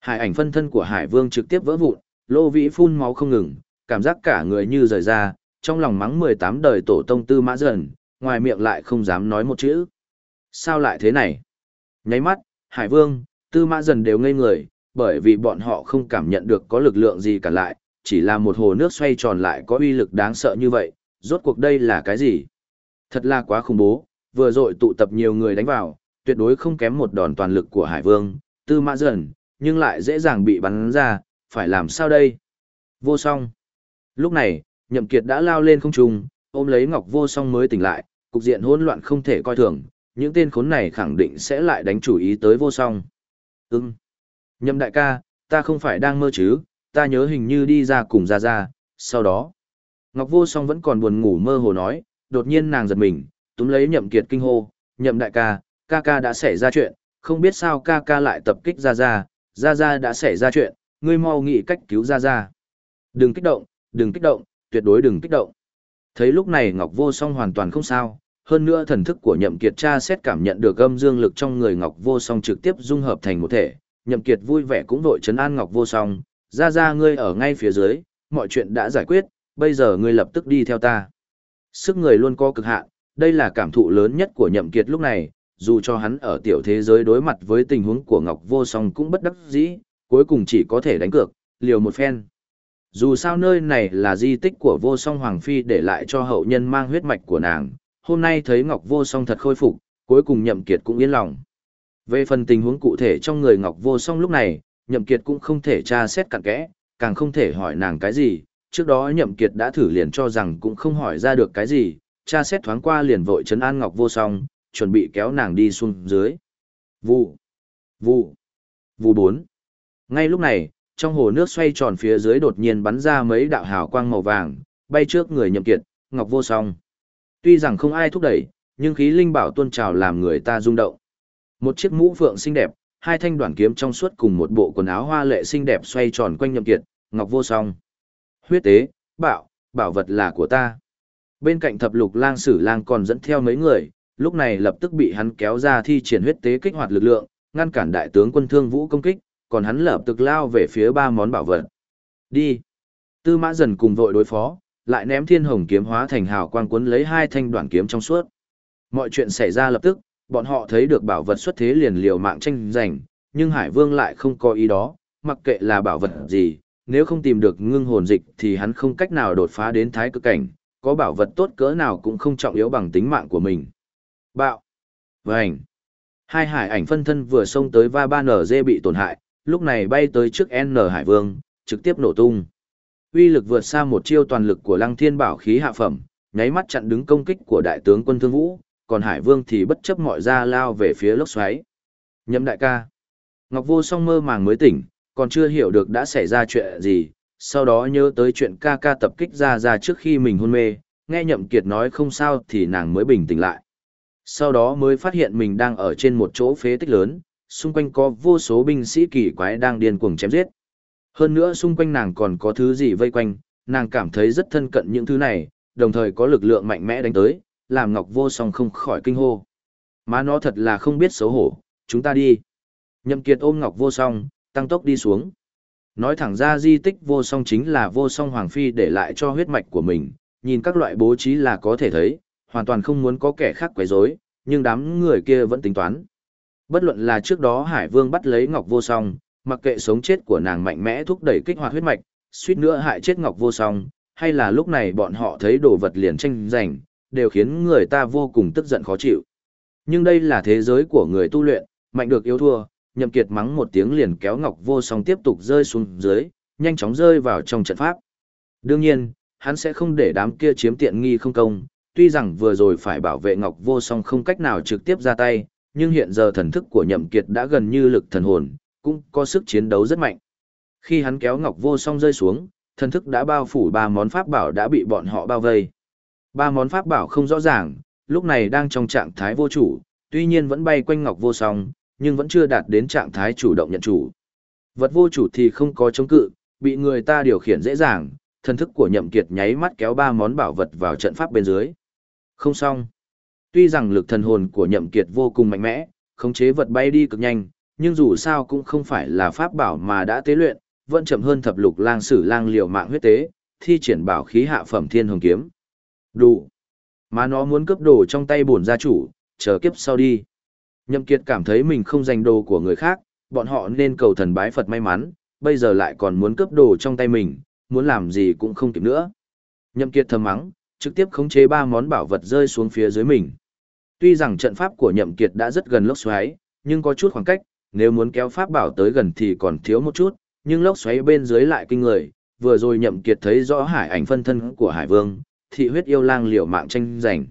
Hải ảnh phân thân của hải vương trực tiếp vỡ vụn, lô vĩ phun máu không ngừng, cảm giác cả người như rời ra, trong lòng mắng 18 đời tổ tông tư mã dần, ngoài miệng lại không dám nói một chữ. Sao lại thế này? Nháy mắt, hải vương, tư mã dần đều ngây người, bởi vì bọn họ không cảm nhận được có lực lượng gì cả lại, chỉ là một hồ nước xoay tròn lại có uy lực đáng sợ như vậy, rốt cuộc đây là cái gì? Thật là quá khủng bố, vừa rồi tụ tập nhiều người đánh vào, tuyệt đối không kém một đòn toàn lực của Hải Vương, Tư Mã Dần, nhưng lại dễ dàng bị bắn ra, phải làm sao đây? Vô song. Lúc này, Nhậm Kiệt đã lao lên không trung, ôm lấy Ngọc Vô Song mới tỉnh lại, cục diện hỗn loạn không thể coi thường, những tên khốn này khẳng định sẽ lại đánh chủ ý tới Vô Song. Ừm. Nhậm đại ca, ta không phải đang mơ chứ, ta nhớ hình như đi ra cùng ra ra, sau đó. Ngọc Vô Song vẫn còn buồn ngủ mơ hồ nói, đột nhiên nàng giật mình, túm lấy Nhậm Kiệt kinh hô, Nhậm đại ca, ca ca đã xảy ra chuyện, không biết sao ca ca lại tập kích ra ra, ra ra đã xảy ra chuyện, ngươi mau nghĩ cách cứu ra ra. Đừng kích động, đừng kích động, tuyệt đối đừng kích động. Thấy lúc này Ngọc Vô Song hoàn toàn không sao, hơn nữa thần thức của Nhậm Kiệt tra xét cảm nhận được âm dương lực trong người Ngọc Vô Song trực tiếp dung hợp thành một thể, Nhậm Kiệt vui vẻ cũng đội chấn an Ngọc Vô Song, ra ra ngươi ở ngay phía dưới, mọi chuyện đã giải quyết, bây giờ ngươi lập tức đi theo ta. Sức người luôn có cực hạn, đây là cảm thụ lớn nhất của Nhậm Kiệt lúc này, dù cho hắn ở tiểu thế giới đối mặt với tình huống của Ngọc Vô Song cũng bất đắc dĩ, cuối cùng chỉ có thể đánh cược, liều một phen. Dù sao nơi này là di tích của Vô Song Hoàng Phi để lại cho hậu nhân mang huyết mạch của nàng, hôm nay thấy Ngọc Vô Song thật khôi phục, cuối cùng Nhậm Kiệt cũng yên lòng. Về phần tình huống cụ thể trong người Ngọc Vô Song lúc này, Nhậm Kiệt cũng không thể tra xét cặn kẽ, càng không thể hỏi nàng cái gì, trước đó Nhậm Kiệt đã thử liền cho rằng cũng không hỏi ra được cái gì, tra xét thoáng qua liền vội chấn an Ngọc Vô Song, chuẩn bị kéo nàng đi xuống dưới. Vụ, vụ, vụ bốn. Ngay lúc này, trong hồ nước xoay tròn phía dưới đột nhiên bắn ra mấy đạo hào quang màu vàng, bay trước người Nhậm Kiệt, Ngọc Vô Song. Tuy rằng không ai thúc đẩy, nhưng khí linh bảo tuôn trào làm người ta rung động. Một chiếc mũ phượng xinh đẹp, hai thanh đoạn kiếm trong suốt cùng một bộ quần áo hoa lệ xinh đẹp xoay tròn quanh nhậm kiệt, ngọc vô song. Huyết tế, bảo, bảo vật là của ta. Bên cạnh thập lục lang sử lang còn dẫn theo mấy người, lúc này lập tức bị hắn kéo ra thi triển huyết tế kích hoạt lực lượng, ngăn cản đại tướng quân thương vũ công kích, còn hắn lập tức lao về phía ba món bảo vật. Đi. Tư mã dần cùng vội đối phó, lại ném thiên hồng kiếm hóa thành hào quang cuốn lấy hai thanh đoạn kiếm trong suốt. Mọi chuyện xảy ra lập tức, bọn họ thấy được bảo vật xuất thế liền liều mạng tranh giành, nhưng Hải Vương lại không có ý đó, mặc kệ là bảo vật gì, nếu không tìm được ngưng hồn dịch thì hắn không cách nào đột phá đến thái cực cảnh, có bảo vật tốt cỡ nào cũng không trọng yếu bằng tính mạng của mình. Bạo! Vành! Hai hải ảnh phân thân vừa xông tới va ba nở dê bị tổn hại, lúc này bay tới trước N Hải Vương, trực tiếp nổ tung. Uy lực vượt xa một chiêu toàn lực của Lăng Thiên Bảo khí hạ phẩm, nháy mắt chặn đứng công kích của đại tướng quân Thương Vũ, còn Hải Vương thì bất chấp mọi ra lao về phía lốc xoáy. Nhậm đại ca. Ngọc Vô Song mơ màng mới tỉnh, còn chưa hiểu được đã xảy ra chuyện gì, sau đó nhớ tới chuyện ca ca tập kích ra ra trước khi mình hôn mê, nghe Nhậm Kiệt nói không sao thì nàng mới bình tĩnh lại. Sau đó mới phát hiện mình đang ở trên một chỗ phế tích lớn, xung quanh có vô số binh sĩ kỳ quái đang điên cuồng chém giết. Hơn nữa xung quanh nàng còn có thứ gì vây quanh, nàng cảm thấy rất thân cận những thứ này, đồng thời có lực lượng mạnh mẽ đánh tới, làm Ngọc Vô Song không khỏi kinh hô. Má nó thật là không biết xấu hổ, chúng ta đi. Nhậm Kiệt ôm Ngọc Vô Song, tăng tốc đi xuống. Nói thẳng ra di tích Vô Song chính là Vô Song Hoàng Phi để lại cho huyết mạch của mình, nhìn các loại bố trí là có thể thấy, hoàn toàn không muốn có kẻ khác quấy rối, nhưng đám người kia vẫn tính toán. Bất luận là trước đó Hải Vương bắt lấy Ngọc Vô Song, mặc kệ sống chết của nàng mạnh mẽ thúc đẩy kích hoạt huyết mạch, suýt nữa hại chết Ngọc Vô Song, hay là lúc này bọn họ thấy đồ vật liền tranh giành, đều khiến người ta vô cùng tức giận khó chịu. Nhưng đây là thế giới của người tu luyện, mạnh được yếu thua, nhậm kiệt mắng một tiếng liền kéo ngọc vô song tiếp tục rơi xuống dưới, nhanh chóng rơi vào trong trận pháp. Đương nhiên, hắn sẽ không để đám kia chiếm tiện nghi không công, tuy rằng vừa rồi phải bảo vệ ngọc vô song không cách nào trực tiếp ra tay, nhưng hiện giờ thần thức của nhậm kiệt đã gần như lực thần hồn, cũng có sức chiến đấu rất mạnh. Khi hắn kéo ngọc vô song rơi xuống, thần thức đã bao phủ ba món pháp bảo đã bị bọn họ bao vây. Ba món pháp bảo không rõ ràng, lúc này đang trong trạng thái vô chủ, tuy nhiên vẫn bay quanh ngọc vô song, nhưng vẫn chưa đạt đến trạng thái chủ động nhận chủ. Vật vô chủ thì không có chống cự, bị người ta điều khiển dễ dàng, thần thức của nhậm kiệt nháy mắt kéo ba món bảo vật vào trận pháp bên dưới. Không xong. Tuy rằng lực thần hồn của nhậm kiệt vô cùng mạnh mẽ, khống chế vật bay đi cực nhanh, nhưng dù sao cũng không phải là pháp bảo mà đã tế luyện, vẫn chậm hơn thập lục lang sử lang liều mạng huyết tế, thi triển bảo khí hạ phẩm thiên hồng kiếm. Đủ. Mà nó muốn cướp đồ trong tay bổn gia chủ, chờ kiếp sau đi. Nhậm Kiệt cảm thấy mình không giành đồ của người khác, bọn họ nên cầu thần bái Phật may mắn, bây giờ lại còn muốn cướp đồ trong tay mình, muốn làm gì cũng không kịp nữa. Nhậm Kiệt thầm mắng, trực tiếp khống chế ba món bảo vật rơi xuống phía dưới mình. Tuy rằng trận pháp của Nhậm Kiệt đã rất gần lốc xoáy, nhưng có chút khoảng cách, nếu muốn kéo pháp bảo tới gần thì còn thiếu một chút, nhưng lốc xoáy bên dưới lại kinh người. Vừa rồi Nhậm Kiệt thấy rõ hải ảnh phân thân của Hải Vương, thị huyết yêu lang liều mạng tranh giành.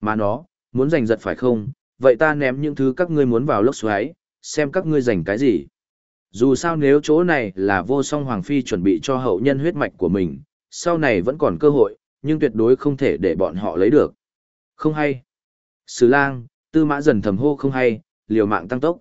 Mà nó, muốn giành giật phải không, vậy ta ném những thứ các ngươi muốn vào lốc xoáy, xem các ngươi giành cái gì. Dù sao nếu chỗ này là vô song Hoàng Phi chuẩn bị cho hậu nhân huyết mạch của mình, sau này vẫn còn cơ hội, nhưng tuyệt đối không thể để bọn họ lấy được. Không hay. Sứ lang, tư mã dần thầm hô không hay, liều mạng tăng tốc.